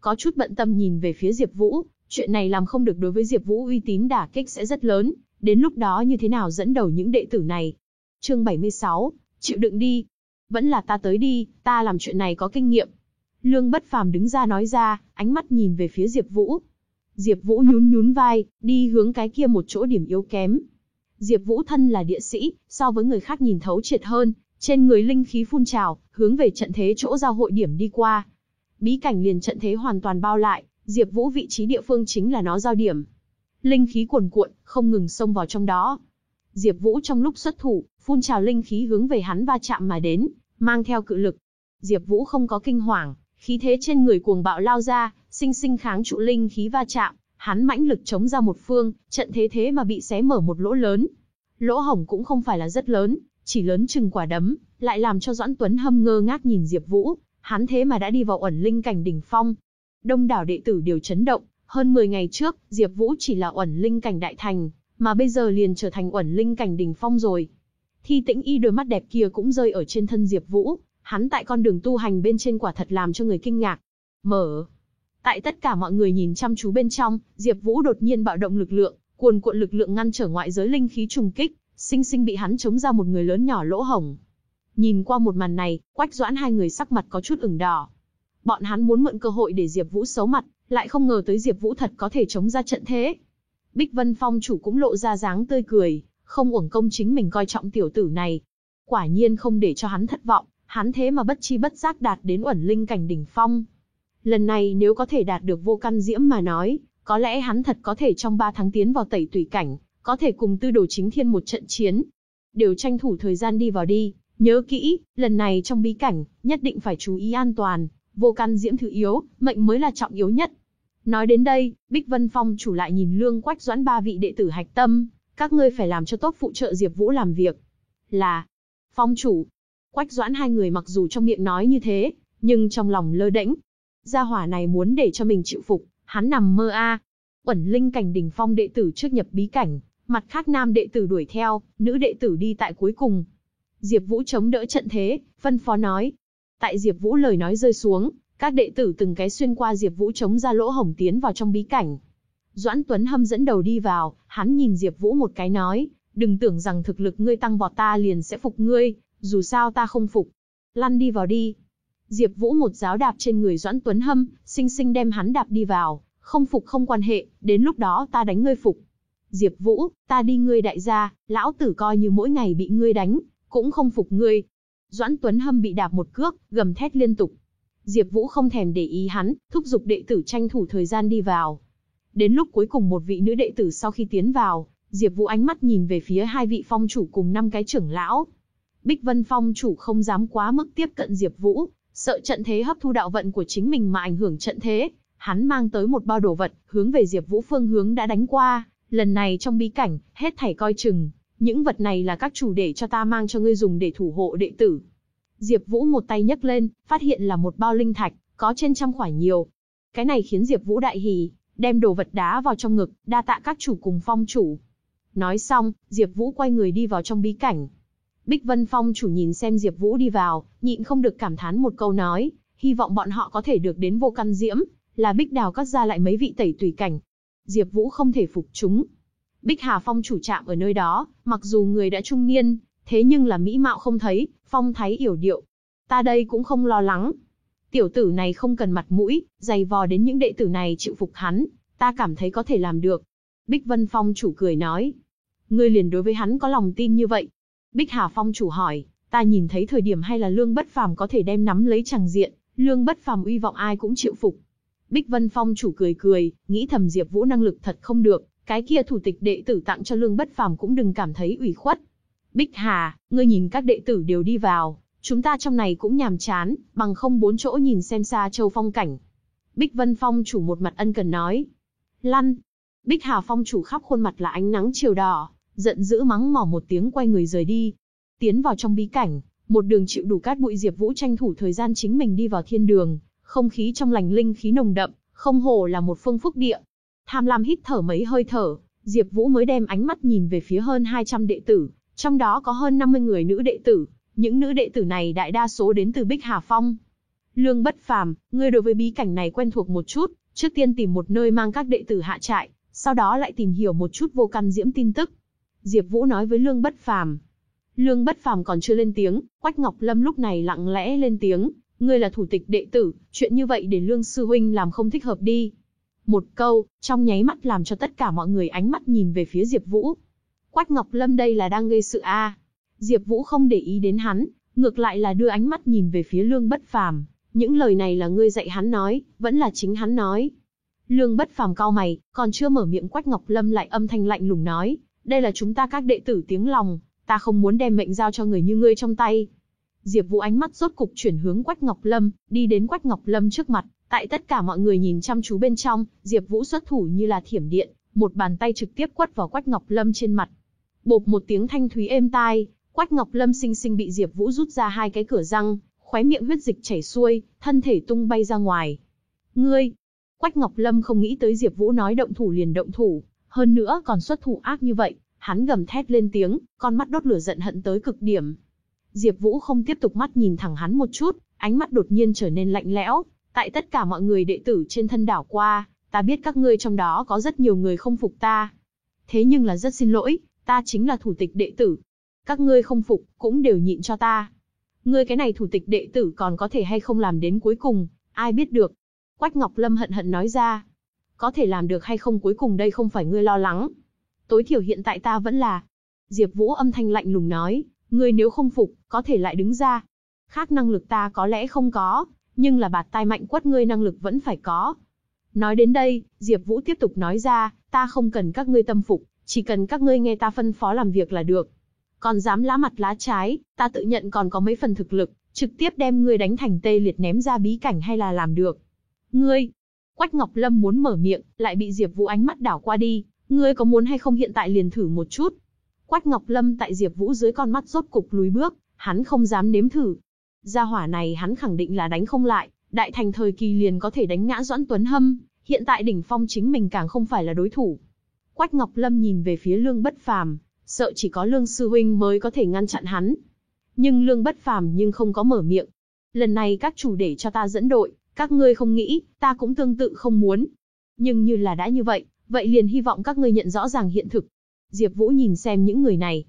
Có chút bận tâm nhìn về phía Diệp Vũ, chuyện này làm không được đối với Diệp Vũ uy tín đả kích sẽ rất lớn, Đến lúc đó như thế nào dẫn đầu những đệ tử này? Chương 76, chịu đựng đi. Vẫn là ta tới đi, ta làm chuyện này có kinh nghiệm. Lương Bất Phàm đứng ra nói ra, ánh mắt nhìn về phía Diệp Vũ. Diệp Vũ nhún nhún vai, đi hướng cái kia một chỗ điểm yếu kém. Diệp Vũ thân là địa sĩ, so với người khác nhìn thấu triệt hơn, trên người linh khí phun trào, hướng về trận thế chỗ giao hội điểm đi qua. Bí cảnh liền trận thế hoàn toàn bao lại, Diệp Vũ vị trí địa phương chính là nó giao điểm linh khí cuồn cuộn, không ngừng xông vào trong đó. Diệp Vũ trong lúc xuất thủ, phun trào linh khí hướng về hắn va chạm mà đến, mang theo cự lực. Diệp Vũ không có kinh hoàng, khí thế trên người cuồng bạo lao ra, sinh sinh kháng trụ linh khí va chạm, hắn mãnh lực chống ra một phương, trận thế thế mà bị xé mở một lỗ lớn. Lỗ hổng cũng không phải là rất lớn, chỉ lớn chừng quả đấm, lại làm cho Doãn Tuấn Hâm ngơ ngác nhìn Diệp Vũ, hắn thế mà đã đi vào ẩn linh cảnh đỉnh phong. Đông đảo đệ tử đều chấn động, hơn 10 ngày trước, Diệp Vũ chỉ là uẩn linh cảnh đại thành, mà bây giờ liền trở thành uẩn linh cảnh đỉnh phong rồi. Thi Tĩnh Y đôi mắt đẹp kia cũng rơi ở trên thân Diệp Vũ, hắn tại con đường tu hành bên trên quả thật làm cho người kinh ngạc. Mở. Tại tất cả mọi người nhìn chăm chú bên trong, Diệp Vũ đột nhiên bạo động lực lượng, cuồn cuộn lực lượng ngăn trở ngoại giới linh khí trùng kích, sinh sinh bị hắn chống ra một người lớn nhỏ lỗ hổng. Nhìn qua một màn này, Quách Doãn hai người sắc mặt có chút ửng đỏ. Bọn hắn muốn mượn cơ hội để Diệp Vũ xấu mặt, lại không ngờ tới Diệp Vũ thật có thể chống ra trận thế. Bích Vân Phong chủ cũng lộ ra dáng tươi cười, không uổng công chính mình coi trọng tiểu tử này. Quả nhiên không để cho hắn thất vọng, hắn thế mà bất chi bất giác đạt đến uẩn linh cảnh đỉnh phong. Lần này nếu có thể đạt được vô căn diễm mà nói, có lẽ hắn thật có thể trong 3 tháng tiến vào tẩy tùy cảnh, có thể cùng tư đồ chính thiên một trận chiến. Đều tranh thủ thời gian đi vào đi, nhớ kỹ, lần này trong bí cảnh, nhất định phải chú ý an toàn, vô căn diễm thứ yếu, mệnh mới là trọng yếu nhất. Nói đến đây, Bích Vân Phong chủ lại nhìn Lương Quách Doãn ba vị đệ tử hạch tâm, các ngươi phải làm cho tốt phụ trợ Diệp Vũ làm việc. Là, Phong chủ. Quách Doãn hai người mặc dù trong miệng nói như thế, nhưng trong lòng lơ đễnh. Gia hỏa này muốn để cho mình chịu phục, hắn nằm mơ a. À. Uẩn linh cảnh đỉnh phong đệ tử trước nhập bí cảnh, mặt khác nam đệ tử đuổi theo, nữ đệ tử đi tại cuối cùng. Diệp Vũ chống đỡ trận thế, phân phó nói. Tại Diệp Vũ lời nói rơi xuống, các đệ tử từng cái xuyên qua Diệp Vũ chống ra lỗ hổng tiến vào trong bí cảnh. Doãn Tuấn Hâm dẫn đầu đi vào, hắn nhìn Diệp Vũ một cái nói, đừng tưởng rằng thực lực ngươi tăng vọt ta liền sẽ phục ngươi, dù sao ta không phục. Lăn đi vào đi. Diệp Vũ một giáo đạp trên người Doãn Tuấn Hâm, sinh sinh đem hắn đạp đi vào, không phục không quan hệ, đến lúc đó ta đánh ngươi phục. Diệp Vũ, ta đi ngươi đại gia, lão tử coi như mỗi ngày bị ngươi đánh, cũng không phục ngươi. Doãn Tuấn Hâm bị đạp một cước, gầm thét liên tục. Diệp Vũ không thèm để ý hắn, thúc giục đệ tử tranh thủ thời gian đi vào. Đến lúc cuối cùng một vị nữ đệ tử sau khi tiến vào, Diệp Vũ ánh mắt nhìn về phía hai vị phong chủ cùng năm cái trưởng lão. Bích Vân phong chủ không dám quá mức tiếp cận Diệp Vũ, sợ trận thế hấp thu đạo vận của chính mình mà ảnh hưởng trận thế, hắn mang tới một bao đồ vật, hướng về Diệp Vũ phương hướng đã đánh qua, lần này trong bí cảnh, hết thảy coi chừng, những vật này là các chủ để cho ta mang cho ngươi dùng để thủ hộ đệ tử. Diệp Vũ một tay nhấc lên, phát hiện là một bao linh thạch, có trên trăm quả nhiều. Cái này khiến Diệp Vũ đại hỉ, đem đồ vật đá vào trong ngực, đa tạ các chủ cùng phong chủ. Nói xong, Diệp Vũ quay người đi vào trong bí cảnh. Bích Vân Phong chủ nhìn xem Diệp Vũ đi vào, nhịn không được cảm thán một câu nói, hy vọng bọn họ có thể được đến vô căn diễm, là Bích Đào cắt ra lại mấy vị tẩy tùy cảnh. Diệp Vũ không thể phục chúng. Bích Hà Phong chủ trạm ở nơi đó, mặc dù người đã trung niên, thế nhưng là mỹ mạo không thấy, phong thái yểu điệu. Ta đây cũng không lo lắng. Tiểu tử này không cần mặt mũi, dày vò đến những đệ tử này chịu phục hắn, ta cảm thấy có thể làm được. Bích Vân Phong chủ cười nói. Ngươi liền đối với hắn có lòng tin như vậy. Bích Hà Phong chủ hỏi, ta nhìn thấy thời điểm hay là lương bất phàm có thể đem nắm lấy chẳng diện, lương bất phàm uy vọng ai cũng chịu phục. Bích Vân Phong chủ cười cười, nghĩ thầm Diệp Vũ năng lực thật không được, cái kia thủ tịch đệ tử tặng cho lương bất phàm cũng đừng cảm thấy ủy khuất. Bích Hà, ngươi nhìn các đệ tử đều đi vào, chúng ta trong này cũng nhàm chán, bằng không bốn chỗ nhìn xem xa châu phong cảnh. Bích Vân Phong chủ một mặt ân cần nói. Lăn. Bích Hà Phong chủ khắp khuôn mặt là ánh nắng chiều đỏ, giận dữ mắng mỏ một tiếng quay người rời đi. Tiến vào trong bí cảnh, một đường chịu đủ cát bụi Diệp Vũ tranh thủ thời gian chính mình đi vào thiên đường, không khí trong lành linh khí nồng đậm, không hồ là một phương phúc địa. Tham lam hít thở mấy hơi thở, Diệp Vũ mới đem ánh mắt nhìn về phía hơn 200 đệ tử, trong đó có hơn 50 người nữ đệ tử, những nữ đệ tử này đại đa số đến từ Bích Hà Phong. Lương Bất Phàm, ngươi đối với bí cảnh này quen thuộc một chút, trước tiên tìm một nơi mang các đệ tử hạ trại, sau đó lại tìm hiểu một chút vô căn diễm tin tức. Diệp Vũ nói với Lương Bất Phàm. Lương Bất Phàm còn chưa lên tiếng, Quách Ngọc Lâm lúc này lặng lẽ lên tiếng, ngươi là thủ tịch đệ tử, chuyện như vậy để Lương sư huynh làm không thích hợp đi. Một câu, trong nháy mắt làm cho tất cả mọi người ánh mắt nhìn về phía Diệp Vũ. Quách Ngọc Lâm đây là đang gây sự a. Diệp Vũ không để ý đến hắn, ngược lại là đưa ánh mắt nhìn về phía Lương Bất Phàm, những lời này là ngươi dạy hắn nói, vẫn là chính hắn nói. Lương Bất Phàm cau mày, còn chưa mở miệng Quách Ngọc Lâm lại âm thanh lạnh lùng nói, đây là chúng ta các đệ tử tiếng lòng, ta không muốn đem mệnh giao cho người như ngươi trong tay. Diệp Vũ ánh mắt rốt cục chuyển hướng Quách Ngọc Lâm, đi đến Quách Ngọc Lâm trước mặt, tại tất cả mọi người nhìn chăm chú bên trong, Diệp Vũ xuất thủ như là thiểm điện, một bàn tay trực tiếp quất vào Quách Ngọc Lâm trên mặt. Bộp một tiếng thanh thúy êm tai, Quách Ngọc Lâm sinh sinh bị Diệp Vũ rút ra hai cái cửa răng, khóe miệng huyết dịch chảy xuôi, thân thể tung bay ra ngoài. "Ngươi!" Quách Ngọc Lâm không nghĩ tới Diệp Vũ nói động thủ liền động thủ, hơn nữa còn xuất thủ ác như vậy, hắn gầm thét lên tiếng, con mắt đốt lửa giận hận tới cực điểm. Diệp Vũ không tiếp tục mắt nhìn thẳng hắn một chút, ánh mắt đột nhiên trở nên lạnh lẽo, tại tất cả mọi người đệ tử trên thân đảo qua, ta biết các ngươi trong đó có rất nhiều người không phục ta. Thế nhưng là rất xin lỗi, ta chính là thủ tịch đệ tử. Các ngươi không phục, cũng đều nhịn cho ta. Ngươi cái này thủ tịch đệ tử còn có thể hay không làm đến cuối cùng, ai biết được. Quách Ngọc Lâm hận hận nói ra. Có thể làm được hay không cuối cùng đây không phải ngươi lo lắng. Tối thiểu hiện tại ta vẫn là. Diệp Vũ âm thanh lạnh lùng nói, ngươi nếu không phục, có thể lại đứng ra. Khác năng lực ta có lẽ không có, nhưng là bạt tai mạnh quất ngươi năng lực vẫn phải có. Nói đến đây, Diệp Vũ tiếp tục nói ra, ta không cần các ngươi tâm phục, chỉ cần các ngươi nghe ta phân phó làm việc là được. Còn dám lá mặt lá trái, ta tự nhận còn có mấy phần thực lực, trực tiếp đem ngươi đánh thành tê liệt ném ra bí cảnh hay là làm được. Ngươi, Quách Ngọc Lâm muốn mở miệng, lại bị Diệp Vũ ánh mắt đảo qua đi, ngươi có muốn hay không hiện tại liền thử một chút. Quách Ngọc Lâm tại Diệp Vũ dưới con mắt rốt cục lùi bước, hắn không dám nếm thử. Gia hỏa này hắn khẳng định là đánh không lại, đại thành thời kỳ liền có thể đánh ngã Doãn Tuấn Hâm, hiện tại đỉnh phong chính mình càng không phải là đối thủ. Quách Ngọc Lâm nhìn về phía Lương Bất Phàm, sợ chỉ có Lương sư huynh mới có thể ngăn chặn hắn. Nhưng Lương Bất Phàm nhưng không có mở miệng. Lần này các chủ để cho ta dẫn đội, các ngươi không nghĩ, ta cũng tương tự không muốn. Nhưng như là đã như vậy, vậy liền hy vọng các ngươi nhận rõ ràng hiện thực. Diệp Vũ nhìn xem những người này.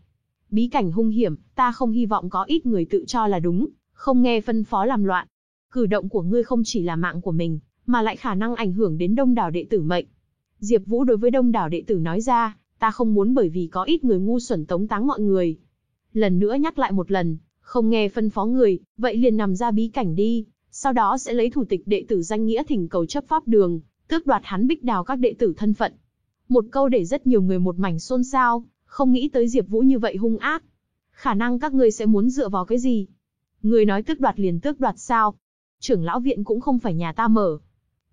Bí cảnh hung hiểm, ta không hy vọng có ít người tự cho là đúng, không nghe phân phó làm loạn. Cử động của ngươi không chỉ là mạng của mình, mà lại khả năng ảnh hưởng đến đông đảo đệ tử mệnh. Diệp Vũ đối với đông đảo đệ tử nói ra, ta không muốn bởi vì có ít người ngu xuẩn tống táng mọi người. Lần nữa nhắc lại một lần, không nghe phân phó người, vậy liền nằm ra bí cảnh đi, sau đó sẽ lấy thủ tịch đệ tử danh nghĩa thỉnh cầu chấp pháp đường, tước đoạt hắn bích đào các đệ tử thân phận. Một câu để rất nhiều người một mảnh xôn xao, không nghĩ tới Diệp Vũ như vậy hung ác. Khả năng các ngươi sẽ muốn dựa vào cái gì? Người nói tước đoạt liền tước đoạt sao? Trưởng lão viện cũng không phải nhà ta mở.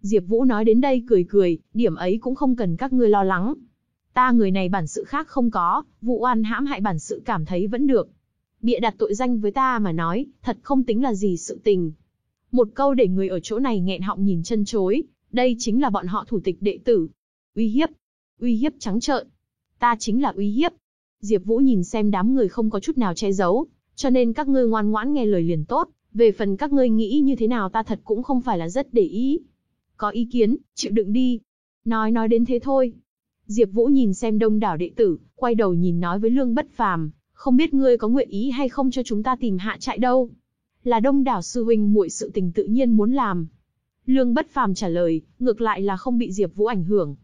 Diệp Vũ nói đến đây cười cười, điểm ấy cũng không cần các ngươi lo lắng. Ta người này bản sự khác không có, vụ oan hãm hại bản sự cảm thấy vẫn được. Bịa đặt tội danh với ta mà nói, thật không tính là gì sự tình. Một câu để người ở chỗ này nghẹn họng nhìn chân chối, đây chính là bọn họ thủ tịch đệ tử. Uy hiếp, uy hiếp trắng trợn. Ta chính là uy hiếp. Diệp Vũ nhìn xem đám người không có chút nào che giấu, cho nên các ngươi ngoan ngoãn nghe lời liền tốt, về phần các ngươi nghĩ như thế nào ta thật cũng không phải là rất để ý. Có ý kiến, chịu đựng đi. Nói nói đến thế thôi. Diệp Vũ nhìn xem đông đảo đệ tử, quay đầu nhìn nói với Lương Bất Phàm, không biết ngươi có nguyện ý hay không cho chúng ta tìm hạ trại đâu. Là đông đảo sư huynh muội sự tình tự nhiên muốn làm. Lương Bất Phàm trả lời, ngược lại là không bị Diệp Vũ ảnh hưởng.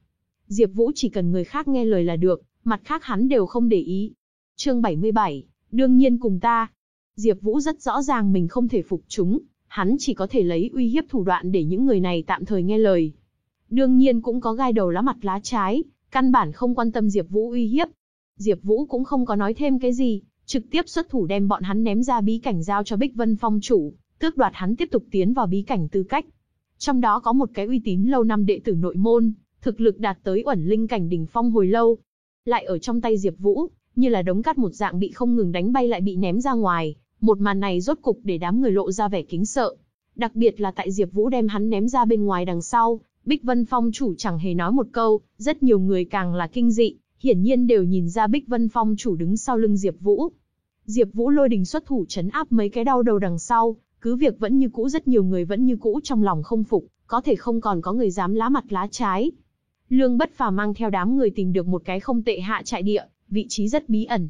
Diệp Vũ chỉ cần người khác nghe lời là được, mặt khác hắn đều không để ý. Chương 77, đương nhiên cùng ta. Diệp Vũ rất rõ ràng mình không thể phục chúng, hắn chỉ có thể lấy uy hiếp thủ đoạn để những người này tạm thời nghe lời. Đương nhiên cũng có gai đầu lá mặt lá trái, căn bản không quan tâm Diệp Vũ uy hiếp. Diệp Vũ cũng không có nói thêm cái gì, trực tiếp xuất thủ đem bọn hắn ném ra bí cảnh giao cho Bích Vân Phong chủ, tước đoạt hắn tiếp tục tiến vào bí cảnh tư cách. Trong đó có một cái uy tín lâu năm đệ tử nội môn, thực lực đạt tới uẩn linh cảnh đỉnh phong hồi lâu. Lại ở trong tay Diệp Vũ, như là đống cát một dạng bị không ngừng đánh bay lại bị ném ra ngoài, một màn này rốt cục để đám người lộ ra vẻ kính sợ. Đặc biệt là tại Diệp Vũ đem hắn ném ra bên ngoài đằng sau, Bích Vân Phong chủ chẳng hề nói một câu, rất nhiều người càng là kinh dị, hiển nhiên đều nhìn ra Bích Vân Phong chủ đứng sau lưng Diệp Vũ. Diệp Vũ lôi đình xuất thủ chấn áp mấy cái đau đầu đằng sau, cứ việc vẫn như cũ rất nhiều người vẫn như cũ trong lòng không phục, có thể không còn có người dám lá mặt lá trái. Lương Bất Phàm mang theo đám người tìm được một cái không tệ hạ trại địa, vị trí rất bí ẩn.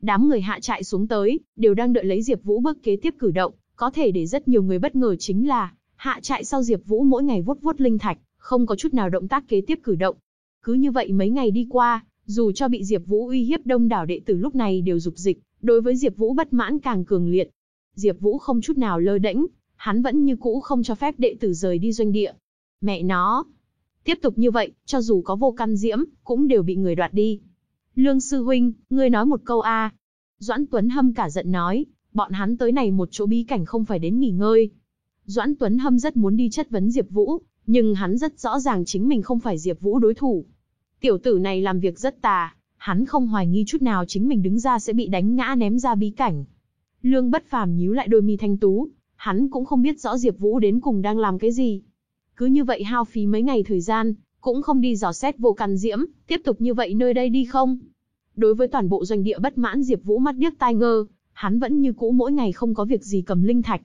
Đám người hạ trại xuống tới, đều đang đợi lấy Diệp Vũ bước kế tiếp cử động, có thể để rất nhiều người bất ngờ chính là, hạ trại sau Diệp Vũ mỗi ngày vuốt vuốt linh thạch, không có chút nào động tác kế tiếp cử động. Cứ như vậy mấy ngày đi qua, dù cho bị Diệp Vũ uy hiếp đông đảo đệ tử lúc này đều dục dịch, đối với Diệp Vũ bất mãn càng cường liệt. Diệp Vũ không chút nào lơ đễnh, hắn vẫn như cũ không cho phép đệ tử rời đi doanh địa. Mẹ nó, tiếp tục như vậy, cho dù có vô căn diễm, cũng đều bị người đoạt đi. Lương sư huynh, ngươi nói một câu a. Doãn Tuấn Hâm cả giận nói, bọn hắn tới này một chỗ bí cảnh không phải đến nghỉ ngơi. Doãn Tuấn Hâm rất muốn đi chất vấn Diệp Vũ, nhưng hắn rất rõ ràng chính mình không phải Diệp Vũ đối thủ. Tiểu tử này làm việc rất tà, hắn không hoài nghi chút nào chính mình đứng ra sẽ bị đánh ngã ném ra bí cảnh. Lương Bất Phàm nhíu lại đôi mi thanh tú, hắn cũng không biết rõ Diệp Vũ đến cùng đang làm cái gì. Cứ như vậy hao phí mấy ngày thời gian, cũng không đi dò xét vô căn diễm, tiếp tục như vậy nơi đây đi không? Đối với toàn bộ doanh địa bất mãn Diệp Vũ mắt điếc tai ngơ, hắn vẫn như cũ mỗi ngày không có việc gì cầm linh thạch.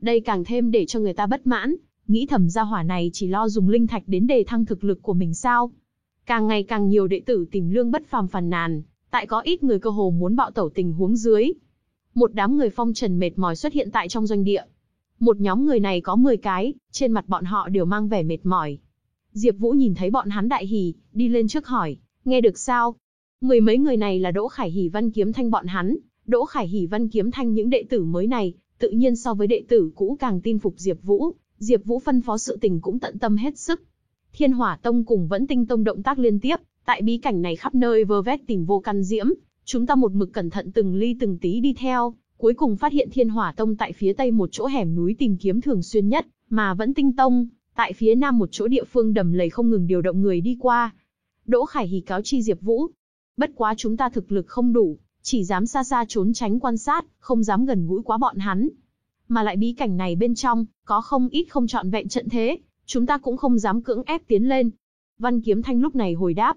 Đây càng thêm để cho người ta bất mãn, nghĩ thầm gia hỏa này chỉ lo dùng linh thạch đến đề thăng thực lực của mình sao? Càng ngày càng nhiều đệ tử tìm lương bất phàm phàn nàn, tại có ít người cơ hồ muốn bạo tẩu tình huống dưới. Một đám người phong trần mệt mỏi xuất hiện tại trong doanh địa. Một nhóm người này có 10 cái, trên mặt bọn họ đều mang vẻ mệt mỏi. Diệp Vũ nhìn thấy bọn hắn đại hỉ, đi lên trước hỏi, nghe được sao? Mười mấy người này là Đỗ Khải Hỉ Văn Kiếm Thanh bọn hắn, Đỗ Khải Hỉ Văn Kiếm Thanh những đệ tử mới này, tự nhiên so với đệ tử cũ càng tin phục Diệp Vũ, Diệp Vũ phân phó sự tình cũng tận tâm hết sức. Thiên Hỏa Tông cùng Vẫn Tinh Tông động tác liên tiếp, tại bí cảnh này khắp nơi vơ vét tìm vô căn diễm, chúng ta một mực cẩn thận từng ly từng tí đi theo, cuối cùng phát hiện Thiên Hỏa Tông tại phía tây một chỗ hẻm núi tìm kiếm thường xuyên nhất, mà Vẫn Tinh Tông tại phía nam một chỗ địa phương đầm lầy không ngừng điều động người đi qua. Đỗ Khải Hỉ cáo chi Diệp Vũ, bất quá chúng ta thực lực không đủ, chỉ dám xa xa trốn tránh quan sát, không dám gần gũi quá bọn hắn. Mà lại bí cảnh này bên trong, có không ít không chọn vẹn trận thế, chúng ta cũng không dám cưỡng ép tiến lên. Văn Kiếm Thanh lúc này hồi đáp.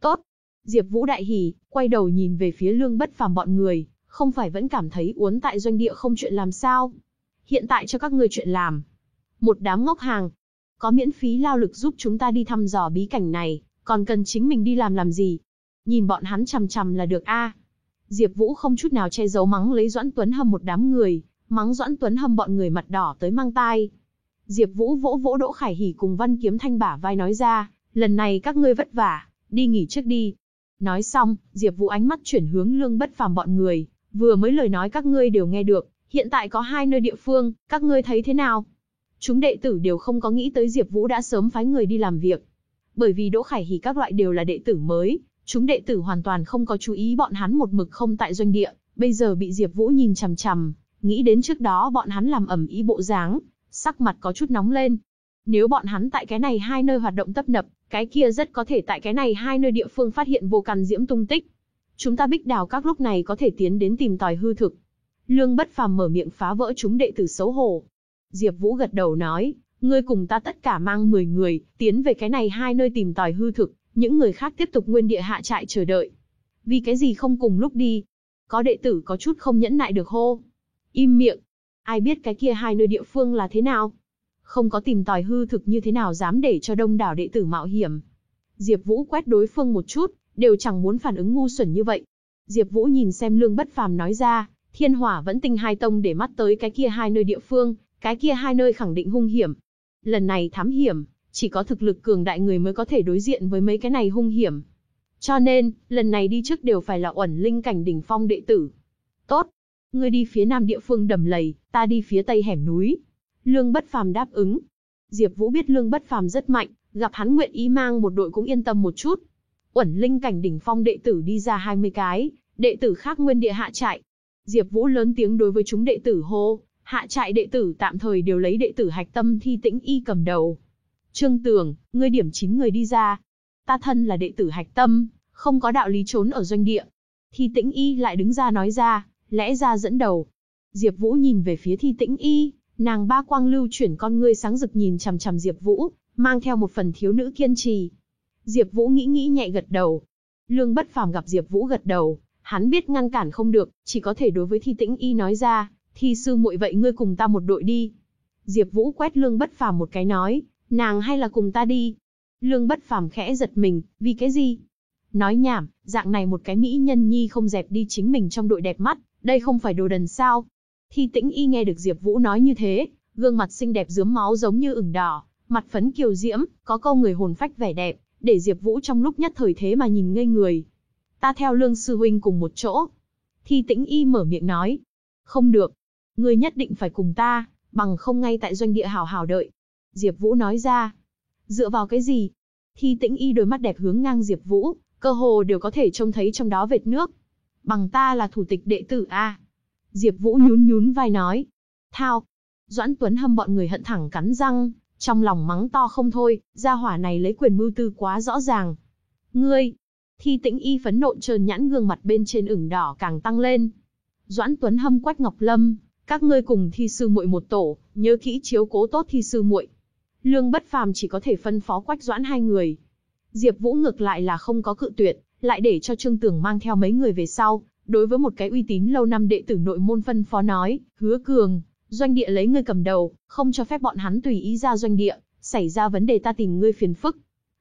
Tốt. Diệp Vũ đại hỉ, quay đầu nhìn về phía lương bất phàm bọn người, không phải vẫn cảm thấy uốn tại doanh địa không chuyện làm sao. Hiện tại cho các ngươi chuyện làm. Một đám ngốc hàng. Có miễn phí lao lực giúp chúng ta đi thăm dò bí cảnh này, còn cần chính mình đi làm làm gì. Nhìn bọn hắn chằm chằm là được a. Diệp Vũ không chút nào che giấu mắng lấy Doãn Tuấn Hâm một đám người, mắng Doãn Tuấn Hâm bọn người mặt đỏ tới mang tai. Diệp Vũ vỗ vỗ Đỗ Khải Hỉ cùng Văn Kiếm Thanh bả vai nói ra, lần này các ngươi vất vả, đi nghỉ trước đi. Nói xong, Diệp Vũ ánh mắt chuyển hướng Lương Bất Phàm bọn người, vừa mới lời nói các ngươi đều nghe được, hiện tại có hai nơi địa phương, các ngươi thấy thế nào? Chúng đệ tử đều không có nghĩ tới Diệp Vũ đã sớm phái người đi làm việc. Bởi vì Đỗ Khải Hỉ các loại đều là đệ tử mới, chúng đệ tử hoàn toàn không có chú ý bọn hắn một mực không tại doanh địa, bây giờ bị Diệp Vũ nhìn chằm chằm, nghĩ đến trước đó bọn hắn làm ẩm ý bộ dáng, sắc mặt có chút nóng lên. Nếu bọn hắn tại cái này hai nơi hoạt động tấp nập, cái kia rất có thể tại cái này hai nơi địa phương phát hiện vô căn diễm tung tích. Chúng ta Bích Đào các lúc này có thể tiến đến tìm tòi hư thực. Lương Bất Phàm mở miệng phá vỡ chúng đệ tử xấu hổ. Diệp Vũ gật đầu nói, ngươi cùng ta tất cả mang 10 người, tiến về cái này hai nơi tìm tòi hư thực, những người khác tiếp tục nguyên địa hạ trại chờ đợi. Vì cái gì không cùng lúc đi? Có đệ tử có chút không nhẫn nại được hô. Im miệng. Ai biết cái kia hai nơi địa phương là thế nào? Không có tìm tòi hư thực như thế nào dám để cho đông đảo đệ tử mạo hiểm. Diệp Vũ quét đối phương một chút, đều chẳng muốn phản ứng ngu xuẩn như vậy. Diệp Vũ nhìn xem Lương Bất Phàm nói ra, Thiên Hỏa vẫn tinh hai tông để mắt tới cái kia hai nơi địa phương, cái kia hai nơi khẳng định hung hiểm. Lần này thám hiểm, chỉ có thực lực cường đại người mới có thể đối diện với mấy cái này hung hiểm. Cho nên, lần này đi trước đều phải là uẩn linh cảnh đỉnh phong đệ tử. Tốt, ngươi đi phía nam địa phương đầm lầy, ta đi phía tây hẻm núi. Lương Bất Phàm đáp ứng. Diệp Vũ biết Lương Bất Phàm rất mạnh, gặp hắn nguyện ý mang một đội cũng yên tâm một chút. Uẩn linh cảnh đỉnh phong đệ tử đi ra 20 cái, đệ tử khác nguyên địa hạ trại. Diệp Vũ lớn tiếng đối với chúng đệ tử hô, hạ trại đệ tử tạm thời đều lấy đệ tử hạch tâm thi tĩnh y cầm đầu. Trương Tường, ngươi điểm chín người đi ra. Ta thân là đệ tử hạch tâm, không có đạo lý trốn ở doanh địa. Thi tĩnh y lại đứng ra nói ra, lẽ ra dẫn đầu. Diệp Vũ nhìn về phía thi tĩnh y, nàng ba quang lưu chuyển con ngươi sáng rực nhìn chằm chằm Diệp Vũ, mang theo một phần thiếu nữ kiên trì. Diệp Vũ nghĩ nghĩ nhẹ gật đầu. Lương Bất Phàm gặp Diệp Vũ gật đầu, hắn biết ngăn cản không được, chỉ có thể đối với Thi Tĩnh Y nói ra, "Thi sư muội vậy ngươi cùng ta một đội đi." Diệp Vũ quét Lương Bất Phàm một cái nói, "Nàng hay là cùng ta đi?" Lương Bất Phàm khẽ giật mình, "Vì cái gì?" Nói nhảm, dạng này một cái mỹ nhân nhi không dẹp đi chính mình trong đội đẹp mắt, đây không phải đồ đần sao? Thi Tĩnh Y nghe được Diệp Vũ nói như thế, gương mặt xinh đẹp rướm máu giống như ửng đỏ, mặt phấn kiều diễm, có câu người hồn phách vẻ đẹp, để Diệp Vũ trong lúc nhất thời thế mà nhìn ngây người. Ta theo Lương sư huynh cùng một chỗ. Thi Tĩnh Y mở miệng nói, không được, ngươi nhất định phải cùng ta, bằng không ngay tại doanh địa hảo hảo đợi. Diệp Vũ nói ra, dựa vào cái gì? Thi Tĩnh Y đôi mắt đẹp hướng ngang Diệp Vũ, cơ hồ đều có thể trông thấy trong đó vệt nước. Bằng ta là thủ tịch đệ tử a. Diệp Vũ nhún nhún vai nói, thao. Doãn Tuấn Hâm bọn người hận thẳng cắn răng, trong lòng mắng to không thôi, gia hỏa này lấy quyền mưu tư quá rõ ràng. Ngươi, thi tĩnh y phấn nộ trơn nhãn gương mặt bên trên ửng đỏ càng tăng lên. Doãn Tuấn Hâm quách Ngọc Lâm, các ngươi cùng thi sư muội một tổ, nhớ kỹ chiếu cố tốt thi sư muội. Lương Bất Phàm chỉ có thể phân phó quách Doãn hai người. Diệp Vũ ngược lại là không có cự tuyệt, lại để cho Trương tưởng mang theo mấy người về sau, đối với một cái uy tín lâu năm đệ tử nội môn phân phó nói, "Hứa Cường, Doanh địa lấy ngươi cầm đầu, không cho phép bọn hắn tùy ý ra doanh địa, xảy ra vấn đề ta tìm ngươi phiền phức.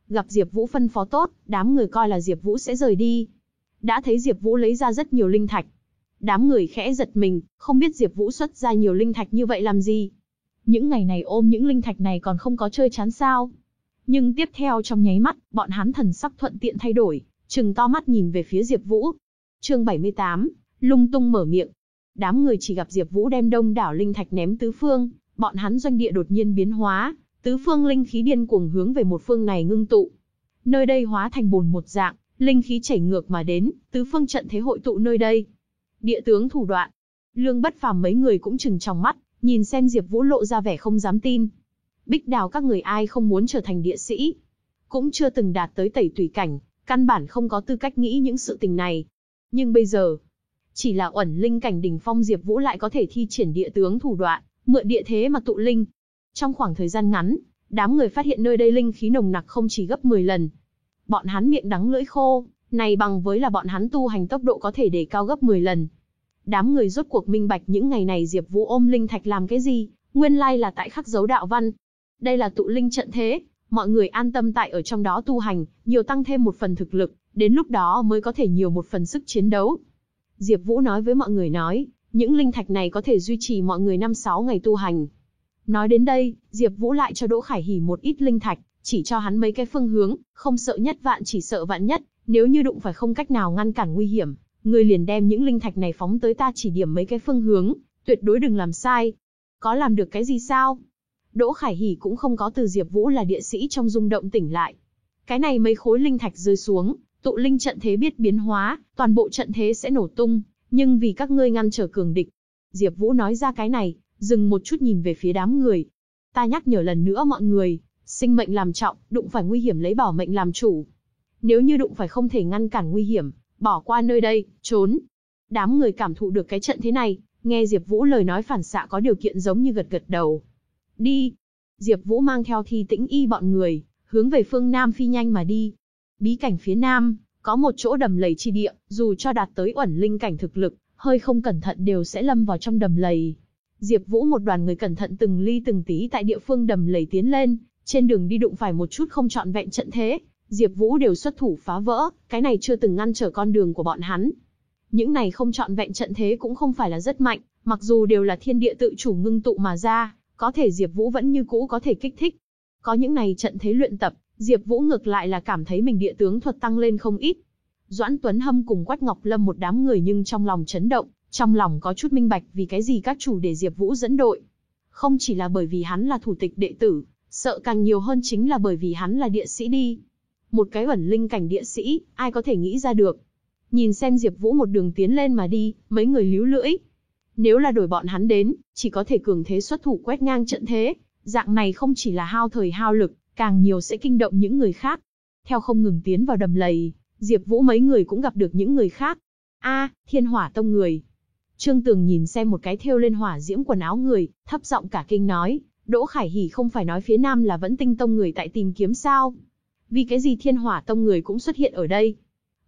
Gặp Diệp Vũ phân phó tốt, đám người coi là Diệp Vũ sẽ rời đi. Đã thấy Diệp Vũ lấy ra rất nhiều linh thạch. Đám người khẽ giật mình, không biết Diệp Vũ xuất ra nhiều linh thạch như vậy làm gì. Những ngày này ôm những linh thạch này còn không có chơi chán sao? Nhưng tiếp theo trong nháy mắt, bọn hắn thần sắc thuận tiện thay đổi, trừng to mắt nhìn về phía Diệp Vũ. Chương 78, lung tung mở miệng, Đám người chỉ gặp Diệp Vũ đem đông đảo linh thạch ném tứ phương, bọn hắn doanh địa đột nhiên biến hóa, tứ phương linh khí điên cuồng hướng về một phương này ngưng tụ. Nơi đây hóa thành bùn một dạng, linh khí chảy ngược mà đến, tứ phương trận thế hội tụ nơi đây. Địa tướng thủ đoạn. Lương Bất Phàm mấy người cũng chừng trong mắt, nhìn xem Diệp Vũ lộ ra vẻ không dám tin. Bích Đào các người ai không muốn trở thành địa sĩ, cũng chưa từng đạt tới tẩy tùy cảnh, căn bản không có tư cách nghĩ những sự tình này. Nhưng bây giờ, chỉ là uẩn linh cảnh đỉnh phong Diệp Vũ lại có thể thi triển địa tướng thủ đoạn, mượn địa thế mà tụ linh. Trong khoảng thời gian ngắn, đám người phát hiện nơi đây linh khí nồng nặc không chỉ gấp 10 lần. Bọn hắn miệng đắng lưỡi khô, này bằng với là bọn hắn tu hành tốc độ có thể để cao gấp 10 lần. Đám người rốt cuộc minh bạch những ngày này Diệp Vũ ôm linh thạch làm cái gì, nguyên lai là tại khắc dấu đạo văn. Đây là tụ linh trận thế, mọi người an tâm tại ở trong đó tu hành, nhiều tăng thêm một phần thực lực, đến lúc đó mới có thể nhiều một phần sức chiến đấu. Diệp Vũ nói với mọi người nói, những linh thạch này có thể duy trì mọi người 5-6 ngày tu hành. Nói đến đây, Diệp Vũ lại cho Đỗ Khải Hỉ một ít linh thạch, chỉ cho hắn mấy cái phương hướng, không sợ nhất vạn chỉ sợ vạn nhất, nếu như đụng phải không cách nào ngăn cản nguy hiểm, ngươi liền đem những linh thạch này phóng tới ta chỉ điểm mấy cái phương hướng, tuyệt đối đừng làm sai. Có làm được cái gì sao? Đỗ Khải Hỉ cũng không có từ Diệp Vũ là địa sĩ trong rung động tỉnh lại. Cái này mấy khối linh thạch rơi xuống, tụ linh trận thế biết biến hóa, toàn bộ trận thế sẽ nổ tung, nhưng vì các ngươi ngăn trở cường địch. Diệp Vũ nói ra cái này, dừng một chút nhìn về phía đám người. Ta nhắc nhở lần nữa mọi người, sinh mệnh làm trọng, đụng phải nguy hiểm lấy bảo mệnh làm chủ. Nếu như đụng phải không thể ngăn cản nguy hiểm, bỏ qua nơi đây, trốn. Đám người cảm thụ được cái trận thế này, nghe Diệp Vũ lời nói phản xạ có điều kiện giống như gật gật đầu. Đi. Diệp Vũ mang theo Thi Tĩnh Y bọn người, hướng về phương nam phi nhanh mà đi. Bí cảnh phía nam, có một chỗ đầm lầy chi địa, dù cho đạt tới ẩn linh cảnh thực lực, hơi không cẩn thận đều sẽ lâm vào trong đầm lầy. Diệp Vũ một đoàn người cẩn thận từng ly từng tí tại địa phương đầm lầy tiến lên, trên đường đi đụng phải một chút không chọn vẹn trận thế, Diệp Vũ đều xuất thủ phá vỡ, cái này chưa từng ngăn trở con đường của bọn hắn. Những này không chọn vẹn trận thế cũng không phải là rất mạnh, mặc dù đều là thiên địa tự chủ ngưng tụ mà ra, có thể Diệp Vũ vẫn như cũ có thể kích thích. Có những này trận thế luyện tập, Diệp Vũ ngược lại là cảm thấy mình địa tướng thuật tăng lên không ít. Doãn Tuấn Hâm cùng Quách Ngọc Lâm một đám người nhưng trong lòng chấn động, trong lòng có chút minh bạch vì cái gì các chủ để Diệp Vũ dẫn đội. Không chỉ là bởi vì hắn là thủ tịch đệ tử, sợ càng nhiều hơn chính là bởi vì hắn là địa sĩ đi. Một cái ẩn linh cảnh địa sĩ, ai có thể nghĩ ra được. Nhìn xem Diệp Vũ một đường tiến lên mà đi, mấy người líu lưỡi. Nếu là đổi bọn hắn đến, chỉ có thể cường thế xuất thủ quét ngang trận thế, dạng này không chỉ là hao thời hao lực, càng nhiều sẽ kinh động những người khác. Theo không ngừng tiến vào đầm lầy, Diệp Vũ mấy người cũng gặp được những người khác. A, Thiên Hỏa Tông người. Trương Tường nhìn xem một cái thêu lên hỏa diễm quần áo người, thấp giọng cả kinh nói, Đỗ Khải Hỉ không phải nói phía nam là vẫn Tinh Tông người tại tìm kiếm sao? Vì cái gì Thiên Hỏa Tông người cũng xuất hiện ở đây?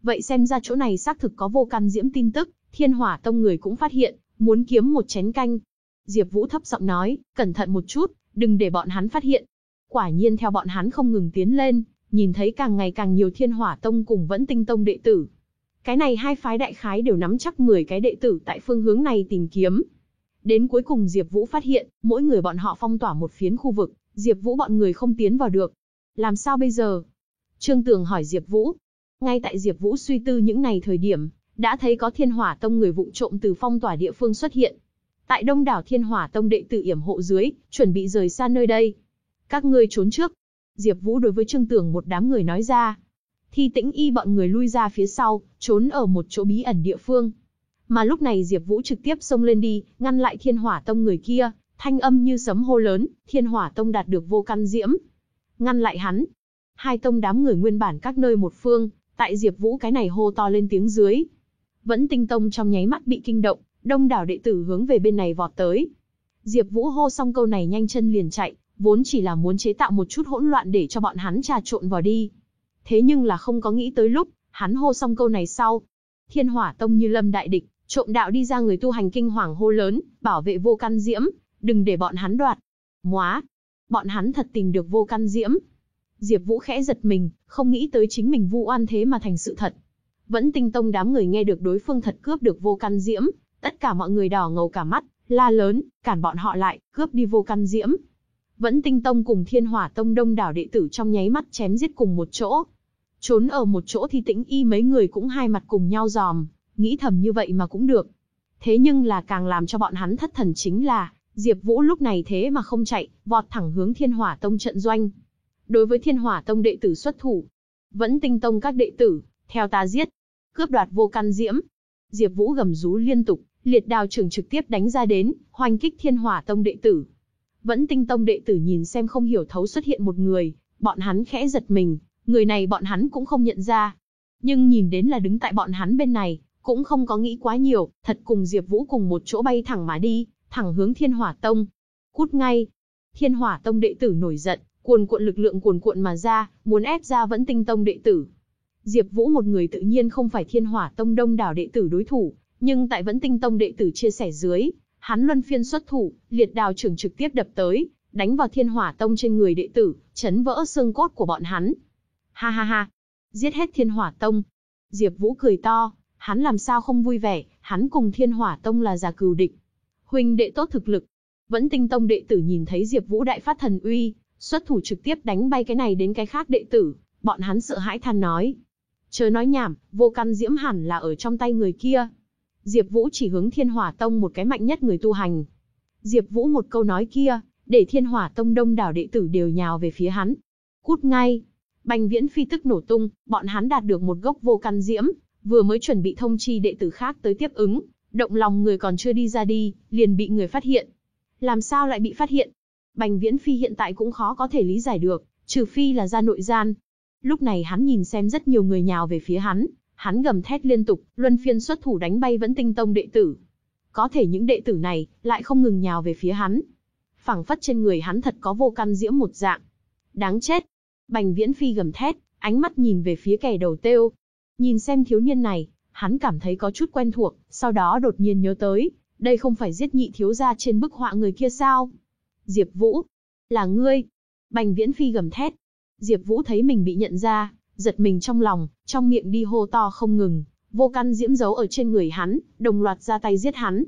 Vậy xem ra chỗ này xác thực có vô căn diễm tin tức, Thiên Hỏa Tông người cũng phát hiện, muốn kiếm một chén canh. Diệp Vũ thấp giọng nói, cẩn thận một chút, đừng để bọn hắn phát hiện. Quả nhiên theo bọn hắn không ngừng tiến lên, nhìn thấy càng ngày càng nhiều Thiên Hỏa Tông cùng vẫn Tinh Tông đệ tử. Cái này hai phái đại khái đều nắm chắc 10 cái đệ tử tại phương hướng này tìm kiếm. Đến cuối cùng Diệp Vũ phát hiện, mỗi người bọn họ phong tỏa một phiến khu vực, Diệp Vũ bọn người không tiến vào được. Làm sao bây giờ? Trương Tường hỏi Diệp Vũ. Ngay tại Diệp Vũ suy tư những này thời điểm, đã thấy có Thiên Hỏa Tông người vụng trộm từ phong tỏa địa phương xuất hiện. Tại Đông đảo Thiên Hỏa Tông đệ tử yểm hộ dưới, chuẩn bị rời xa nơi đây. Các ngươi trốn trước. Diệp Vũ đối với Trương Tường một đám người nói ra. Thi Tĩnh Y bọn người lui ra phía sau, trốn ở một chỗ bí ẩn địa phương. Mà lúc này Diệp Vũ trực tiếp xông lên đi, ngăn lại Thiên Hỏa Tông người kia, thanh âm như sấm hô lớn, Thiên Hỏa Tông đạt được vô căn diễm. Ngăn lại hắn. Hai tông đám người nguyên bản các nơi một phương, tại Diệp Vũ cái này hô to lên tiếng dưới. Vẫn Tinh Tông trong nháy mắt bị kinh động, đông đảo đệ tử hướng về bên này vọt tới. Diệp Vũ hô xong câu này nhanh chân liền chạy, vốn chỉ là muốn chế tạo một chút hỗn loạn để cho bọn hắn trà trộn vào đi. Thế nhưng là không có nghĩ tới lúc, hắn hô xong câu này sau. Thiên Hỏa Tông như lâm đại địch, trộm đạo đi ra người tu hành kinh hoàng hô lớn, bảo vệ vô căn diễm, đừng để bọn hắn đoạt. Móa! Bọn hắn thật tìm được vô căn diễm. Diệp Vũ khẽ giật mình, không nghĩ tới chính mình vu oan thế mà thành sự thật. Vẫn tinh tông đám người nghe được đối phương thật cướp được vô căn diễm, tất cả mọi người đỏ ngầu cả mắt, la lớn, cản bọn họ lại, cướp đi vô căn diễm. Vẫn tinh tông cùng thiên hỏa tông đông đảo đệ tử trong nháy mắt chém giết cùng một chỗ. Trốn ở một chỗ thì tĩnh y mấy người cũng hai mặt cùng nhau giòm, nghĩ thầm như vậy mà cũng được. Thế nhưng là càng làm cho bọn hắn thất thần chính là, Diệp Vũ lúc này thế mà không chạy, vọt thẳng hướng Thiên Hỏa Tông trận doanh. Đối với Thiên Hỏa Tông đệ tử xuất thủ, vẫn tinh tông các đệ tử, theo ta giết, cướp đoạt vô căn diễm. Diệp Vũ gầm rú liên tục, liệt đao trường trực tiếp đánh ra đến, hoành kích Thiên Hỏa Tông đệ tử. Vẫn tinh tông đệ tử nhìn xem không hiểu thấu xuất hiện một người, bọn hắn khẽ giật mình, người này bọn hắn cũng không nhận ra. Nhưng nhìn đến là đứng tại bọn hắn bên này, cũng không có nghĩ quá nhiều, thật cùng Diệp Vũ cùng một chỗ bay thẳng mà đi, thẳng hướng Thiên Hỏa Tông. Cút ngay. Thiên Hỏa Tông đệ tử nổi giận, cuồn cuộn lực lượng cuồn cuộn mà ra, muốn ép ra Vẫn Tinh Tông đệ tử. Diệp Vũ một người tự nhiên không phải Thiên Hỏa Tông đông đảo đệ tử đối thủ, nhưng tại Vẫn Tinh Tông đệ tử chia sẻ dưới, hắn luân phiên xuất thủ, liệt đào trưởng trực tiếp đập tới, đánh vào Thiên Hỏa Tông trên người đệ tử, chấn vỡ xương cốt của bọn hắn. Ha ha ha, giết hết Thiên Hỏa Tông. Diệp Vũ cười to, hắn làm sao không vui vẻ, hắn cùng Thiên Hỏa Tông là già cừu địch. Huynh đệ tốt thực lực. Vẫn Tinh Tông đệ tử nhìn thấy Diệp Vũ đại phát thần uy, xuất thủ trực tiếp đánh bay cái này đến cái khác đệ tử, bọn hắn sợ hãi than nói: "Chớ nói nhảm, vô căn diễm hẳn là ở trong tay người kia." Diệp Vũ chỉ hướng Thiên Hỏa Tông một cái mạnh nhất người tu hành. Diệp Vũ một câu nói kia, để thiên hỏa tông đông đảo đệ tử đều nhào về phía hắn. Cút ngay! Bành viễn phi tức nổ tung, bọn hắn đạt được một gốc vô căn diễm, vừa mới chuẩn bị thông chi đệ tử khác tới tiếp ứng, động lòng người còn chưa đi ra đi, liền bị người phát hiện. Làm sao lại bị phát hiện? Bành viễn phi hiện tại cũng khó có thể lý giải được, trừ phi là ra nội gian. Lúc này hắn nhìn xem rất nhiều người nhào về phía hắn, hắn gầm thét liên tục, luân phiên xuất thủ đánh bay vẫn tinh tông đệ tử. Có thể những đệ tử này, lại không ngừng nhào về phía hắn. phảng phất trên người hắn thật có vô căn diễm một dạng. Đáng chết! Bành viễn phi gầm thét, ánh mắt nhìn về phía kẻ đầu têu. Nhìn xem thiếu niên này, hắn cảm thấy có chút quen thuộc, sau đó đột nhiên nhớ tới, đây không phải giết nhị thiếu gia trên bức họa người kia sao? Diệp Vũ, là ngươi? Bành Viễn Phi gầm thét. Diệp Vũ thấy mình bị nhận ra, giật mình trong lòng, trong miệng đi hô to không ngừng, vô căn diễm dấu ở trên người hắn, đồng loạt ra tay giết hắn.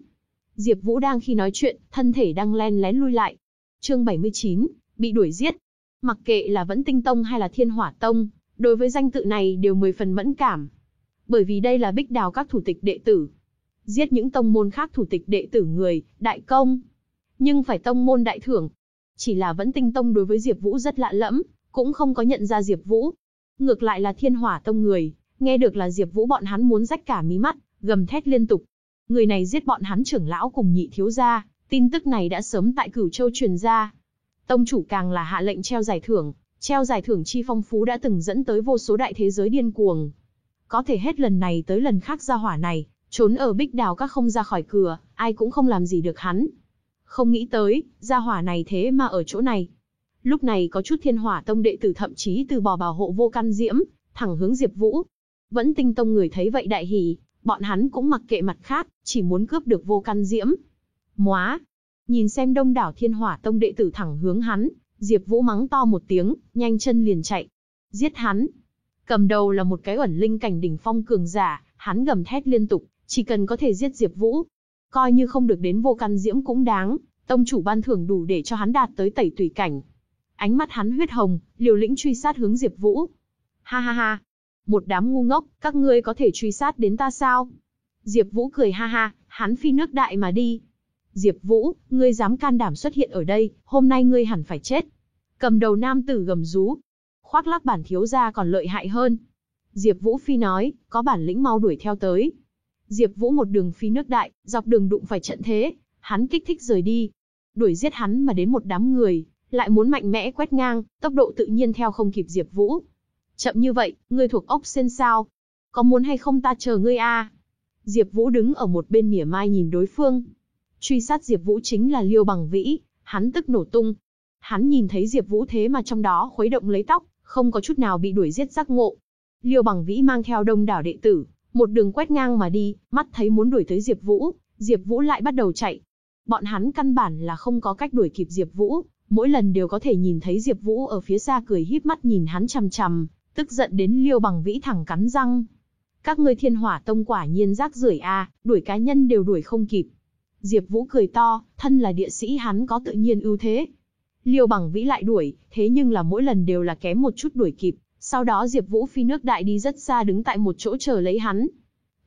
Diệp Vũ đang khi nói chuyện, thân thể đang len lén lui lại. Chương 79, bị đuổi giết. Mặc kệ là vẫn Tinh Tông hay là Thiên Hỏa Tông, đối với danh tự này đều mười phần mẫn cảm. Bởi vì đây là Bích Đào các thủ tịch đệ tử. Giết những tông môn khác thủ tịch đệ tử người, đại công. Nhưng phải tông môn đại thưởng. Chỉ là vẫn Tinh Tông đối với Diệp Vũ rất lạ lẫm, cũng không có nhận ra Diệp Vũ. Ngược lại là Thiên Hỏa Tông người, nghe được là Diệp Vũ bọn hắn muốn rách cả mí mắt, gầm thét liên tục. Người này giết bọn hắn trưởng lão cùng nhị thiếu gia, tin tức này đã sớm tại Cửu Châu truyền ra. Tông chủ càng là hạ lệnh treo giải thưởng, treo giải thưởng chi phong phú đã từng dẫn tới vô số đại thế giới điên cuồng. Có thể hết lần này tới lần khác ra hỏa này, trốn ở bích đào các không ra khỏi cửa, ai cũng không làm gì được hắn. Không nghĩ tới, gia hỏa này thế mà ở chỗ này. Lúc này có chút thiên hỏa tông đệ tử thậm chí từ bỏ bảo hộ vô căn diễm, thẳng hướng Diệp Vũ. Vẫn tinh tông người thấy vậy đại hỉ, bọn hắn cũng mặc kệ mặt khác, chỉ muốn cướp được vô căn diễm. Móa! Nhìn xem đông đảo thiên hỏa tông đệ tử thẳng hướng hắn, Diệp Vũ mắng to một tiếng, nhanh chân liền chạy. Giết hắn! Cầm đầu là một cái ẩn linh cảnh đỉnh phong cường giả, hắn gầm thét liên tục, chỉ cần có thể giết Diệp Vũ, coi như không được đến vô căn diễm cũng đáng, tông chủ ban thưởng đủ để cho hắn đạt tới tẩy tùy cảnh. Ánh mắt hắn huyết hồng, liều lĩnh truy sát hướng Diệp Vũ. Ha ha ha, một đám ngu ngốc, các ngươi có thể truy sát đến ta sao? Diệp Vũ cười ha ha, hắn phi nước đại mà đi. Diệp Vũ, ngươi dám can đảm xuất hiện ở đây, hôm nay ngươi hẳn phải chết. Cầm đầu nam tử gầm rú. Khoác lác bản thiếu gia còn lợi hại hơn. Diệp Vũ phi nói, có bản lĩnh mau đuổi theo tới. Diệp Vũ một đường phi nước đại, dọc đường đụng phải trận thế, hắn kích thích rời đi. Đuổi giết hắn mà đến một đám người, lại muốn mạnh mẽ quét ngang, tốc độ tự nhiên theo không kịp Diệp Vũ. Chậm như vậy, ngươi thuộc ốc sen sao? Có muốn hay không ta chờ ngươi a? Diệp Vũ đứng ở một bên mỉa mai nhìn đối phương. Truy sát Diệp Vũ chính là Liêu Bằng Vĩ, hắn tức nổ tung. Hắn nhìn thấy Diệp Vũ thế mà trong đó khuấy động lấy tóc, không có chút nào bị đuổi giết giác ngộ. Liêu Bằng Vĩ mang theo đông đảo đệ tử, một đường quét ngang mà đi, mắt thấy muốn đuổi tới Diệp Vũ, Diệp Vũ lại bắt đầu chạy. Bọn hắn căn bản là không có cách đuổi kịp Diệp Vũ, mỗi lần đều có thể nhìn thấy Diệp Vũ ở phía xa cười híp mắt nhìn hắn chằm chằm, tức giận đến Liêu Bằng Vĩ thẳng cắn răng. Các ngươi Thiên Hỏa Tông quả nhiên rác rưởi a, đuổi cá nhân đều đuổi không kịp. Diệp Vũ cười to, thân là địa sĩ hắn có tự nhiên ưu thế. Liêu Bằng Vĩ lại đuổi, thế nhưng là mỗi lần đều là kém một chút đuổi kịp, sau đó Diệp Vũ phi nước đại đi rất xa đứng tại một chỗ chờ lấy hắn.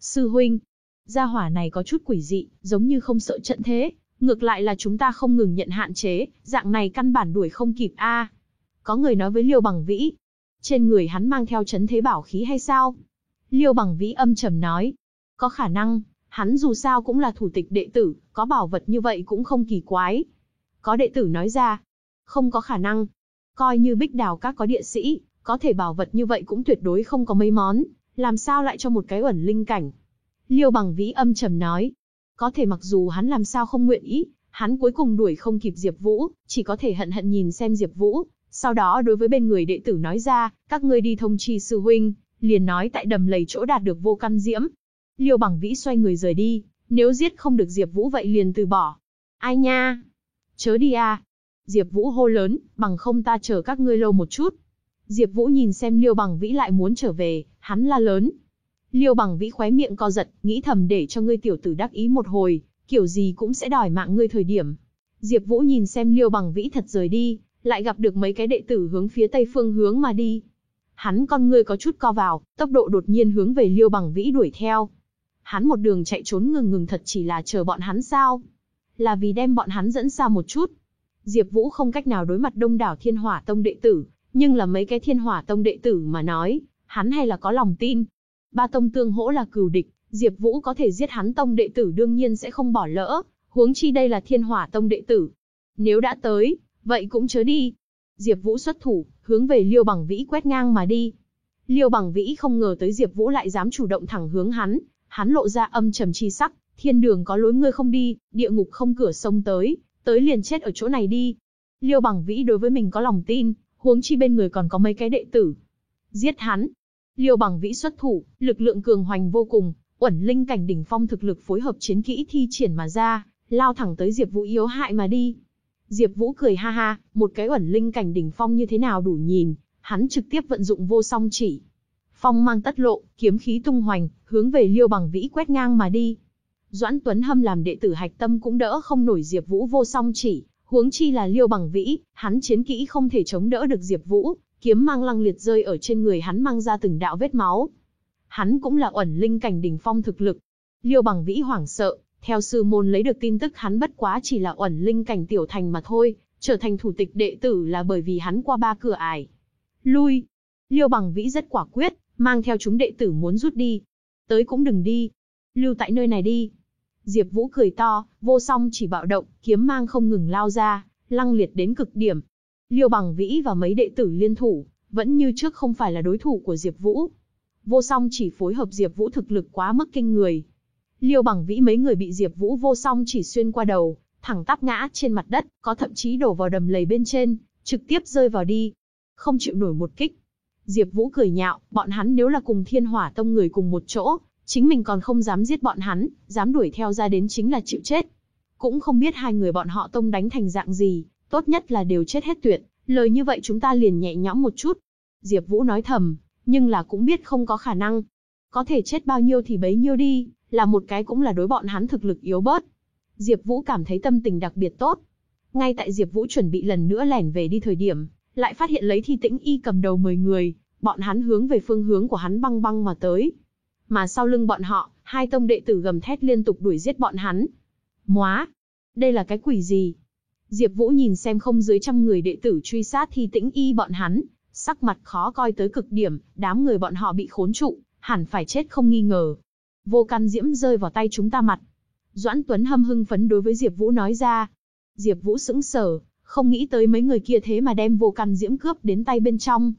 Sư huynh, gia hỏa này có chút quỷ dị, giống như không sợ trận thế, ngược lại là chúng ta không ngừng nhận hạn chế, dạng này căn bản đuổi không kịp a. Có người nói với Liêu Bằng Vĩ, trên người hắn mang theo chấn thế bảo khí hay sao? Liêu Bằng Vĩ âm trầm nói, có khả năng, hắn dù sao cũng là thủ tịch đệ tử, có bảo vật như vậy cũng không kỳ quái. Có đệ tử nói ra, không có khả năng, coi như Bích Đào các có địa sĩ, có thể bảo vật như vậy cũng tuyệt đối không có mấy món, làm sao lại cho một cái ẩn linh cảnh. Liêu bằng vĩ âm trầm nói, có thể mặc dù hắn làm sao không nguyện ý, hắn cuối cùng đuổi không kịp Diệp Vũ, chỉ có thể hận hận nhìn xem Diệp Vũ, sau đó đối với bên người đệ tử nói ra, các ngươi đi thông chi sư huynh, liền nói tại đầm lầy chỗ đạt được vô căn diễm. Liêu bằng vĩ xoay người rời đi, nếu giết không được Diệp Vũ vậy liền từ bỏ. Ai nha? Chớ đi a. Diệp Vũ hô lớn, bằng không ta chờ các ngươi lâu một chút. Diệp Vũ nhìn xem Liêu Bằng Vĩ lại muốn trở về, hắn la lớn. Liêu Bằng Vĩ khóe miệng co giật, nghĩ thầm để cho ngươi tiểu tử đắc ý một hồi, kiểu gì cũng sẽ đòi mạng ngươi thời điểm. Diệp Vũ nhìn xem Liêu Bằng Vĩ thật rời đi, lại gặp được mấy cái đệ tử hướng phía tây phương hướng mà đi. Hắn con ngươi có chút co vào, tốc độ đột nhiên hướng về Liêu Bằng Vĩ đuổi theo. Hắn một đường chạy trốn ngừng ngừng thật chỉ là chờ bọn hắn sao? Là vì đem bọn hắn dẫn xa một chút. Diệp Vũ không cách nào đối mặt đông đảo Thiên Hỏa Tông đệ tử, nhưng là mấy cái Thiên Hỏa Tông đệ tử mà nói, hắn hay là có lòng tin. Ba tông tương hỗ là cừu địch, Diệp Vũ có thể giết hắn tông đệ tử đương nhiên sẽ không bỏ lỡ, huống chi đây là Thiên Hỏa Tông đệ tử. Nếu đã tới, vậy cũng chớ đi. Diệp Vũ xuất thủ, hướng về Liêu Bằng Vĩ quét ngang mà đi. Liêu Bằng Vĩ không ngờ tới Diệp Vũ lại dám chủ động thẳng hướng hắn, hắn lộ ra âm trầm chi sắc, thiên đường có lối ngươi không đi, địa ngục không cửa sông tới, tới liền chết ở chỗ này đi. Liêu Bằng Vĩ đối với mình có lòng tin, huống chi bên người còn có mấy cái đệ tử. Giết hắn. Liêu Bằng Vĩ xuất thủ, lực lượng cường hoành vô cùng, uẩn linh cảnh đỉnh phong thực lực phối hợp chiến kỹ thi triển mà ra, lao thẳng tới Diệp Vũ yếu hại mà đi. Diệp Vũ cười ha ha, một cái uẩn linh cảnh đỉnh phong như thế nào đủ nhìn, hắn trực tiếp vận dụng vô song chỉ. Phong mang tất lộ, kiếm khí tung hoành, hướng về Liêu Bằng Vĩ quét ngang mà đi. Doãn Tuấn Hâm làm đệ tử hạch tâm cũng đỡ không nổi Diệp Vũ vô song chỉ, huống chi là Liêu Bằng Vĩ, hắn chiến kỹ không thể chống đỡ được Diệp Vũ, kiếm mang lăng liệt rơi ở trên người hắn mang ra từng đạo vết máu. Hắn cũng là ẩn linh cảnh đỉnh phong thực lực. Liêu Bằng Vĩ hoảng sợ, theo sư môn lấy được tin tức hắn bất quá chỉ là ẩn linh cảnh tiểu thành mà thôi, trở thành thủ tịch đệ tử là bởi vì hắn qua ba cửa ải. Lui. Liêu Bằng Vĩ rất quả quyết, mang theo chúng đệ tử muốn rút đi. Tới cũng đừng đi. Lưu tại nơi này đi. Diệp Vũ cười to, vô song chỉ bạo động, kiếm mang không ngừng lao ra, lăng liệt đến cực điểm. Liêu Bằng Vĩ và mấy đệ tử liên thủ, vẫn như trước không phải là đối thủ của Diệp Vũ. Vô song chỉ phối hợp Diệp Vũ thực lực quá mức kinh người. Liêu Bằng Vĩ mấy người bị Diệp Vũ vô song chỉ xuyên qua đầu, thẳng tắp ngã trên mặt đất, có thậm chí đổ vào đầm lầy bên trên, trực tiếp rơi vào đi. Không chịu nổi một kích. Diệp Vũ cười nhạo, bọn hắn nếu là cùng Thiên Hỏa Tông người cùng một chỗ, chính mình còn không dám giết bọn hắn, dám đuổi theo ra đến chính là chịu chết. Cũng không biết hai người bọn họ tông đánh thành dạng gì, tốt nhất là đều chết hết tuyệt, lời như vậy chúng ta liền nhẹ nhõm một chút. Diệp Vũ nói thầm, nhưng là cũng biết không có khả năng. Có thể chết bao nhiêu thì bấy nhiêu đi, là một cái cũng là đối bọn hắn thực lực yếu bớt. Diệp Vũ cảm thấy tâm tình đặc biệt tốt. Ngay tại Diệp Vũ chuẩn bị lần nữa lẻn về đi thời điểm, lại phát hiện lấy Thi Tĩnh Y cầm đầu 10 người, bọn hắn hướng về phương hướng của hắn băng băng mà tới. Mà sau lưng bọn họ, hai tông đệ tử gầm thét liên tục đuổi giết bọn hắn. Móa! Đây là cái quỷ gì? Diệp Vũ nhìn xem không dưới trăm người đệ tử truy sát Thi Tĩnh Y bọn hắn, sắc mặt khó coi tới cực điểm, đám người bọn họ bị khốn trụ, hẳn phải chết không nghi ngờ. Vô căn diễm rơi vào tay chúng ta mặt. Doãn Tuấn hâm hưng phấn đối với Diệp Vũ nói ra. Diệp Vũ sững sờ, không nghĩ tới mấy người kia thế mà đem vô căn diễm cướp đến tay bên trong.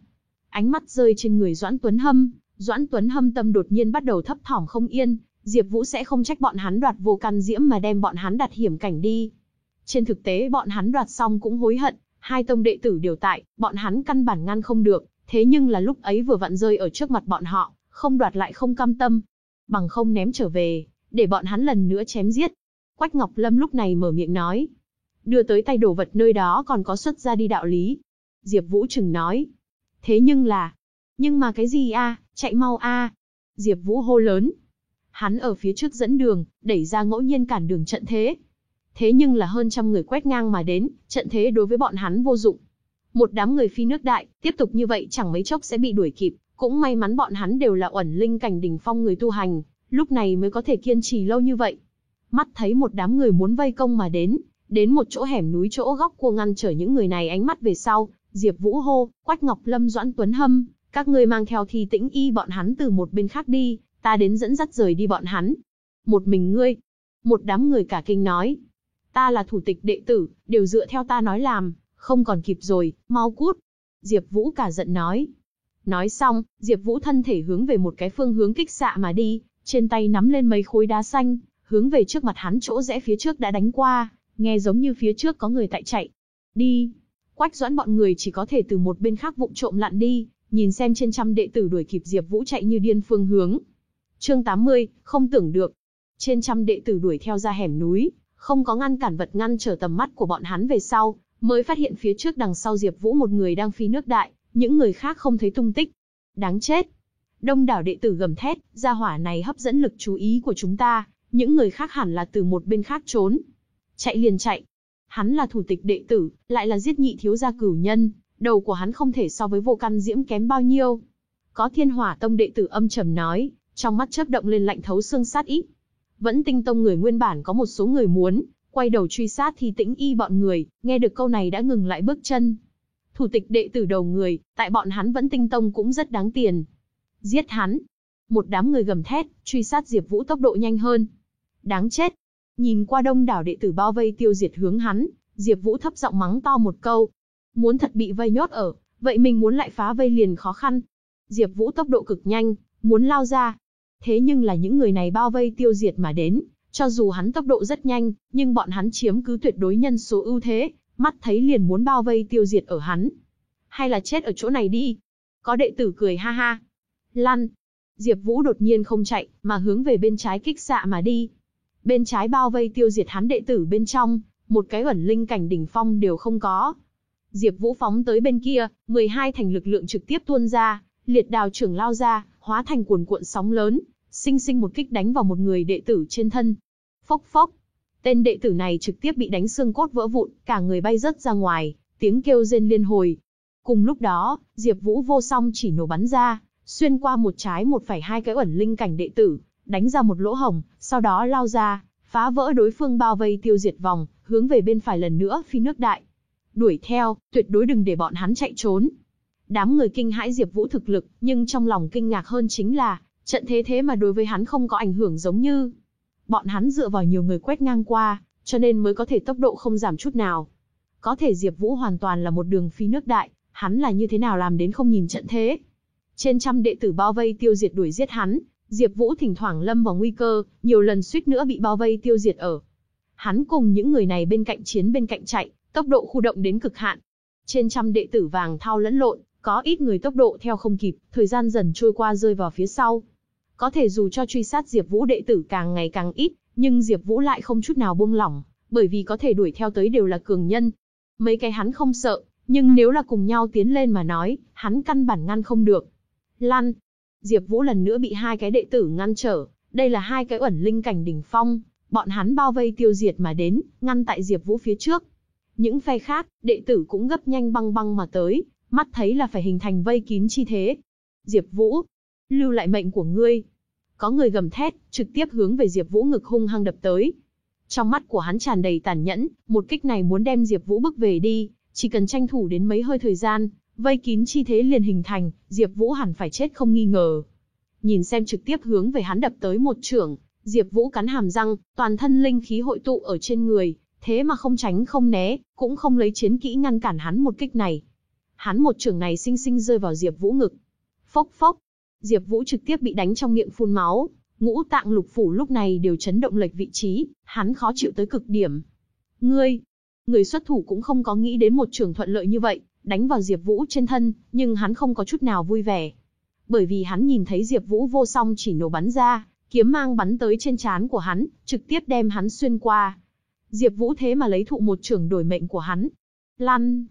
Ánh mắt rơi trên người Doãn Tuấn Hâm, Doãn Tuấn Hâm tâm đột nhiên bắt đầu thấp thỏm không yên, Diệp Vũ sẽ không trách bọn hắn đoạt vô căn diễm mà đem bọn hắn đặt hiểm cảnh đi. Trên thực tế bọn hắn đoạt xong cũng hối hận, hai tông đệ tử đều tại, bọn hắn căn bản ngăn không được, thế nhưng là lúc ấy vừa vặn rơi ở trước mặt bọn họ, không đoạt lại không cam tâm, bằng không ném trở về, để bọn hắn lần nữa chém giết. Quách Ngọc Lâm lúc này mở miệng nói, đưa tới tay đồ vật nơi đó còn có xuất ra đi đạo lý. Diệp Vũ chừng nói, thế nhưng là, nhưng mà cái gì a, chạy mau a. Diệp Vũ hô lớn. Hắn ở phía trước dẫn đường, đẩy ra ngẫu nhiên cản đường trận thế. Thế nhưng là hơn trăm người quét ngang mà đến, trận thế đối với bọn hắn vô dụng. Một đám người phi nước đại, tiếp tục như vậy chẳng mấy chốc sẽ bị đuổi kịp, cũng may mắn bọn hắn đều là ẩn linh cảnh đỉnh phong người tu hành, lúc này mới có thể kiên trì lâu như vậy. Mắt thấy một đám người muốn vây công mà đến, đến một chỗ hẻm núi chỗ góc cua ngăn trở những người này ánh mắt về sau, Diệp Vũ hô, Quách Ngọc Lâm Doãn Tuấn Hâm, các ngươi mang theo Thi Tĩnh Y bọn hắn từ một bên khác đi, ta đến dẫn dắt rời đi bọn hắn. Một mình ngươi? Một đám người cả kinh nói, ta là thủ tịch đệ tử, đều dựa theo ta nói làm, không còn kịp rồi, mau cút. Diệp Vũ cả giận nói. Nói xong, Diệp Vũ thân thể hướng về một cái phương hướng kích xạ mà đi, trên tay nắm lên mấy khối đá xanh, hướng về trước mặt hắn chỗ rẽ phía trước đã đánh qua, nghe giống như phía trước có người tại chạy. Đi. Quách Doãn bọn người chỉ có thể từ một bên khác vụng trộm lặn đi, nhìn xem trên trăm đệ tử đuổi kịp Diệp Vũ chạy như điên phương hướng. Chương 80, không tưởng được. Trên trăm đệ tử đuổi theo ra hẻm núi, không có ngăn cản vật ngăn trở tầm mắt của bọn hắn về sau, mới phát hiện phía trước đằng sau Diệp Vũ một người đang phi nước đại, những người khác không thấy tung tích. Đáng chết. Đông đảo đệ tử gầm thét, gia hỏa này hấp dẫn lực chú ý của chúng ta, những người khác hẳn là từ một bên khác trốn. Chạy liền chạy. Hắn là thủ tịch đệ tử, lại là giết nhị thiếu gia cửu nhân, đầu của hắn không thể so với vô căn diễm kém bao nhiêu. Có thiên hỏa tông đệ tử âm trầm nói, trong mắt chớp động lên lạnh thấu xương sát ý. Vẫn tinh tông người nguyên bản có một số người muốn, Quay đầu truy sát thì tĩnh y bọn người, nghe được câu này đã ngừng lại bước chân. Thủ tịch đệ tử đầu người, tại bọn hắn vẫn tinh tông cũng rất đáng tiền. Giết hắn. Một đám người gầm thét, truy sát Diệp Vũ tốc độ nhanh hơn. Đáng chết. Nhìn qua đông đảo đệ tử bao vây tiêu diệt hướng hắn, Diệp Vũ thấp giọng mắng to một câu. Muốn thật bị vây nhốt ở, vậy mình muốn lại phá vây liền khó khăn. Diệp Vũ tốc độ cực nhanh, muốn lao ra. Thế nhưng là những người này bao vây tiêu diệt mà đến, cho dù hắn tốc độ rất nhanh, nhưng bọn hắn chiếm cứ tuyệt đối nhân số ưu thế, mắt thấy liền muốn bao vây tiêu diệt ở hắn. Hay là chết ở chỗ này đi. Có đệ tử cười ha ha. Lăn. Diệp Vũ đột nhiên không chạy, mà hướng về bên trái kích xạ mà đi. Bên trái bao vây tiêu diệt hắn đệ tử bên trong, một cái ẩn linh cảnh đỉnh phong đều không có. Diệp Vũ phóng tới bên kia, 12 thành lực lượng trực tiếp tuôn ra, liệt đào trưởng lao ra, hóa thành cuồn cuộn sóng lớn, sinh sinh một kích đánh vào một người đệ tử trên thân. Phốc phốc. Tên đệ tử này trực tiếp bị đánh xương cốt vỡ vụn, cả người bay rất ra ngoài, tiếng kêu rên liên hồi. Cùng lúc đó, Diệp Vũ vô song chỉ nổ bắn ra, xuyên qua một trái một phải hai cái ẩn linh cảnh đệ tử, đánh ra một lỗ hổng, sau đó lao ra, phá vỡ đối phương bao vây tiêu diệt vòng, hướng về bên phải lần nữa phi nước đại. Đuổi theo, tuyệt đối đừng để bọn hắn chạy trốn. Đám người kinh hãi Diệp Vũ thực lực, nhưng trong lòng kinh ngạc hơn chính là, trận thế thế mà đối với hắn không có ảnh hưởng giống như. Bọn hắn dựa vào nhiều người quét ngang qua, cho nên mới có thể tốc độ không giảm chút nào. Có thể Diệp Vũ hoàn toàn là một đường phi nước đại, hắn là như thế nào làm đến không nhìn trận thế. Trên trăm đệ tử bao vây tiêu diệt đuổi giết hắn, Diệp Vũ thỉnh thoảng lâm vào nguy cơ, nhiều lần suýt nữa bị bao vây tiêu diệt ở. Hắn cùng những người này bên cạnh chiến bên cạnh chạy, tốc độ khu động đến cực hạn. Trên trăm đệ tử vàng thao lẫn lộn, có ít người tốc độ theo không kịp, thời gian dần trôi qua rơi vào phía sau. Có thể dù cho truy sát Diệp Vũ đệ tử càng ngày càng ít, nhưng Diệp Vũ lại không chút nào buông lỏng, bởi vì có thể đuổi theo tới đều là cường nhân. Mấy cái hắn không sợ, nhưng nếu là cùng nhau tiến lên mà nói, hắn căn bản ngăn không được. Lăn. Diệp Vũ lần nữa bị hai cái đệ tử ngăn trở, đây là hai cái ẩn linh cảnh đỉnh phong, bọn hắn bao vây tiêu diệt mà đến, ngăn tại Diệp Vũ phía trước. Những phe khác, đệ tử cũng gấp nhanh băng băng mà tới, mắt thấy là phải hình thành vây kín chi thế. Diệp Vũ, lưu lại mệnh của ngươi. Có người gầm thét, trực tiếp hướng về Diệp Vũ ngực hung hăng đập tới. Trong mắt của hắn tràn đầy tàn nhẫn, một kích này muốn đem Diệp Vũ bức về đi, chỉ cần tranh thủ đến mấy hơi thời gian, vây kín chi thế liền hình thành, Diệp Vũ hẳn phải chết không nghi ngờ. Nhìn xem trực tiếp hướng về hắn đập tới một chưởng, Diệp Vũ cắn hàm răng, toàn thân linh khí hội tụ ở trên người, thế mà không tránh không né, cũng không lấy chiến kỹ ngăn cản hắn một kích này. Hắn một chưởng này sinh sinh rơi vào Diệp Vũ ngực. Phốc phốc, Diệp Vũ trực tiếp bị đánh trong miệng phun máu, ngũ tạng lục phủ lúc này đều chấn động lệch vị trí, hắn khó chịu tới cực điểm. Ngươi, người xuất thủ cũng không có nghĩ đến một trường thuận lợi như vậy, đánh vào Diệp Vũ trên thân, nhưng hắn không có chút nào vui vẻ. Bởi vì hắn nhìn thấy Diệp Vũ vô song chỉ nổ bắn ra, kiếm mang bắn tới trên trán của hắn, trực tiếp đem hắn xuyên qua. Diệp Vũ thế mà lấy thụ một trưởng đổi mệnh của hắn. Lăn.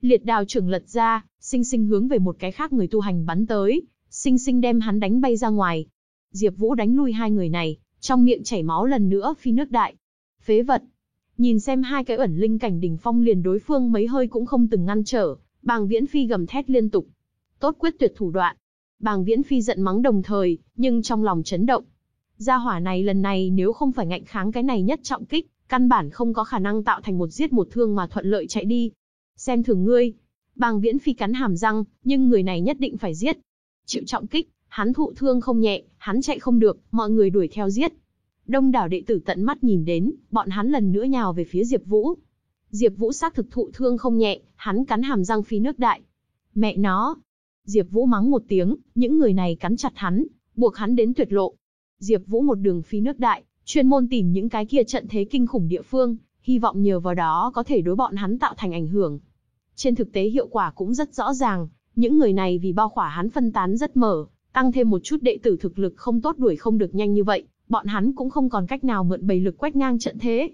Liệt đào trưởng lật ra, sinh sinh hướng về một cái khác người tu hành bắn tới, sinh sinh đem hắn đánh bay ra ngoài. Diệp Vũ đánh lui hai người này, trong miệng chảy máu lần nữa phi nước đại. Phế vật. Nhìn xem hai cái ẩn linh cảnh đỉnh phong liền đối phương mấy hơi cũng không từng ngăn trở, Bàng Viễn Phi gầm thét liên tục. Tốt quyết tuyệt thủ đoạn. Bàng Viễn Phi giận mắng đồng thời, nhưng trong lòng chấn động. Gia hỏa này lần này nếu không phải ngạnh kháng cái này nhất trọng kích, căn bản không có khả năng tạo thành một giết một thương mà thuận lợi chạy đi. Xem thường ngươi. Bàng Viễn Phi cắn hàm răng, nhưng người này nhất định phải giết. Chịu trọng kích, hắn thụ thương không nhẹ, hắn chạy không được, mọi người đuổi theo giết. Đông đảo đệ tử tận mắt nhìn đến, bọn hắn lần nữa nhào về phía Diệp Vũ. Diệp Vũ xác thực thụ thương không nhẹ, hắn cắn hàm răng phi nước đại. Mẹ nó! Diệp Vũ mắng một tiếng, những người này cắn chặt hắn, buộc hắn đến tuyệt lộ. Diệp Vũ một đường phi nước đại, chuyên môn tìm những cái kia trận thế kinh khủng địa phương, hy vọng nhờ vào đó có thể đối bọn hắn tạo thành ảnh hưởng. Trên thực tế hiệu quả cũng rất rõ ràng, những người này vì bao khỏa hắn phân tán rất mở, tăng thêm một chút đệ tử thực lực không tốt đuổi không được nhanh như vậy, bọn hắn cũng không còn cách nào mượn bầy lực quét ngang trận thế.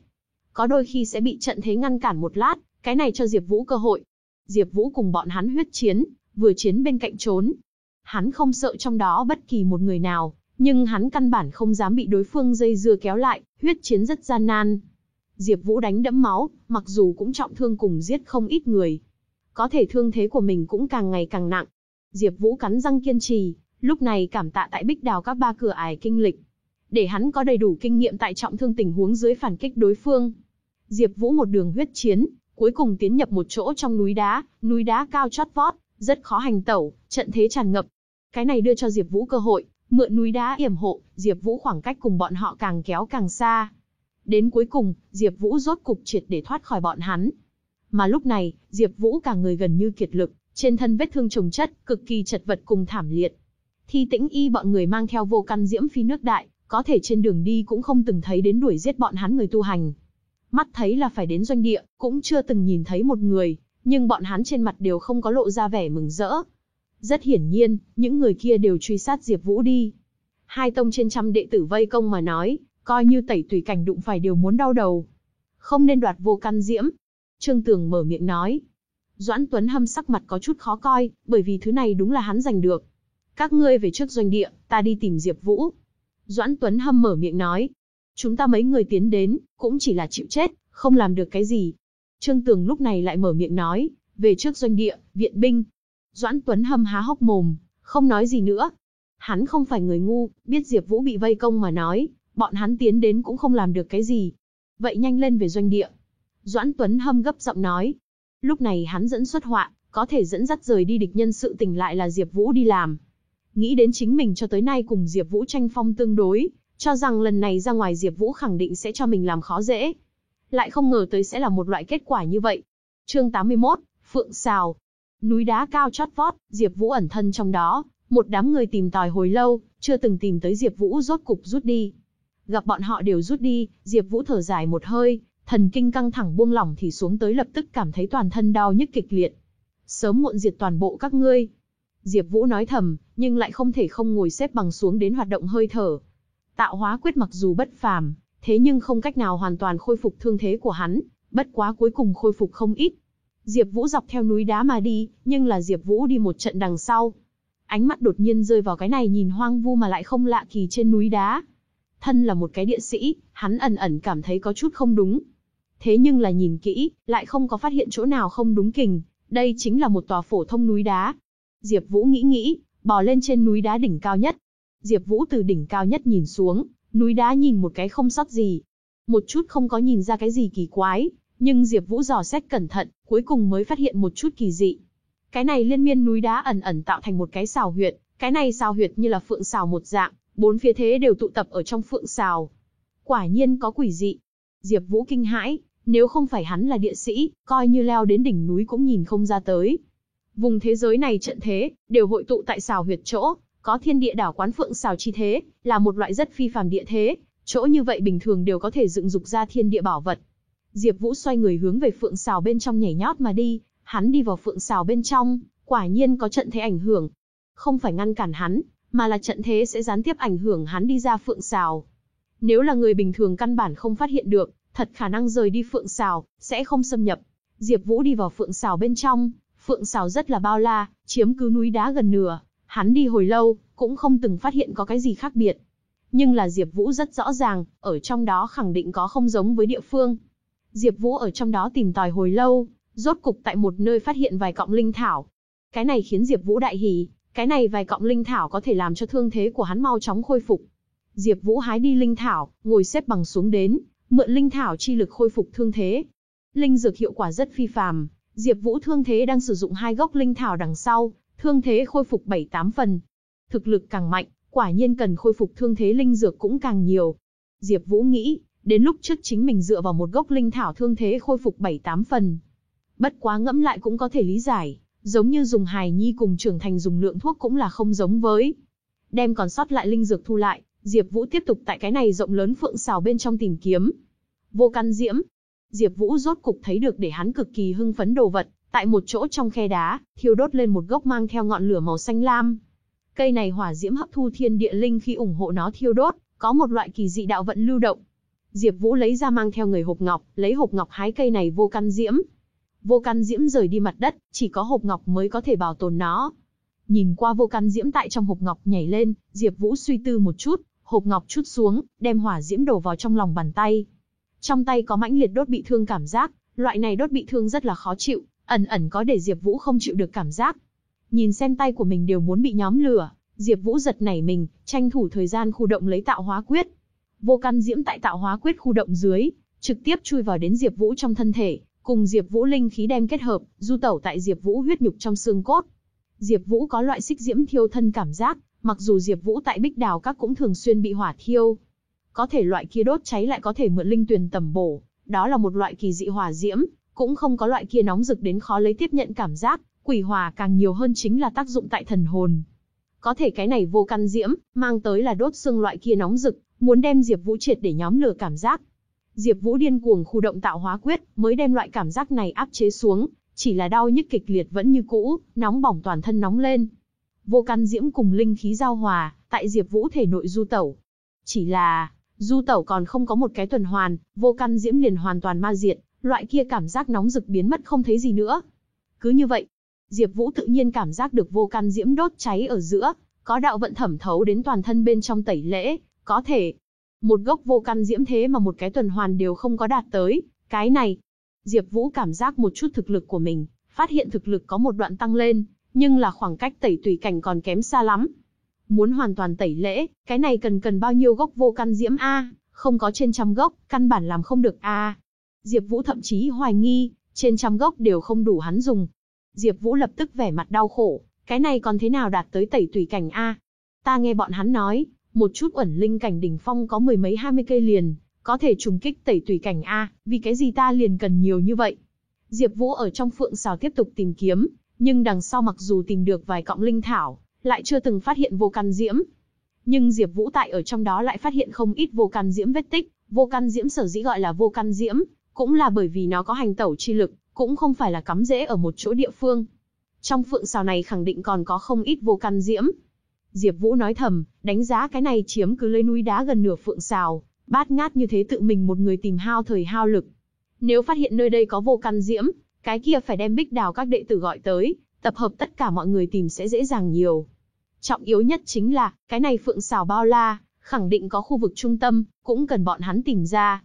Có đôi khi sẽ bị trận thế ngăn cản một lát, cái này cho Diệp Vũ cơ hội. Diệp Vũ cùng bọn hắn huyết chiến, vừa chiến bên cạnh trốn. Hắn không sợ trong đó bất kỳ một người nào, nhưng hắn căn bản không dám bị đối phương dây dưa kéo lại, huyết chiến rất gian nan. Diệp Vũ đánh đẫm máu, mặc dù cũng trọng thương cùng giết không ít người. Có thể thương thế của mình cũng càng ngày càng nặng. Diệp Vũ cắn răng kiên trì, lúc này cảm tạ tại Bích Đào các ba cửa ải kinh lịch, để hắn có đầy đủ kinh nghiệm tại trọng thương tình huống dưới phản kích đối phương. Diệp Vũ một đường huyết chiến, cuối cùng tiến nhập một chỗ trong núi đá, núi đá cao chót vót, rất khó hành tẩu, trận thế tràn ngập. Cái này đưa cho Diệp Vũ cơ hội, mượn núi đá yểm hộ, Diệp Vũ khoảng cách cùng bọn họ càng kéo càng xa. Đến cuối cùng, Diệp Vũ rốt cục triệt để thoát khỏi bọn hắn. Mà lúc này, Diệp Vũ cả người gần như kiệt lực, trên thân vết thương chồng chất, cực kỳ chật vật cùng thảm liệt. Thi Tĩnh Y bọn người mang theo vô căn diễm phi nước đại, có thể trên đường đi cũng không từng thấy đến đuổi giết bọn hắn người tu hành. Mắt thấy là phải đến doanh địa, cũng chưa từng nhìn thấy một người, nhưng bọn hắn trên mặt đều không có lộ ra vẻ mừng rỡ. Rất hiển nhiên, những người kia đều truy sát Diệp Vũ đi. Hai tông trên trăm đệ tử vây công mà nói, coi như tẩy tùy cảnh đụng phải đều muốn đau đầu. Không nên đoạt vô căn diễm. Trương Tường mở miệng nói. Doãn Tuấn Hâm sắc mặt có chút khó coi, bởi vì thứ này đúng là hắn giành được. Các ngươi về trước doanh địa, ta đi tìm Diệp Vũ. Doãn Tuấn Hâm mở miệng nói. Chúng ta mấy người tiến đến, cũng chỉ là chịu chết, không làm được cái gì. Trương Tường lúc này lại mở miệng nói, về trước doanh địa, viện binh. Doãn Tuấn Hâm há hốc mồm, không nói gì nữa. Hắn không phải người ngu, biết Diệp Vũ bị vây công mà nói, bọn hắn tiến đến cũng không làm được cái gì. Vậy nhanh lên về doanh địa. Doãn Tuấn Hâm gấp giọng nói. Lúc này hắn dẫn xuất họa, có thể dẫn dắt rời đi địch nhân sự tình lại là Diệp Vũ đi làm. Nghĩ đến chính mình cho tới nay cùng Diệp Vũ tranh phong tương đối, cho rằng lần này ra ngoài Diệp Vũ khẳng định sẽ cho mình làm khó dễ. Lại không ngờ tới sẽ là một loại kết quả như vậy. Chương 81, Phượng Sào. Núi đá cao chót vót, Diệp Vũ ẩn thân trong đó, một đám người tìm tòi hồi lâu, chưa từng tìm tới Diệp Vũ rốt cục rút đi. Gặp bọn họ đều rút đi, Diệp Vũ thở dài một hơi, thần kinh căng thẳng buông lỏng thì xuống tới lập tức cảm thấy toàn thân đau nhức kịch liệt. Sớm muộn diệt toàn bộ các ngươi. Diệp Vũ nói thầm, nhưng lại không thể không ngồi xếp bằng xuống đến hoạt động hơi thở. Tạo hóa quyết mặc dù bất phàm, thế nhưng không cách nào hoàn toàn khôi phục thương thế của hắn, bất quá cuối cùng khôi phục không ít. Diệp Vũ dọc theo núi đá mà đi, nhưng là Diệp Vũ đi một trận đằng sau. Ánh mắt đột nhiên rơi vào cái này nhìn hoang vu mà lại không lạ kỳ trên núi đá. Thân là một cái địa sĩ, hắn ẩn ẩn cảm thấy có chút không đúng. Thế nhưng là nhìn kỹ, lại không có phát hiện chỗ nào không đúng kình, đây chính là một tòa phổ thông núi đá. Diệp Vũ nghĩ nghĩ, bò lên trên núi đá đỉnh cao nhất. Diệp Vũ từ đỉnh cao nhất nhìn xuống, núi đá nhìn một cái không sót gì. Một chút không có nhìn ra cái gì kỳ quái, nhưng Diệp Vũ dò xét cẩn thận, cuối cùng mới phát hiện một chút kỳ dị. Cái này liên miên núi đá ẩn ẩn tạo thành một cái xào huyệt, cái này xào huyệt như là phượng xào một dạng, bốn phía thế đều tụ tập ở trong phượng xào Quả nhiên có quỷ dị. Diệp Vũ kinh hãi, nếu không phải hắn là địa sĩ, coi như leo đến đỉnh núi cũng nhìn không ra tới. Vùng thế giới này trận thế, đều hội tụ tại xào huyệt chỗ, có thiên địa đảo quán phượng xào chi thế, là một loại rất phi phàm địa thế, chỗ như vậy bình thường đều có thể dựng dục ra thiên địa bảo vật. Diệp Vũ xoay người hướng về phượng xào bên trong nhảy nhót mà đi, hắn đi vào phượng xào bên trong, quả nhiên có trận thế ảnh hưởng. Không phải ngăn cản hắn, mà là trận thế sẽ gián tiếp ảnh hưởng hắn đi ra phượng xào. Nếu là người bình thường căn bản không phát hiện được, thật khả năng rời đi phượng xào, sẽ không xâm nhập. Diệp Vũ đi vào phượng xào bên trong, phượng xào rất là bao la, chiếm cứ núi đá gần nửa, hắn đi hồi lâu, cũng không từng phát hiện có cái gì khác biệt. Nhưng là Diệp Vũ rất rõ ràng, ở trong đó khẳng định có không giống với địa phương. Diệp Vũ ở trong đó tìm tòi hồi lâu, rốt cục tại một nơi phát hiện vài cọng linh thảo. Cái này khiến Diệp Vũ đại hỉ, cái này vài cọng linh thảo có thể làm cho thương thế của hắn mau chóng khôi phục. Diệp Vũ hái đi linh thảo, ngồi xếp bằng xuống đến, mượn linh thảo chi lực khôi phục thương thế. Linh dược hiệu quả rất phi phàm, Diệp Vũ thương thế đang sử dụng hai gốc linh thảo đằng sau, thương thế khôi phục 7-8 phần. Thực lực càng mạnh, quả nhiên cần khôi phục thương thế linh dược cũng càng nhiều. Diệp Vũ nghĩ, đến lúc trước chính mình dựa vào một gốc linh thảo thương thế khôi phục 7-8 phần. Bất quá ngẫm lại cũng có thể lý giải, giống như dùng hài nhi cùng trưởng thành dùng lượng thuốc cũng là không giống với. Đem còn sót lại linh dược thu lại, Diệp Vũ tiếp tục tại cái này rộng lớn phượng xào bên trong tìm kiếm. Vô căn diễm. Diệp Vũ rốt cục thấy được để hắn cực kỳ hưng phấn đồ vật, tại một chỗ trong khe đá, thiêu đốt lên một gốc mang theo ngọn lửa màu xanh lam. Cây này hỏa diễm hấp thu thiên địa linh khi ủng hộ nó thiêu đốt, có một loại kỳ dị đạo vận lưu động. Diệp Vũ lấy ra mang theo người hộp ngọc, lấy hộp ngọc hái cây này vô căn diễm. Vô căn diễm rời đi mặt đất, chỉ có hộp ngọc mới có thể bảo tồn nó. Nhìn qua vô căn diễm tại trong hộp ngọc nhảy lên, Diệp Vũ suy tư một chút, hộp ngọc chút xuống, đem hỏa diễm đổ vào trong lòng bàn tay. Trong tay có mãnh liệt đốt bị thương cảm giác, loại này đốt bị thương rất là khó chịu, ẩn ẩn có để Diệp Vũ không chịu được cảm giác. Nhìn xem tay của mình đều muốn bị nhóm lửa, Diệp Vũ giật nảy mình, tranh thủ thời gian khu động lấy tạo hóa quyết. Vô căn diễm tại tạo hóa quyết khu động dưới, trực tiếp chui vào đến Diệp Vũ trong thân thể, cùng Diệp Vũ linh khí đem kết hợp, du tẩu tại Diệp Vũ huyết nhục trong xương cốt. Diệp Vũ có loại xích diễm thiêu thân cảm giác, mặc dù Diệp Vũ tại Bích Đào các cũng thường xuyên bị hỏa thiêu. Có thể loại kia đốt cháy lại có thể mượn linh tuyền tầm bổ, đó là một loại kỳ dị hỏa diễm, cũng không có loại kia nóng rực đến khó lấy tiếp nhận cảm giác, quỷ hỏa càng nhiều hơn chính là tác dụng tại thần hồn. Có thể cái này vô căn diễm, mang tới là đốt xương loại kia nóng rực, muốn đem Diệp Vũ triệt để nhóm lửa cảm giác. Diệp Vũ điên cuồng khu động tạo hóa quyết, mới đem loại cảm giác này áp chế xuống, chỉ là đau nhức kịch liệt vẫn như cũ, nóng bỏng toàn thân nóng lên. Vô căn diễm cùng linh khí giao hòa, tại Diệp Vũ thể nội du tẩu. Chỉ là, du tẩu còn không có một cái tuần hoàn, vô căn diễm liền hoàn toàn ma diệt, loại kia cảm giác nóng rực biến mất không thấy gì nữa. Cứ như vậy, Diệp Vũ tự nhiên cảm giác được vô căn diễm đốt cháy ở giữa, có đạo vận thẩm thấu đến toàn thân bên trong tẩy lễ, có thể một gốc vô căn diễm thế mà một cái tuần hoàn đều không có đạt tới, cái này. Diệp Vũ cảm giác một chút thực lực của mình, phát hiện thực lực có một đoạn tăng lên, nhưng là khoảng cách tẩy tùy cảnh còn kém xa lắm. Muốn hoàn toàn tẩy lễ, cái này cần cần bao nhiêu gốc vô căn diễm a, không có trên trăm gốc, căn bản làm không được a. Diệp Vũ thậm chí hoài nghi, trên trăm gốc đều không đủ hắn dùng. Diệp Vũ lập tức vẻ mặt đau khổ, cái này còn thế nào đạt tới tẩy tùy cảnh a? Ta nghe bọn hắn nói, một chút ẩn linh cảnh đỉnh phong có mười mấy hai mươi cây liền, có thể trùng kích tẩy tùy cảnh a, vì cái gì ta liền cần nhiều như vậy? Diệp Vũ ở trong phượng xào tiếp tục tìm kiếm, nhưng đằng sau mặc dù tìm được vài cọng linh thảo, lại chưa từng phát hiện vô căn diễm. Nhưng Diệp Vũ tại ở trong đó lại phát hiện không ít vô căn diễm vết tích, vô căn diễm sở dĩ gọi là vô căn diễm, cũng là bởi vì nó có hành tẩu chi lực, cũng không phải là cắm rễ ở một chỗ địa phương. Trong phượng xào này khẳng định còn có không ít vô căn diễm. Diệp Vũ nói thầm, đánh giá cái này chiếm cứ lấy núi đá gần nửa phượng xào, bát ngát như thế tự mình một người tìm hao thời hao lực. Nếu phát hiện nơi đây có vô căn diễm, cái kia phải đem Bích Đào các đệ tử gọi tới, tập hợp tất cả mọi người tìm sẽ dễ dàng nhiều. Trọng yếu nhất chính là, cái này phượng xào bao la, khẳng định có khu vực trung tâm, cũng cần bọn hắn tìm ra.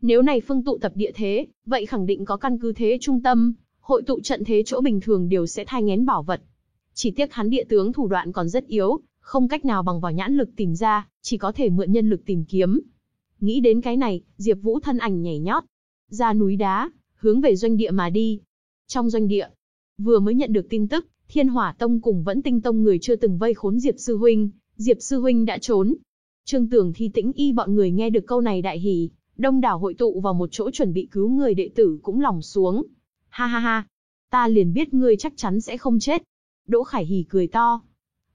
Nếu này phương tụ tập địa thế, vậy khẳng định có căn cứ thế trung tâm, hội tụ trận thế chỗ bình thường đều sẽ thay ngén bảo vật. Chỉ tiếc hắn địa tướng thủ đoạn còn rất yếu, không cách nào bằng vào nhãn lực tìm ra, chỉ có thể mượn nhân lực tìm kiếm. Nghĩ đến cái này, Diệp Vũ thân ảnh nhảy nhót, ra núi đá, hướng về doanh địa mà đi. Trong doanh địa, vừa mới nhận được tin tức, Thiên Hỏa Tông cùng Vẫn Tinh Tông người chưa từng vây khốn Diệp sư huynh, Diệp sư huynh đã trốn. Trương Tưởng Thi Tĩnh Y bọn người nghe được câu này đại hỉ, đông đảo hội tụ vào một chỗ chuẩn bị cứu người đệ tử cũng lòng xuống. Ha ha ha, ta liền biết ngươi chắc chắn sẽ không chết. Đỗ Khải Hỉ cười to.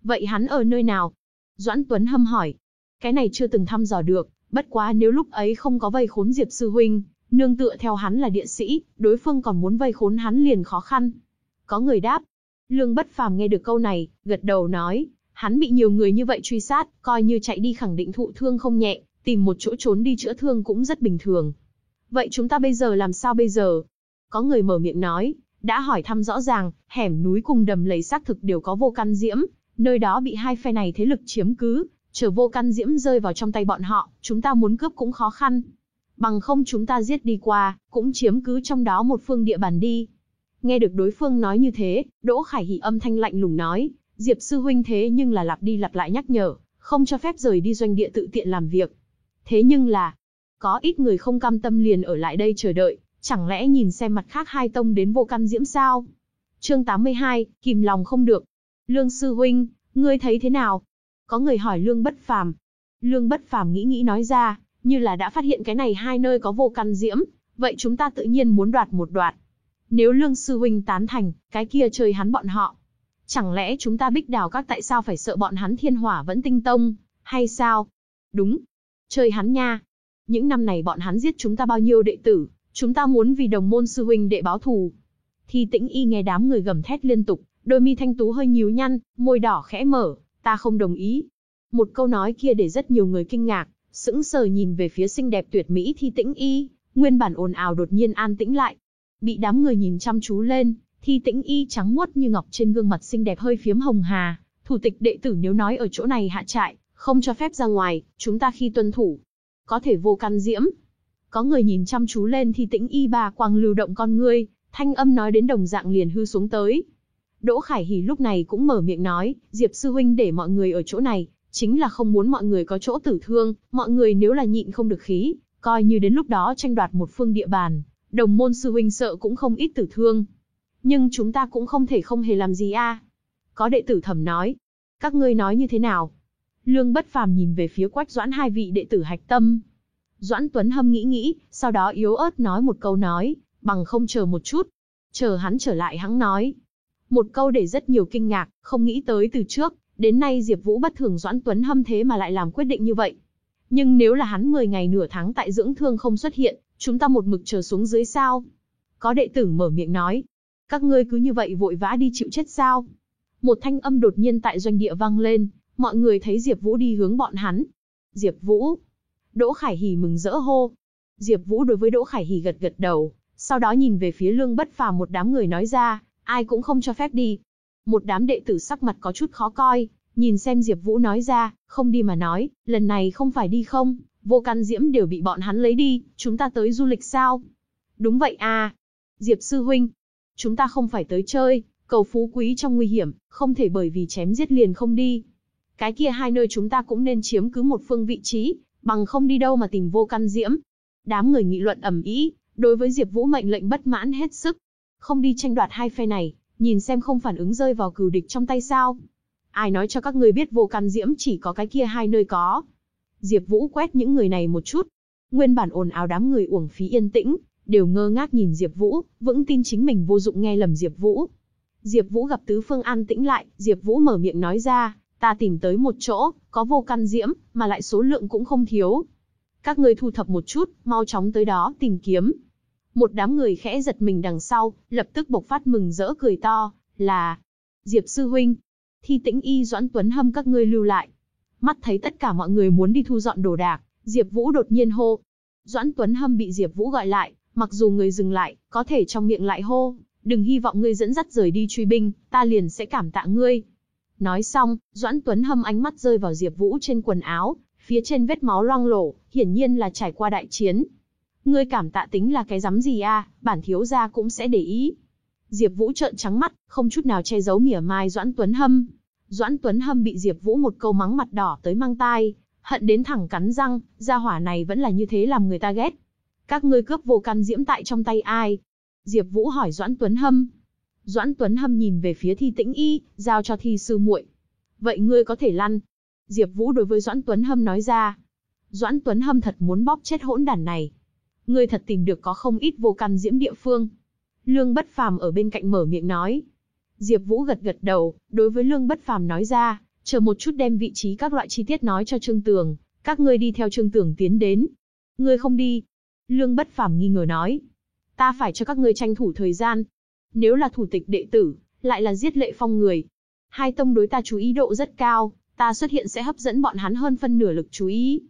Vậy hắn ở nơi nào? Doãn Tuấn hâm hỏi. Cái này chưa từng thăm dò được, bất quá nếu lúc ấy không có vây khốn Diệp Sư Huynh, nương tựa theo hắn là địa sĩ, đối phương còn muốn vây khốn hắn liền khó khăn. Có người đáp. Lương Bất Phàm nghe được câu này, gật đầu nói, hắn bị nhiều người như vậy truy sát, coi như chạy đi khẳng định thụ thương không nhẹ, tìm một chỗ trốn đi chữa thương cũng rất bình thường. Vậy chúng ta bây giờ làm sao bây giờ? Có người mở miệng nói, đã hỏi thăm rõ ràng, hẻm núi cùng đầm lầy xác thực đều có vô căn diễm, nơi đó bị hai phe này thế lực chiếm cứ, chờ vô căn diễm rơi vào trong tay bọn họ, chúng ta muốn cướp cũng khó khăn. Bằng không chúng ta giết đi qua, cũng chiếm cứ trong đó một phương địa bàn đi. Nghe được đối phương nói như thế, Đỗ Khải Hỷ âm thanh lạnh lùng nói, Diệp sư huynh thế nhưng là lặp đi lặp lại nhắc nhở, không cho phép rời đi doanh địa tự tiện làm việc. Thế nhưng là, có ít người không cam tâm liền ở lại đây chờ đợi, chẳng lẽ nhìn xem mặt khác hai tông đến vô căn diễm sao? Chương 82, kìm lòng không được. Lương sư huynh, ngươi thấy thế nào? Có người hỏi Lương Bất Phàm. Lương Bất Phàm nghĩ nghĩ nói ra, như là đã phát hiện cái này hai nơi có vô căn diễm, vậy chúng ta tự nhiên muốn đoạt một đoạt. Nếu Lương sư huynh tán thành, cái kia chơi hắn bọn họ. Chẳng lẽ chúng ta bích đào các tại sao phải sợ bọn hắn thiên hỏa vẫn tinh tông, hay sao? Đúng, chơi hắn nha. Những năm này bọn hắn giết chúng ta bao nhiêu đệ tử, chúng ta muốn vì đồng môn sư huynh đệ báo thù. Thi tĩnh y nghe đám người gầm thét liên tục, đôi mi thanh tú hơi nhíu nhăn, môi đỏ khẽ mở, ta không đồng ý. Một câu nói kia để rất nhiều người kinh ngạc, sững sờ nhìn về phía xinh đẹp tuyệt mỹ thi tĩnh y, nguyên bản ồn ào đột nhiên an tĩnh lại. Bị đám người nhìn chăm chú lên, thi tĩnh y trắng muốt như ngọc trên gương mặt xinh đẹp hơi phiếm hồng hà. Thủ tịch đệ tử nếu nói ở chỗ này hạ trại, không cho phép ra ngoài, chúng ta khi tuân thủ. Có thể vô căn diễm. Có người nhìn chăm chú lên thì tĩnh y bà quang lưu động con ngươi, thanh âm nói đến đồng dạng liền hư xuống tới. Đỗ Khải Hỉ lúc này cũng mở miệng nói, Diệp Sư Huynh để mọi người ở chỗ này, chính là không muốn mọi người có chỗ tử thương, mọi người nếu là nhịn không được khí, Coi như đến lúc đó tranh đoạt một phương địa bàn, đồng môn sư huynh sợ cũng không ít tử thương. Nhưng chúng ta cũng không thể không hề làm gì a. Có đệ tử thầm nói. Các ngươi nói như thế nào? Lương bất phàm nhìn về phía quách doãn hai vị đệ tử hạch tâm. Doãn Tuấn Hâm nghĩ nghĩ, sau đó yếu ớt nói một câu nói, bằng không chờ một chút. Chờ hắn trở lại hắn nói. Một câu để rất nhiều kinh ngạc, không nghĩ tới từ trước, đến nay Diệp Vũ bất thường Doãn Tuấn Hâm thế mà lại làm quyết định như vậy. Nhưng nếu là hắn 10 ngày nửa tháng tại dưỡng thương không xuất hiện, chúng ta một mực chờ xuống dưới sao? Có đệ tử mở miệng nói. Các ngươi cứ như vậy vội vã đi chịu chết sao? Một thanh âm đột nhiên tại doanh địa vang lên, mọi người thấy Diệp Vũ đi hướng bọn hắn. Diệp Vũ. Đỗ Khải Hỉ mừng rỡ hô. Diệp Vũ đối với Đỗ Khải Hỉ gật gật đầu, sau đó nhìn về phía Lương Bất Phàm một đám người nói ra, ai cũng không cho phép đi. Một đám đệ tử sắc mặt có chút khó coi, nhìn xem Diệp Vũ nói ra, không đi mà nói, lần này không phải đi không, vô căn diễm đều bị bọn hắn lấy đi, chúng ta tới du lịch sao? Đúng vậy à. Diệp sư huynh, chúng ta không phải tới chơi, cầu phú quý trong nguy hiểm, không thể bởi vì chém giết liền không đi. Cái kia hai nơi chúng ta cũng nên chiếm cứ một phương vị trí, bằng không đi đâu mà tìm vô căn diễm. Đám người nghị luận ầm ĩ, đối với Diệp Vũ mệnh lệnh bất mãn hết sức. Không đi tranh đoạt hai phe này, nhìn xem không phản ứng rơi vào cừu địch trong tay sao? Ai nói cho các ngươi biết vô căn diễm chỉ có cái kia hai nơi có? Diệp Vũ quét những người này một chút. Nguyên bản ồn ào đám người uổng phí yên tĩnh, đều ngơ ngác nhìn Diệp Vũ, vững tin chính mình vô dụng nghe lầm Diệp Vũ. Diệp Vũ gặp tứ phương an tĩnh lại, Diệp Vũ mở miệng nói ra, ta tìm tới một chỗ, có vô căn diễm, mà lại số lượng cũng không thiếu. Các ngươi thu thập một chút, mau chóng tới đó tìm kiếm. Một đám người khẽ giật mình đằng sau, lập tức bộc phát mừng rỡ cười to, là Diệp sư huynh, Thi Tĩnh Y Doãn Tuấn Hâm các ngươi lưu lại. Mắt thấy tất cả mọi người muốn đi thu dọn đồ đạc, Diệp Vũ đột nhiên hô. Doãn Tuấn Hâm bị Diệp Vũ gọi lại, mặc dù người dừng lại, có thể trong miệng lại hô, đừng hy vọng ngươi dẫn dắt rời đi truy binh, ta liền sẽ cảm tạ ngươi. Nói xong, Doãn Tuấn Hâm ánh mắt rơi vào Diệp Vũ trên quần áo, phía trên vết máu loang lổ, hiển nhiên là trải qua đại chiến. Ngươi cảm tạ tính là cái rắm gì a, bản thiếu gia cũng sẽ để ý. Diệp Vũ trợn trắng mắt, không chút nào che giấu mỉa mai Doãn Tuấn Hâm. Doãn Tuấn Hâm bị Diệp Vũ một câu mắng mặt đỏ tới mang tai, hận đến thẳng cắn răng, gia hỏa này vẫn là như thế làm người ta ghét. Các ngươi cướp vô căn diễm tại trong tay ai? Diệp Vũ hỏi Doãn Tuấn Hâm. Doãn Tuấn Hâm nhìn về phía Thi Tĩnh Y, giao cho Thi sư muội. Vậy ngươi có thể lăn. Diệp Vũ đối với Doãn Tuấn Hâm nói ra. Doãn Tuấn Hâm thật muốn bóp chết hỗn đản này. Ngươi thật tìm được có không ít vô căn diễm địa phương. Lương Bất Phàm ở bên cạnh mở miệng nói. Diệp Vũ gật gật đầu, đối với Lương Bất Phàm nói ra, chờ một chút đem vị trí các loại chi tiết nói cho Trương Tường, các ngươi đi theo Trương Tường tiến đến. Ngươi không đi? Lương Bất Phàm nghi ngờ nói. Ta phải cho các ngươi tranh thủ thời gian. Nếu là thủ tịch đệ tử, lại là giết lệ phong người. Hai tông đối ta chú ý độ rất cao, ta xuất hiện sẽ hấp dẫn bọn hắn hơn phân nửa lực chú ý.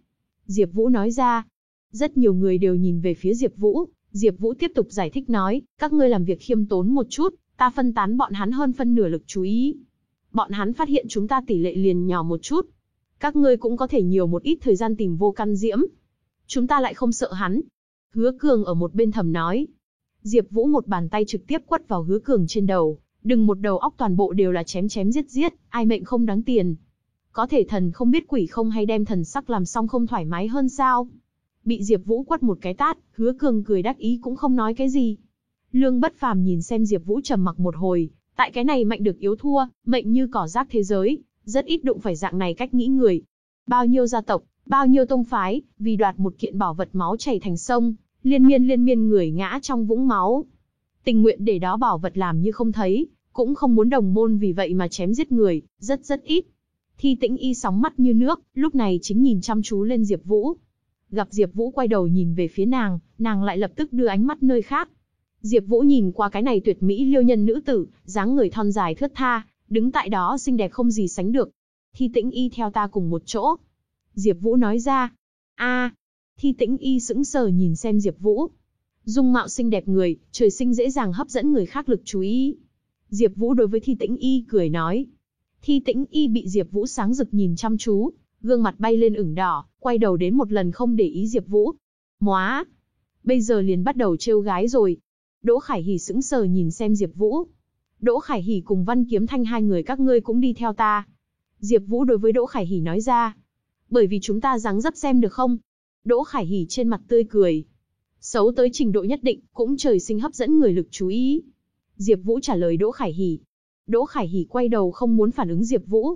Diệp Vũ nói ra. Rất nhiều người đều nhìn về phía Diệp Vũ, Diệp Vũ tiếp tục giải thích nói, các ngươi làm việc khiêm tốn một chút, ta phân tán bọn hắn hơn phân nửa lực chú ý. Bọn hắn phát hiện chúng ta tỷ lệ liền nhỏ một chút. Các ngươi cũng có thể nhiều một ít thời gian tìm vô căn diễm. Chúng ta lại không sợ hắn. Hứa Cường ở một bên thầm nói. Diệp Vũ một bàn tay trực tiếp quất vào Hứa Cường trên đầu, đừng một đầu óc toàn bộ đều là chém chém giết giết, ai mệnh không đáng tiền. Có thể thần không biết quỷ không hay đem thần sắc làm xong không thoải mái hơn sao? Bị Diệp Vũ quất một cái tát, Hứa Cường cười đắc ý cũng không nói cái gì. Lương Bất Phàm nhìn xem Diệp Vũ trầm mặc một hồi, tại cái này mạnh được yếu thua, mệnh như cỏ rác thế giới, rất ít đụng phải dạng này cách nghĩ người. Bao nhiêu gia tộc, bao nhiêu tông phái, vì đoạt một kiện bảo vật máu chảy thành sông, liên miên liên miên người ngã trong vũng máu. Tình nguyện để đó bảo vật làm như không thấy, cũng không muốn đồng môn vì vậy mà chém giết người, rất rất ít. Thi Tĩnh Y sóng mắt như nước, lúc này chính nhìn chăm chú lên Diệp Vũ. Gặp Diệp Vũ quay đầu nhìn về phía nàng, nàng lại lập tức đưa ánh mắt nơi khác. Diệp Vũ nhìn qua cái này tuyệt mỹ liêu nhân nữ tử, dáng người thon dài thướt tha, đứng tại đó xinh đẹp không gì sánh được. Thi Tĩnh Y theo ta cùng một chỗ. Diệp Vũ nói ra. A. Thi Tĩnh Y sững sờ nhìn xem Diệp Vũ. Dung mạo xinh đẹp người, trời sinh dễ dàng hấp dẫn người khác lực chú ý. Diệp Vũ đối với Thi Tĩnh Y cười nói. Thi Tĩnh Y bị Diệp Vũ sáng rực nhìn chăm chú, gương mặt bay lên ửng đỏ, quay đầu đến một lần không để ý Diệp Vũ. "Móa, bây giờ liền bắt đầu trêu gái rồi." Đỗ Khải Hỉ sững sờ nhìn xem Diệp Vũ. "Đỗ Khải Hỉ cùng Văn Kiếm Thanh hai người các ngươi cũng đi theo ta." Diệp Vũ đối với Đỗ Khải Hỉ nói ra. "Bởi vì chúng ta dáng dấp xem được không? Đỗ Khải Hỉ trên mặt tươi cười. Xấu tới trình độ nhất định, cũng trời sinh hấp dẫn người lực chú ý. Diệp Vũ trả lời Đỗ Khải Hỉ. Đỗ Khải Hỉ quay đầu không muốn phản ứng Diệp Vũ.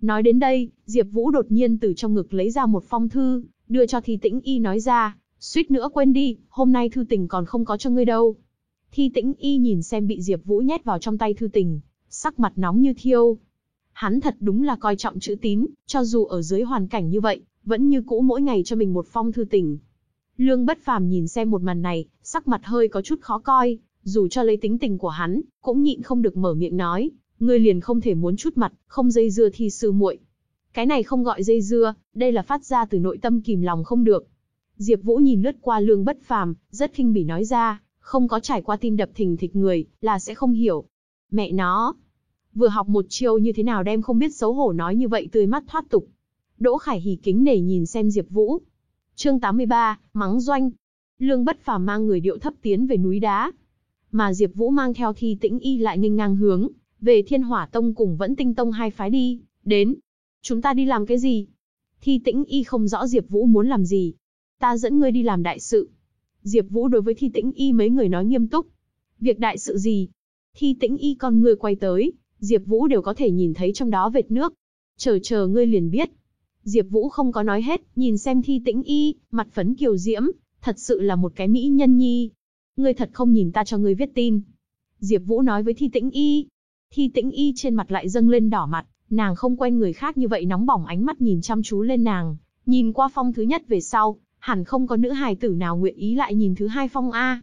Nói đến đây, Diệp Vũ đột nhiên từ trong ngực lấy ra một phong thư, đưa cho Thi Tĩnh Y nói ra, suýt nữa quên đi, hôm nay thư tình còn không có cho ngươi đâu. Thi Tĩnh Y nhìn xem bị Diệp Vũ nhét vào trong tay thư tình, sắc mặt nóng như thiêu. Hắn thật đúng là coi trọng chữ tín, cho dù ở dưới hoàn cảnh như vậy, vẫn như cũ mỗi ngày cho mình một phong thư tình. Lương Bất Phàm nhìn xem một màn này, sắc mặt hơi có chút khó coi, dù cho lấy tính tình của hắn, cũng nhịn không được mở miệng nói, ngươi liền không thể muốn chút mặt, không dây dưa thi sư muội. Cái này không gọi dây dưa, đây là phát ra từ nội tâm kìm lòng không được. Diệp Vũ nhìn lướt qua Lương Bất Phàm, rất khinh bỉ nói ra, không có trải qua tim đập thình thịch người, là sẽ không hiểu. Mẹ nó, vừa học một chiêu như thế nào đem không biết xấu hổ nói như vậy tươi mắt thoát tục. Đỗ Khải Hỉ kính nể nhìn xem Diệp Vũ. Chương 83, mắng doanh. Lương Bất Phàm mang người điệu thấp tiến về núi đá, mà Diệp Vũ mang theo Thi Tĩnh Y lại nghênh ngang hướng về Thiên Hỏa Tông cùng Vẫn Tinh Tông hai phái đi, đến. Chúng ta đi làm cái gì? Thi Tĩnh Y không rõ Diệp Vũ muốn làm gì. Ta dẫn ngươi đi làm đại sự. Diệp Vũ đối với Thi Tĩnh Y mấy người nói nghiêm túc. Việc đại sự gì? Thi Tĩnh Y con ngươi quay tới, Diệp Vũ đều có thể nhìn thấy trong đó vệt nước. Chờ chờ ngươi liền biết. Diệp Vũ không có nói hết, nhìn xem Thi Tĩnh Y, mặt phấn kiều diễm, thật sự là một cái mỹ nhân nhi. Ngươi thật không nhìn ta cho ngươi viết tin. Diệp Vũ nói với Thi Tĩnh Y. Thi Tĩnh Y trên mặt lại dâng lên đỏ mặt, nàng không quen người khác như vậy nóng bỏng ánh mắt nhìn chăm chú lên nàng, nhìn qua phong thứ nhất về sau, hẳn không có nữ hài tử nào nguyện ý lại nhìn thứ hai phong a.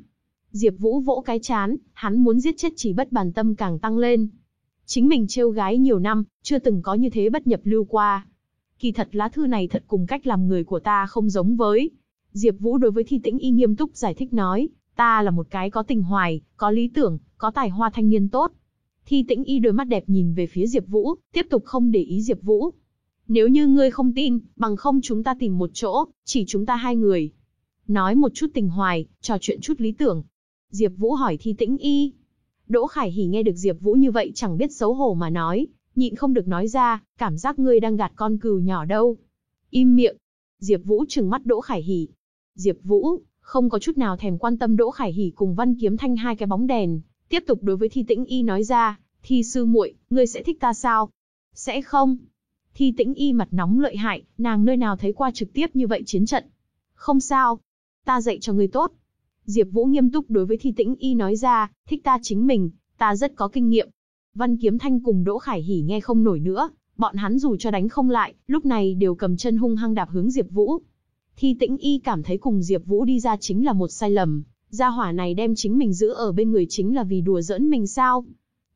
Diệp Vũ vỗ cái chán, hắn muốn giết chết chỉ bất bàn tâm càng tăng lên. Chính mình trêu gái nhiều năm, chưa từng có như thế bất nhập lưu qua. Kỳ thật lá thư này thật cùng cách làm người của ta không giống với. Diệp Vũ đối với Thi Tĩnh Y nghiêm túc giải thích nói, ta là một cái có tình hoài, có lý tưởng, có tài hoa thanh niên tốt. Thi Tĩnh Y đôi mắt đẹp nhìn về phía Diệp Vũ, tiếp tục không để ý Diệp Vũ. Nếu như ngươi không tin, bằng không chúng ta tìm một chỗ, chỉ chúng ta hai người. Nói một chút tình hoài, trò chuyện chút lý tưởng. Diệp Vũ hỏi Thi Tĩnh Y. Đỗ Khải Hỉ nghe được Diệp Vũ như vậy chẳng biết xấu hổ mà nói, nhịn không được nói ra, cảm giác ngươi đang gạt con cừu nhỏ đâu. Im miệng. Diệp Vũ trừng mắt Đỗ Khải Hỉ. Diệp Vũ không có chút nào thèm quan tâm Đỗ Khải Hỉ cùng Văn Kiếm Thanh hai cái bóng đèn, tiếp tục đối với Thi Tĩnh Y nói ra, "Thi sư muội, ngươi sẽ thích ta sao?" "Sẽ không." Thi Tĩnh Y mặt nóng lợi hại, nàng nơi nào thấy qua trực tiếp như vậy chiến trận. "Không sao, ta dạy cho ngươi tốt." Diệp Vũ nghiêm túc đối với Thi Tĩnh Y nói ra, "Thích ta chính mình, ta rất có kinh nghiệm." Văn Kiếm Thanh cùng Đỗ Khải Hỉ nghe không nổi nữa, bọn hắn dù cho đánh không lại, lúc này đều cầm chân hung hăng đạp hướng Diệp Vũ. Thi Tĩnh Y cảm thấy cùng Diệp Vũ đi ra chính là một sai lầm, gia hỏa này đem chính mình giữ ở bên người chính là vì đùa giỡn mình sao?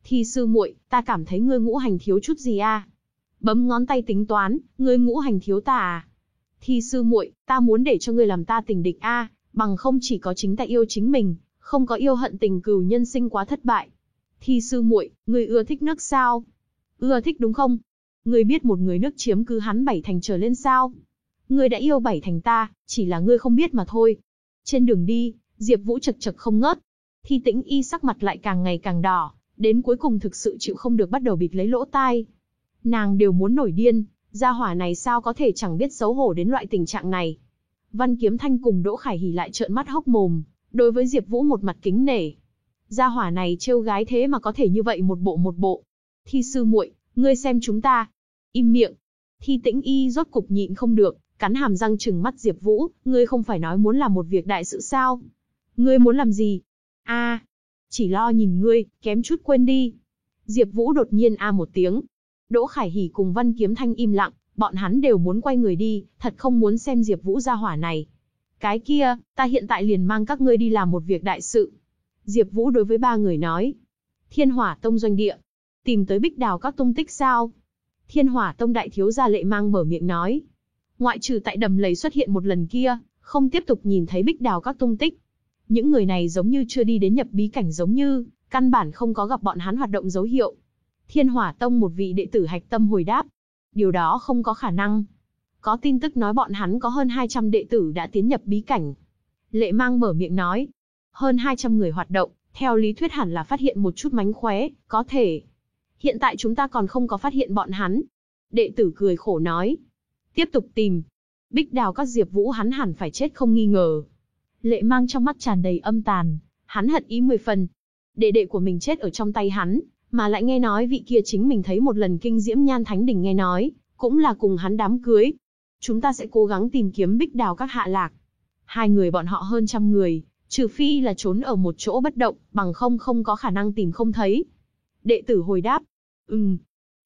Thi sư muội, ta cảm thấy ngươi ngũ hành thiếu chút gì a? Bấm ngón tay tính toán, ngươi ngũ hành thiếu ta à? Thi sư muội, ta muốn để cho ngươi làm ta tình địch a, bằng không chỉ có chính ta yêu chính mình, không có yêu hận tình cừu nhân sinh quá thất bại. Thi sư muội, ngươi ưa thích nước sao? Ưa thích đúng không? Ngươi biết một người nước chiếm cứ hắn bảy thành trở lên sao? Ngươi đã yêu bảy thành ta, chỉ là ngươi không biết mà thôi. Trên đường đi, Diệp Vũ chật chật không ngớt. Thi Tĩnh Y sắc mặt lại càng ngày càng đỏ, đến cuối cùng thực sự chịu không được bắt đầu bịt lấy lỗ tai. Nàng đều muốn nổi điên, gia hỏa này sao có thể chẳng biết xấu hổ đến loại tình trạng này. Văn Kiếm Thanh cùng Đỗ Khải Hỉ lại trợn mắt hốc mồm, đối với Diệp Vũ một mặt kính nể. Gia hỏa này trêu gái thế mà có thể như vậy một bộ một bộ. Thi sư muội, ngươi xem chúng ta. Im miệng. Thi Tĩnh Y rốt cục nhịn không được, cắn hàm răng trừng mắt Diệp Vũ, ngươi không phải nói muốn làm một việc đại sự sao? Ngươi muốn làm gì? A, chỉ lo nhìn ngươi, kém chút quên đi. Diệp Vũ đột nhiên a một tiếng. Đỗ Khải Hỉ cùng Văn Kiếm Thanh im lặng, bọn hắn đều muốn quay người đi, thật không muốn xem Diệp Vũ ra hỏa này. Cái kia, ta hiện tại liền mang các ngươi đi làm một việc đại sự. Diệp Vũ đối với ba người nói. Thiên Hỏa Tông doanh địa, tìm tới Bích Đào các tung tích sao? Thiên Hỏa Tông đại thiếu gia Lệ Mang mở miệng nói. Ngoại trừ tại đầm lầy xuất hiện một lần kia, không tiếp tục nhìn thấy bích đào các tung tích. Những người này giống như chưa đi đến nhập bí cảnh giống như, căn bản không có gặp bọn hắn hoạt động dấu hiệu. Thiên Hỏa Tông một vị đệ tử hạch tâm hồi đáp. Điều đó không có khả năng. Có tin tức nói bọn hắn có hơn 200 đệ tử đã tiến nhập bí cảnh. Lệ mang mở miệng nói. Hơn 200 người hoạt động, theo lý thuyết hẳn là phát hiện một chút mánh khóe, có thể. Hiện tại chúng ta còn không có phát hiện bọn hắn. Đệ tử cười khổ nói, Tiếp tục tìm. Bích đào các Diệp Vũ hắn hẳn phải chết không nghi ngờ. Lệ mang trong mắt tràn đầy âm tàn, hắn hận ý mười phần. Đệ đệ của mình chết ở trong tay hắn, mà lại nghe nói vị kia chính mình thấy một lần kinh diễm nhan thánh đỉnh nghe nói, cũng là cùng hắn đám cưới. Chúng ta sẽ cố gắng tìm kiếm bích đào các hạ lạc. Hai người bọn họ hơn trăm người, trừ phi là trốn ở một chỗ bất động, bằng không không có khả năng tìm không thấy. Đệ tử hồi đáp, ừm.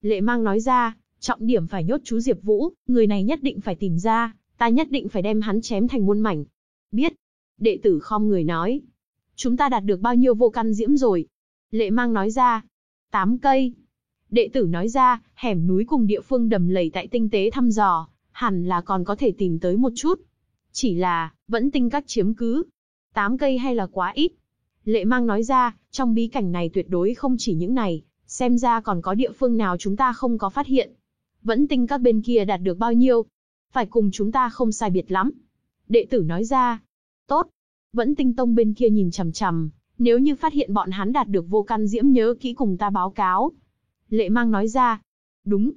Lệ mang nói ra, trọng điểm phải nhốt chú Diệp Vũ, người này nhất định phải tìm ra, ta nhất định phải đem hắn chém thành muôn mảnh. Biết. Đệ tử khom người nói. Chúng ta đạt được bao nhiêu vô căn diễm rồi? Lệ mang nói ra. Tám cây. Đệ tử nói ra, hẻm núi cùng địa phương đầm lầy tại tinh tế thăm dò, hẳn là còn có thể tìm tới một chút. Chỉ là, vẫn tinh các chiếm cứ. Tám cây hay là quá ít. Lệ mang nói ra, trong bí cảnh này tuyệt đối không chỉ những này, xem ra còn có địa phương nào chúng ta không có phát hiện. Vẫn tinh các bên kia đạt được bao nhiêu? Phải cùng chúng ta không sai biệt lắm. Đệ tử nói ra. Tốt. Vẫn tinh tông bên kia nhìn chằm chằm, nếu như phát hiện bọn hắn đạt được vô căn diễm nhớ kỹ cùng ta báo cáo. Lệ mang nói ra. Đúng.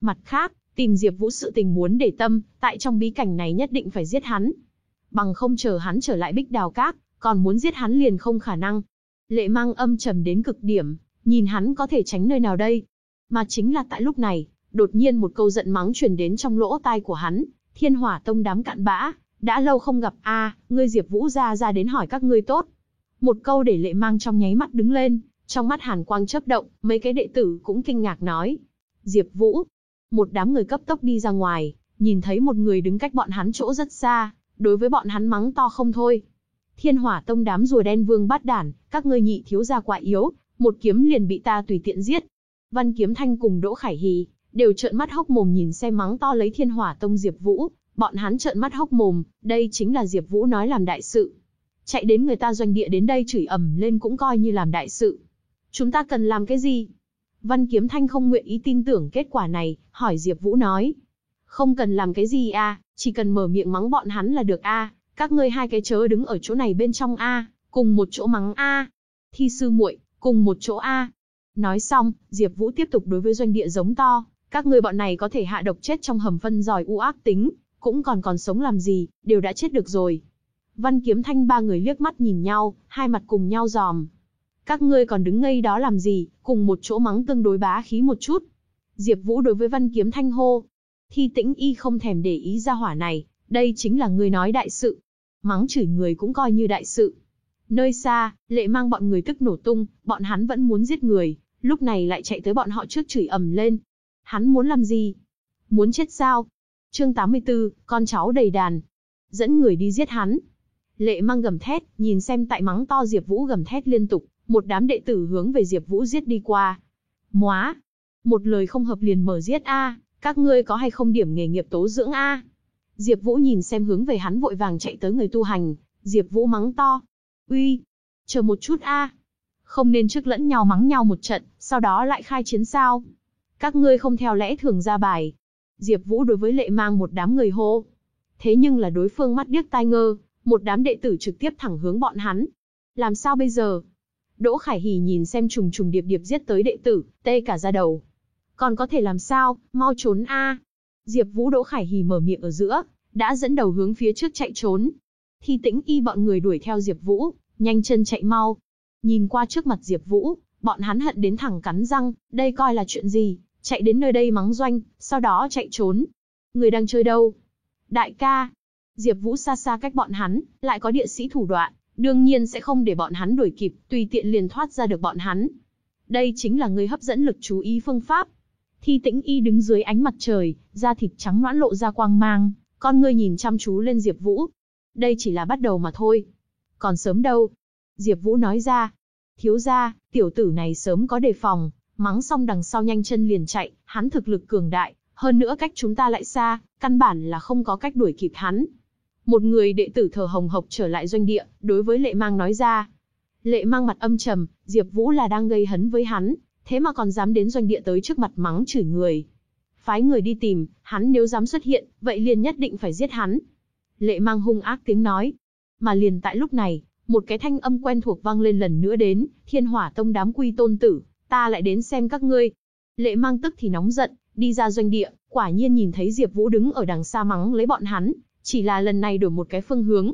Mặt khác, tìm Diệp Vũ sự tình muốn để tâm, tại trong bí cảnh này nhất định phải giết hắn. Bằng không chờ hắn trở lại Bích Đào Các, còn muốn giết hắn liền không khả năng. Lệ mang âm trầm đến cực điểm, nhìn hắn có thể tránh nơi nào đây. Mà chính là tại lúc này, đột nhiên một câu giận mắng truyền đến trong lỗ tai của hắn, thiên hỏa tông đám cặn bã, đã lâu không gặp a, ngươi Diệp Vũ ra ra đến hỏi các ngươi tốt. Một câu để lệ mang trong nháy mắt đứng lên, trong mắt hàn quang chớp động, mấy cái đệ tử cũng kinh ngạc nói. Diệp Vũ. Một đám người cấp tốc đi ra ngoài, nhìn thấy một người đứng cách bọn hắn chỗ rất xa, đối với bọn hắn mắng to không thôi. Thiên hỏa tông đám rùa đen vương bát đản, các ngươi nhị thiếu gia quá yếu, một kiếm liền bị ta tùy tiện giết. Văn Kiếm Thanh cùng Đỗ Khải Hì, đều trợn mắt hốc mồm nhìn xem mắng to lấy thiên hỏa tông Diệp Vũ, bọn hắn trợn mắt hốc mồm, đây chính là Diệp Vũ nói làm đại sự. Chạy đến người ta doanh địa đến đây chửi ầm lên cũng coi như làm đại sự. Chúng ta cần làm cái gì? Văn Kiếm Thanh không nguyện ý tin tưởng kết quả này, hỏi Diệp Vũ nói. Không cần làm cái gì a, chỉ cần mở miệng mắng bọn hắn là được a, các ngươi hai cái chớ đứng ở chỗ này bên trong a, cùng một chỗ mắng a. Thi sư muội, cùng một chỗ a. Nói xong, Diệp Vũ tiếp tục đối với doanh địa giống to, các ngươi bọn này có thể hạ độc chết trong hầm phân giỏi u ác tính, cũng còn còn sống làm gì, đều đã chết được rồi. Văn Kiếm Thanh ba người liếc mắt nhìn nhau, hai mặt cùng nhau giòm. Các ngươi còn đứng ngây đó làm gì, cùng một chỗ mắng tương đối bá khí một chút. Diệp Vũ đối với Văn Kiếm Thanh hô. Thi Tĩnh Y không thèm để ý ra hỏa này, đây chính là người nói đại sự. Mắng chửi người cũng coi như đại sự. Nơi xa, lệ mang bọn người tức nổ tung, bọn hắn vẫn muốn giết người, lúc này lại chạy tới bọn họ trước chửi ầm lên. Hắn muốn làm gì? Muốn chết sao? Chương 84, con cháu đầy đàn. Dẫn người đi giết hắn. Lệ mang gầm thét, nhìn xem tại mắng to Diệp Vũ gầm thét liên tục, một đám đệ tử hướng về Diệp Vũ giết đi qua. Móa! Một lời không hợp liền mở giết a, các ngươi có hay không điểm nghề nghiệp tố dưỡng a? Diệp Vũ nhìn xem hướng về hắn vội vàng chạy tới người tu hành, Diệp Vũ mắng to. Uy, chờ một chút a. Không nên trước lẫn nhau mắng nhau một trận, sau đó lại khai chiến sao? Các ngươi không theo lẽ thường ra bài. Diệp Vũ đối với Lệ Mang một đám người hô. Thế nhưng là đối phương mắt điếc tai ngơ, một đám đệ tử trực tiếp thẳng hướng bọn hắn. Làm sao bây giờ? Đỗ Khải Hỉ nhìn xem trùng trùng điệp điệp giết tới đệ tử, tê cả da đầu. Còn có thể làm sao, mau trốn a. Diệp Vũ Đỗ Khải Hỉ mở miệng ở giữa, đã dẫn đầu hướng phía trước chạy trốn. Thi Tĩnh Y bọn người đuổi theo Diệp Vũ, nhanh chân chạy mau. Nhìn qua trước mặt Diệp Vũ, bọn hắn hận đến thẳng cắn răng, đây coi là chuyện gì, chạy đến nơi đây mắng doanh, sau đó chạy trốn. Người đang chơi đâu? Đại ca. Diệp Vũ xa xa cách bọn hắn, lại có địa sĩ thủ đoạn, đương nhiên sẽ không để bọn hắn đuổi kịp, tùy tiện liền thoát ra được bọn hắn. Đây chính là người hấp dẫn lực chú ý phương pháp. Thi Tĩnh Y đứng dưới ánh mặt trời, da thịt trắng nõn lộ ra quang mang, con ngươi nhìn chăm chú lên Diệp Vũ. Đây chỉ là bắt đầu mà thôi. Còn sớm đâu. Diệp Vũ nói ra. Thiếu gia, tiểu tử này sớm có đề phòng, mắng xong đằng sau nhanh chân liền chạy, hắn thực lực cường đại, hơn nữa cách chúng ta lại xa, căn bản là không có cách đuổi kịp hắn. Một người đệ tử thờ hồng hộc trở lại doanh địa, đối với Lệ Mang nói ra. Lệ Mang mặt âm trầm, Diệp Vũ là đang gây hấn với hắn, thế mà còn dám đến doanh địa tới trước mặt mắng chửi người. Phái người đi tìm, hắn nếu dám xuất hiện, vậy liền nhất định phải giết hắn. Lệ Mang hung ác tiếng nói. Mà liền tại lúc này, một cái thanh âm quen thuộc vang lên lần nữa đến, Thiên Hỏa Tông đám quy tôn tử, ta lại đến xem các ngươi. Lệ Mang tức thì nóng giận, đi ra doanh địa, quả nhiên nhìn thấy Diệp Vũ đứng ở đằng xa mắng lấy bọn hắn, chỉ là lần này đổi một cái phương hướng.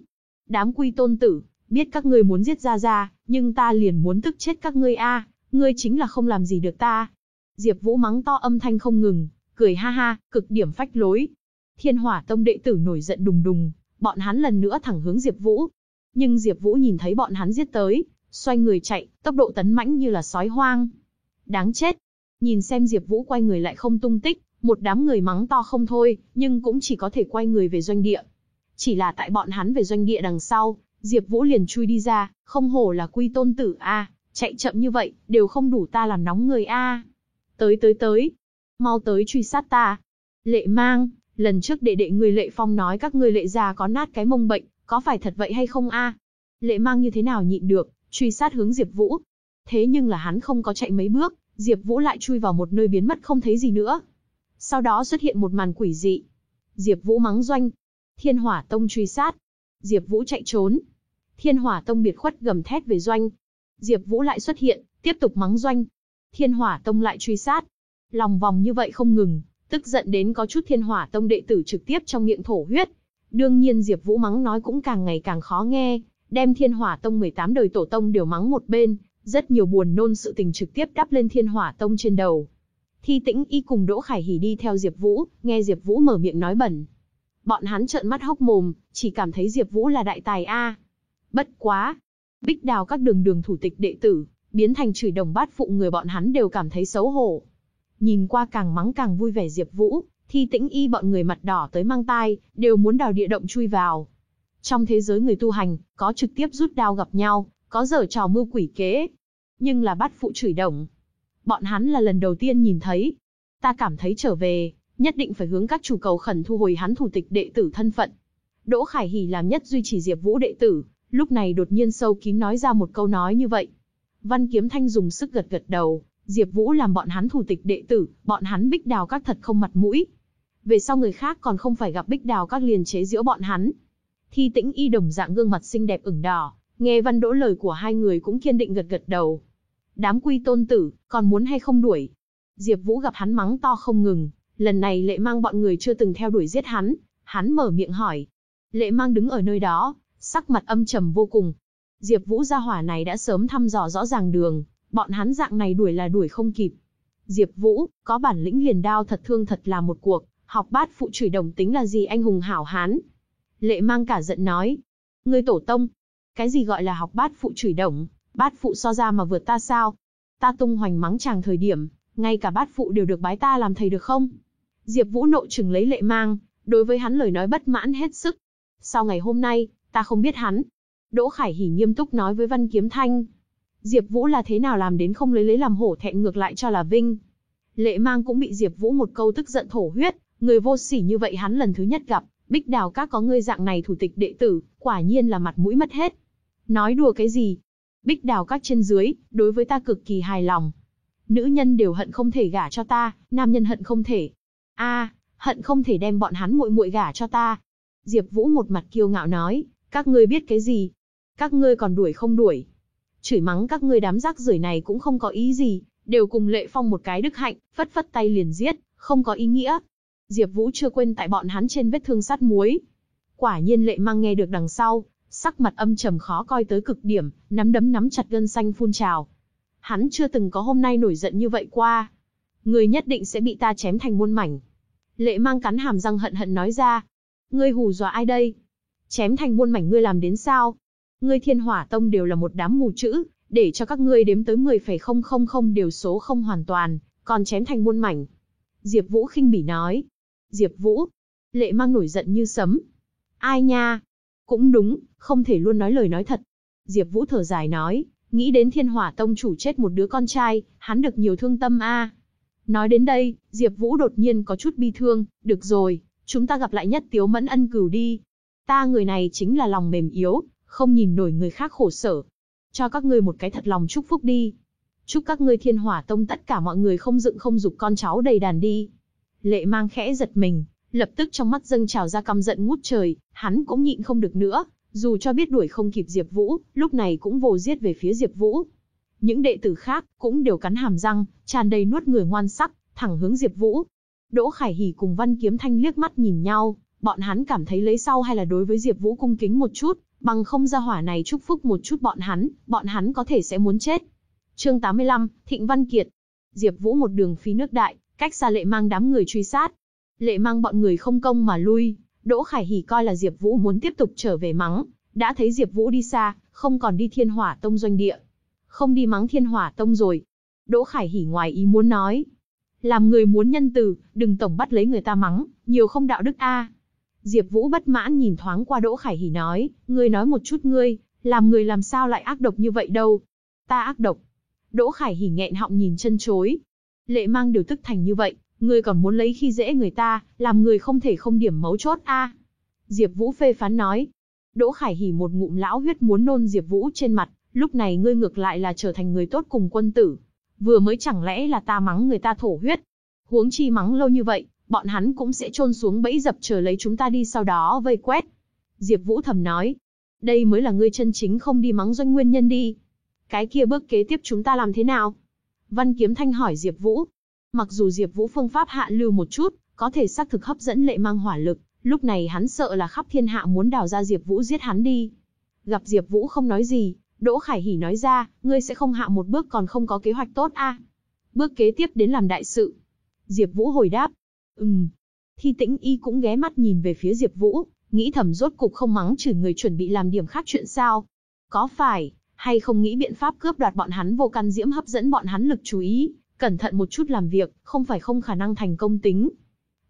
Đám quy tôn tử, biết các ngươi muốn giết Gia Gia, nhưng ta liền muốn tức chết các ngươi a, ngươi chính là không làm gì được ta. Diệp Vũ mắng to âm thanh không ngừng, cười ha ha, cực điểm phách lối. Thiên Hỏa Tông đệ tử nổi giận đùng đùng, bọn hắn lần nữa thẳng hướng Diệp Vũ. Nhưng Diệp Vũ nhìn thấy bọn hắn giết tới, xoay người chạy, tốc độ tấn mãnh như là sói hoang. Đáng chết. Nhìn xem Diệp Vũ quay người lại không tung tích, một đám người mắng to không thôi, nhưng cũng chỉ có thể quay người về doanh địa. Chỉ là tại bọn hắn về doanh địa đằng sau, Diệp Vũ liền chui đi ra, không hổ là quy tôn tử a, chạy chậm như vậy, đều không đủ ta làm nóng người a. Tới tới tới, mau tới truy sát ta. Lệ Mang, lần trước đệ đệ người Lệ Phong nói các ngươi Lệ gia có nát cái mông bệnh, có phải thật vậy hay không a? Lệ Mang như thế nào nhịn được, truy sát hướng Diệp Vũ. Thế nhưng là hắn không có chạy mấy bước, Diệp Vũ lại chui vào một nơi biến mất không thấy gì nữa. Sau đó xuất hiện một màn quỷ dị. Diệp Vũ mắng doanh, Thiên Hỏa Tông truy sát. Diệp Vũ chạy trốn. Thiên Hỏa Tông biệt khuất gầm thét về doanh. Diệp Vũ lại xuất hiện, tiếp tục mắng doanh. Thiên Hỏa Tông lại truy sát. Lòng vòng như vậy không ngừng, tức giận đến có chút Thiên Hỏa Tông đệ tử trực tiếp trong miệng thổ huyết. Đương nhiên Diệp Vũ mắng nói cũng càng ngày càng khó nghe, đem Thiên Hỏa Tông 18 đời tổ tông đều mắng một bên, rất nhiều buồn nôn sự tình trực tiếp đắp lên Thiên Hỏa Tông trên đầu. Thi Tĩnh Y cùng Đỗ Khải Hỉ đi theo Diệp Vũ, nghe Diệp Vũ mở miệng nói bẩn. Bọn hắn trợn mắt hốc mồm, chỉ cảm thấy Diệp Vũ là đại tài a. Bất quá, Bích Đào các đường đường thủ tịch đệ tử, biến thành chửi đồng bát phụ người bọn hắn đều cảm thấy xấu hổ. Nhìn qua càng mắng càng vui vẻ Diệp Vũ, Thi Tĩnh Y bọn người mặt đỏ tới mang tai, đều muốn đào địa động chui vào. Trong thế giới người tu hành, có trực tiếp rút đao gặp nhau, có giở trò mưu quỷ kế. Nhưng là bát phụ chửi đồng. Bọn hắn là lần đầu tiên nhìn thấy. Ta cảm thấy trở về, nhất định phải hướng các chủ cầu khẩn thu hồi hắn thủ tịch đệ tử thân phận. Đỗ Khải Hỉ làm nhất duy trì Diệp Vũ đệ tử, lúc này đột nhiên sâu kín nói ra một câu nói như vậy. Văn Kiếm Thanh dùng sức gật gật đầu, Diệp Vũ làm bọn hắn thủ tịch đệ tử, bọn hắn Bích Đào các thật không mặt mũi. Về sau người khác còn không phải gặp Bích Đào các liền chế giễu bọn hắn. Thi Tĩnh Y đồng dạng gương mặt xinh đẹp ửng đỏ, nghe Văn Đỗ lời của hai người cũng kiên định gật gật đầu. Đám quy tôn tử, còn muốn hay không đuổi? Diệp Vũ gặp hắn mắng to không ngừng, lần này Lệ Mang bọn người chưa từng theo đuổi giết hắn, hắn mở miệng hỏi. Lệ Mang đứng ở nơi đó, sắc mặt âm trầm vô cùng. Diệp Vũ gia hỏa này đã sớm thăm dò rõ ràng đường, bọn hắn dạng này đuổi là đuổi không kịp. Diệp Vũ, có bản lĩnh liền đao thật thương thật là một cuộc, học bát phụ chửi đồng tính là gì anh hùng hảo hán. Lệ Mang cả giận nói, ngươi tổ tông, cái gì gọi là học bát phụ chửi đồng, bát phụ so ra mà vượt ta sao? Ta tung hoành mắng chàng thời điểm, ngay cả bát phụ đều được bái ta làm thầy được không? Diệp Vũ nộ trừng lấy lệ mang, đối với hắn lời nói bất mãn hết sức. Sau ngày hôm nay, ta không biết hắn. Đỗ Khải Hỉ nghiêm túc nói với Văn Kiếm Thanh. Diệp Vũ là thế nào làm đến không lấy lấy làm hổ thẹn ngược lại cho là vinh. Lệ mang cũng bị Diệp Vũ một câu tức giận thổ huyết, người vô sỉ như vậy hắn lần thứ nhất gặp, Bích Đào các có ngươi dạng này thủ tịch đệ tử, quả nhiên là mặt mũi mất hết. Nói đùa cái gì? Bích Đào các trên dưới, đối với ta cực kỳ hài lòng. Nữ nhân đều hận không thể gả cho ta, nam nhân hận không thể. A, hận không thể đem bọn hắn muội muội gả cho ta. Diệp Vũ một mặt kiêu ngạo nói, các ngươi biết cái gì? Các ngươi còn đuổi không đuổi? Chửi mắng các ngươi đám rác rưởi này cũng không có ý gì, đều cùng Lệ Phong một cái đức hạnh, phất phất tay liền giết, không có ý nghĩa. Diệp Vũ chưa quên tại bọn hắn trên vết thương sát muối. Quả nhiên Lệ Mang nghe được đằng sau, sắc mặt âm trầm khó coi tới cực điểm, nắm đấm nắm chặt gân xanh phun trào. Hắn chưa từng có hôm nay nổi giận như vậy qua. Người nhất định sẽ bị ta chém thành muôn mảnh. Lệ mang cắn hàm răng hận hận nói ra. Ngươi hù dọa ai đây? Chém thành muôn mảnh ngươi làm đến sao? Ngươi thiên hỏa tông đều là một đám mù chữ, để cho các ngươi đếm tới 10,000 đều số không hoàn toàn, còn chém thành muôn mảnh. Diệp Vũ khinh bỉ nói. Diệp Vũ. Lệ mang nổi giận như sấm. Ai nha? Cũng đúng, không thể luôn nói lời nói thật. Diệp Vũ thở dài nói, nghĩ đến thiên hỏa tông chủ chết một đứa con trai, hắn được nhiều thương tâm a. Nói đến đây, Diệp Vũ đột nhiên có chút bi thương, được rồi, chúng ta gặp lại nhất tiếu mẫn ân cửu đi. Ta người này chính là lòng mềm yếu, không nhìn nổi người khác khổ sở. Cho các ngươi một cái thật lòng chúc phúc đi. Chúc các ngươi thiên hỏa tông tất cả mọi người không dựng không dục con cháu đầy đàn đi. Lệ mang khẽ giật mình, lập tức trong mắt dâng trào ra căm giận ngút trời, hắn cũng nhịn không được nữa, dù cho biết đuổi không kịp Diệp Vũ, lúc này cũng vồ giết về phía Diệp Vũ. Những đệ tử khác cũng đều cắn hàm răng, tràn đầy nuốt người ngoan sắc, thẳng hướng Diệp Vũ. Đỗ Khải Hỉ cùng Văn Kiếm Thanh liếc mắt nhìn nhau, bọn hắn cảm thấy lấy sau hay là đối với Diệp Vũ cung kính một chút, bằng không ra hỏa này chúc phúc một chút bọn hắn, bọn hắn có thể sẽ muốn chết. Chương 85, Thịnh Văn Kiệt. Diệp Vũ một đường phi nước đại, cách xa Lệ Mang đám người truy sát. Lệ Mang bọn người không công mà lui, Đỗ Khải Hỉ coi là Diệp Vũ muốn tiếp tục trở về mắng, đã thấy Diệp Vũ đi xa, không còn đi Thiên Hỏa Tông doanh địa, không đi mắng Thiên Hỏa Tông rồi. Đỗ Khải Hỉ ngoài ý muốn nói, làm người muốn nhân từ, đừng tổng bắt lấy người ta mắng, nhiều không đạo đức a. Diệp Vũ bất mãn nhìn thoáng qua Đỗ Khải Hỉ nói, ngươi nói một chút ngươi, làm người làm sao lại ác độc như vậy đâu? Ta ác độc. Đỗ Khải Hỉ nghẹn họng nhìn chân chối. Lệ Mang điều tức thành như vậy, ngươi còn muốn lấy khi dễ người ta, làm người không thể không điểm mấu chốt a. Diệp Vũ phê phán nói. Đỗ Khải Hỉ một ngụm lão huyết muốn nôn Diệp Vũ trên mặt, lúc này ngươi ngược lại là trở thành người tốt cùng quân tử, vừa mới chẳng lẽ là ta mắng người ta thổ huyết. Huống chi mắng lâu như vậy, bọn hắn cũng sẽ trôn xuống bẫy dập chờ lấy chúng ta đi sau đó vây quét. Diệp Vũ thầm nói, đây mới là ngươi chân chính không đi mắng doanh nguyên nhân đi. Cái kia bước kế tiếp chúng ta làm thế nào? Văn Kiếm Thanh hỏi Diệp Vũ. Mặc dù Diệp Vũ phương pháp hạ lưu một chút, có thể xác thực hấp dẫn lệ mang hỏa lực, lúc này hắn sợ là khắp thiên hạ muốn đào ra Diệp Vũ giết hắn đi. Gặp Diệp Vũ không nói gì, Đỗ Khải Hỉ nói ra, ngươi sẽ không hạ một bước còn không có kế hoạch tốt a? Bước kế tiếp đến làm đại sự. Diệp Vũ hồi đáp, ừm. Thi Tĩnh Y cũng ghé mắt nhìn về phía Diệp Vũ, nghĩ thầm rốt cục không mắng chửi người chuẩn bị làm điểm khác chuyện sao? Có phải, hay không nghĩ biện pháp cướp đoạt bọn hắn vô căn diễm hấp dẫn bọn hắn lực chú ý, cẩn thận một chút làm việc, không phải không khả năng thành công tính.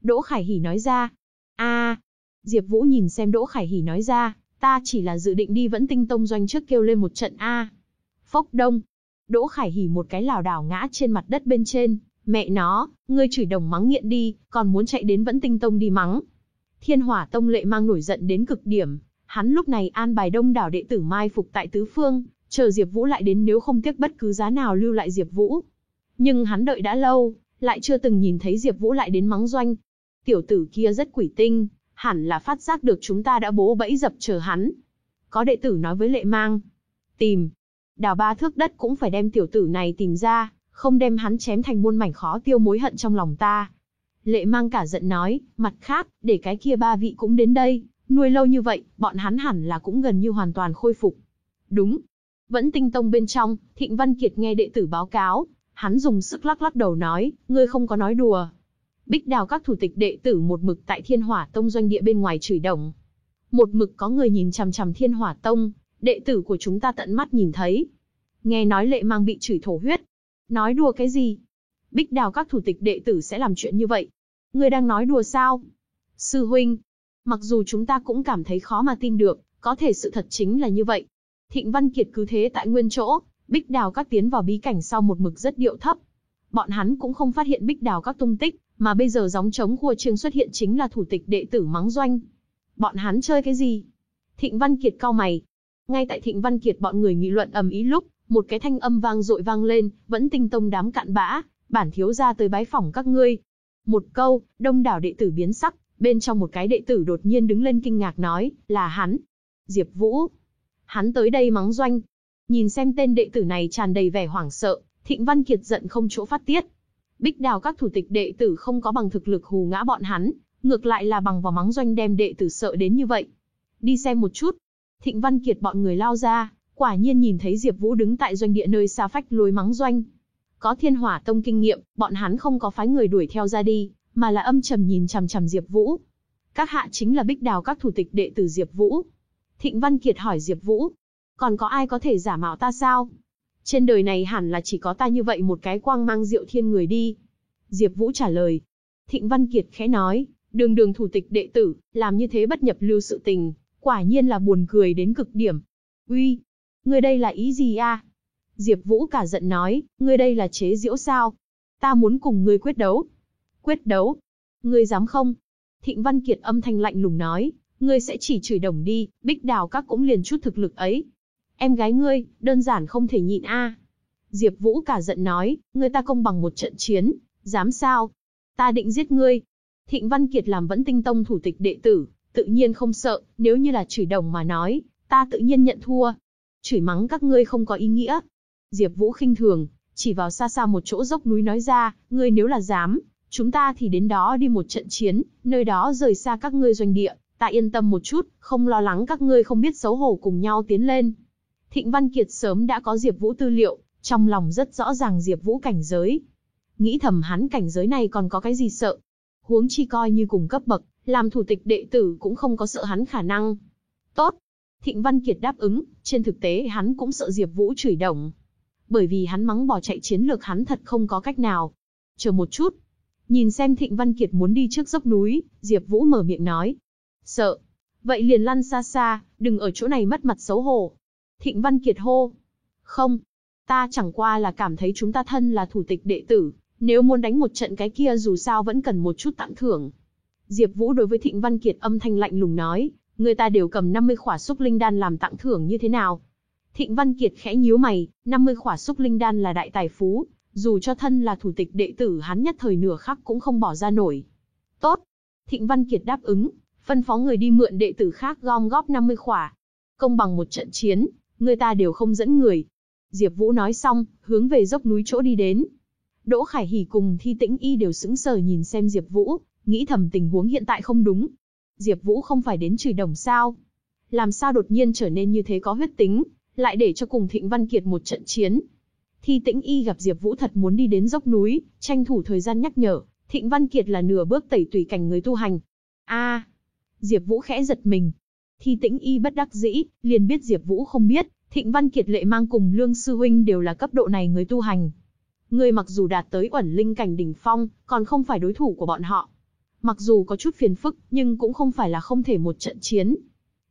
Đỗ Khải Hỉ nói ra. a Diệp Vũ nhìn xem Đỗ Khải Hỉ nói ra, Ta chỉ là dự định đi vẫn tinh tông doanh trước kêu lên một trận A. Phốc đông. Đỗ Khải hỉ một cái lảo đảo ngã trên mặt đất bên trên. Mẹ nó, ngươi chửi đồng mắng nghiện đi, còn muốn chạy đến vẫn tinh tông đi mắng. Thiên hỏa tông lệ mang nổi giận đến cực điểm. Hắn lúc này an bài đông đảo đệ tử mai phục tại tứ phương, chờ Diệp Vũ lại đến nếu không tiếc bất cứ giá nào lưu lại Diệp Vũ. Nhưng hắn đợi đã lâu, lại chưa từng nhìn thấy Diệp Vũ lại đến mắng doanh. Tiểu tử kia rất quỷ tinh, hẳn là phát giác được chúng ta đã bố bẫy dập chờ hắn. Có đệ tử nói với lệ mang. Tìm. Đào ba thước đất cũng phải đem tiểu tử này tìm ra, không đem hắn chém thành muôn mảnh khó tiêu mối hận trong lòng ta. Lệ mang cả giận nói, mặt khác, để cái kia ba vị cũng đến đây, nuôi lâu như vậy, bọn hắn hẳn là cũng gần như hoàn toàn khôi phục. Đúng. Vẫn tinh tông bên trong, Thịnh Văn Kiệt nghe đệ tử báo cáo, hắn dùng sức lắc lắc đầu nói, ngươi không có nói đùa, Bích đào các thủ tịch đệ tử một mực tại Thiên Hỏa Tông doanh địa bên ngoài chửi đồng. Một mực có người nhìn chằm chằm Thiên Hỏa Tông, đệ tử của chúng ta tận mắt nhìn thấy. Nghe nói lệ mang bị chửi thổ huyết. Nói đùa cái gì? Bích đào các thủ tịch đệ tử sẽ làm chuyện như vậy. Người đang nói đùa sao? Sư huynh, mặc dù chúng ta cũng cảm thấy khó mà tin được, có thể sự thật chính là như vậy. Thịnh Văn Kiệt cứ thế tại nguyên chỗ, Bích Đào các tiến vào bí cảnh sau một mực rất điệu thấp. Bọn hắn cũng không phát hiện Bích Đào các tung tích, mà bây giờ gióng trống khua trương xuất hiện chính là thủ tịch đệ tử mắng doanh. Bọn hắn chơi cái gì? Thịnh Văn Kiệt cao mày. Ngay tại Thịnh Văn Kiệt bọn người nghị luận ầm ý lúc, một cái thanh âm vang dội vang lên, vẫn tinh tông đám cạn bã, bản thiếu gia tới bái phỏng các ngươi. Một câu, đông đảo đệ tử biến sắc, bên trong một cái đệ tử đột nhiên đứng lên kinh ngạc nói, là hắn. Diệp Vũ. Hắn tới đây mắng doanh. Nhìn xem tên đệ tử này tràn đầy vẻ hoảng sợ, Thịnh Văn Kiệt giận không chỗ phát tiết, Bích đào các thủ tịch đệ tử không có bằng thực lực hù ngã bọn hắn, ngược lại là bằng vào mắng doanh đem đệ tử sợ đến như vậy. Đi xem một chút. Thịnh Văn Kiệt bọn người lao ra, quả nhiên nhìn thấy Diệp Vũ đứng tại doanh địa nơi xa phách lối mắng doanh. Có thiên hỏa tông kinh nghiệm, bọn hắn không có phái người đuổi theo ra đi, mà là âm trầm nhìn chằm chằm Diệp Vũ. Các hạ chính là Bích Đào các thủ tịch đệ tử Diệp Vũ. Thịnh Văn Kiệt hỏi Diệp Vũ, còn có ai có thể giả mạo ta sao? Trên đời này hẳn là chỉ có ta như vậy một cái quang mang diệu thiên người đi. Diệp Vũ trả lời. Thịnh Văn Kiệt khẽ nói, đường đường thủ tịch đệ tử, làm như thế bất nhập lưu sự tình, quả nhiên là buồn cười đến cực điểm. Uy, ngươi đây là ý gì a? Diệp Vũ cả giận nói, ngươi đây là chế giễu sao? Ta muốn cùng ngươi quyết đấu. Quyết đấu? Ngươi dám không? Thịnh Văn Kiệt âm thanh lạnh lùng nói, ngươi sẽ chỉ chửi đồng đi, Bích Đào các cũng liền chút thực lực ấy, Em gái ngươi, đơn giản không thể nhịn a. Diệp Vũ cả giận nói, ngươi ta công bằng một trận chiến, dám sao? Ta định giết ngươi. Thịnh Văn Kiệt làm vẫn tinh tông thủ tịch đệ tử, tự nhiên không sợ, nếu như là chửi đồng mà nói, ta tự nhiên nhận thua. Chửi mắng các ngươi không có ý nghĩa. Diệp Vũ khinh thường, chỉ vào xa xa một chỗ dốc núi nói ra, ngươi nếu là dám, chúng ta thì đến đó đi một trận chiến, nơi đó rời xa các ngươi doanh địa, ta yên tâm một chút, không lo lắng các ngươi không biết xấu hổ cùng nhau tiến lên. Thịnh Văn Kiệt sớm đã có Diệp Vũ tư liệu, trong lòng rất rõ ràng Diệp Vũ cảnh giới. Nghĩ thầm hắn cảnh giới này còn có cái gì sợ. Huống chi coi như cùng cấp bậc, làm thủ tịch đệ tử cũng không có sợ hắn khả năng. Tốt. Thịnh Văn Kiệt đáp ứng, trên thực tế hắn cũng sợ Diệp Vũ chửi đồng. Bởi vì hắn mắng bỏ chạy chiến lược hắn thật không có cách nào. Chờ một chút. Nhìn xem Thịnh Văn Kiệt muốn đi trước dốc núi, Diệp Vũ mở miệng nói. Sợ. Vậy liền lăn xa xa, đừng ở chỗ này mất mặt xấu hổ. Thịnh Văn Kiệt hô. Không. Ta chẳng qua là cảm thấy chúng ta thân là thủ tịch đệ tử, nếu muốn đánh một trận cái kia dù sao vẫn cần một chút tặng thưởng. Diệp Vũ đối với Thịnh Văn Kiệt âm thanh lạnh lùng nói, người ta đều cầm 50 khỏa xúc linh đan làm tặng thưởng như thế nào? Thịnh Văn Kiệt khẽ nhíu mày, 50 khỏa xúc linh đan là đại tài phú, dù cho thân là thủ tịch đệ tử hắn nhất thời nửa khắc cũng không bỏ ra nổi. Tốt. Thịnh Văn Kiệt đáp ứng, phân phó người đi mượn đệ tử khác gom góp 50 khỏa. Công bằng một trận chiến, người ta đều không dẫn người. Diệp Vũ nói xong, hướng về dốc núi chỗ đi đến. Đỗ Khải Hỉ cùng Thi Tĩnh Y đều sững sờ nhìn xem Diệp Vũ, nghĩ thầm tình huống hiện tại không đúng. Diệp Vũ không phải đến chửi đồng sao? Làm sao đột nhiên trở nên như thế có huyết tính, lại để cho cùng Thịnh Văn Kiệt một trận chiến? Thi Tĩnh Y gặp Diệp Vũ thật muốn đi đến dốc núi, tranh thủ thời gian nhắc nhở, Thịnh Văn Kiệt là nửa bước tẩy tùy cảnh người tu hành. A. Diệp Vũ khẽ giật mình. Thi Tĩnh Y bất đắc dĩ, liền biết Diệp Vũ không biết, Thịnh Văn Kiệt lệ mang cùng Lương sư huynh đều là cấp độ này người tu hành. Người mặc dù đạt tới ẩn linh cảnh đỉnh phong, còn không phải đối thủ của bọn họ. Mặc dù có chút phiền phức, nhưng cũng không phải là không thể một trận chiến.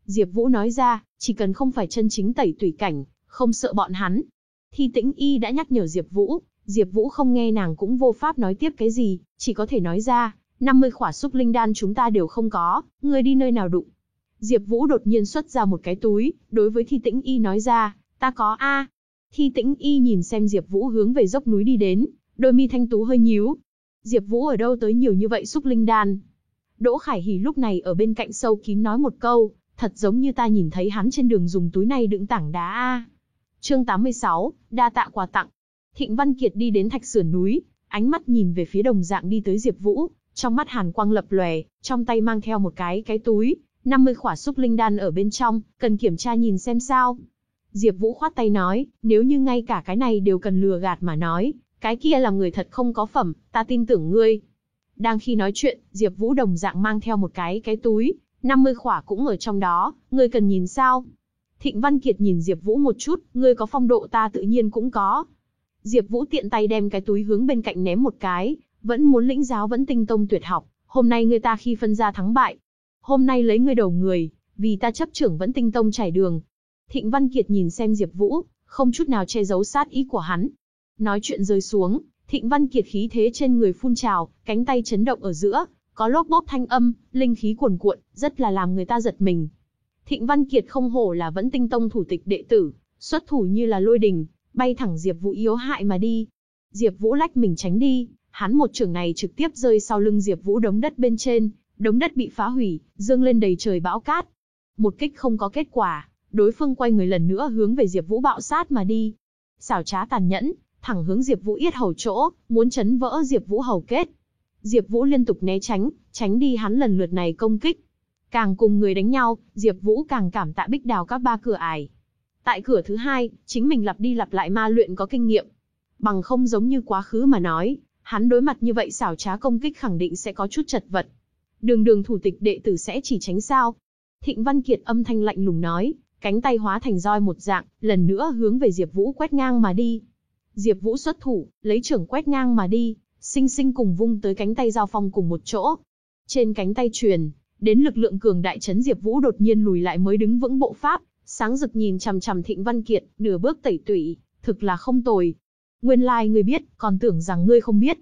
Diệp Vũ nói ra, chỉ cần không phải chân chính tẩy tùy cảnh, không sợ bọn hắn. Thi Tĩnh Y đã nhắc nhở Diệp Vũ, Diệp Vũ không nghe nàng cũng vô pháp nói tiếp cái gì, chỉ có thể nói ra, 50 khỏa xúc linh đan chúng ta đều không có, ngươi đi nơi nào đụng. Diệp Vũ đột nhiên xuất ra một cái túi, đối với Thi Tĩnh Y nói ra, ta có a. Thi Tĩnh Y nhìn xem Diệp Vũ hướng về dốc núi đi đến, đôi mi thanh tú hơi nhíu. Diệp Vũ ở đâu tới nhiều như vậy xúc linh đan? Đỗ Khải Hỉ lúc này ở bên cạnh sâu kín nói một câu, thật giống như ta nhìn thấy hắn trên đường dùng túi này đựng tảng đá a. Chương 86, đa tạ quà tặng. Thịnh Văn Kiệt đi đến thạch sườn núi, ánh mắt nhìn về phía đồng dạng đi tới Diệp Vũ, trong mắt hàn quang lập lòe, trong tay mang theo một cái cái túi, 50 khỏa xúc linh đan ở bên trong, cần kiểm tra nhìn xem sao. Diệp Vũ khoát tay nói, nếu như ngay cả cái này đều cần lừa gạt mà nói, cái kia làm người thật không có phẩm, ta tin tưởng ngươi. Đang khi nói chuyện, Diệp Vũ đồng dạng mang theo một cái cái túi, 50 khỏa cũng ở trong đó, ngươi cần nhìn sao? Thịnh Văn Kiệt nhìn Diệp Vũ một chút, ngươi có phong độ ta tự nhiên cũng có. Diệp Vũ tiện tay đem cái túi hướng bên cạnh ném một cái, vẫn muốn lĩnh giáo vẫn tinh tông tuyệt học, hôm nay ngươi ta khi phân ra thắng bại. Hôm nay lấy ngươi đầu người, vì ta chấp trưởng vẫn tinh tông trải đường. Thịnh Văn Kiệt nhìn xem Diệp Vũ, không chút nào che giấu sát ý của hắn. Nói chuyện rơi xuống, Thịnh Văn Kiệt khí thế trên người phun trào, cánh tay chấn động ở giữa, có lốp bốp thanh âm, linh khí cuồn cuộn, rất là làm người ta giật mình. Thịnh Văn Kiệt không hổ là vẫn tinh tông thủ tịch đệ tử, xuất thủ như là lôi đình, bay thẳng Diệp Vũ yếu hại mà đi. Diệp Vũ lách mình tránh đi, hắn một trường này trực tiếp rơi sau lưng Diệp Vũ đống đất bên trên, đống đất bị phá hủy, dương lên đầy trời bão cát. Một kích không có kết quả, đối phương quay người lần nữa hướng về Diệp Vũ bạo sát mà đi. Xảo trá tàn nhẫn, thẳng hướng Diệp Vũ yết hầu chỗ, muốn chấn vỡ Diệp Vũ hầu kết. Diệp Vũ liên tục né tránh, tránh đi hắn lần lượt này công kích. Càng cùng người đánh nhau, Diệp Vũ càng cảm tạ Bích Đào các ba cửa ải. Tại cửa thứ hai, chính mình lặp đi lặp lại ma luyện có kinh nghiệm. Bằng không giống như quá khứ mà nói, hắn đối mặt như vậy xảo trá công kích khẳng định sẽ có chút chật vật. Đường đường thủ tịch đệ tử sẽ chỉ tránh sao. Thịnh Văn Kiệt âm thanh lạnh lùng nói, cánh tay hóa thành roi một dạng, lần nữa hướng về Diệp Vũ quét ngang mà đi. Diệp Vũ xuất thủ, lấy trưởng quét ngang mà đi, sinh sinh cùng vung tới cánh tay giao phong cùng một chỗ. Trên cánh tay truyền, đến lực lượng cường đại chấn Diệp Vũ đột nhiên lùi lại mới đứng vững bộ pháp, sáng rực nhìn chằm chằm Thịnh Văn Kiệt, nửa bước tẩy tủy, thực là không tồi. Nguyên lai like ngươi biết, còn tưởng rằng ngươi không biết.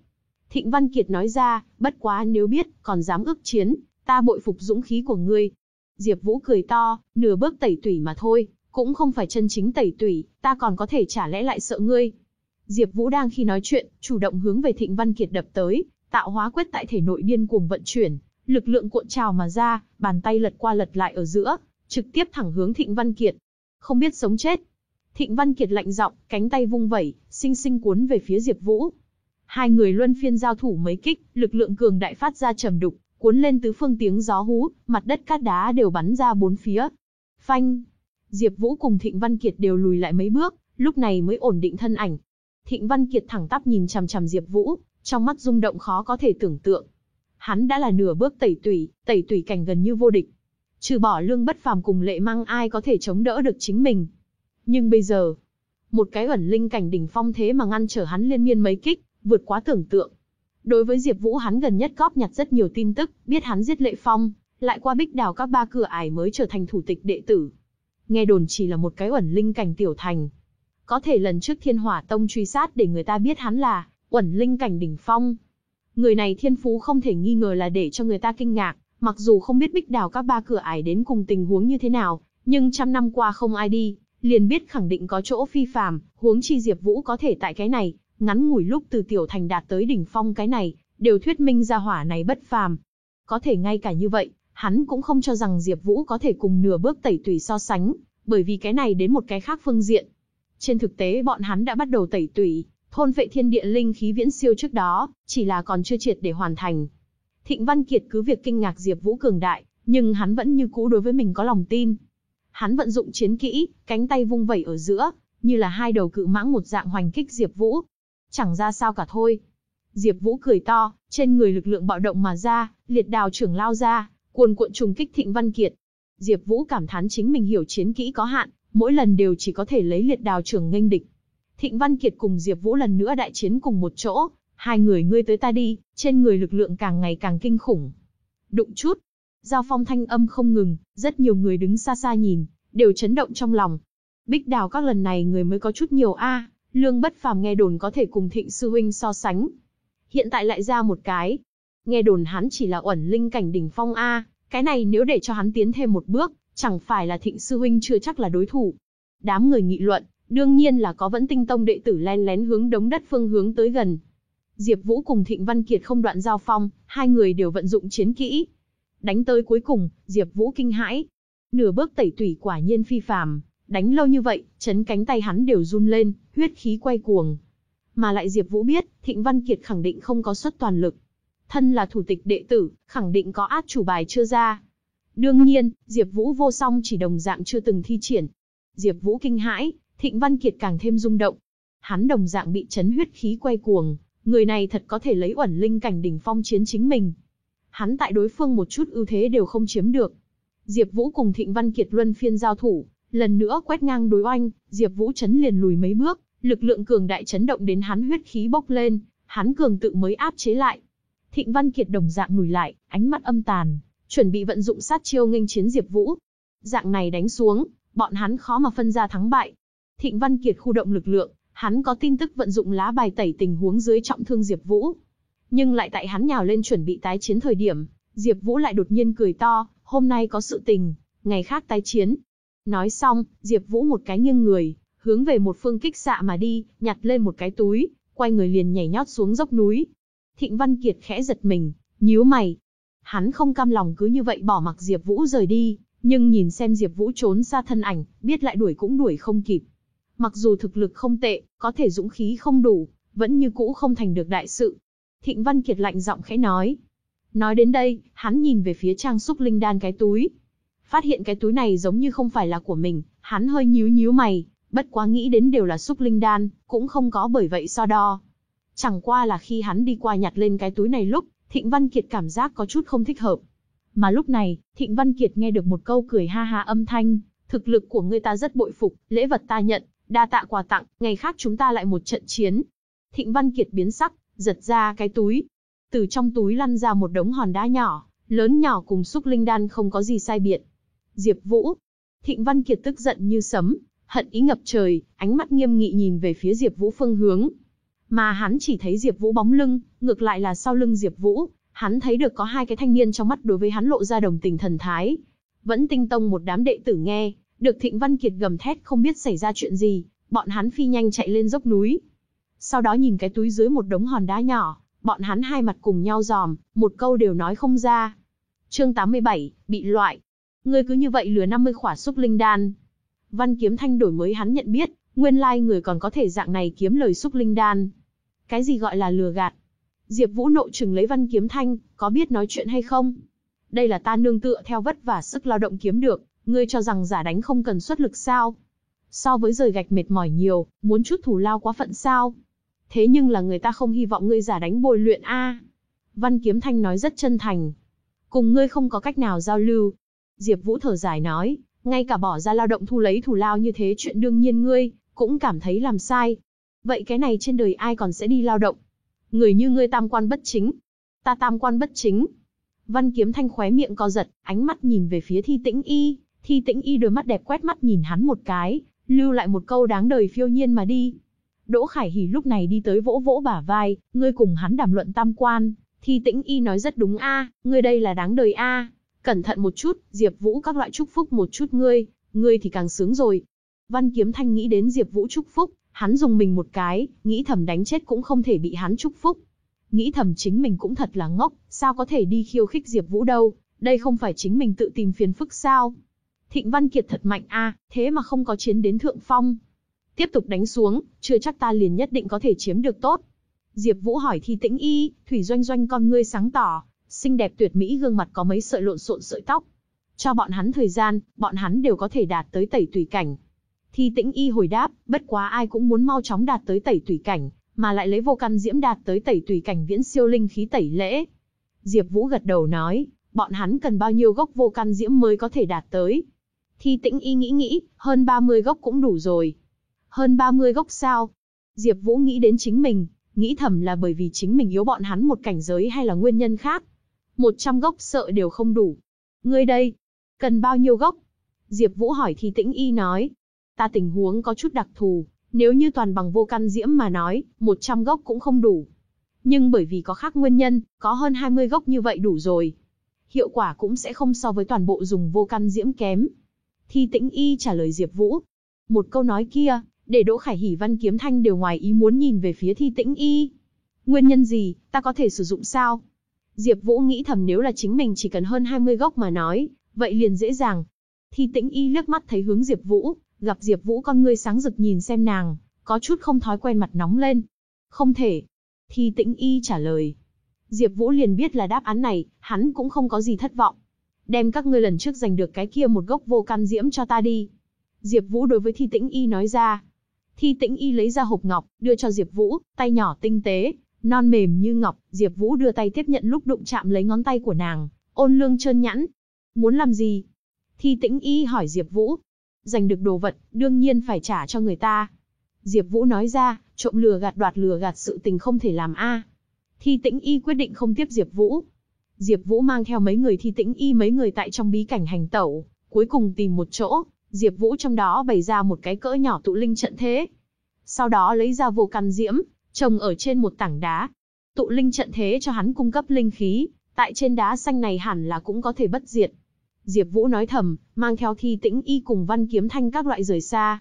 Thịnh Văn Kiệt nói ra, bất quá nếu biết, còn dám ước chiến, ta bội phục dũng khí của ngươi. Diệp Vũ cười to, nửa bước tẩy tủy mà thôi, cũng không phải chân chính tẩy tủy, ta còn có thể trả lẽ lại sợ ngươi. Diệp Vũ đang khi nói chuyện, chủ động hướng về Thịnh Văn Kiệt đập tới, tạo hóa quyết tại thể nội điên cuồng vận chuyển, lực lượng cuộn trào mà ra, bàn tay lật qua lật lại ở giữa, trực tiếp thẳng hướng Thịnh Văn Kiệt. Không biết sống chết. Thịnh Văn Kiệt lạnh giọng, cánh tay vung vẩy, sinh sinh cuốn về phía Diệp Vũ. Hai người luân phiên giao thủ mấy kích, lực lượng cường đại phát ra trầm đục, cuốn lên tứ phương tiếng gió hú, mặt đất cát đá đều bắn ra bốn phía. Phanh! Diệp Vũ cùng Thịnh Văn Kiệt đều lùi lại mấy bước, lúc này mới ổn định thân ảnh. Thịnh Văn Kiệt thẳng tắp nhìn chằm chằm Diệp Vũ, trong mắt rung động khó có thể tưởng tượng. Hắn đã là nửa bước tẩy tủy, tẩy tủy cảnh gần như vô địch. Trừ bỏ lương bất phàm cùng lệ mang ai có thể chống đỡ được chính mình. Nhưng bây giờ, một cái ẩn linh cảnh đỉnh phong thế mà ngăn trở hắn liên miên mấy kích, vượt quá tưởng tượng. Đối với Diệp Vũ hắn gần nhất góp nhặt rất nhiều tin tức, biết hắn giết Lệ Phong, lại qua bích đào các ba cửa ải mới trở thành thủ tịch đệ tử. Nghe đồn chỉ là một cái ẩn linh cảnh tiểu thành. Có thể lần trước Thiên Hỏa Tông truy sát để người ta biết hắn là ẩn linh cảnh đỉnh phong. Người này thiên phú không thể nghi ngờ là để cho người ta kinh ngạc, mặc dù không biết bích đào các ba cửa ải đến cùng tình huống như thế nào, nhưng trăm năm qua không ai đi, liền biết khẳng định có chỗ phi phàm, huống chi Diệp Vũ có thể tại cái này, ngắn ngủi lúc từ tiểu thành đạt tới đỉnh phong cái này, đều thuyết minh ra hỏa này bất phàm. Có thể ngay cả như vậy, hắn cũng không cho rằng Diệp Vũ có thể cùng nửa bước tẩy tùy so sánh, bởi vì cái này đến một cái khác phương diện. Trên thực tế bọn hắn đã bắt đầu tẩy tủy thôn vệ thiên địa linh khí viễn siêu trước đó, chỉ là còn chưa triệt để hoàn thành. Thịnh Văn Kiệt cứ việc kinh ngạc Diệp Vũ cường đại, nhưng hắn vẫn như cũ đối với mình có lòng tin. Hắn vận dụng chiến kỹ, cánh tay vung vẩy ở giữa, như là hai đầu cự mãng một dạng hoành kích Diệp Vũ. Chẳng ra sao cả thôi. Diệp Vũ cười to, trên người lực lượng bạo động mà ra, liệt đào trưởng lao ra, cuồn cuộn trùng kích Thịnh Văn Kiệt. Diệp Vũ cảm thán chính mình hiểu chiến kỹ có hạn, mỗi lần đều chỉ có thể lấy liệt đào trưởng nghênh địch. Thịnh Văn Kiệt cùng Diệp Vũ lần nữa đại chiến cùng một chỗ, hai người ngươi tới ta đi, trên người lực lượng càng ngày càng kinh khủng. Đụng chút, giao phong thanh âm không ngừng, rất nhiều người đứng xa xa nhìn, đều chấn động trong lòng. Bích Đào các lần này người mới có chút nhiều a, Lương Bất Phàm nghe đồn có thể cùng Thịnh sư huynh so sánh. Hiện tại lại ra một cái. Nghe đồn hắn chỉ là ẩn linh cảnh đỉnh phong a, cái này nếu để cho hắn tiến thêm một bước, chẳng phải là Thịnh sư huynh chưa chắc là đối thủ. Đám người nghị luận, đương nhiên là có vẫn tinh tông đệ tử len lén hướng đống đất phương hướng tới gần. Diệp Vũ cùng Thịnh Văn Kiệt không đoạn giao phong, hai người đều vận dụng chiến kỹ. Đánh tới cuối cùng, Diệp Vũ kinh hãi. Nửa bước tẩy tủy quả nhiên phi phàm, đánh lâu như vậy, chấn cánh tay hắn đều run lên, huyết khí quay cuồng. Mà lại Diệp Vũ biết, Thịnh Văn Kiệt khẳng định không có xuất toàn lực. Thân là thủ tịch đệ tử, khẳng định có át chủ bài chưa ra. Đương nhiên, Diệp Vũ vô song chỉ đồng dạng chưa từng thi triển. Diệp Vũ kinh hãi, Thịnh Văn Kiệt càng thêm rung động. Hắn đồng dạng bị chấn huyết khí quay cuồng, người này thật có thể lấy uẩn linh cảnh đỉnh phong chiến chính mình. Hắn tại đối phương một chút ưu thế đều không chiếm được. Diệp Vũ cùng Thịnh Văn Kiệt luân phiên giao thủ, lần nữa quét ngang đối oanh, Diệp Vũ chấn liền lùi mấy bước, lực lượng cường đại chấn động đến hắn huyết khí bốc lên, hắn cường tự mới áp chế lại. Thịnh Văn Kiệt đồng dạng lùi lại, ánh mắt âm tàn, chuẩn bị vận dụng sát chiêu nghênh chiến Diệp Vũ. Dạng này đánh xuống, bọn hắn khó mà phân ra thắng bại. Thịnh Văn Kiệt khu động lực lượng, hắn có tin tức vận dụng lá bài tẩy tình huống dưới trọng thương Diệp Vũ. Nhưng lại tại hắn nhào lên chuẩn bị tái chiến thời điểm, Diệp Vũ lại đột nhiên cười to, hôm nay có sự tình, ngày khác tái chiến. Nói xong, Diệp Vũ một cái nghiêng người, hướng về một phương kích xạ mà đi, nhặt lên một cái túi, quay người liền nhảy nhót xuống dốc núi. Thịnh Văn Kiệt khẽ giật mình, nhíu mày. Hắn không cam lòng cứ như vậy bỏ mặc Diệp Vũ rời đi, nhưng nhìn xem Diệp Vũ trốn xa thân ảnh, biết lại đuổi cũng đuổi không kịp. Mặc dù thực lực không tệ, có thể dũng khí không đủ, vẫn như cũ không thành được đại sự. Thịnh Văn Kiệt lạnh giọng khẽ nói. Nói đến đây, hắn nhìn về phía trang xúc linh đan cái túi. Phát hiện cái túi này giống như không phải là của mình, hắn hơi nhíu nhíu mày, bất quá nghĩ đến đều là xúc linh đan, cũng không có bởi vậy so đo. Chẳng qua là khi hắn đi qua nhặt lên cái túi này lúc, Thịnh Văn Kiệt cảm giác có chút không thích hợp. Mà lúc này, Thịnh Văn Kiệt nghe được một câu cười ha ha âm thanh, thực lực của ngươi ta rất bội phục, lễ vật ta nhận, đa tạ quà tặng, ngày khác chúng ta lại một trận chiến. Thịnh Văn Kiệt biến sắc, giật ra cái túi. Từ trong túi lăn ra một đống hòn đá nhỏ, lớn nhỏ cùng xúc linh đan không có gì sai biệt. Diệp Vũ. Thịnh Văn Kiệt tức giận như sấm, hận ý ngập trời, ánh mắt nghiêm nghị nhìn về phía Diệp Vũ phương hướng. Mà hắn chỉ thấy Diệp Vũ bóng lưng, ngược lại là sau lưng Diệp Vũ, hắn thấy được có hai cái thanh niên trong mắt đối với hắn lộ ra đồng tình thần thái. Vẫn tinh tông một đám đệ tử nghe, được Thịnh Văn Kiệt gầm thét không biết xảy ra chuyện gì, bọn hắn phi nhanh chạy lên dốc núi. Sau đó nhìn cái túi dưới một đống hòn đá nhỏ, bọn hắn hai mặt cùng nhau giòm, một câu đều nói không ra. Chương 87, bị loại. Ngươi cứ như vậy lừa 50 khỏa xúc linh đan. Văn Kiếm Thanh đổi mới hắn nhận biết, nguyên lai like người còn có thể dạng này kiếm lời xúc linh đan. Cái gì gọi là lừa gạt? Diệp Vũ nộ trừng lấy Văn Kiếm Thanh, có biết nói chuyện hay không? Đây là ta nương tựa theo vất vả sức lao động kiếm được, ngươi cho rằng giả đánh không cần xuất lực sao? So với rời gạch mệt mỏi nhiều, muốn chút thù lao quá phận sao? Thế nhưng là người ta không hy vọng ngươi giả đánh bồi luyện a. Văn Kiếm Thanh nói rất chân thành. Cùng ngươi không có cách nào giao lưu. Diệp Vũ thở dài nói, ngay cả bỏ ra lao động thu lấy thù lao như thế chuyện đương nhiên ngươi, cũng cảm thấy làm sai. Vậy cái này trên đời ai còn sẽ đi lao động? Người như ngươi tam quan bất chính. Ta tam quan bất chính. Văn Kiếm Thanh khóe miệng co giật, ánh mắt nhìn về phía Thi Tĩnh Y, Thi Tĩnh Y đôi mắt đẹp quét mắt nhìn hắn một cái, lưu lại một câu đáng đời phiêu nhiên mà đi. Đỗ Khải Hỉ lúc này đi tới vỗ vỗ bả vai, ngươi cùng hắn đàm luận tam quan, Thi Tĩnh Y nói rất đúng a, ngươi đây là đáng đời a. Cẩn thận một chút, Diệp Vũ các loại chúc phúc một chút ngươi, ngươi thì càng sướng rồi. Văn Kiếm Thanh nghĩ đến Diệp Vũ chúc phúc, hắn dùng mình một cái, nghĩ thầm đánh chết cũng không thể bị hắn chúc phúc. Nghĩ thầm chính mình cũng thật là ngốc, sao có thể đi khiêu khích Diệp Vũ đâu, đây không phải chính mình tự tìm phiền phức sao? Thịnh Văn Kiệt thật mạnh a, thế mà không có chiến đến thượng phong. Tiếp tục đánh xuống, chưa chắc ta liền nhất định có thể chiếm được tốt. Diệp Vũ hỏi Thi Tĩnh Y, Thủy Doanh Doanh con ngươi sáng tỏ, xinh đẹp tuyệt mỹ gương mặt có mấy sợi lộn xộn sợi tóc. Cho bọn hắn thời gian, bọn hắn đều có thể đạt tới tẩy tùy cảnh. Thi Tĩnh Y hồi đáp, bất quá ai cũng muốn mau chóng đạt tới tẩy tùy cảnh, mà lại lấy vô căn diễm đạt tới tẩy tùy cảnh viễn siêu linh khí tẩy lễ. Diệp Vũ gật đầu nói, bọn hắn cần bao nhiêu gốc vô căn diễm mới có thể đạt tới. Thi Tĩnh Y nghĩ nghĩ, hơn 30 gốc cũng đủ rồi. Hơn 30 gốc sao? Diệp Vũ nghĩ đến chính mình, nghĩ thầm là bởi vì chính mình yếu bọn hắn một cảnh giới hay là nguyên nhân khác. 100 gốc sợ đều không đủ. Ngươi đây, cần bao nhiêu gốc? Diệp Vũ hỏi Thi tĩnh y nói. Ta tình huống có chút đặc thù, nếu như toàn bằng vô căn diễm mà nói, 100 gốc cũng không đủ. Nhưng bởi vì có khác nguyên nhân, có hơn 20 gốc như vậy đủ rồi. Hiệu quả cũng sẽ không so với toàn bộ dùng vô căn diễm kém. Thi tĩnh y trả lời Diệp Vũ. Một câu nói kia, để Đỗ Khải Hỉ Văn Kiếm Thanh đều ngoài ý muốn nhìn về phía Thi Tĩnh Y. Nguyên nhân gì, ta có thể sử dụng sao? Diệp Vũ nghĩ thầm nếu là chính mình chỉ cần hơn 20 gốc mà nói, vậy liền dễ dàng. Thi Tĩnh Y liếc mắt thấy hướng Diệp Vũ, gặp Diệp Vũ con ngươi sáng rực nhìn xem nàng, có chút không thói quen mặt nóng lên. Không thể. Thi Tĩnh Y trả lời. Diệp Vũ liền biết là đáp án này, hắn cũng không có gì thất vọng. Đem các ngươi lần trước giành được cái kia một gốc vô căn diễm cho ta đi. Diệp Vũ đối với Thi Tĩnh Y nói ra. Thi Tĩnh Y lấy ra hộp ngọc, đưa cho Diệp Vũ, tay nhỏ tinh tế, non mềm như ngọc, Diệp Vũ đưa tay tiếp nhận lúc đụng chạm lấy ngón tay của nàng, ôn lương trơn nhẵn. Muốn làm gì? Thi Tĩnh Y hỏi Diệp Vũ. Giành được đồ vật, đương nhiên phải trả cho người ta. Diệp Vũ nói ra, trộm lừa gạt đoạt lừa gạt sự tình không thể làm a. Thi Tĩnh Y quyết định không tiếp Diệp Vũ. Diệp Vũ mang theo mấy người Thi Tĩnh Y mấy người tại trong bí cảnh hành tẩu, cuối cùng tìm một chỗ, Diệp Vũ trong đó bày ra một cái cỡ nhỏ tụ linh trận thế. Sau đó lấy ra vô căn diễm, trồng ở trên một tảng đá. Tụ linh trận thế cho hắn cung cấp linh khí, tại trên đá xanh này hẳn là cũng có thể bất diệt. Diệp Vũ nói thầm, mang theo Thi Tĩnh Y cùng Văn Kiếm Thanh các loại rời xa.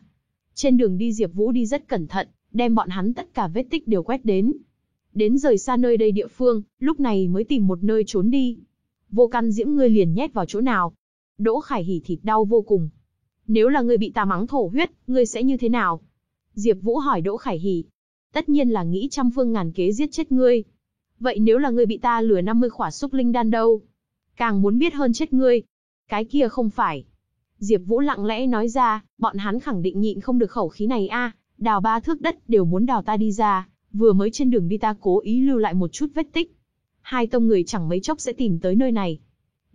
Trên đường đi Diệp Vũ đi rất cẩn thận, đem bọn hắn tất cả vết tích đều quét đến. Đến rời xa nơi đây địa phương, lúc này mới tìm một nơi trốn đi. Vô căn diễm ngươi liền nhét vào chỗ nào? Đỗ Khải Hỉ thịt đau vô cùng, nếu là ngươi bị ta mắng thổ huyết, ngươi sẽ như thế nào? Diệp Vũ hỏi Đỗ Khải Hỉ. Tất nhiên là nghĩ trăm phương ngàn kế giết chết ngươi. Vậy nếu là ngươi bị ta lừa 50 khỏa xúc linh đan đâu? Càng muốn biết hơn chết ngươi. Cái kia không phải. Diệp Vũ lặng lẽ nói ra, bọn hắn khẳng định nhịn không được khẩu khí này a, đào ba thước đất đều muốn đào ta đi ra, vừa mới trên đường đi ta cố ý lưu lại một chút vết tích. Hai tông người chẳng mấy chốc sẽ tìm tới nơi này.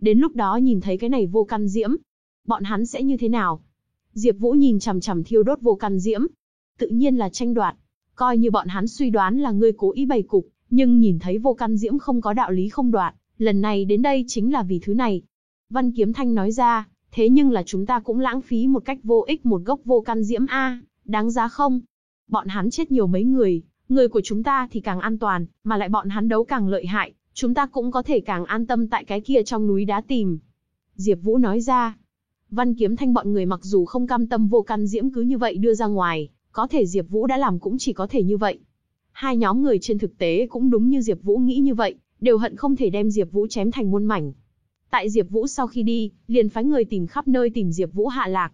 Đến lúc đó nhìn thấy cái này vô căn diễm, bọn hắn sẽ như thế nào? Diệp Vũ nhìn chằm chằm thiêu đốt vô căn diễm, tự nhiên là tranh đoạt, coi như bọn hắn suy đoán là ngươi cố ý bày cục, nhưng nhìn thấy vô căn diễm không có đạo lý không đoạt, lần này đến đây chính là vì thứ này. Văn Kiếm Thanh nói ra, thế nhưng là chúng ta cũng lãng phí một cách vô ích một gốc vô căn diễm a, đáng giá không? Bọn hắn chết nhiều mấy người, người của chúng ta thì càng an toàn, mà lại bọn hắn đấu càng lợi hại, chúng ta cũng có thể càng an tâm tại cái kia trong núi đá tìm. Diệp Vũ nói ra, Văn Kiếm Thanh bọn người mặc dù không cam tâm vô căn diễm cứ như vậy đưa ra ngoài, có thể Diệp Vũ đã làm cũng chỉ có thể như vậy. Hai nhóm người trên thực tế cũng đúng như Diệp Vũ nghĩ như vậy, đều hận không thể đem Diệp Vũ chém thành muôn mảnh. Tại Diệp Vũ sau khi đi, liền phái người tìm khắp nơi tìm Diệp Vũ hạ lạc.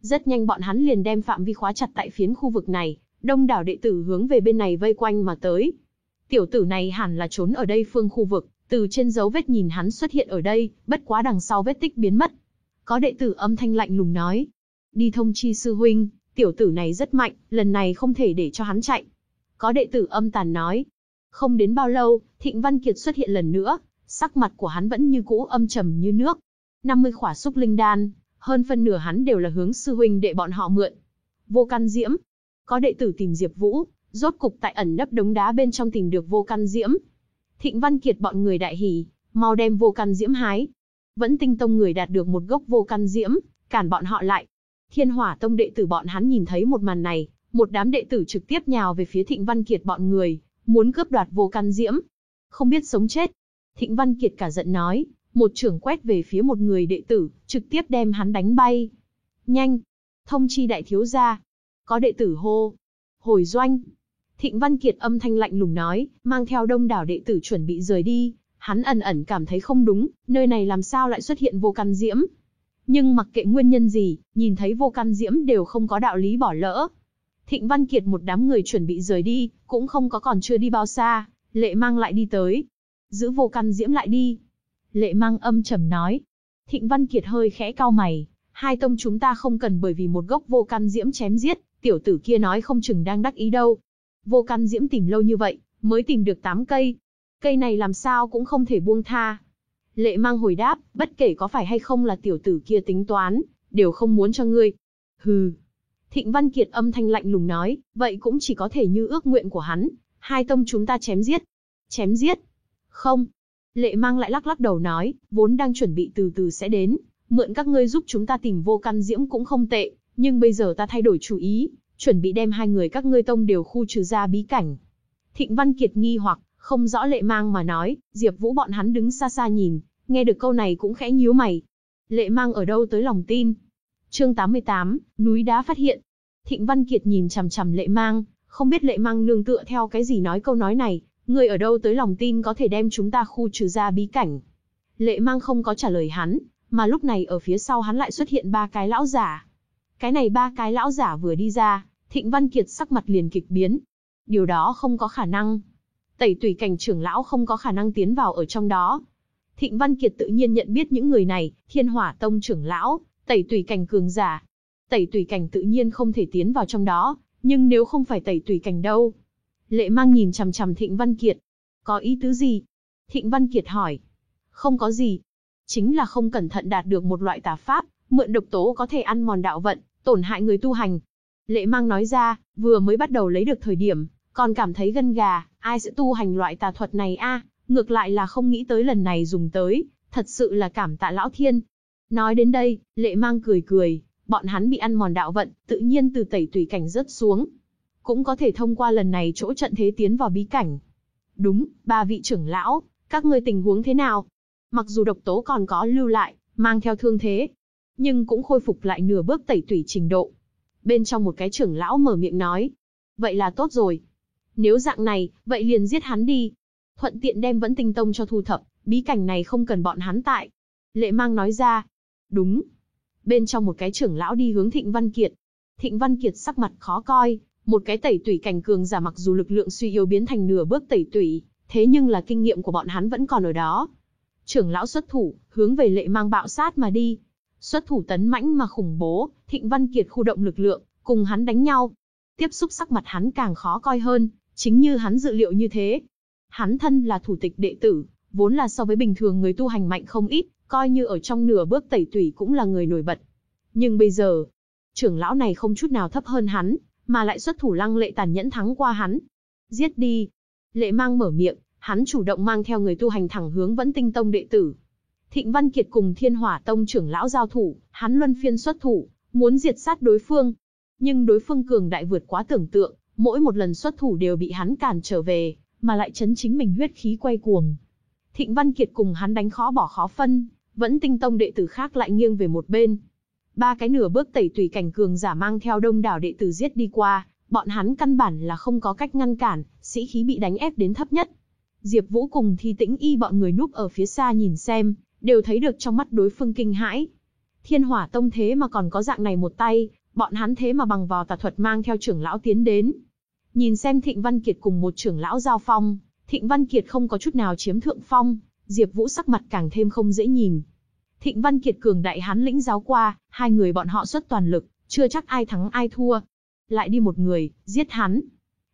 Rất nhanh bọn hắn liền đem phạm vi khóa chặt tại phiến khu vực này, đông đảo đệ tử hướng về bên này vây quanh mà tới. Tiểu tử này hẳn là trốn ở đây phương khu vực, từ trên dấu vết nhìn hắn xuất hiện ở đây, bất quá đằng sau vết tích biến mất. Có đệ tử âm thanh lạnh lùng nói. Đi thông chi sư huynh, tiểu tử này rất mạnh, lần này không thể để cho hắn chạy. Có đệ tử âm tàn nói. Không đến bao lâu, Thịnh Văn Kiệt xuất hiện lần nữa, sắc mặt của hắn vẫn như cũ âm trầm như nước. 50 khỏa xúc linh đan, hơn phân nửa hắn đều là hướng sư huynh đệ bọn họ mượn. Vô căn diễm. Có đệ tử tìm Diệp Vũ, rốt cục tại ẩn nấp đống đá bên trong tìm được vô căn diễm. Thịnh Văn Kiệt bọn người đại hỉ, mau đem vô căn diễm hái. Vẫn tinh tông người đạt được một gốc vô căn diễm, cản bọn họ lại. Thiên Hỏa tông đệ tử bọn hắn nhìn thấy một màn này, một đám đệ tử trực tiếp nhào về phía Thịnh Văn Kiệt bọn người, muốn cướp đoạt vô căn diễm. Không biết sống chết. Thịnh Văn Kiệt cả giận nói, một trưởng quét về phía một người đệ tử, trực tiếp đem hắn đánh bay. Nhanh! Thông chi đại thiếu gia. Có đệ tử hô. Hồi doanh. Thịnh Văn Kiệt âm thanh lạnh lùng nói, mang theo đông đảo đệ tử chuẩn bị rời đi. Hắn ẩn ẩn cảm thấy không đúng, nơi này làm sao lại xuất hiện vô căn diễm. Nhưng mặc kệ nguyên nhân gì, nhìn thấy vô căn diễm đều không có đạo lý bỏ lỡ. Thịnh Văn Kiệt một đám người chuẩn bị rời đi, cũng không có còn chưa đi bao xa, lệ mang lại đi tới. Giữ vô căn diễm lại đi. Lệ mang âm trầm nói. Thịnh Văn Kiệt hơi khẽ cao mày, hai tông chúng ta không cần bởi vì một gốc vô căn diễm chém giết, tiểu tử kia nói không chừng đang đắc ý đâu. Vô căn diễm tìm lâu như vậy, mới tìm được 8 cây. Cây này làm sao cũng không thể buông tha. Lệ mang hồi đáp, bất kể có phải hay không là tiểu tử kia tính toán, đều không muốn cho ngươi. Hừ. Thịnh Văn Kiệt âm thanh lạnh lùng nói, vậy cũng chỉ có thể như ước nguyện của hắn, hai tông chúng ta chém giết. Chém giết? Không. Lệ mang lại lắc lắc đầu nói, vốn đang chuẩn bị từ từ sẽ đến, mượn các ngươi giúp chúng ta tìm vô căn diễm cũng không tệ, nhưng bây giờ ta thay đổi chủ ý, chuẩn bị đem hai người các ngươi tông đều khu trừ ra bí cảnh. Thịnh Văn Kiệt nghi hoặc, không rõ lệ mang mà nói, Diệp Vũ bọn hắn đứng xa xa nhìn, nghe được câu này cũng khẽ nhíu mày. Lệ mang ở đâu tới lòng tin? Chương 88, núi đá phát hiện. Thịnh Văn Kiệt nhìn chằm chằm Lệ Mang, không biết Lệ Mang nương tựa theo cái gì nói câu nói này, người ở đâu tới lòng tin có thể đem chúng ta khu trừ ra bí cảnh. Lệ Mang không có trả lời hắn, mà lúc này ở phía sau hắn lại xuất hiện ba cái lão giả. Cái này ba cái lão giả vừa đi ra, Thịnh Văn Kiệt sắc mặt liền kịch biến. Điều đó không có khả năng. Tẩy tùy cảnh trưởng lão không có khả năng tiến vào ở trong đó. Thịnh Văn Kiệt tự nhiên nhận biết những người này, Thiên Hỏa Tông trưởng lão, tẩy tùy cảnh cường giả. Tẩy tùy cảnh tự nhiên không thể tiến vào trong đó, nhưng nếu không phải tẩy tùy cảnh đâu. Lệ mang nhìn chằm chằm Thịnh Văn Kiệt. Có ý tứ gì? Thịnh Văn Kiệt hỏi. Không có gì. Chính là không cẩn thận đạt được một loại tà pháp, mượn độc tố có thể ăn mòn đạo vận, tổn hại người tu hành. Lệ mang nói ra, vừa mới bắt đầu lấy được thời điểm, còn cảm thấy gân gà, ai sẽ tu hành loại tà thuật này a? ngược lại là không nghĩ tới lần này dùng tới, thật sự là cảm tạ lão thiên. Nói đến đây, lệ mang cười cười, bọn hắn bị ăn mòn đạo vận, tự nhiên từ tẩy tùy cảnh rớt xuống. Cũng có thể thông qua lần này chỗ trận thế tiến vào bí cảnh. Đúng, ba vị trưởng lão, các ngươi tình huống thế nào? Mặc dù độc tố còn có lưu lại, mang theo thương thế, nhưng cũng khôi phục lại nửa bước tẩy tủy trình độ. Bên trong một cái trưởng lão mở miệng nói. Vậy là tốt rồi. Nếu dạng này, vậy liền giết hắn đi. Thuận tiện đem vẫn tinh tông cho thu thập, bí cảnh này không cần bọn hắn tại. Lệ mang nói ra. Đúng. Bên trong một cái trưởng lão đi hướng Thịnh Văn Kiệt. Thịnh Văn Kiệt sắc mặt khó coi, một cái tẩy tủy cảnh cường giả mặc dù lực lượng suy yếu biến thành nửa bước tẩy tủy, thế nhưng là kinh nghiệm của bọn hắn vẫn còn ở đó. Trưởng lão xuất thủ, hướng về lệ mang bạo sát mà đi. Xuất thủ tấn mãnh mà khủng bố, Thịnh Văn Kiệt khu động lực lượng, cùng hắn đánh nhau. Tiếp xúc sắc mặt hắn càng khó coi hơn, chính như hắn dự liệu như thế. Hắn thân là thủ tịch đệ tử, vốn là so với bình thường người tu hành mạnh không ít, coi như ở trong nửa bước tẩy tủy cũng là người nổi bật. Nhưng bây giờ, trưởng lão này không chút nào thấp hơn hắn, mà lại xuất thủ lăng lệ tàn nhẫn thắng qua hắn. Giết đi. Lệ mang mở miệng, hắn chủ động mang theo người tu hành thẳng hướng vẫn tinh tông đệ tử. Thịnh Văn Kiệt cùng Thiên Hỏa Tông trưởng lão giao thủ, hắn luân phiên xuất thủ, muốn diệt sát đối phương. Nhưng đối phương cường đại vượt quá tưởng tượng, mỗi một lần xuất thủ đều bị hắn cản trở về, mà lại chấn chính mình huyết khí quay cuồng. Thịnh Văn Kiệt cùng hắn đánh khó bỏ khó phân, vẫn tinh tông đệ tử khác lại nghiêng về một bên. Ba cái nửa bước tẩy tùy cảnh cường giả mang theo đông đảo đệ tử giết đi qua, bọn hắn căn bản là không có cách ngăn cản, sĩ khí bị đánh ép đến thấp nhất. Diệp Vũ cùng Thi Tĩnh Y bọn người núp ở phía xa nhìn xem, đều thấy được trong mắt đối phương kinh hãi. Thiên Hỏa Tông thế mà còn có dạng này một tay, bọn hắn thế mà bằng vào tà thuật mang theo trưởng lão tiến đến, Nhìn xem Thịnh Văn Kiệt cùng một trưởng lão giao phong, Thịnh Văn Kiệt không có chút nào chiếm thượng phong, Diệp Vũ sắc mặt càng thêm không dễ nhìn. Thịnh Văn Kiệt cường đại hắn lĩnh giáo qua, hai người bọn họ xuất toàn lực, chưa chắc ai thắng ai thua. Lại đi một người, giết hắn.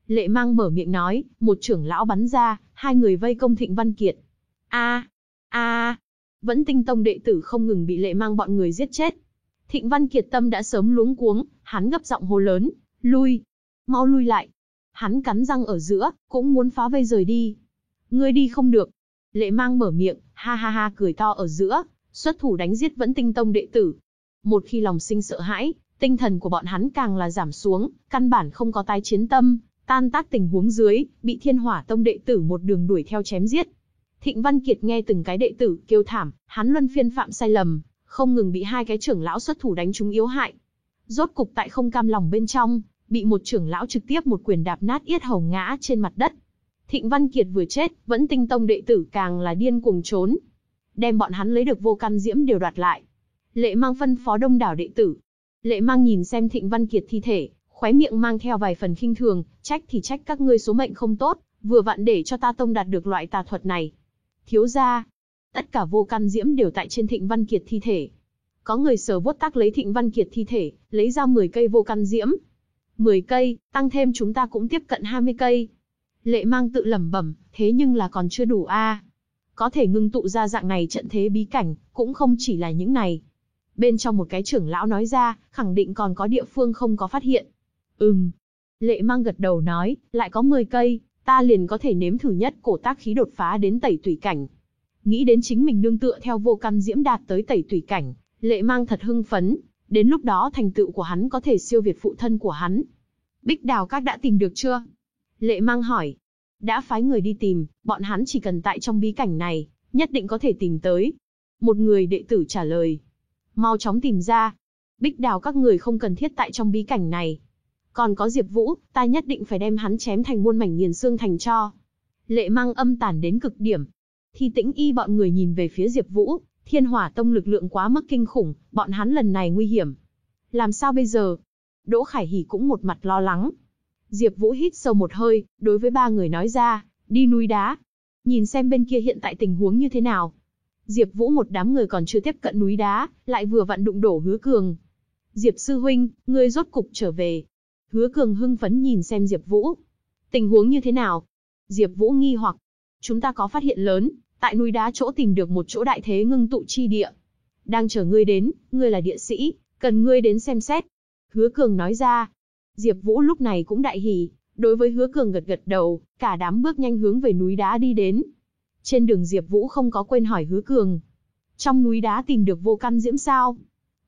Lệ Mang mở miệng nói, một trưởng lão bắn ra, hai người vây công Thịnh Văn Kiệt. A, a, vẫn Tinh Tông đệ tử không ngừng bị Lệ Mang bọn người giết chết. Thịnh Văn Kiệt tâm đã sớm luống cuống, hắn gấp giọng hô lớn, "Lui, mau lui lại." Hắn cắn răng ở giữa, cũng muốn phá vây rời đi. "Ngươi đi không được." Lệ Mang mở miệng, ha ha ha cười to ở giữa, xuất thủ đánh giết vẫn Tinh Tông đệ tử. Một khi lòng sinh sợ hãi, tinh thần của bọn hắn càng là giảm xuống, căn bản không có tái chiến tâm, tan tác tình huống dưới, bị Thiên Hỏa Tông đệ tử một đường đuổi theo chém giết. Thịnh Văn Kiệt nghe từng cái đệ tử kêu thảm, hắn luân phiên phạm sai lầm, không ngừng bị hai cái trưởng lão xuất thủ đánh trúng yếu hại. Rốt cục tại không cam lòng bên trong, bị một trưởng lão trực tiếp một quyền đạp nát yết hầu ngã trên mặt đất. Thịnh Văn Kiệt vừa chết, vẫn tinh tông đệ tử càng là điên cuồng trốn. Đem bọn hắn lấy được vô căn diễm đều đoạt lại. Lệ mang phân phó đông đảo đệ tử. Lệ mang nhìn xem Thịnh Văn Kiệt thi thể, khóe miệng mang theo vài phần khinh thường, trách thì trách các ngươi số mệnh không tốt, vừa vặn để cho ta tông đạt được loại tà thuật này. Thiếu gia, tất cả vô căn diễm đều tại trên Thịnh Văn Kiệt thi thể. Có người sờ vuốt tác lấy Thịnh Văn Kiệt thi thể, lấy ra 10 cây vô căn diễm. 10 cây, tăng thêm chúng ta cũng tiếp cận 20 cây. Lệ mang tự lẩm bẩm, thế nhưng là còn chưa đủ a. Có thể ngưng tụ ra dạng này trận thế bí cảnh, cũng không chỉ là những này. Bên trong một cái trưởng lão nói ra, khẳng định còn có địa phương không có phát hiện. Ừm. Lệ mang gật đầu nói, lại có 10 cây, ta liền có thể nếm thử nhất cổ tác khí đột phá đến tẩy tùy cảnh. Nghĩ đến chính mình nương tựa theo vô căn diễm đạt tới tẩy tùy cảnh, lệ mang thật hưng phấn, đến lúc đó thành tựu của hắn có thể siêu việt phụ thân của hắn. Bích Đào Các đã tìm được chưa? Lệ mang hỏi. Đã phái người đi tìm, bọn hắn chỉ cần tại trong bí cảnh này, nhất định có thể tìm tới. Một người đệ tử trả lời. Mau chóng tìm ra. Bích Đào các người không cần thiết tại trong bí cảnh này. Còn có Diệp Vũ, ta nhất định phải đem hắn chém thành muôn mảnh nghiền xương thành cho. Lệ mang âm tàn đến cực điểm. Thi tĩnh y bọn người nhìn về phía Diệp Vũ, thiên hỏa tông lực lượng quá mức kinh khủng, bọn hắn lần này nguy hiểm. Làm sao bây giờ? Đỗ Khải Hỉ cũng một mặt lo lắng. Diệp Vũ hít sâu một hơi, đối với ba người nói ra, đi núi đá. Nhìn xem bên kia hiện tại tình huống như thế nào. Diệp Vũ một đám người còn chưa tiếp cận núi đá, lại vừa vặn đụng đổ Hứa Cường. Diệp sư huynh, ngươi rốt cục trở về. Hứa Cường hưng phấn nhìn xem Diệp Vũ. Tình huống như thế nào? Diệp Vũ nghi hoặc. Chúng ta có phát hiện lớn, tại núi đá chỗ tìm được một chỗ đại thế ngưng tụ chi địa. Đang chờ ngươi đến, ngươi là địa sĩ, cần ngươi đến xem xét. Hứa Cường nói ra. Diệp Vũ lúc này cũng đại hỉ, đối với Hứa Cường gật gật đầu, cả đám bước nhanh hướng về núi đá đi đến. Trên đường Diệp Vũ không có quên hỏi Hứa Cường. Trong núi đá tìm được vô căn diễm sao?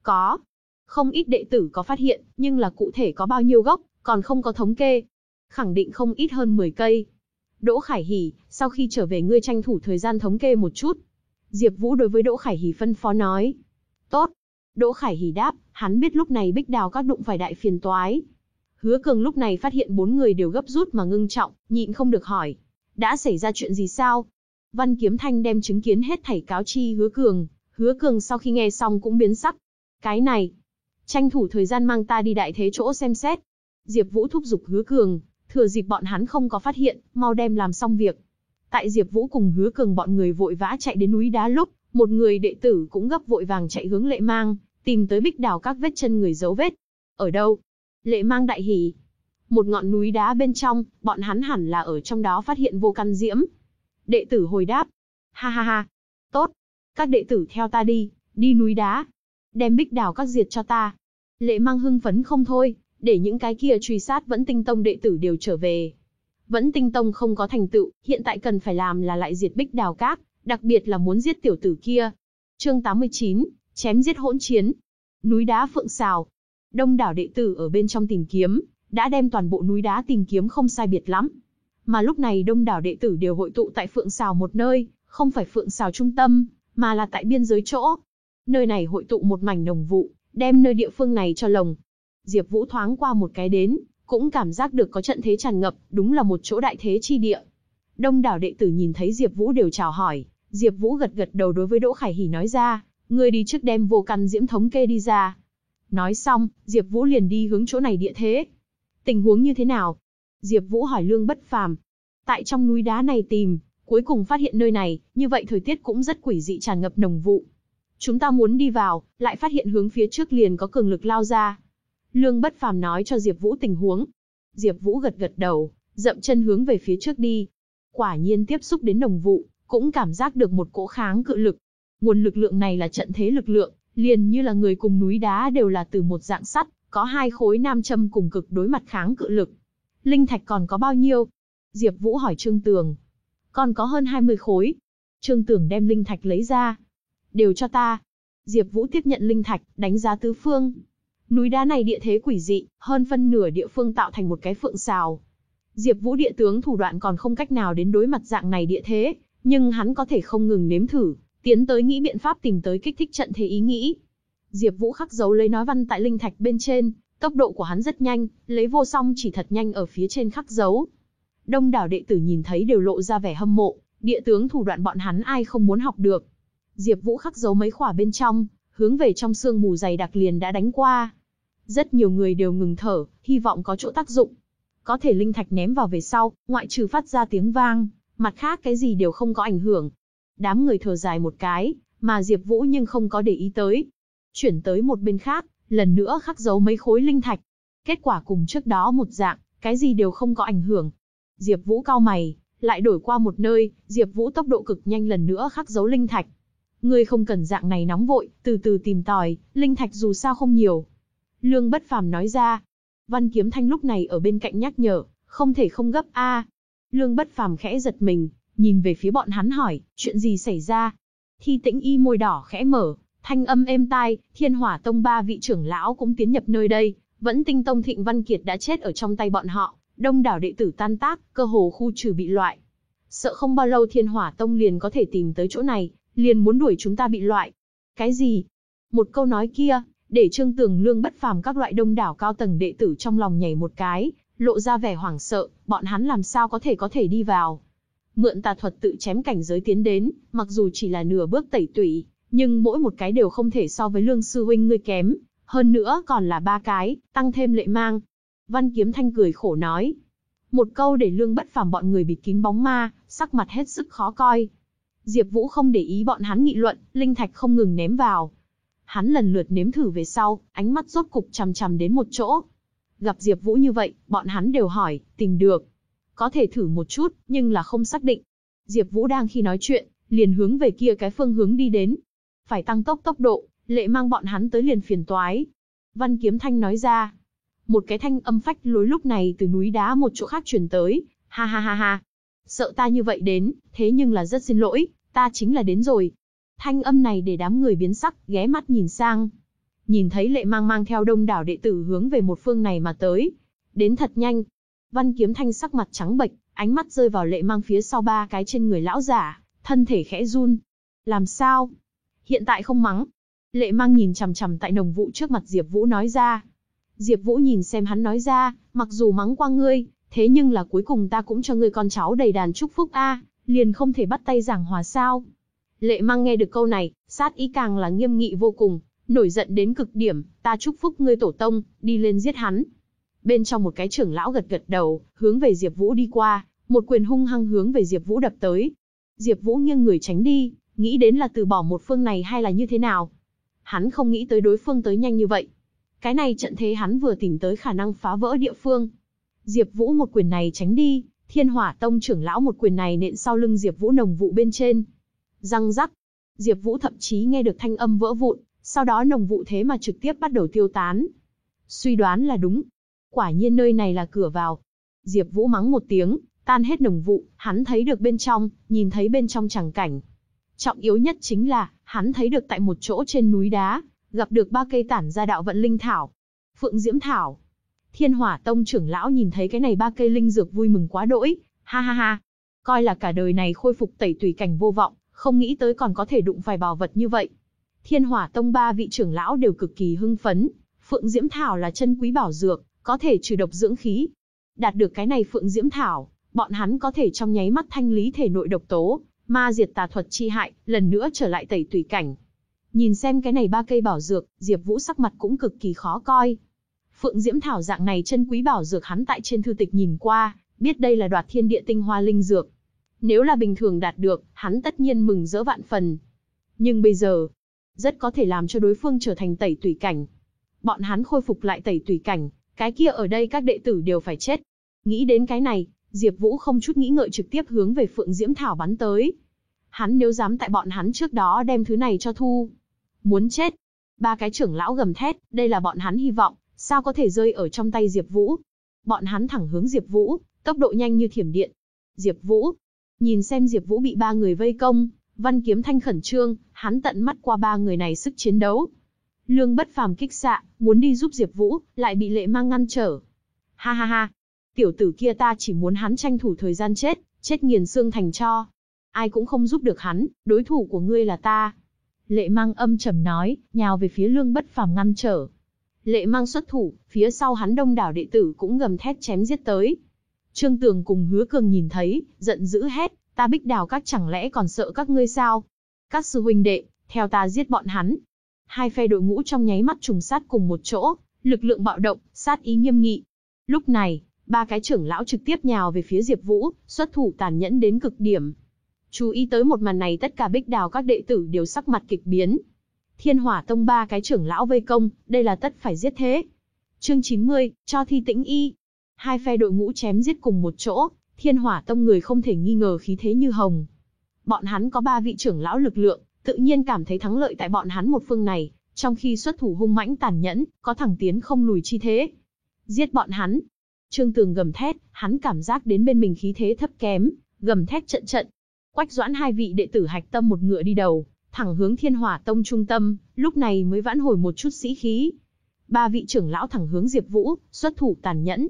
Có. Không ít đệ tử có phát hiện, nhưng là cụ thể có bao nhiêu gốc, còn không có thống kê. Khẳng định không ít hơn 10 cây. Đỗ Khải Hỉ, sau khi trở về ngươi tranh thủ thời gian thống kê một chút. Diệp Vũ đối với Đỗ Khải Hỉ phân phó nói. Tốt. Đỗ Khải Hỉ đáp, hắn biết lúc này Bích Đào các đụng phải đại phiền toái. Hứa Cường lúc này phát hiện bốn người đều gấp rút mà ngưng trọng, nhịn không được hỏi. Đã xảy ra chuyện gì sao? Văn Kiếm Thanh đem chứng kiến hết thảy cáo chi Hứa Cường. Hứa Cường sau khi nghe xong cũng biến sắc. Cái này, tranh thủ thời gian mang ta đi đại thế chỗ xem xét. Diệp Vũ thúc giục Hứa Cường, thừa dịp bọn hắn không có phát hiện, mau đem làm xong việc. Tại Diệp Vũ cùng Hứa Cường bọn người vội vã chạy đến núi đá lúc, một người đệ tử cũng gấp vội vàng chạy hướng Lệ Mang, tìm tới Bích Đào các vết chân người dấu vết. Ở đâu? Lệ Mang đại hỉ. Một ngọn núi đá bên trong, bọn hắn hẳn là ở trong đó phát hiện vô căn diễm. Đệ tử hồi đáp. Ha ha ha. Tốt. Các đệ tử theo ta đi, đi núi đá. Đem Bích Đào các diệt cho ta. Lệ Mang hưng phấn không thôi, để những cái kia truy sát vẫn tinh tông đệ tử đều trở về. Vẫn tinh tông không có thành tựu, hiện tại cần phải làm là lại diệt bích đào các, đặc biệt là muốn giết tiểu tử kia. Chương 89, chém giết hỗn chiến. Núi đá phượng xào. Đông đảo đệ tử ở bên trong tìm kiếm, đã đem toàn bộ núi đá tìm kiếm không sai biệt lắm. Mà lúc này đông đảo đệ tử đều hội tụ tại phượng xào một nơi, không phải phượng xào trung tâm, mà là tại biên giới chỗ. Nơi này hội tụ một mảnh đồng vụ, đem nơi địa phương này cho lồng, Diệp Vũ thoáng qua một cái đến, cũng cảm giác được có trận thế tràn ngập, đúng là một chỗ đại thế chi địa. Đông đảo đệ tử nhìn thấy Diệp Vũ đều chào hỏi, Diệp Vũ gật gật đầu đối với Đỗ Khải Hỉ nói ra, ngươi đi trước đem vô căn diễm thống kê đi ra. Nói xong, Diệp Vũ liền đi hướng chỗ này địa thế. Tình huống như thế nào? Diệp Vũ hỏi Lương Bất Phàm. Tại trong núi đá này tìm, cuối cùng phát hiện nơi này, như vậy thời tiết cũng rất quỷ dị tràn ngập nồng vụ. Chúng ta muốn đi vào, lại phát hiện hướng phía trước liền có cường lực lao ra. Lương Bất Phàm nói cho Diệp Vũ tình huống. Diệp Vũ gật gật đầu, dậm chân hướng về phía trước đi. Quả nhiên tiếp xúc đến nồng vụ, cũng cảm giác được một cỗ kháng cự lực. Nguồn lực lượng này là trận thế lực lượng, liền như là người cùng núi đá đều là từ một dạng sắt, có hai khối nam châm cùng cực đối mặt kháng cự lực. Linh thạch còn có bao nhiêu? Diệp Vũ hỏi Trương Tường. Còn có hơn 20 khối. Trương Tường đem linh thạch lấy ra. Đều cho ta. Diệp Vũ tiếp nhận linh thạch, đánh giá tứ phương. Núi đá này địa thế quỷ dị, hơn phân nửa địa phương tạo thành một cái phượng xào. Diệp Vũ địa tướng thủ đoạn còn không cách nào đến đối mặt dạng này địa thế, nhưng hắn có thể không ngừng nếm thử, tiến tới nghĩ biện pháp tìm tới kích thích trận thế ý nghĩ. Diệp Vũ khắc dấu lấy nói văn tại linh thạch bên trên, tốc độ của hắn rất nhanh, lấy vô song chỉ thật nhanh ở phía trên khắc dấu. Đông đảo đệ tử nhìn thấy đều lộ ra vẻ hâm mộ, địa tướng thủ đoạn bọn hắn ai không muốn học được. Diệp Vũ khắc dấu mấy khỏa bên trong, hướng về trong sương mù dày đặc liền đã đánh qua. Rất nhiều người đều ngừng thở, hy vọng có chỗ tác dụng. Có thể linh thạch ném vào về sau, ngoại trừ phát ra tiếng vang, mặt khác cái gì đều không có ảnh hưởng. Đám người thở dài một cái, mà Diệp Vũ nhưng không có để ý tới. Chuyển tới một bên khác, lần nữa khắc dấu mấy khối linh thạch. Kết quả cùng trước đó một dạng, cái gì đều không có ảnh hưởng. Diệp Vũ cao mày, lại đổi qua một nơi, Diệp Vũ tốc độ cực nhanh lần nữa khắc dấu linh thạch. Ngươi không cần dạng này nóng vội, từ từ tìm tòi, linh thạch dù sao không nhiều. Lương Bất Phàm nói ra. Văn Kiếm Thanh lúc này ở bên cạnh nhắc nhở, không thể không gấp a. Lương Bất Phàm khẽ giật mình, nhìn về phía bọn hắn hỏi, chuyện gì xảy ra? Thi Tĩnh Y môi đỏ khẽ mở, thanh âm êm tai, Thiên Hỏa Tông ba vị trưởng lão cũng tiến nhập nơi đây, vẫn Tinh Tông Thịnh Văn Kiệt đã chết ở trong tay bọn họ, đông đảo đệ tử tan tác, cơ hồ khu trừ bị loại. Sợ không bao lâu Thiên Hỏa Tông liền có thể tìm tới chỗ này, liền muốn đuổi chúng ta bị loại. Cái gì? Một câu nói kia, để Trương Tường Lương bất phàm các loại đông đảo cao tầng đệ tử trong lòng nhảy một cái, lộ ra vẻ hoảng sợ, bọn hắn làm sao có thể có thể đi vào. Mượn tà thuật tự chém cảnh giới tiến đến, mặc dù chỉ là nửa bước tẩy tủy, nhưng mỗi một cái đều không thể so với lương sư huynh ngươi kém, hơn nữa còn là ba cái, tăng thêm lệ mang. Văn Kiếm Thanh cười khổ nói. Một câu để lương bất phàm bọn người bịt kín bóng ma, sắc mặt hết sức khó coi. Diệp Vũ không để ý bọn hắn nghị luận, linh thạch không ngừng ném vào. Hắn lần lượt nếm thử về sau, ánh mắt rốt cục chằm chằm đến một chỗ. Gặp Diệp Vũ như vậy, bọn hắn đều hỏi, tìm được. Có thể thử một chút, nhưng là không xác định. Diệp Vũ đang khi nói chuyện, liền hướng về kia cái phương hướng đi đến. Phải tăng tốc tốc độ, lệ mang bọn hắn tới liền phiền toái. Văn Kiếm Thanh nói ra. Một cái thanh âm phách lối lúc này từ núi đá một chỗ khác truyền tới, ha ha ha ha. Sợ ta như vậy đến, thế nhưng là rất xin lỗi, ta chính là đến rồi. Thanh âm này để đám người biến sắc, ghé mắt nhìn sang. Nhìn thấy lệ mang mang theo đông đảo đệ tử hướng về một phương này mà tới. Đến thật nhanh. Văn kiếm thanh sắc mặt trắng bệch, ánh mắt rơi vào lệ mang phía sau ba cái trên người lão giả, thân thể khẽ run. Làm sao? Hiện tại không mắng. Lệ mang nhìn chằm chằm tại nồng vụ trước mặt Diệp Vũ nói ra. Diệp Vũ nhìn xem hắn nói ra, mặc dù mắng qua ngươi, thế nhưng là cuối cùng ta cũng cho ngươi con cháu đầy đàn chúc phúc a, liền không thể bắt tay giảng hòa sao. Lệ mang nghe được câu này, sát ý càng là nghiêm nghị vô cùng, nổi giận đến cực điểm, ta chúc phúc ngươi tổ tông, đi lên giết hắn. Bên trong một cái trưởng lão gật gật đầu, hướng về Diệp Vũ đi qua, một quyền hung hăng hướng về Diệp Vũ đập tới. Diệp Vũ nghiêng người tránh đi, nghĩ đến là từ bỏ một phương này hay là như thế nào. Hắn không nghĩ tới đối phương tới nhanh như vậy. Cái này trận thế hắn vừa tìm tới khả năng phá vỡ địa phương. Diệp Vũ một quyền này tránh đi, Thiên Hỏa Tông trưởng lão một quyền này nện sau lưng Diệp Vũ nồng vụ bên trên. Răng rắc. Diệp Vũ thậm chí nghe được thanh âm vỡ vụn, sau đó nồng vụ thế mà trực tiếp bắt đầu tiêu tán. Suy đoán là đúng. Quả nhiên nơi này là cửa vào. Diệp Vũ mắng một tiếng, tan hết nồng vụ, hắn thấy được bên trong, nhìn thấy bên trong chẳng cảnh. Trọng yếu nhất chính là, hắn thấy được tại một chỗ trên núi đá, gặp được ba cây tản ra đạo vận linh thảo. Phượng Diễm thảo, Thiên Hỏa Tông trưởng lão nhìn thấy cái này ba cây linh dược vui mừng quá đỗi, ha ha ha. Coi là cả đời này khôi phục tẩy tùy cảnh vô vọng, không nghĩ tới còn có thể đụng phải bảo vật như vậy. Thiên Hỏa Tông ba vị trưởng lão đều cực kỳ hưng phấn, Phượng Diễm Thảo là chân quý bảo dược, có thể trừ độc dưỡng khí. Đạt được cái này Phượng Diễm Thảo, bọn hắn có thể trong nháy mắt thanh lý thể nội độc tố, ma diệt tà thuật chi hại, lần nữa trở lại tẩy tùy cảnh. Nhìn xem cái này ba cây bảo dược, Diệp Vũ sắc mặt cũng cực kỳ khó coi. Phượng Diễm Thảo dạng này chân quý bảo dược hắn tại trên thư tịch nhìn qua, biết đây là đoạt thiên địa tinh hoa linh dược. Nếu là bình thường đạt được, hắn tất nhiên mừng rỡ vạn phần. Nhưng bây giờ, rất có thể làm cho đối phương trở thành tẩy tùy cảnh. Bọn hắn khôi phục lại tẩy tùy cảnh, cái kia ở đây các đệ tử đều phải chết. Nghĩ đến cái này, Diệp Vũ không chút nghĩ ngợi trực tiếp hướng về Phượng Diễm Thảo bắn tới. Hắn nếu dám tại bọn hắn trước đó đem thứ này cho thu, muốn chết. Ba cái trưởng lão gầm thét, đây là bọn hắn hy vọng, sao có thể rơi ở trong tay Diệp Vũ. Bọn hắn thẳng hướng Diệp Vũ, tốc độ nhanh như thiểm điện. Diệp Vũ, nhìn xem Diệp Vũ bị ba người vây công, Văn Kiếm Thanh khẩn trương, hắn tận mắt qua ba người này sức chiến đấu. Lương Bất Phàm kích xạ, muốn đi giúp Diệp Vũ, lại bị Lệ Mang ngăn trở. Ha ha ha, tiểu tử kia ta chỉ muốn hắn tranh thủ thời gian chết, chết nghiền xương thành cho. Ai cũng không giúp được hắn, đối thủ của ngươi là ta. Lệ Mang âm trầm nói, nhào về phía Lương Bất Phàm ngăn trở. Lệ Mang xuất thủ, phía sau hắn đông đảo đệ tử cũng gầm thét chém giết tới. Trương Tường cùng Hứa Cường nhìn thấy, giận dữ hét, ta Bích Đào các chẳng lẽ còn sợ các ngươi sao? Các sư huynh đệ, theo ta giết bọn hắn. Hai phe đội ngũ trong nháy mắt trùng sát cùng một chỗ, lực lượng bạo động, sát ý nghiêm nghị. Lúc này, ba cái trưởng lão trực tiếp nhào về phía Diệp Vũ, xuất thủ tàn nhẫn đến cực điểm. Chú ý tới một màn này tất cả Bích Đào các đệ tử đều sắc mặt kịch biến. Thiên Hỏa Tông ba cái trưởng lão vây công, đây là tất phải giết thế. Chương 90, cho thi tĩnh y. Hai phe đội ngũ chém giết cùng một chỗ, Thiên Hỏa Tông người không thể nghi ngờ khí thế như hồng. Bọn hắn có ba vị trưởng lão lực lượng, tự nhiên cảm thấy thắng lợi tại bọn hắn một phương này, trong khi xuất thủ hung mãnh tàn nhẫn, có thẳng tiến không lùi chi thế. Giết bọn hắn. Trương Tường gầm thét, hắn cảm giác đến bên mình khí thế thấp kém, gầm thét trận trận. Quách Doãn hai vị đệ tử hạch tâm một ngựa đi đầu, thẳng hướng Thiên Hỏa Tông trung tâm, lúc này mới vãn hồi một chút sĩ khí. Ba vị trưởng lão thẳng hướng Diệp Vũ, xuất thủ tàn nhẫn,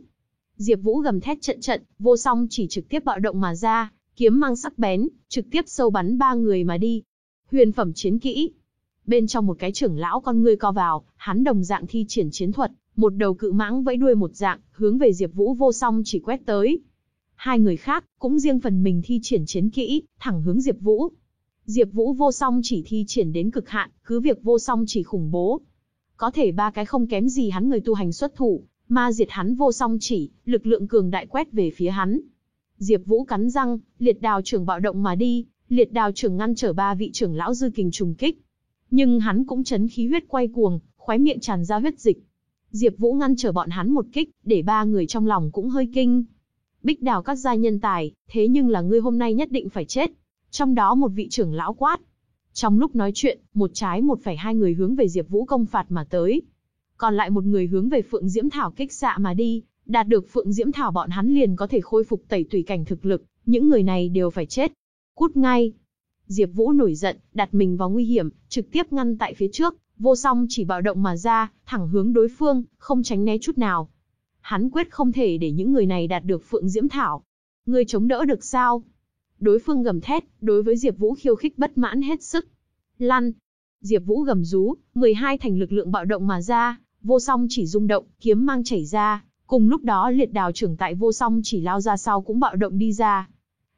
Diệp Vũ gầm thét trận trận, vô song chỉ trực tiếp bạo động mà ra, kiếm mang sắc bén, trực tiếp sâu bắn ba người mà đi. Huyền phẩm chiến kỹ. Bên trong một cái trưởng lão con ngươi co vào, hắn đồng dạng thi triển chiến thuật, một đầu cự mãng vẫy đuôi một dạng, hướng về Diệp Vũ vô song chỉ quét tới. Hai người khác cũng riêng phần mình thi triển chiến kỹ, thẳng hướng Diệp Vũ. Diệp Vũ vô song chỉ thi triển đến cực hạn, cứ việc vô song chỉ khủng bố. Có thể ba cái không kém gì hắn người tu hành xuất thủ, Ma diệt hắn vô song chỉ, lực lượng cường đại quét về phía hắn. Diệp Vũ cắn răng, liệt đào trưởng bạo động mà đi, liệt đào trưởng ngăn trở ba vị trưởng lão dư kình trùng kích. Nhưng hắn cũng chấn khí huyết quay cuồng, khóe miệng tràn ra huyết dịch. Diệp Vũ ngăn trở bọn hắn một kích, để ba người trong lòng cũng hơi kinh. Bích đào các gia nhân tài, thế nhưng là ngươi hôm nay nhất định phải chết. Trong đó một vị trưởng lão quát. Trong lúc nói chuyện, một trái một phải hai người hướng về Diệp Vũ công phạt mà tới còn lại một người hướng về Phượng Diễm Thảo kích xạ mà đi, đạt được Phượng Diễm Thảo bọn hắn liền có thể khôi phục tẩy tùy cảnh thực lực, những người này đều phải chết. Cút ngay. Diệp Vũ nổi giận, đặt mình vào nguy hiểm, trực tiếp ngăn tại phía trước, vô song chỉ bạo động mà ra, thẳng hướng đối phương, không tránh né chút nào. Hắn quyết không thể để những người này đạt được Phượng Diễm Thảo. Ngươi chống đỡ được sao? Đối phương gầm thét, đối với Diệp Vũ khiêu khích bất mãn hết sức. Lăn. Diệp Vũ gầm rú, 12 thành lực lượng bạo động mà ra, vô song chỉ rung động, kiếm mang chảy ra, cùng lúc đó liệt đào trưởng tại vô song chỉ lao ra sau cũng bạo động đi ra.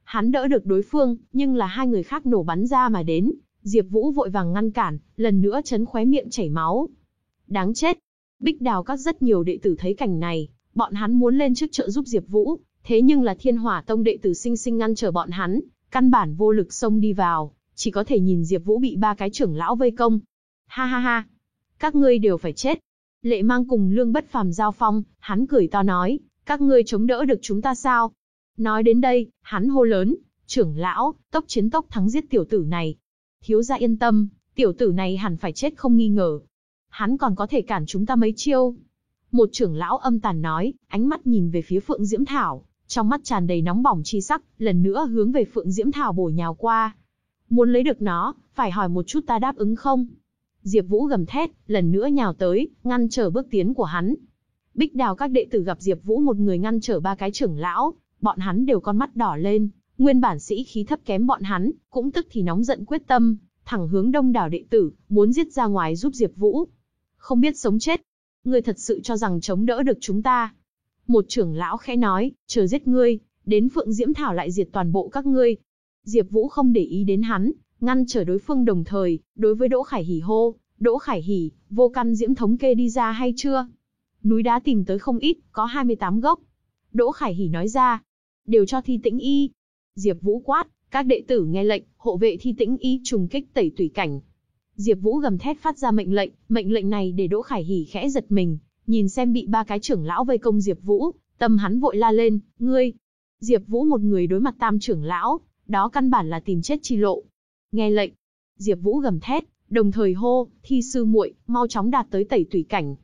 Hắn đỡ được đối phương, nhưng là hai người khác nổ bắn ra mà đến, Diệp Vũ vội vàng ngăn cản, lần nữa chấn khóe miệng chảy máu. Đáng chết. Bích Đào các rất nhiều đệ tử thấy cảnh này, bọn hắn muốn lên trước trợ giúp Diệp Vũ, thế nhưng là Thiên Hỏa Tông đệ tử sinh sinh ngăn trở bọn hắn, căn bản vô lực xông đi vào, chỉ có thể nhìn Diệp Vũ bị ba cái trưởng lão vây công. Ha ha ha, các ngươi đều phải chết. Lệ mang cùng lương bất phàm giao phong, hắn cười to nói, các ngươi chống đỡ được chúng ta sao? Nói đến đây, hắn hô lớn, trưởng lão, tốc chiến tốc thắng giết tiểu tử này. Thiếu gia yên tâm, tiểu tử này hẳn phải chết không nghi ngờ. Hắn còn có thể cản chúng ta mấy chiêu. Một trưởng lão âm tàn nói, ánh mắt nhìn về phía Phượng Diễm Thảo, trong mắt tràn đầy nóng bỏng chi sắc, lần nữa hướng về Phượng Diễm Thảo bổ nhào qua. Muốn lấy được nó, phải hỏi một chút ta đáp ứng không? Diệp Vũ gầm thét, lần nữa nhào tới, ngăn trở bước tiến của hắn. Bích Đào các đệ tử gặp Diệp Vũ một người ngăn trở ba cái trưởng lão, bọn hắn đều con mắt đỏ lên, nguyên bản sĩ khí thấp kém bọn hắn, cũng tức thì nóng giận quyết tâm, thẳng hướng đông đảo đệ tử, muốn giết ra ngoài giúp Diệp Vũ. Không biết sống chết, ngươi thật sự cho rằng chống đỡ được chúng ta? Một trưởng lão khẽ nói, chờ giết ngươi, đến Phượng Diễm Thảo lại diệt toàn bộ các ngươi. Diệp Vũ không để ý đến hắn, ngăn trở đối phương đồng thời, đối với Đỗ Khải Hỉ hô, Đỗ Khải Hỉ, vô căn diễm thống kê đi ra hay chưa? núi đá tìm tới không ít, có 28 gốc. Đỗ Khải Hỉ nói ra, đều cho thi tĩnh y. Diệp Vũ quát, các đệ tử nghe lệnh, hộ vệ thi tĩnh y trùng kích tẩy tùy cảnh. Diệp Vũ gầm thét phát ra mệnh lệnh, mệnh lệnh này để Đỗ Khải Hỉ khẽ giật mình, nhìn xem bị ba cái trưởng lão vây công Diệp Vũ, tâm hắn vội la lên, "Ngươi!" Diệp Vũ một người đối mặt tam trưởng lão, đó căn bản là tìm chết chi lộ. Nghe lệnh, Diệp Vũ gầm thét, đồng thời hô, "Thi sư muội, mau chóng đạt tới tẩy tùy cảnh."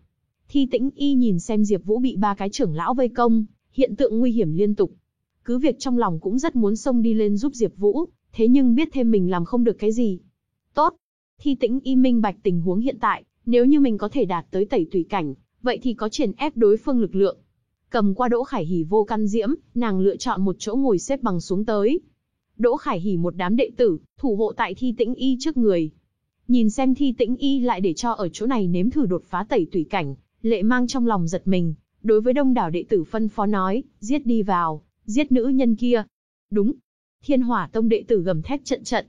Thi Tĩnh Y nhìn xem Diệp Vũ bị ba cái trưởng lão vây công, hiện tượng nguy hiểm liên tục. Cứ việc trong lòng cũng rất muốn xông đi lên giúp Diệp Vũ, thế nhưng biết thêm mình làm không được cái gì. Tốt. Thi Tĩnh Y minh bạch tình huống hiện tại, nếu như mình có thể đạt tới tẩy tùy cảnh, vậy thì có triển ép đối phương lực lượng. Cầm qua Đỗ Khải Hỉ vô căn diễm, nàng lựa chọn một chỗ ngồi xếp bằng xuống tới. Đỗ Khải Hỉ một đám đệ tử, thủ hộ tại Thi Tĩnh Y trước người. Nhìn xem Thi Tĩnh Y lại để cho ở chỗ này nếm thử đột phá tẩy tùy cảnh, lệ mang trong lòng giật mình, đối với đông đảo đệ tử phân phó nói, giết đi vào, giết nữ nhân kia. Đúng. Thiên Hỏa Tông đệ tử gầm thét trận trận.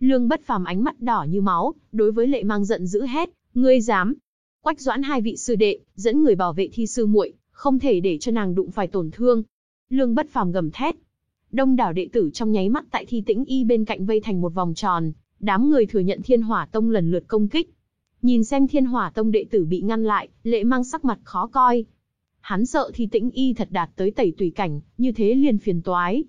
Lương Bất Phàm ánh mắt đỏ như máu, đối với lệ mang giận dữ hét, ngươi dám? Quách Doãn hai vị sư đệ, dẫn người bảo vệ thi sư muội, không thể để cho nàng đụng phải tổn thương. Lương Bất Phàm gầm thét. Đông đảo đệ tử trong nháy mắt tại thi tĩnh y bên cạnh vây thành một vòng tròn, đám người thừa nhận Thiên Hỏa Tông lần lượt công kích. Nhìn xem Thiên Hỏa Tông đệ tử bị ngăn lại, lệ mang sắc mặt khó coi. Hắn sợ thì tĩnh y thật đạt tới tẩy tùy cảnh, như thế liền phiền toái.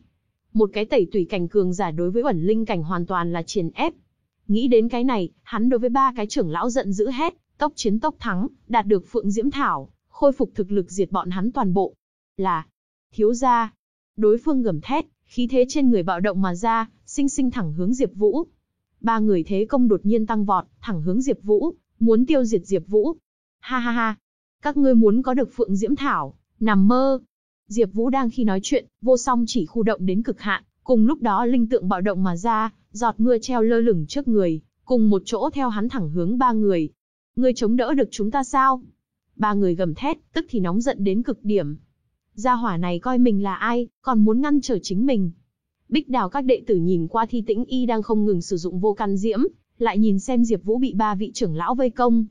Một cái tẩy tùy cảnh cường giả đối với ẩn linh cảnh hoàn toàn là triển ép. Nghĩ đến cái này, hắn đối với ba cái trưởng lão giận dữ hét, tốc chiến tốc thắng, đạt được Phượng Diễm Thảo, khôi phục thực lực diệt bọn hắn toàn bộ. Là, thiếu gia. Đối phương gầm thét, khí thế trên người bạo động mà ra, sinh sinh thẳng hướng Diệp Vũ. Ba người thế công đột nhiên tăng vọt, thẳng hướng Diệp Vũ, muốn tiêu diệt Diệp Vũ. Ha ha ha, các ngươi muốn có được Phượng Diễm Thảo, nằm mơ. Diệp Vũ đang khi nói chuyện, vô song chỉ khu động đến cực hạn, cùng lúc đó linh tượng bạo động mà ra, giọt mưa treo lơ lửng trước người, cùng một chỗ theo hắn thẳng hướng ba người. Ngươi chống đỡ được chúng ta sao? Ba người gầm thét, tức thì nóng giận đến cực điểm. Gia hỏa này coi mình là ai, còn muốn ngăn trở chính mình. Bích đào các đệ tử nhìn qua thi tĩnh y đang không ngừng sử dụng vô căn diễm, lại nhìn xem Diệp Vũ bị ba vị trưởng lão vây công.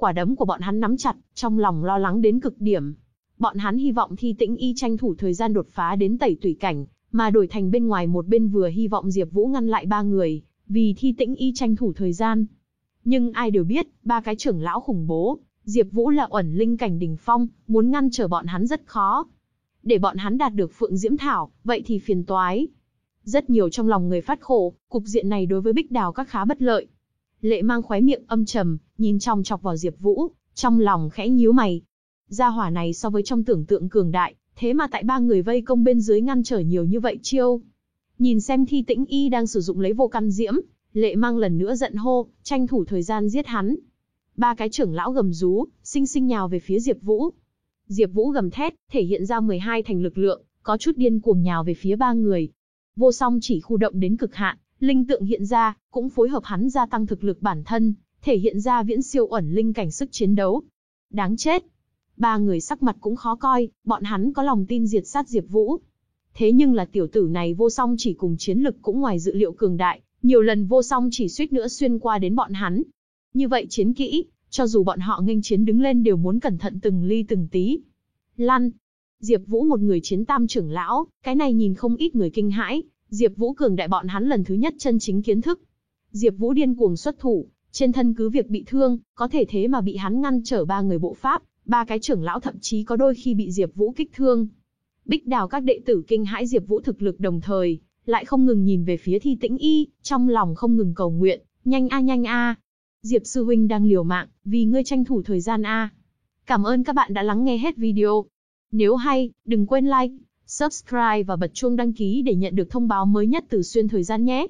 Quả đấm của bọn hắn nắm chặt, trong lòng lo lắng đến cực điểm. Bọn hắn hy vọng thi tĩnh y tranh thủ thời gian đột phá đến tẩy tùy cảnh, mà đổi thành bên ngoài một bên vừa hy vọng Diệp Vũ ngăn lại ba người, vì thi tĩnh y tranh thủ thời gian. Nhưng ai đều biết, ba cái trưởng lão khủng bố, Diệp Vũ là ẩn linh cảnh đỉnh phong, muốn ngăn trở bọn hắn rất khó. Để bọn hắn đạt được Phượng Diễm Thảo, vậy thì phiền toái. Rất nhiều trong lòng người phát khổ, cục diện này đối với Bích Đào các khá bất lợi. Lệ mang khóe miệng âm trầm, nhìn trong chọc vào Diệp Vũ, trong lòng khẽ nhíu mày. Gia hỏa này so với trong tưởng tượng cường đại, thế mà tại ba người vây công bên dưới ngăn trở nhiều như vậy chiêu. Nhìn xem Thi Tĩnh Y đang sử dụng lấy vô căn diễm, Lệ Mang lần nữa giận hô, tranh thủ thời gian giết hắn. Ba cái trưởng lão gầm rú, sinh sinh nhào về phía Diệp Vũ. Diệp Vũ gầm thét, thể hiện ra 12 thành lực lượng, có chút điên cuồng nhào về phía ba người. Vô Song chỉ khu động đến cực hạn, linh tượng hiện ra, cũng phối hợp hắn gia tăng thực lực bản thân, thể hiện ra viễn siêu ẩn linh cảnh sức chiến đấu. Đáng chết. Ba người sắc mặt cũng khó coi, bọn hắn có lòng tin diệt sát Diệp Vũ. Thế nhưng là tiểu tử này vô song chỉ cùng chiến lực cũng ngoài dự liệu cường đại, nhiều lần vô song chỉ suýt nữa xuyên qua đến bọn hắn. Như vậy chiến kỹ, cho dù bọn họ nghênh chiến đứng lên đều muốn cẩn thận từng ly từng tí. Lăn. Diệp Vũ một người chiến tam trưởng lão, cái này nhìn không ít người kinh hãi, Diệp Vũ cường đại bọn hắn lần thứ nhất chân chính kiến thức. Diệp Vũ điên cuồng xuất thủ, trên thân cứ việc bị thương, có thể thế mà bị hắn ngăn trở ba người bộ pháp, ba cái trưởng lão thậm chí có đôi khi bị Diệp Vũ kích thương. Bích Đào các đệ tử kinh hãi Diệp Vũ thực lực đồng thời, lại không ngừng nhìn về phía Thi Tĩnh Y, trong lòng không ngừng cầu nguyện, nhanh a nhanh a. Diệp sư huynh đang liều mạng, vì ngươi tranh thủ thời gian a. Cảm ơn các bạn đã lắng nghe hết video. Nếu hay, đừng quên like, subscribe và bật chuông đăng ký để nhận được thông báo mới nhất từ xuyên thời gian nhé.